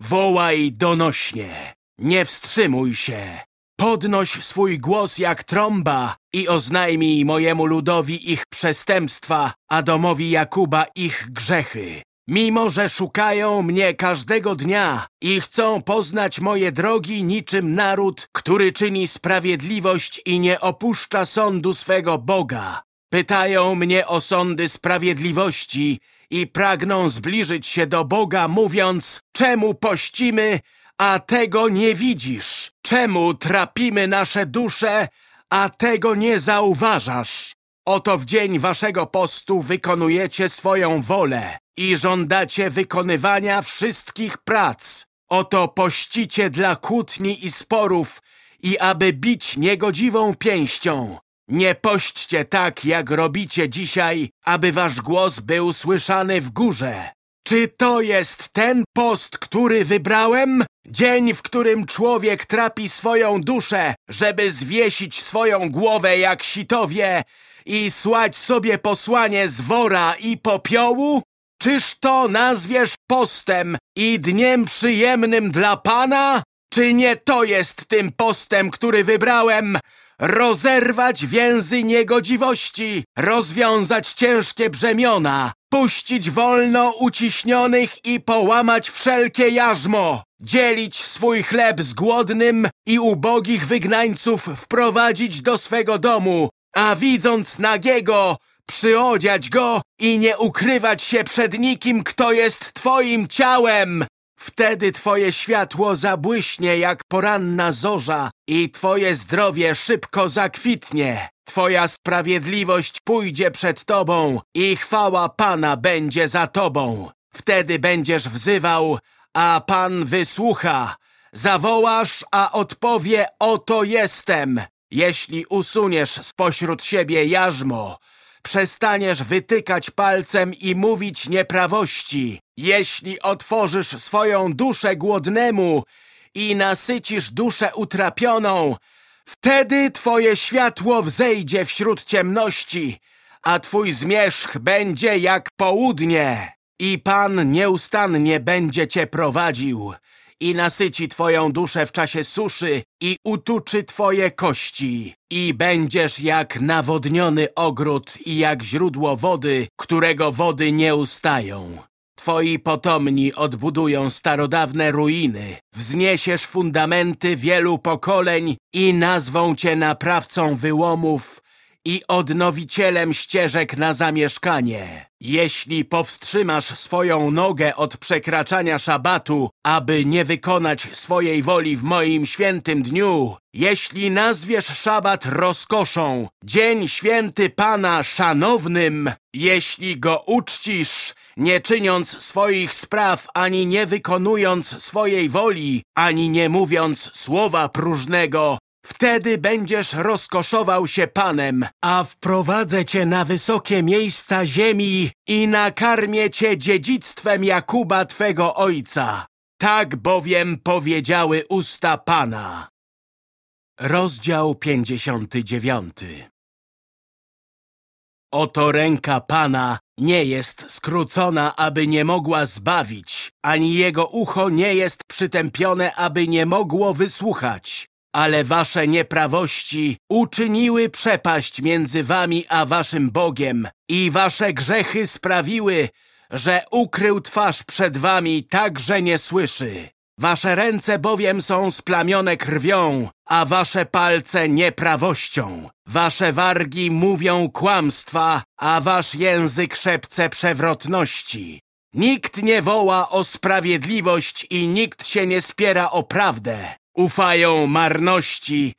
Wołaj donośnie, nie wstrzymuj się. Podnoś swój głos jak trąba i oznajmij mojemu ludowi ich przestępstwa, a domowi Jakuba ich grzechy. Mimo, że szukają mnie każdego dnia i chcą poznać moje drogi niczym naród, który czyni sprawiedliwość i nie opuszcza sądu swego Boga. Pytają mnie o sądy sprawiedliwości i pragną zbliżyć się do Boga, mówiąc, czemu pościmy, a tego nie widzisz? Czemu trapimy nasze dusze, a tego nie zauważasz? Oto w dzień waszego postu wykonujecie swoją wolę i żądacie wykonywania wszystkich prac. Oto pościcie dla kłótni i sporów i aby bić niegodziwą pięścią. Nie pośćcie tak, jak robicie dzisiaj, aby wasz głos był słyszany w górze. Czy to jest ten post, który wybrałem? Dzień, w którym człowiek trapi swoją duszę, żeby zwiesić swoją głowę jak sitowie i słać sobie posłanie z wora i popiołu? Czyż to nazwiesz postem i dniem przyjemnym dla Pana? Czy nie to jest tym postem, który wybrałem? rozerwać więzy niegodziwości, rozwiązać ciężkie brzemiona, puścić wolno uciśnionych i połamać wszelkie jarzmo, dzielić swój chleb z głodnym i ubogich wygnańców wprowadzić do swego domu, a widząc nagiego, przyodziać go i nie ukrywać się przed nikim, kto jest twoim ciałem. Wtedy twoje światło zabłyśnie jak poranna zorza i twoje zdrowie szybko zakwitnie. Twoja sprawiedliwość pójdzie przed tobą i chwała Pana będzie za tobą. Wtedy będziesz wzywał, a Pan wysłucha. Zawołasz, a odpowie, oto jestem. Jeśli usuniesz spośród siebie jarzmo, przestaniesz wytykać palcem i mówić nieprawości. Jeśli otworzysz swoją duszę głodnemu i nasycisz duszę utrapioną, wtedy twoje światło wzejdzie wśród ciemności, a twój zmierzch będzie jak południe. I Pan nieustannie będzie cię prowadził i nasyci twoją duszę w czasie suszy i utuczy twoje kości. I będziesz jak nawodniony ogród i jak źródło wody, którego wody nie ustają. Twoi potomni odbudują starodawne ruiny, wzniesiesz fundamenty wielu pokoleń i nazwą cię naprawcą wyłomów i odnowicielem ścieżek na zamieszkanie. Jeśli powstrzymasz swoją nogę od przekraczania szabatu, aby nie wykonać swojej woli w moim świętym dniu, jeśli nazwiesz szabat rozkoszą, dzień święty Pana szanownym, jeśli go uczcisz, nie czyniąc swoich spraw, ani nie wykonując swojej woli, ani nie mówiąc słowa próżnego, Wtedy będziesz rozkoszował się Panem, a wprowadzę cię na wysokie miejsca ziemi i nakarmię cię dziedzictwem Jakuba Twego ojca. Tak bowiem powiedziały usta Pana. Rozdział 59 Oto ręka Pana nie jest skrócona, aby nie mogła zbawić, ani jego ucho nie jest przytępione, aby nie mogło wysłuchać. Ale wasze nieprawości uczyniły przepaść między wami a waszym Bogiem i wasze grzechy sprawiły, że ukrył twarz przed wami tak, że nie słyszy. Wasze ręce bowiem są splamione krwią, a wasze palce nieprawością. Wasze wargi mówią kłamstwa, a wasz język szepce przewrotności. Nikt nie woła o sprawiedliwość i nikt się nie spiera o prawdę. Ufają marności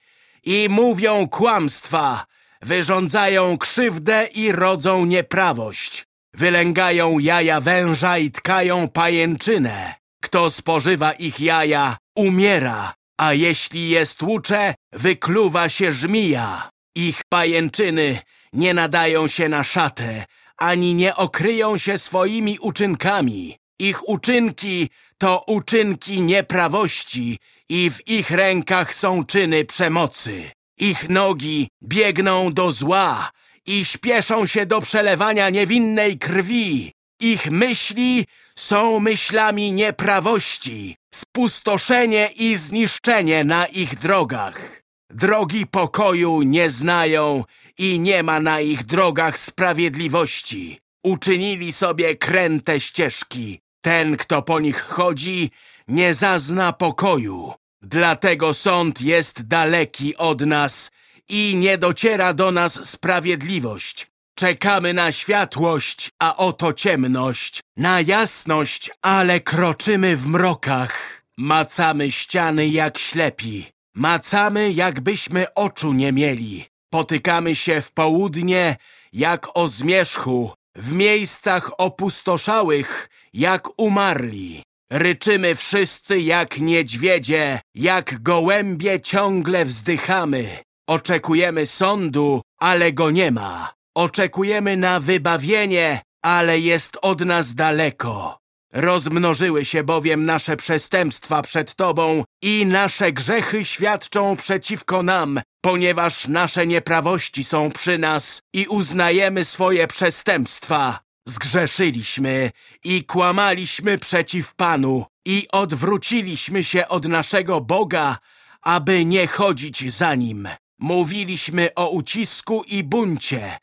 i mówią kłamstwa, wyrządzają krzywdę i rodzą nieprawość. Wylęgają jaja węża i tkają pajęczynę. Kto spożywa ich jaja, umiera, a jeśli je stłucze, wykluwa się żmija. Ich pajęczyny nie nadają się na szatę, ani nie okryją się swoimi uczynkami. Ich uczynki to uczynki nieprawości i w ich rękach są czyny przemocy. Ich nogi biegną do zła i śpieszą się do przelewania niewinnej krwi. Ich myśli są myślami nieprawości, spustoszenie i zniszczenie na ich drogach. Drogi pokoju nie znają i nie ma na ich drogach sprawiedliwości. Uczynili sobie kręte ścieżki. Ten, kto po nich chodzi, nie zazna pokoju. Dlatego sąd jest daleki od nas i nie dociera do nas sprawiedliwość. Czekamy na światłość, a oto ciemność, na jasność, ale kroczymy w mrokach. Macamy ściany jak ślepi, macamy jakbyśmy oczu nie mieli. Potykamy się w południe jak o zmierzchu, w miejscach opustoszałych jak umarli. Ryczymy wszyscy jak niedźwiedzie, jak gołębie ciągle wzdychamy. Oczekujemy sądu, ale go nie ma. Oczekujemy na wybawienie, ale jest od nas daleko. Rozmnożyły się bowiem nasze przestępstwa przed Tobą i nasze grzechy świadczą przeciwko nam, ponieważ nasze nieprawości są przy nas i uznajemy swoje przestępstwa. Zgrzeszyliśmy i kłamaliśmy przeciw Panu i odwróciliśmy się od naszego Boga, aby nie chodzić za Nim. Mówiliśmy o ucisku i buncie,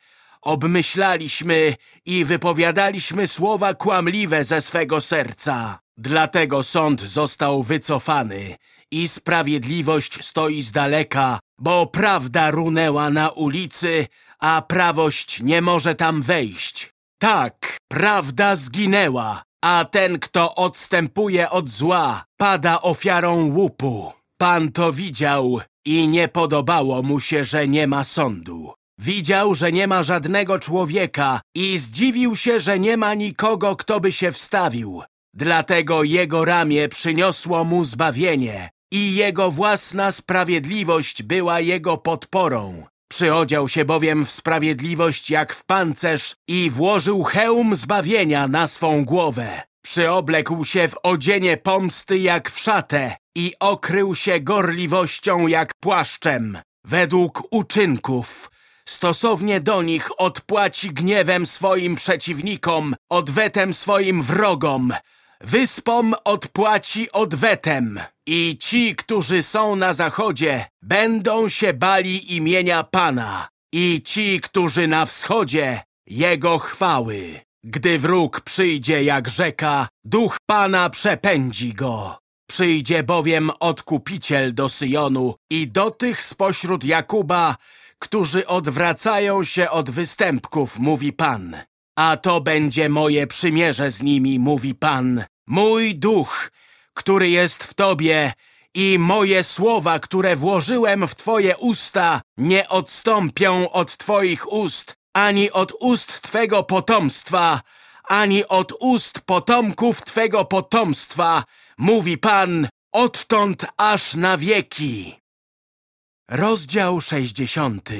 obmyślaliśmy i wypowiadaliśmy słowa kłamliwe ze swego serca. Dlatego sąd został wycofany i sprawiedliwość stoi z daleka, bo prawda runęła na ulicy, a prawość nie może tam wejść. Tak, prawda zginęła, a ten, kto odstępuje od zła, pada ofiarą łupu. Pan to widział i nie podobało mu się, że nie ma sądu. Widział, że nie ma żadnego człowieka i zdziwił się, że nie ma nikogo, kto by się wstawił. Dlatego jego ramię przyniosło mu zbawienie i jego własna sprawiedliwość była jego podporą. Przyodział się bowiem w sprawiedliwość jak w pancerz i włożył hełm zbawienia na swą głowę. Przyoblekł się w odzienie pomsty jak w szatę i okrył się gorliwością jak płaszczem. Według uczynków stosownie do nich odpłaci gniewem swoim przeciwnikom, odwetem swoim wrogom. Wyspom odpłaci odwetem. I ci, którzy są na zachodzie, będą się bali imienia Pana. I ci, którzy na wschodzie, Jego chwały. Gdy wróg przyjdzie jak rzeka, duch Pana przepędzi go. Przyjdzie bowiem odkupiciel do Syjonu i do tych spośród Jakuba, którzy odwracają się od występków, mówi Pan. A to będzie moje przymierze z nimi, mówi Pan. Mój duch, który jest w Tobie i moje słowa, które włożyłem w Twoje usta, nie odstąpią od Twoich ust, ani od ust Twego potomstwa, ani od ust potomków Twego potomstwa, mówi Pan, odtąd aż na wieki. Rozdział 60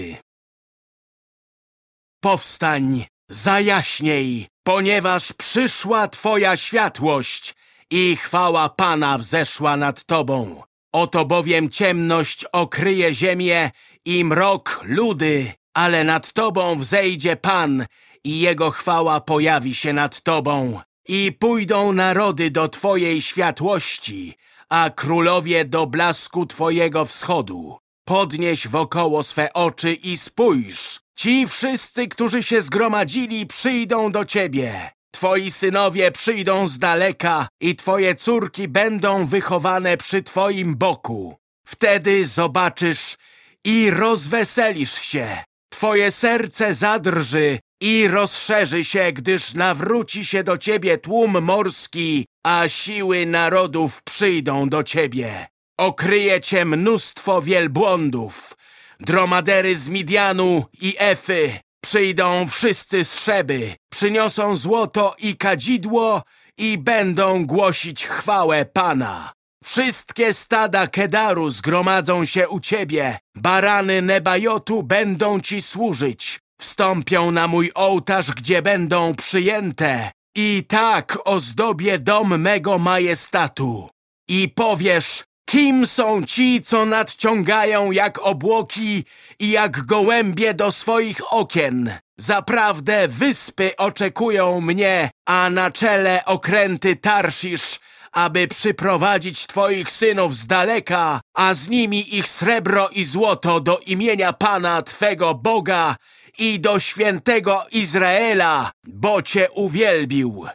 Powstań, zajaśniej, ponieważ przyszła Twoja światłość i chwała Pana wzeszła nad Tobą. Oto bowiem ciemność okryje ziemię i mrok ludy, ale nad Tobą wzejdzie Pan i Jego chwała pojawi się nad Tobą. I pójdą narody do Twojej światłości, a królowie do blasku Twojego wschodu. Podnieś wokoło swe oczy i spójrz. Ci wszyscy, którzy się zgromadzili, przyjdą do Ciebie. Twoi synowie przyjdą z daleka i Twoje córki będą wychowane przy Twoim boku. Wtedy zobaczysz i rozweselisz się. Twoje serce zadrży i rozszerzy się, gdyż nawróci się do ciebie tłum morski, a siły narodów przyjdą do ciebie. Okryje cię mnóstwo wielbłądów, dromadery z Midianu i Efy. Przyjdą wszyscy z Szeby, przyniosą złoto i kadzidło i będą głosić chwałę Pana. Wszystkie stada Kedaru zgromadzą się u ciebie, barany Nebajotu będą ci służyć. Wstąpią na mój ołtarz, gdzie będą przyjęte i tak ozdobię dom mego majestatu. I powiesz, kim są ci, co nadciągają jak obłoki i jak gołębie do swoich okien. Zaprawdę wyspy oczekują mnie, a na czele okręty Tarszisz, aby przyprowadzić twoich synów z daleka, a z nimi ich srebro i złoto do imienia Pana Twego Boga i do świętego Izraela, bo cię uwielbił.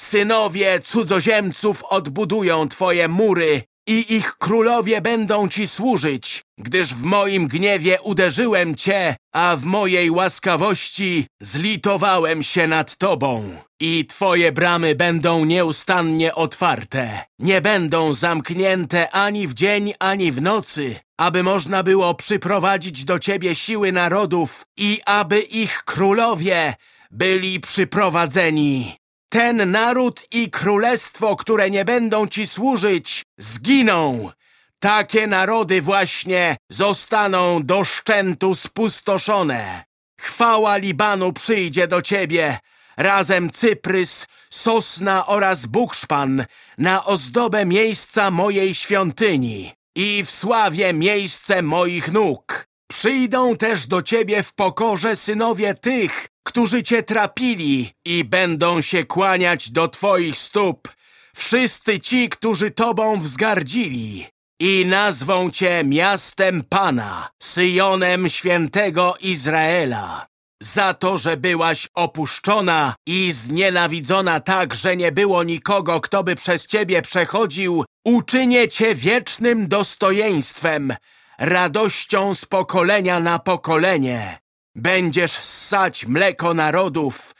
Synowie cudzoziemców odbudują twoje mury i ich królowie będą ci służyć, gdyż w moim gniewie uderzyłem cię, a w mojej łaskawości zlitowałem się nad tobą. I twoje bramy będą nieustannie otwarte. Nie będą zamknięte ani w dzień, ani w nocy, aby można było przyprowadzić do ciebie siły narodów i aby ich królowie byli przyprowadzeni. Ten naród i królestwo, które nie będą ci służyć, zginą. Takie narody właśnie zostaną do szczętu spustoszone. Chwała Libanu przyjdzie do ciebie, razem cyprys, sosna oraz bukszpan, na ozdobę miejsca mojej świątyni i w sławie miejsce moich nóg. Przyjdą też do ciebie w pokorze synowie tych, którzy cię trapili i będą się kłaniać do twoich stóp, wszyscy ci, którzy tobą wzgardzili i nazwą cię miastem Pana, Syjonem świętego Izraela. Za to, że byłaś opuszczona i znienawidzona tak, że nie było nikogo, kto by przez ciebie przechodził, uczynię cię wiecznym dostojeństwem, radością z pokolenia na pokolenie. Będziesz ssać mleko narodów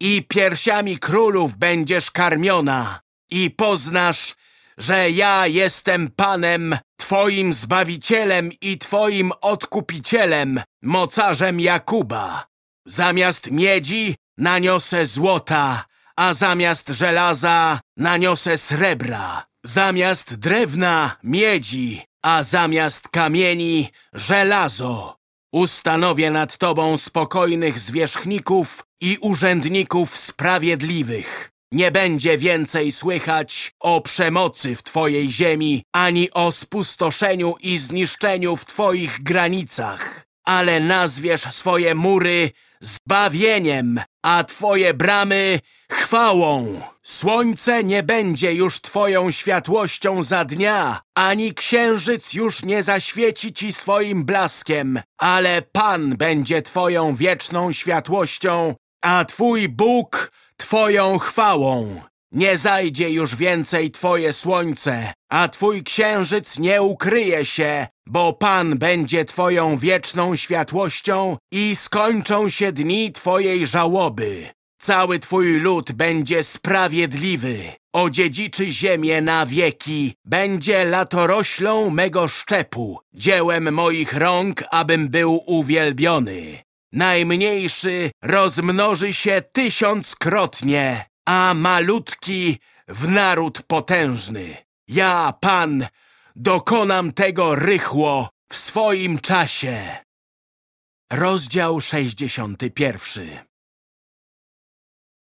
i piersiami królów będziesz karmiona i poznasz, że ja jestem Panem, Twoim Zbawicielem i Twoim Odkupicielem, mocarzem Jakuba. Zamiast miedzi naniosę złota, a zamiast żelaza naniosę srebra. Zamiast drewna miedzi, a zamiast kamieni żelazo. Ustanowię nad tobą spokojnych zwierzchników i urzędników sprawiedliwych. Nie będzie więcej słychać o przemocy w twojej ziemi, ani o spustoszeniu i zniszczeniu w twoich granicach. Ale nazwiesz swoje mury zbawieniem, a twoje bramy chwałą. Słońce nie będzie już twoją światłością za dnia, ani księżyc już nie zaświeci ci swoim blaskiem, ale Pan będzie twoją wieczną światłością, a twój Bóg twoją chwałą. Nie zajdzie już więcej twoje słońce, a twój księżyc nie ukryje się, bo Pan będzie twoją wieczną światłością i skończą się dni twojej żałoby. Cały twój lud będzie sprawiedliwy, odziedziczy ziemię na wieki, będzie latoroślą mego szczepu, dziełem moich rąk, abym był uwielbiony. Najmniejszy rozmnoży się tysiąckrotnie, a malutki w naród potężny. Ja, Pan, dokonam tego rychło w swoim czasie. Rozdział 61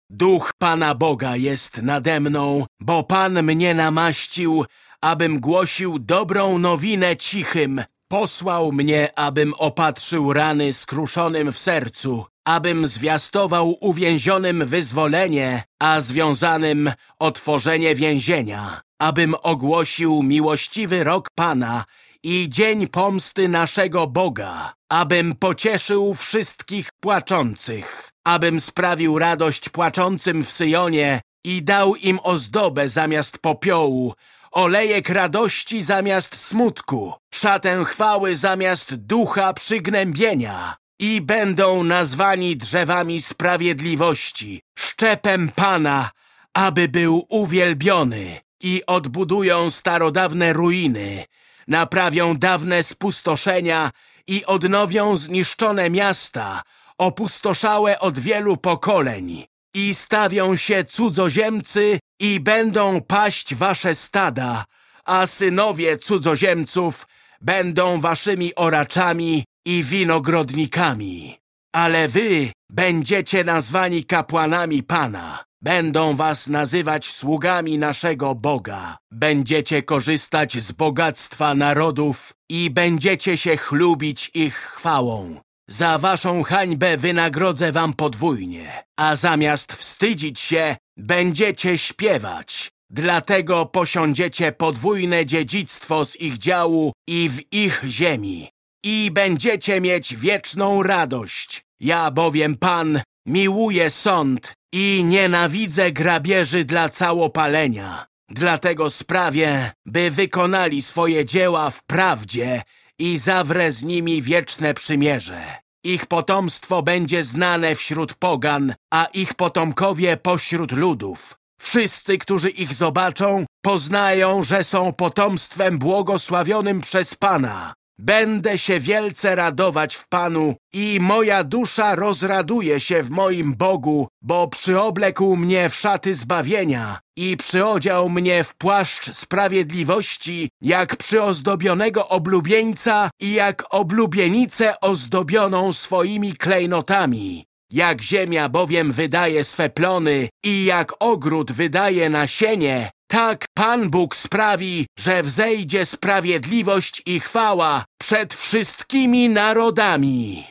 Duch Pana Boga jest nade mną, bo Pan mnie namaścił, abym głosił dobrą nowinę cichym. Posłał mnie, abym opatrzył rany skruszonym w sercu, abym zwiastował uwięzionym wyzwolenie, a związanym otworzenie więzienia, abym ogłosił miłościwy rok Pana i dzień pomsty naszego Boga, abym pocieszył wszystkich płaczących, abym sprawił radość płaczącym w Syjonie i dał im ozdobę zamiast popiołu, olejek radości zamiast smutku, szatę chwały zamiast ducha przygnębienia, i będą nazwani drzewami sprawiedliwości, szczepem Pana, aby był uwielbiony i odbudują starodawne ruiny, naprawią dawne spustoszenia i odnowią zniszczone miasta, opustoszałe od wielu pokoleń. I stawią się cudzoziemcy i będą paść wasze stada, a synowie cudzoziemców będą waszymi oraczami i winogrodnikami. Ale wy będziecie nazwani kapłanami Pana. Będą was nazywać sługami naszego Boga. Będziecie korzystać z bogactwa narodów i będziecie się chlubić ich chwałą. Za waszą hańbę wynagrodzę wam podwójnie, a zamiast wstydzić się, będziecie śpiewać. Dlatego posiądziecie podwójne dziedzictwo z ich działu i w ich ziemi. I będziecie mieć wieczną radość. Ja bowiem Pan miłuję sąd i nienawidzę grabieży dla całopalenia. Dlatego sprawię, by wykonali swoje dzieła w prawdzie i zawrę z nimi wieczne przymierze. Ich potomstwo będzie znane wśród pogan, a ich potomkowie pośród ludów. Wszyscy, którzy ich zobaczą, poznają, że są potomstwem błogosławionym przez Pana. Będę się wielce radować w Panu i moja dusza rozraduje się w moim Bogu, bo przyoblekł mnie w szaty zbawienia i przyodział mnie w płaszcz sprawiedliwości, jak przyozdobionego oblubieńca i jak oblubienicę ozdobioną swoimi klejnotami. Jak ziemia bowiem wydaje swe plony i jak ogród wydaje nasienie, tak Pan Bóg sprawi, że wzejdzie sprawiedliwość i chwała przed wszystkimi narodami.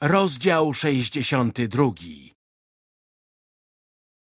Rozdział 62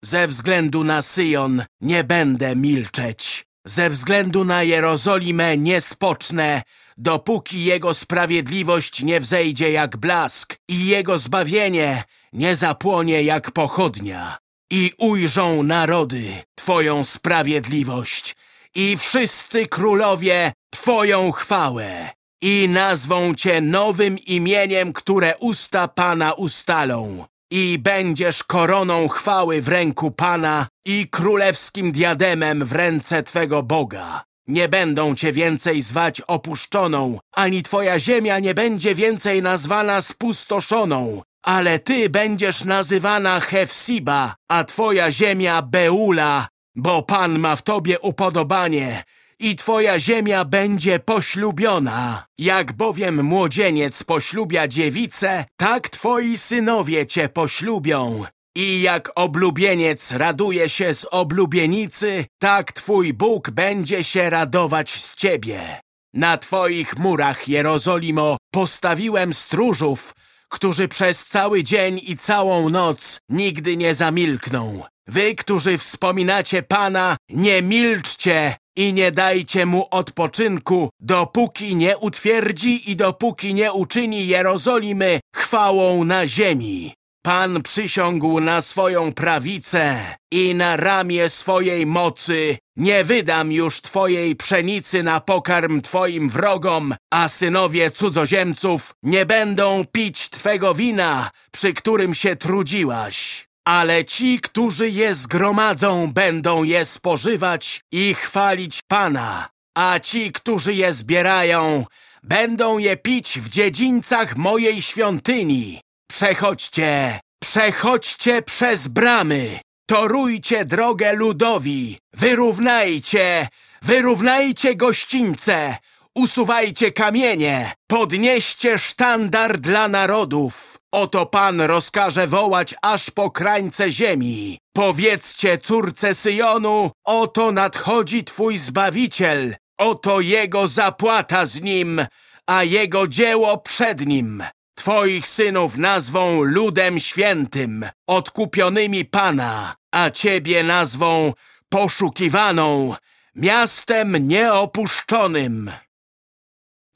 Ze względu na Syjon nie będę milczeć. Ze względu na Jerozolimę nie spocznę, dopóki jego sprawiedliwość nie wzejdzie jak blask i jego zbawienie nie zapłonie jak pochodnia. I ujrzą narody Twoją sprawiedliwość i wszyscy królowie Twoją chwałę i nazwą Cię nowym imieniem, które usta Pana ustalą. I będziesz koroną chwały w ręku Pana i królewskim diademem w ręce Twego Boga. Nie będą Cię więcej zwać opuszczoną, ani Twoja ziemia nie będzie więcej nazwana spustoszoną, ale Ty będziesz nazywana Hefsiba, a Twoja ziemia Beula, bo Pan ma w Tobie upodobanie i Twoja ziemia będzie poślubiona. Jak bowiem młodzieniec poślubia dziewicę, tak Twoi synowie Cię poślubią. I jak oblubieniec raduje się z oblubienicy, tak Twój Bóg będzie się radować z Ciebie. Na Twoich murach, Jerozolimo, postawiłem stróżów, którzy przez cały dzień i całą noc nigdy nie zamilkną. Wy, którzy wspominacie Pana, nie milczcie i nie dajcie Mu odpoczynku, dopóki nie utwierdzi i dopóki nie uczyni Jerozolimy chwałą na ziemi. Pan przysiągł na swoją prawicę i na ramię swojej mocy. Nie wydam już Twojej pszenicy na pokarm Twoim wrogom, a synowie cudzoziemców nie będą pić Twego wina, przy którym się trudziłaś. Ale ci, którzy je zgromadzą, będą je spożywać i chwalić Pana, a ci, którzy je zbierają, będą je pić w dziedzińcach mojej świątyni. Przechodźcie, przechodźcie przez bramy, torujcie drogę ludowi, wyrównajcie, wyrównajcie gościńce, usuwajcie kamienie, podnieście sztandar dla narodów. Oto Pan rozkaże wołać aż po krańce ziemi. Powiedzcie córce Syjonu, oto nadchodzi Twój Zbawiciel, oto Jego zapłata z Nim, a Jego dzieło przed Nim. Twoich synów nazwą ludem świętym, odkupionymi Pana, a Ciebie nazwą poszukiwaną, miastem nieopuszczonym.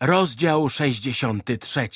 Rozdział 63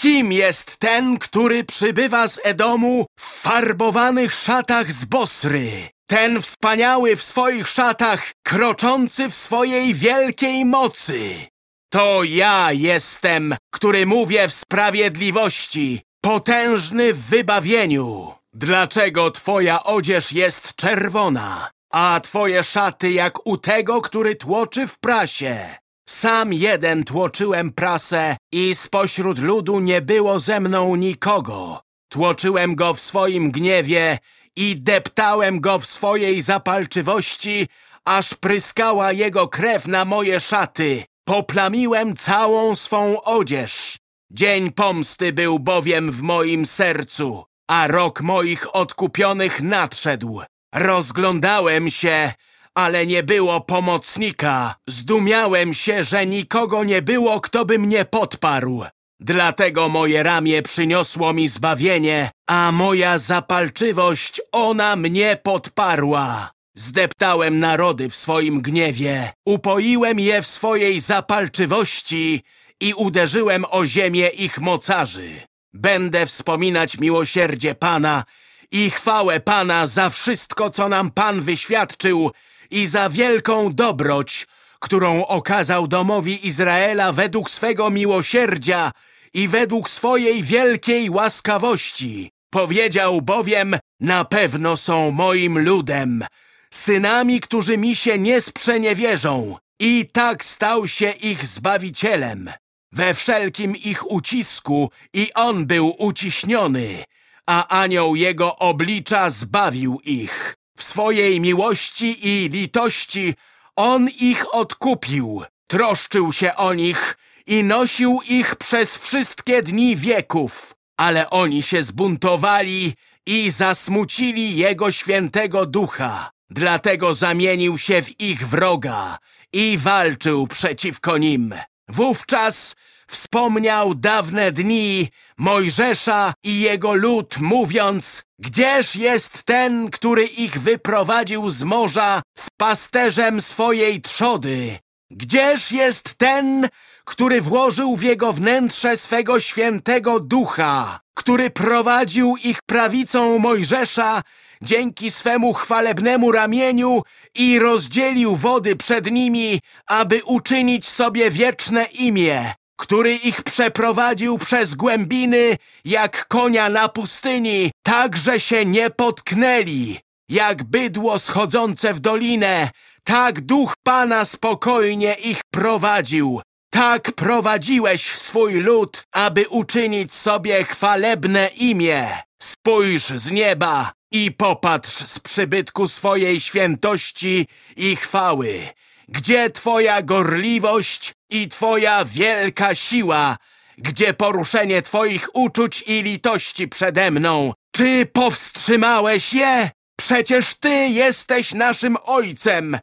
Kim jest ten, który przybywa z Edomu w farbowanych szatach z Bosry? Ten wspaniały w swoich szatach, kroczący w swojej wielkiej mocy. To ja jestem, który mówię w sprawiedliwości, potężny w wybawieniu. Dlaczego twoja odzież jest czerwona, a twoje szaty jak u tego, który tłoczy w prasie? Sam jeden tłoczyłem prasę i spośród ludu nie było ze mną nikogo. Tłoczyłem go w swoim gniewie i deptałem go w swojej zapalczywości, aż pryskała jego krew na moje szaty. Poplamiłem całą swą odzież. Dzień pomsty był bowiem w moim sercu, a rok moich odkupionych nadszedł. Rozglądałem się, ale nie było pomocnika. Zdumiałem się, że nikogo nie było, kto by mnie podparł. Dlatego moje ramię przyniosło mi zbawienie, a moja zapalczywość ona mnie podparła. Zdeptałem narody w swoim gniewie, upoiłem je w swojej zapalczywości i uderzyłem o ziemię ich mocarzy. Będę wspominać miłosierdzie Pana i chwałę Pana za wszystko, co nam Pan wyświadczył i za wielką dobroć, którą okazał domowi Izraela według swego miłosierdzia i według swojej wielkiej łaskawości. Powiedział bowiem, na pewno są moim ludem, synami, którzy mi się nie sprzeniewierzą. I tak stał się ich Zbawicielem. We wszelkim ich ucisku i on był uciśniony, a anioł jego oblicza zbawił ich. W swojej miłości i litości on ich odkupił, troszczył się o nich i nosił ich przez wszystkie dni wieków. Ale oni się zbuntowali i zasmucili Jego świętego ducha. Dlatego zamienił się w ich wroga i walczył przeciwko nim. Wówczas wspomniał dawne dni Mojżesza i jego lud, mówiąc Gdzież jest ten, który ich wyprowadził z morza z pasterzem swojej trzody? Gdzież jest ten, który włożył w jego wnętrze swego świętego ducha, który prowadził ich prawicą Mojżesza dzięki swemu chwalebnemu ramieniu i rozdzielił wody przed nimi, aby uczynić sobie wieczne imię, który ich przeprowadził przez głębiny jak konia na pustyni, tak że się nie potknęli, jak bydło schodzące w dolinę, tak duch Pana spokojnie ich prowadził. Tak prowadziłeś swój lud, aby uczynić sobie chwalebne imię. Spójrz z nieba i popatrz z przybytku swojej świętości i chwały. Gdzie Twoja gorliwość i Twoja wielka siła? Gdzie poruszenie Twoich uczuć i litości przede mną? Czy powstrzymałeś je? Przecież Ty jesteś naszym ojcem,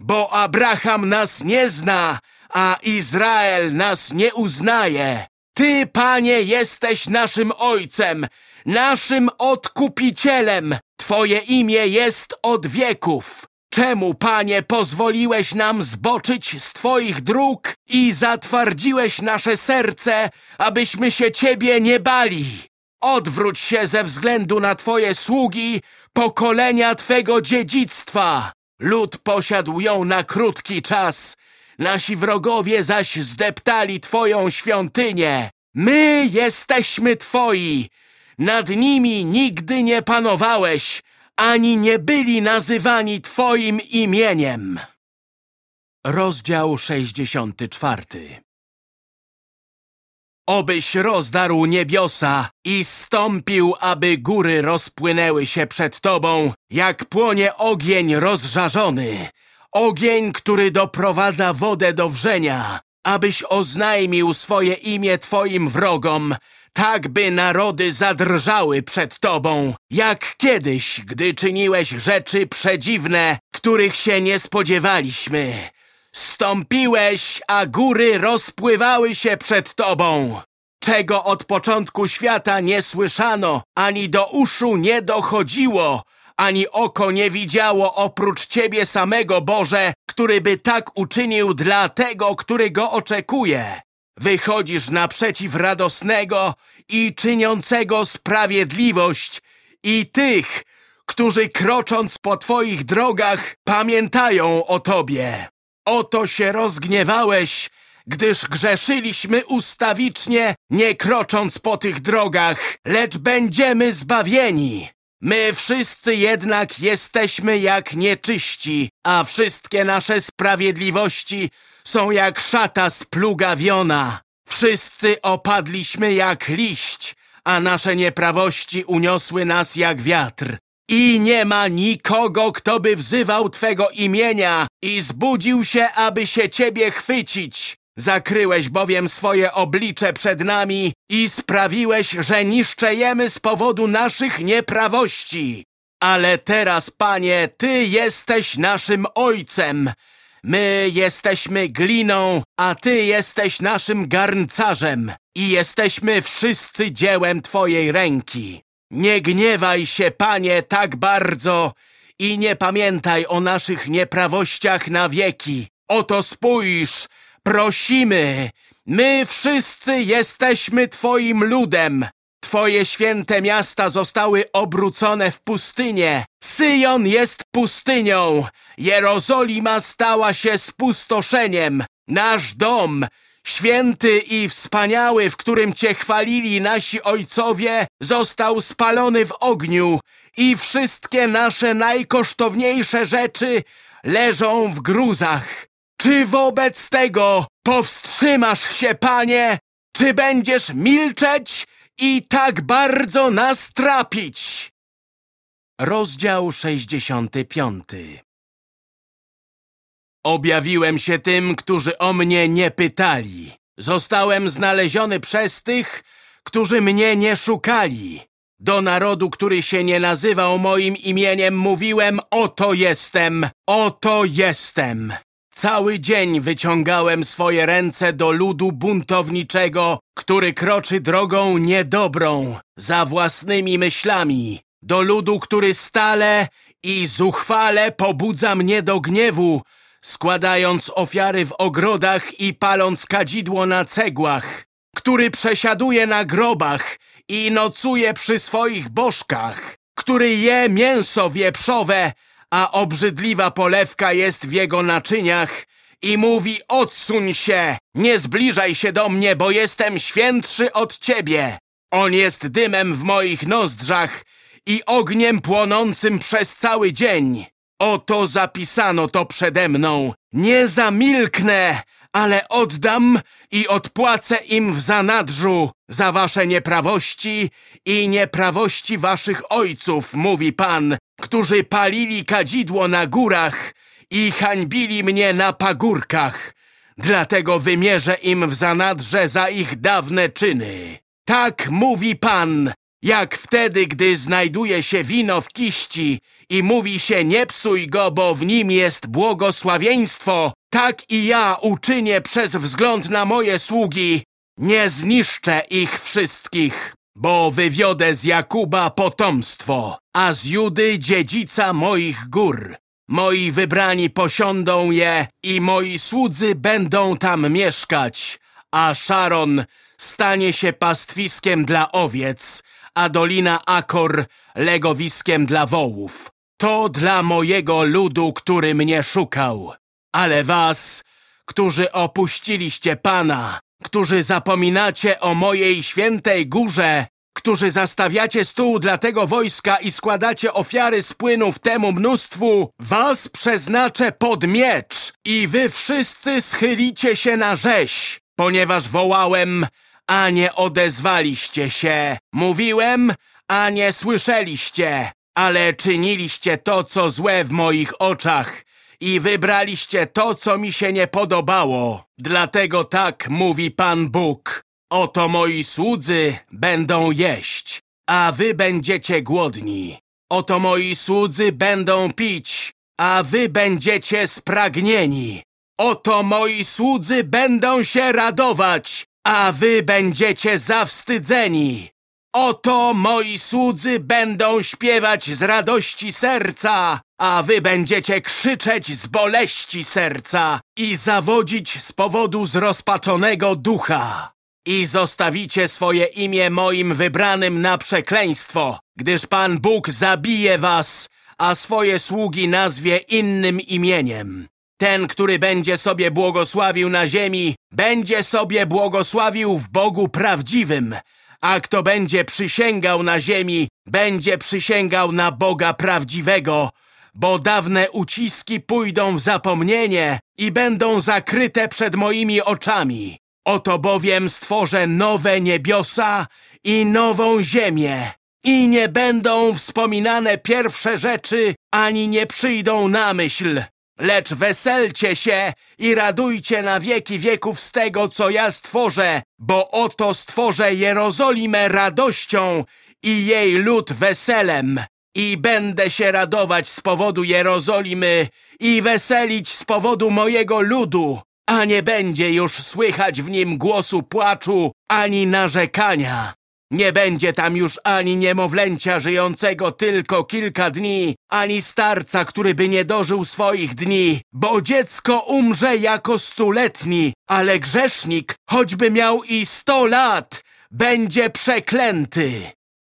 bo Abraham nas nie zna, a Izrael nas nie uznaje. Ty, Panie, jesteś naszym Ojcem, naszym Odkupicielem. Twoje imię jest od wieków. Czemu, Panie, pozwoliłeś nam zboczyć z Twoich dróg i zatwardziłeś nasze serce, abyśmy się Ciebie nie bali? Odwróć się ze względu na Twoje sługi, pokolenia Twego dziedzictwa. Lud posiadł ją na krótki czas, nasi wrogowie zaś zdeptali Twoją świątynię. My jesteśmy Twoi, nad nimi nigdy nie panowałeś, ani nie byli nazywani Twoim imieniem. Rozdział 64 Obyś rozdarł niebiosa i stąpił, aby góry rozpłynęły się przed Tobą, jak płonie ogień rozżarzony, ogień, który doprowadza wodę do wrzenia, abyś oznajmił swoje imię Twoim wrogom, tak by narody zadrżały przed Tobą, jak kiedyś, gdy czyniłeś rzeczy przedziwne, których się nie spodziewaliśmy. Stąpiłeś, a góry rozpływały się przed Tobą. Czego od początku świata nie słyszano, ani do uszu nie dochodziło, ani oko nie widziało oprócz Ciebie samego, Boże, który by tak uczynił dla tego, który go oczekuje. Wychodzisz naprzeciw radosnego i czyniącego sprawiedliwość i tych, którzy krocząc po Twoich drogach pamiętają o Tobie. Oto się rozgniewałeś, gdyż grzeszyliśmy ustawicznie, nie krocząc po tych drogach, lecz będziemy zbawieni. My wszyscy jednak jesteśmy jak nieczyści, a wszystkie nasze sprawiedliwości są jak szata splugawiona. Wszyscy opadliśmy jak liść, a nasze nieprawości uniosły nas jak wiatr. I nie ma nikogo, kto by wzywał Twego imienia i zbudził się, aby się Ciebie chwycić. Zakryłeś bowiem swoje oblicze przed nami i sprawiłeś, że niszczejemy z powodu naszych nieprawości. Ale teraz, Panie, Ty jesteś naszym Ojcem. My jesteśmy gliną, a Ty jesteś naszym garncarzem i jesteśmy wszyscy dziełem Twojej ręki. Nie gniewaj się, Panie, tak bardzo i nie pamiętaj o naszych nieprawościach na wieki. Oto spójrz, prosimy, my wszyscy jesteśmy Twoim ludem. Twoje święte miasta zostały obrócone w pustynię. Syjon jest pustynią. Jerozolima stała się spustoszeniem. Nasz dom, święty i wspaniały, w którym Cię chwalili nasi ojcowie, został spalony w ogniu i wszystkie nasze najkosztowniejsze rzeczy leżą w gruzach. Czy wobec tego powstrzymasz się, Panie? Czy będziesz milczeć i tak bardzo nas trapić? Rozdział 65 Objawiłem się tym, którzy o mnie nie pytali. Zostałem znaleziony przez tych, którzy mnie nie szukali. Do narodu, który się nie nazywał moim imieniem, mówiłem: Oto jestem, oto jestem. Cały dzień wyciągałem swoje ręce do ludu buntowniczego, który kroczy drogą niedobrą, za własnymi myślami, do ludu, który stale i zuchwale pobudza mnie do gniewu, składając ofiary w ogrodach i paląc kadzidło na cegłach, który przesiaduje na grobach i nocuje przy swoich bożkach, który je mięso wieprzowe, a obrzydliwa polewka jest w jego naczyniach i mówi odsuń się, nie zbliżaj się do mnie, bo jestem świętszy od ciebie. On jest dymem w moich nozdrzach i ogniem płonącym przez cały dzień. Oto zapisano to przede mną. Nie zamilknę, ale oddam i odpłacę im w zanadrzu za wasze nieprawości i nieprawości waszych ojców, mówi Pan, którzy palili kadzidło na górach i hańbili mnie na pagórkach. Dlatego wymierzę im w zanadrze za ich dawne czyny. Tak mówi Pan, jak wtedy, gdy znajduje się wino w kiści i mówi się nie psuj go, bo w nim jest błogosławieństwo, tak i ja uczynię przez wzgląd na moje sługi. Nie zniszczę ich wszystkich, bo wywiodę z Jakuba potomstwo, a z Judy dziedzica moich gór. Moi wybrani posiądą je i moi słudzy będą tam mieszkać, a Sharon stanie się pastwiskiem dla owiec, a Dolina Akor legowiskiem dla wołów. To dla mojego ludu, który mnie szukał. Ale was, którzy opuściliście Pana, którzy zapominacie o mojej świętej górze, którzy zastawiacie stół dla tego wojska i składacie ofiary z płynów temu mnóstwu, was przeznaczę pod miecz i wy wszyscy schylicie się na rzeź, ponieważ wołałem, a nie odezwaliście się. Mówiłem, a nie słyszeliście, ale czyniliście to, co złe w moich oczach i wybraliście to, co mi się nie podobało. Dlatego tak mówi Pan Bóg. Oto moi słudzy będą jeść, a wy będziecie głodni. Oto moi słudzy będą pić, a wy będziecie spragnieni. Oto moi słudzy będą się radować, a wy będziecie zawstydzeni. Oto moi słudzy będą śpiewać z radości serca, a wy będziecie krzyczeć z boleści serca i zawodzić z powodu zrozpaczonego ducha. I zostawicie swoje imię moim wybranym na przekleństwo, gdyż Pan Bóg zabije was, a swoje sługi nazwie innym imieniem. Ten, który będzie sobie błogosławił na ziemi, będzie sobie błogosławił w Bogu prawdziwym. A kto będzie przysięgał na ziemi, będzie przysięgał na Boga prawdziwego, bo dawne uciski pójdą w zapomnienie i będą zakryte przed moimi oczami. Oto bowiem stworzę nowe niebiosa i nową ziemię. I nie będą wspominane pierwsze rzeczy, ani nie przyjdą na myśl. Lecz weselcie się i radujcie na wieki wieków z tego, co ja stworzę, bo oto stworzę Jerozolimę radością i jej lud weselem. I będę się radować z powodu Jerozolimy i weselić z powodu mojego ludu, a nie będzie już słychać w nim głosu płaczu ani narzekania. Nie będzie tam już ani niemowlęcia żyjącego tylko kilka dni, ani starca, który by nie dożył swoich dni, bo dziecko umrze jako stuletni, ale grzesznik, choćby miał i sto lat, będzie przeklęty.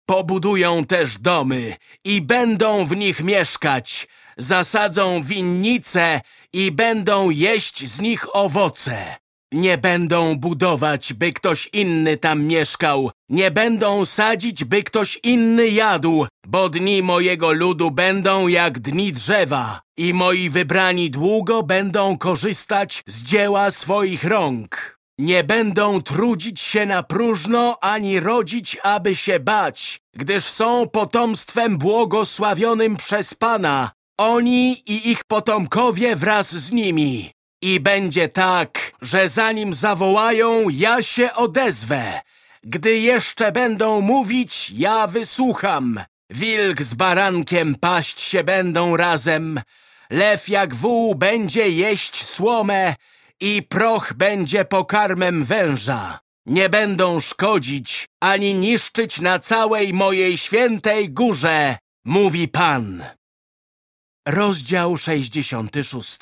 Pobudują też domy i będą w nich mieszkać, zasadzą winnice i będą jeść z nich owoce. Nie będą budować, by ktoś inny tam mieszkał. Nie będą sadzić, by ktoś inny jadł, bo dni mojego ludu będą jak dni drzewa i moi wybrani długo będą korzystać z dzieła swoich rąk. Nie będą trudzić się na próżno, ani rodzić, aby się bać, gdyż są potomstwem błogosławionym przez Pana, oni i ich potomkowie wraz z nimi. I będzie tak, że zanim zawołają, ja się odezwę. Gdy jeszcze będą mówić, ja wysłucham. Wilk z barankiem paść się będą razem. Lew jak wół będzie jeść słomę i proch będzie pokarmem węża. Nie będą szkodzić ani niszczyć na całej mojej świętej górze, mówi Pan. Rozdział 66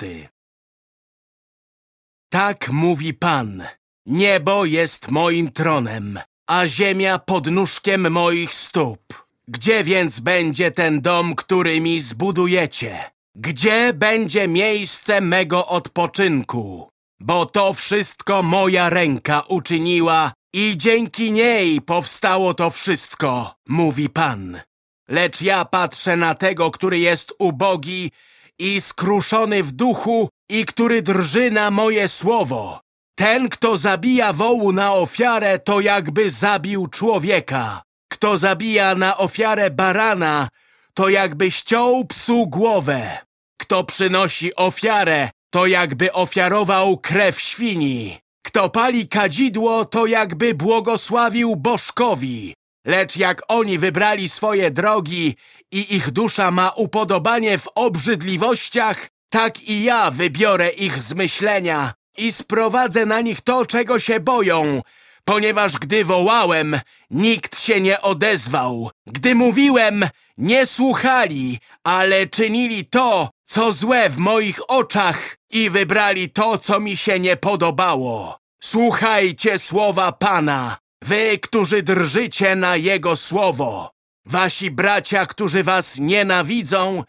Tak mówi Pan. Niebo jest moim tronem, a ziemia podnóżkiem moich stóp. Gdzie więc będzie ten dom, który mi zbudujecie? Gdzie będzie miejsce mego odpoczynku? Bo to wszystko moja ręka uczyniła i dzięki niej powstało to wszystko, mówi Pan. Lecz ja patrzę na tego, który jest ubogi i skruszony w duchu i który drży na moje słowo. Ten, kto zabija wołu na ofiarę, to jakby zabił człowieka. Kto zabija na ofiarę barana, to jakby ściął psu głowę. Kto przynosi ofiarę, to jakby ofiarował krew świni. Kto pali kadzidło, to jakby błogosławił bożkowi. Lecz jak oni wybrali swoje drogi i ich dusza ma upodobanie w obrzydliwościach, tak i ja wybiorę ich z myślenia i sprowadzę na nich to, czego się boją, ponieważ gdy wołałem, nikt się nie odezwał. Gdy mówiłem, nie słuchali, ale czynili to, co złe w moich oczach i wybrali to, co mi się nie podobało. Słuchajcie słowa Pana, wy, którzy drżycie na Jego słowo. Wasi bracia, którzy was nienawidzą,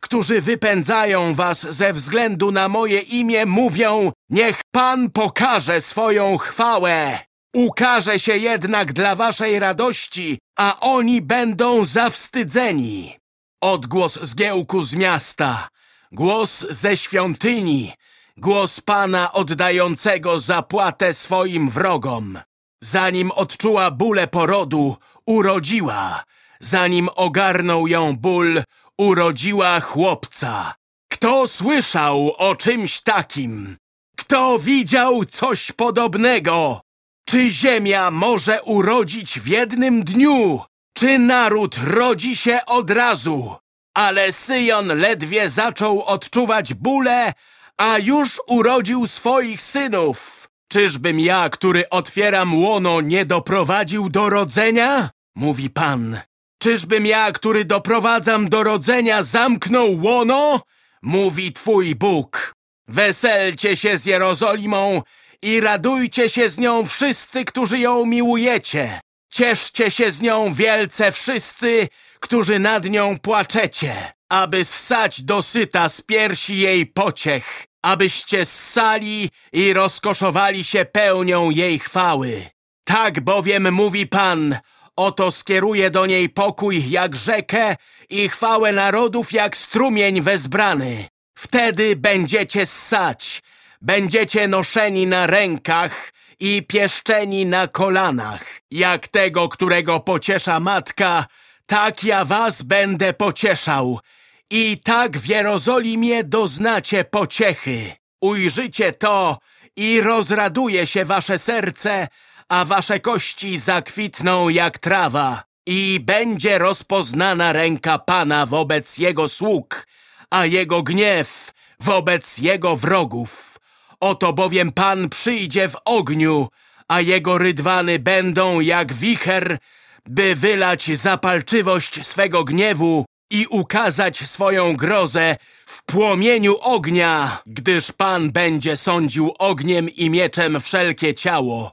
którzy wypędzają was ze względu na moje imię, mówią, niech Pan pokaże swoją chwałę. Ukaże się jednak dla waszej radości, a oni będą zawstydzeni. Odgłos zgiełku z miasta, głos ze świątyni, głos Pana oddającego zapłatę swoim wrogom. Zanim odczuła bóle porodu, urodziła. Zanim ogarnął ją ból, urodziła chłopca. Kto słyszał o czymś takim? Kto widział coś podobnego? Czy ziemia może urodzić w jednym dniu? Czy naród rodzi się od razu? Ale Syjon ledwie zaczął odczuwać bóle, a już urodził swoich synów. Czyżbym ja, który otwieram łono, nie doprowadził do rodzenia? Mówi Pan. Czyżbym ja, który doprowadzam do rodzenia, zamknął łono? Mówi Twój Bóg. Weselcie się z Jerozolimą i radujcie się z nią wszyscy, którzy ją miłujecie. Cieszcie się z nią wielce wszyscy, którzy nad nią płaczecie, aby ssać dosyta z piersi jej pociech. abyście ssali i rozkoszowali się pełnią jej chwały. Tak bowiem mówi Pan, oto skieruje do niej pokój jak rzekę i chwałę narodów jak strumień wezbrany. Wtedy będziecie ssać, będziecie noszeni na rękach i pieszczeni na kolanach. Jak tego, którego pociesza matka, tak ja was będę pocieszał. I tak w Jerozolimie doznacie pociechy. Ujrzycie to i rozraduje się wasze serce, a wasze kości zakwitną jak trawa. I będzie rozpoznana ręka Pana wobec Jego sług, a Jego gniew wobec Jego wrogów. Oto bowiem Pan przyjdzie w ogniu, a Jego rydwany będą jak wicher, by wylać zapalczywość swego gniewu i ukazać swoją grozę w płomieniu ognia, gdyż Pan będzie sądził ogniem i mieczem wszelkie ciało,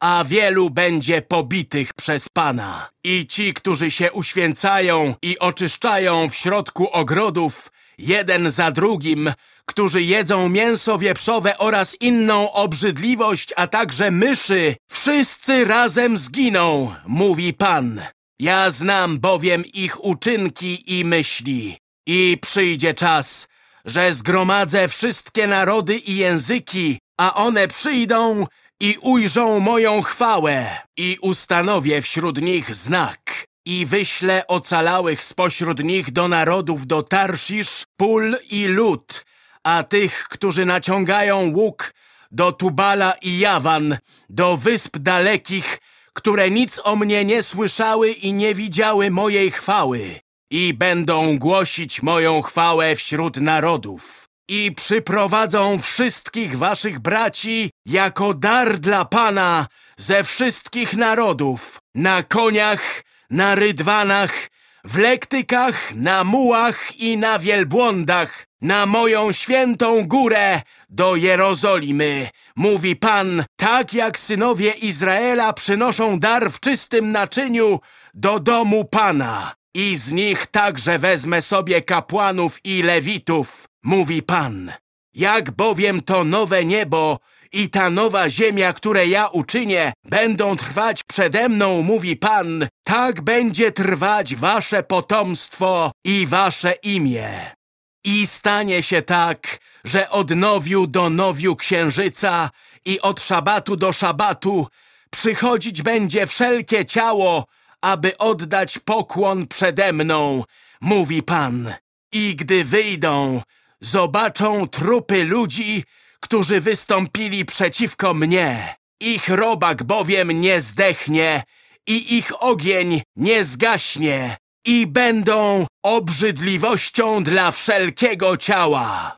a wielu będzie pobitych przez Pana. I ci, którzy się uświęcają i oczyszczają w środku ogrodów, jeden za drugim, którzy jedzą mięso wieprzowe oraz inną obrzydliwość, a także myszy, wszyscy razem zginą, mówi Pan. Ja znam bowiem ich uczynki i myśli. I przyjdzie czas, że zgromadzę wszystkie narody i języki, a one przyjdą i ujrzą moją chwałę i ustanowię wśród nich znak i wyślę ocalałych spośród nich do narodów do Tarszisz, Pól i Lud, a tych, którzy naciągają łuk, do Tubala i Jawan, do wysp dalekich, które nic o mnie nie słyszały i nie widziały mojej chwały. I będą głosić moją chwałę wśród narodów. I przyprowadzą wszystkich waszych braci jako dar dla Pana ze wszystkich narodów, na koniach, na rydwanach, w lektykach, na mułach i na wielbłądach, na moją świętą górę do Jerozolimy. Mówi Pan, tak jak synowie Izraela przynoszą dar w czystym naczyniu do domu Pana. I z nich także wezmę sobie kapłanów i lewitów, mówi Pan. Jak bowiem to nowe niebo i ta nowa ziemia, które ja uczynię, będą trwać przede mną, mówi Pan, tak będzie trwać wasze potomstwo i wasze imię. I stanie się tak, że od nowiu do nowiu księżyca i od szabatu do szabatu przychodzić będzie wszelkie ciało, aby oddać pokłon przede mną, mówi Pan. I gdy wyjdą, zobaczą trupy ludzi, którzy wystąpili przeciwko mnie. Ich robak bowiem nie zdechnie i ich ogień nie zgaśnie i będą obrzydliwością dla wszelkiego ciała.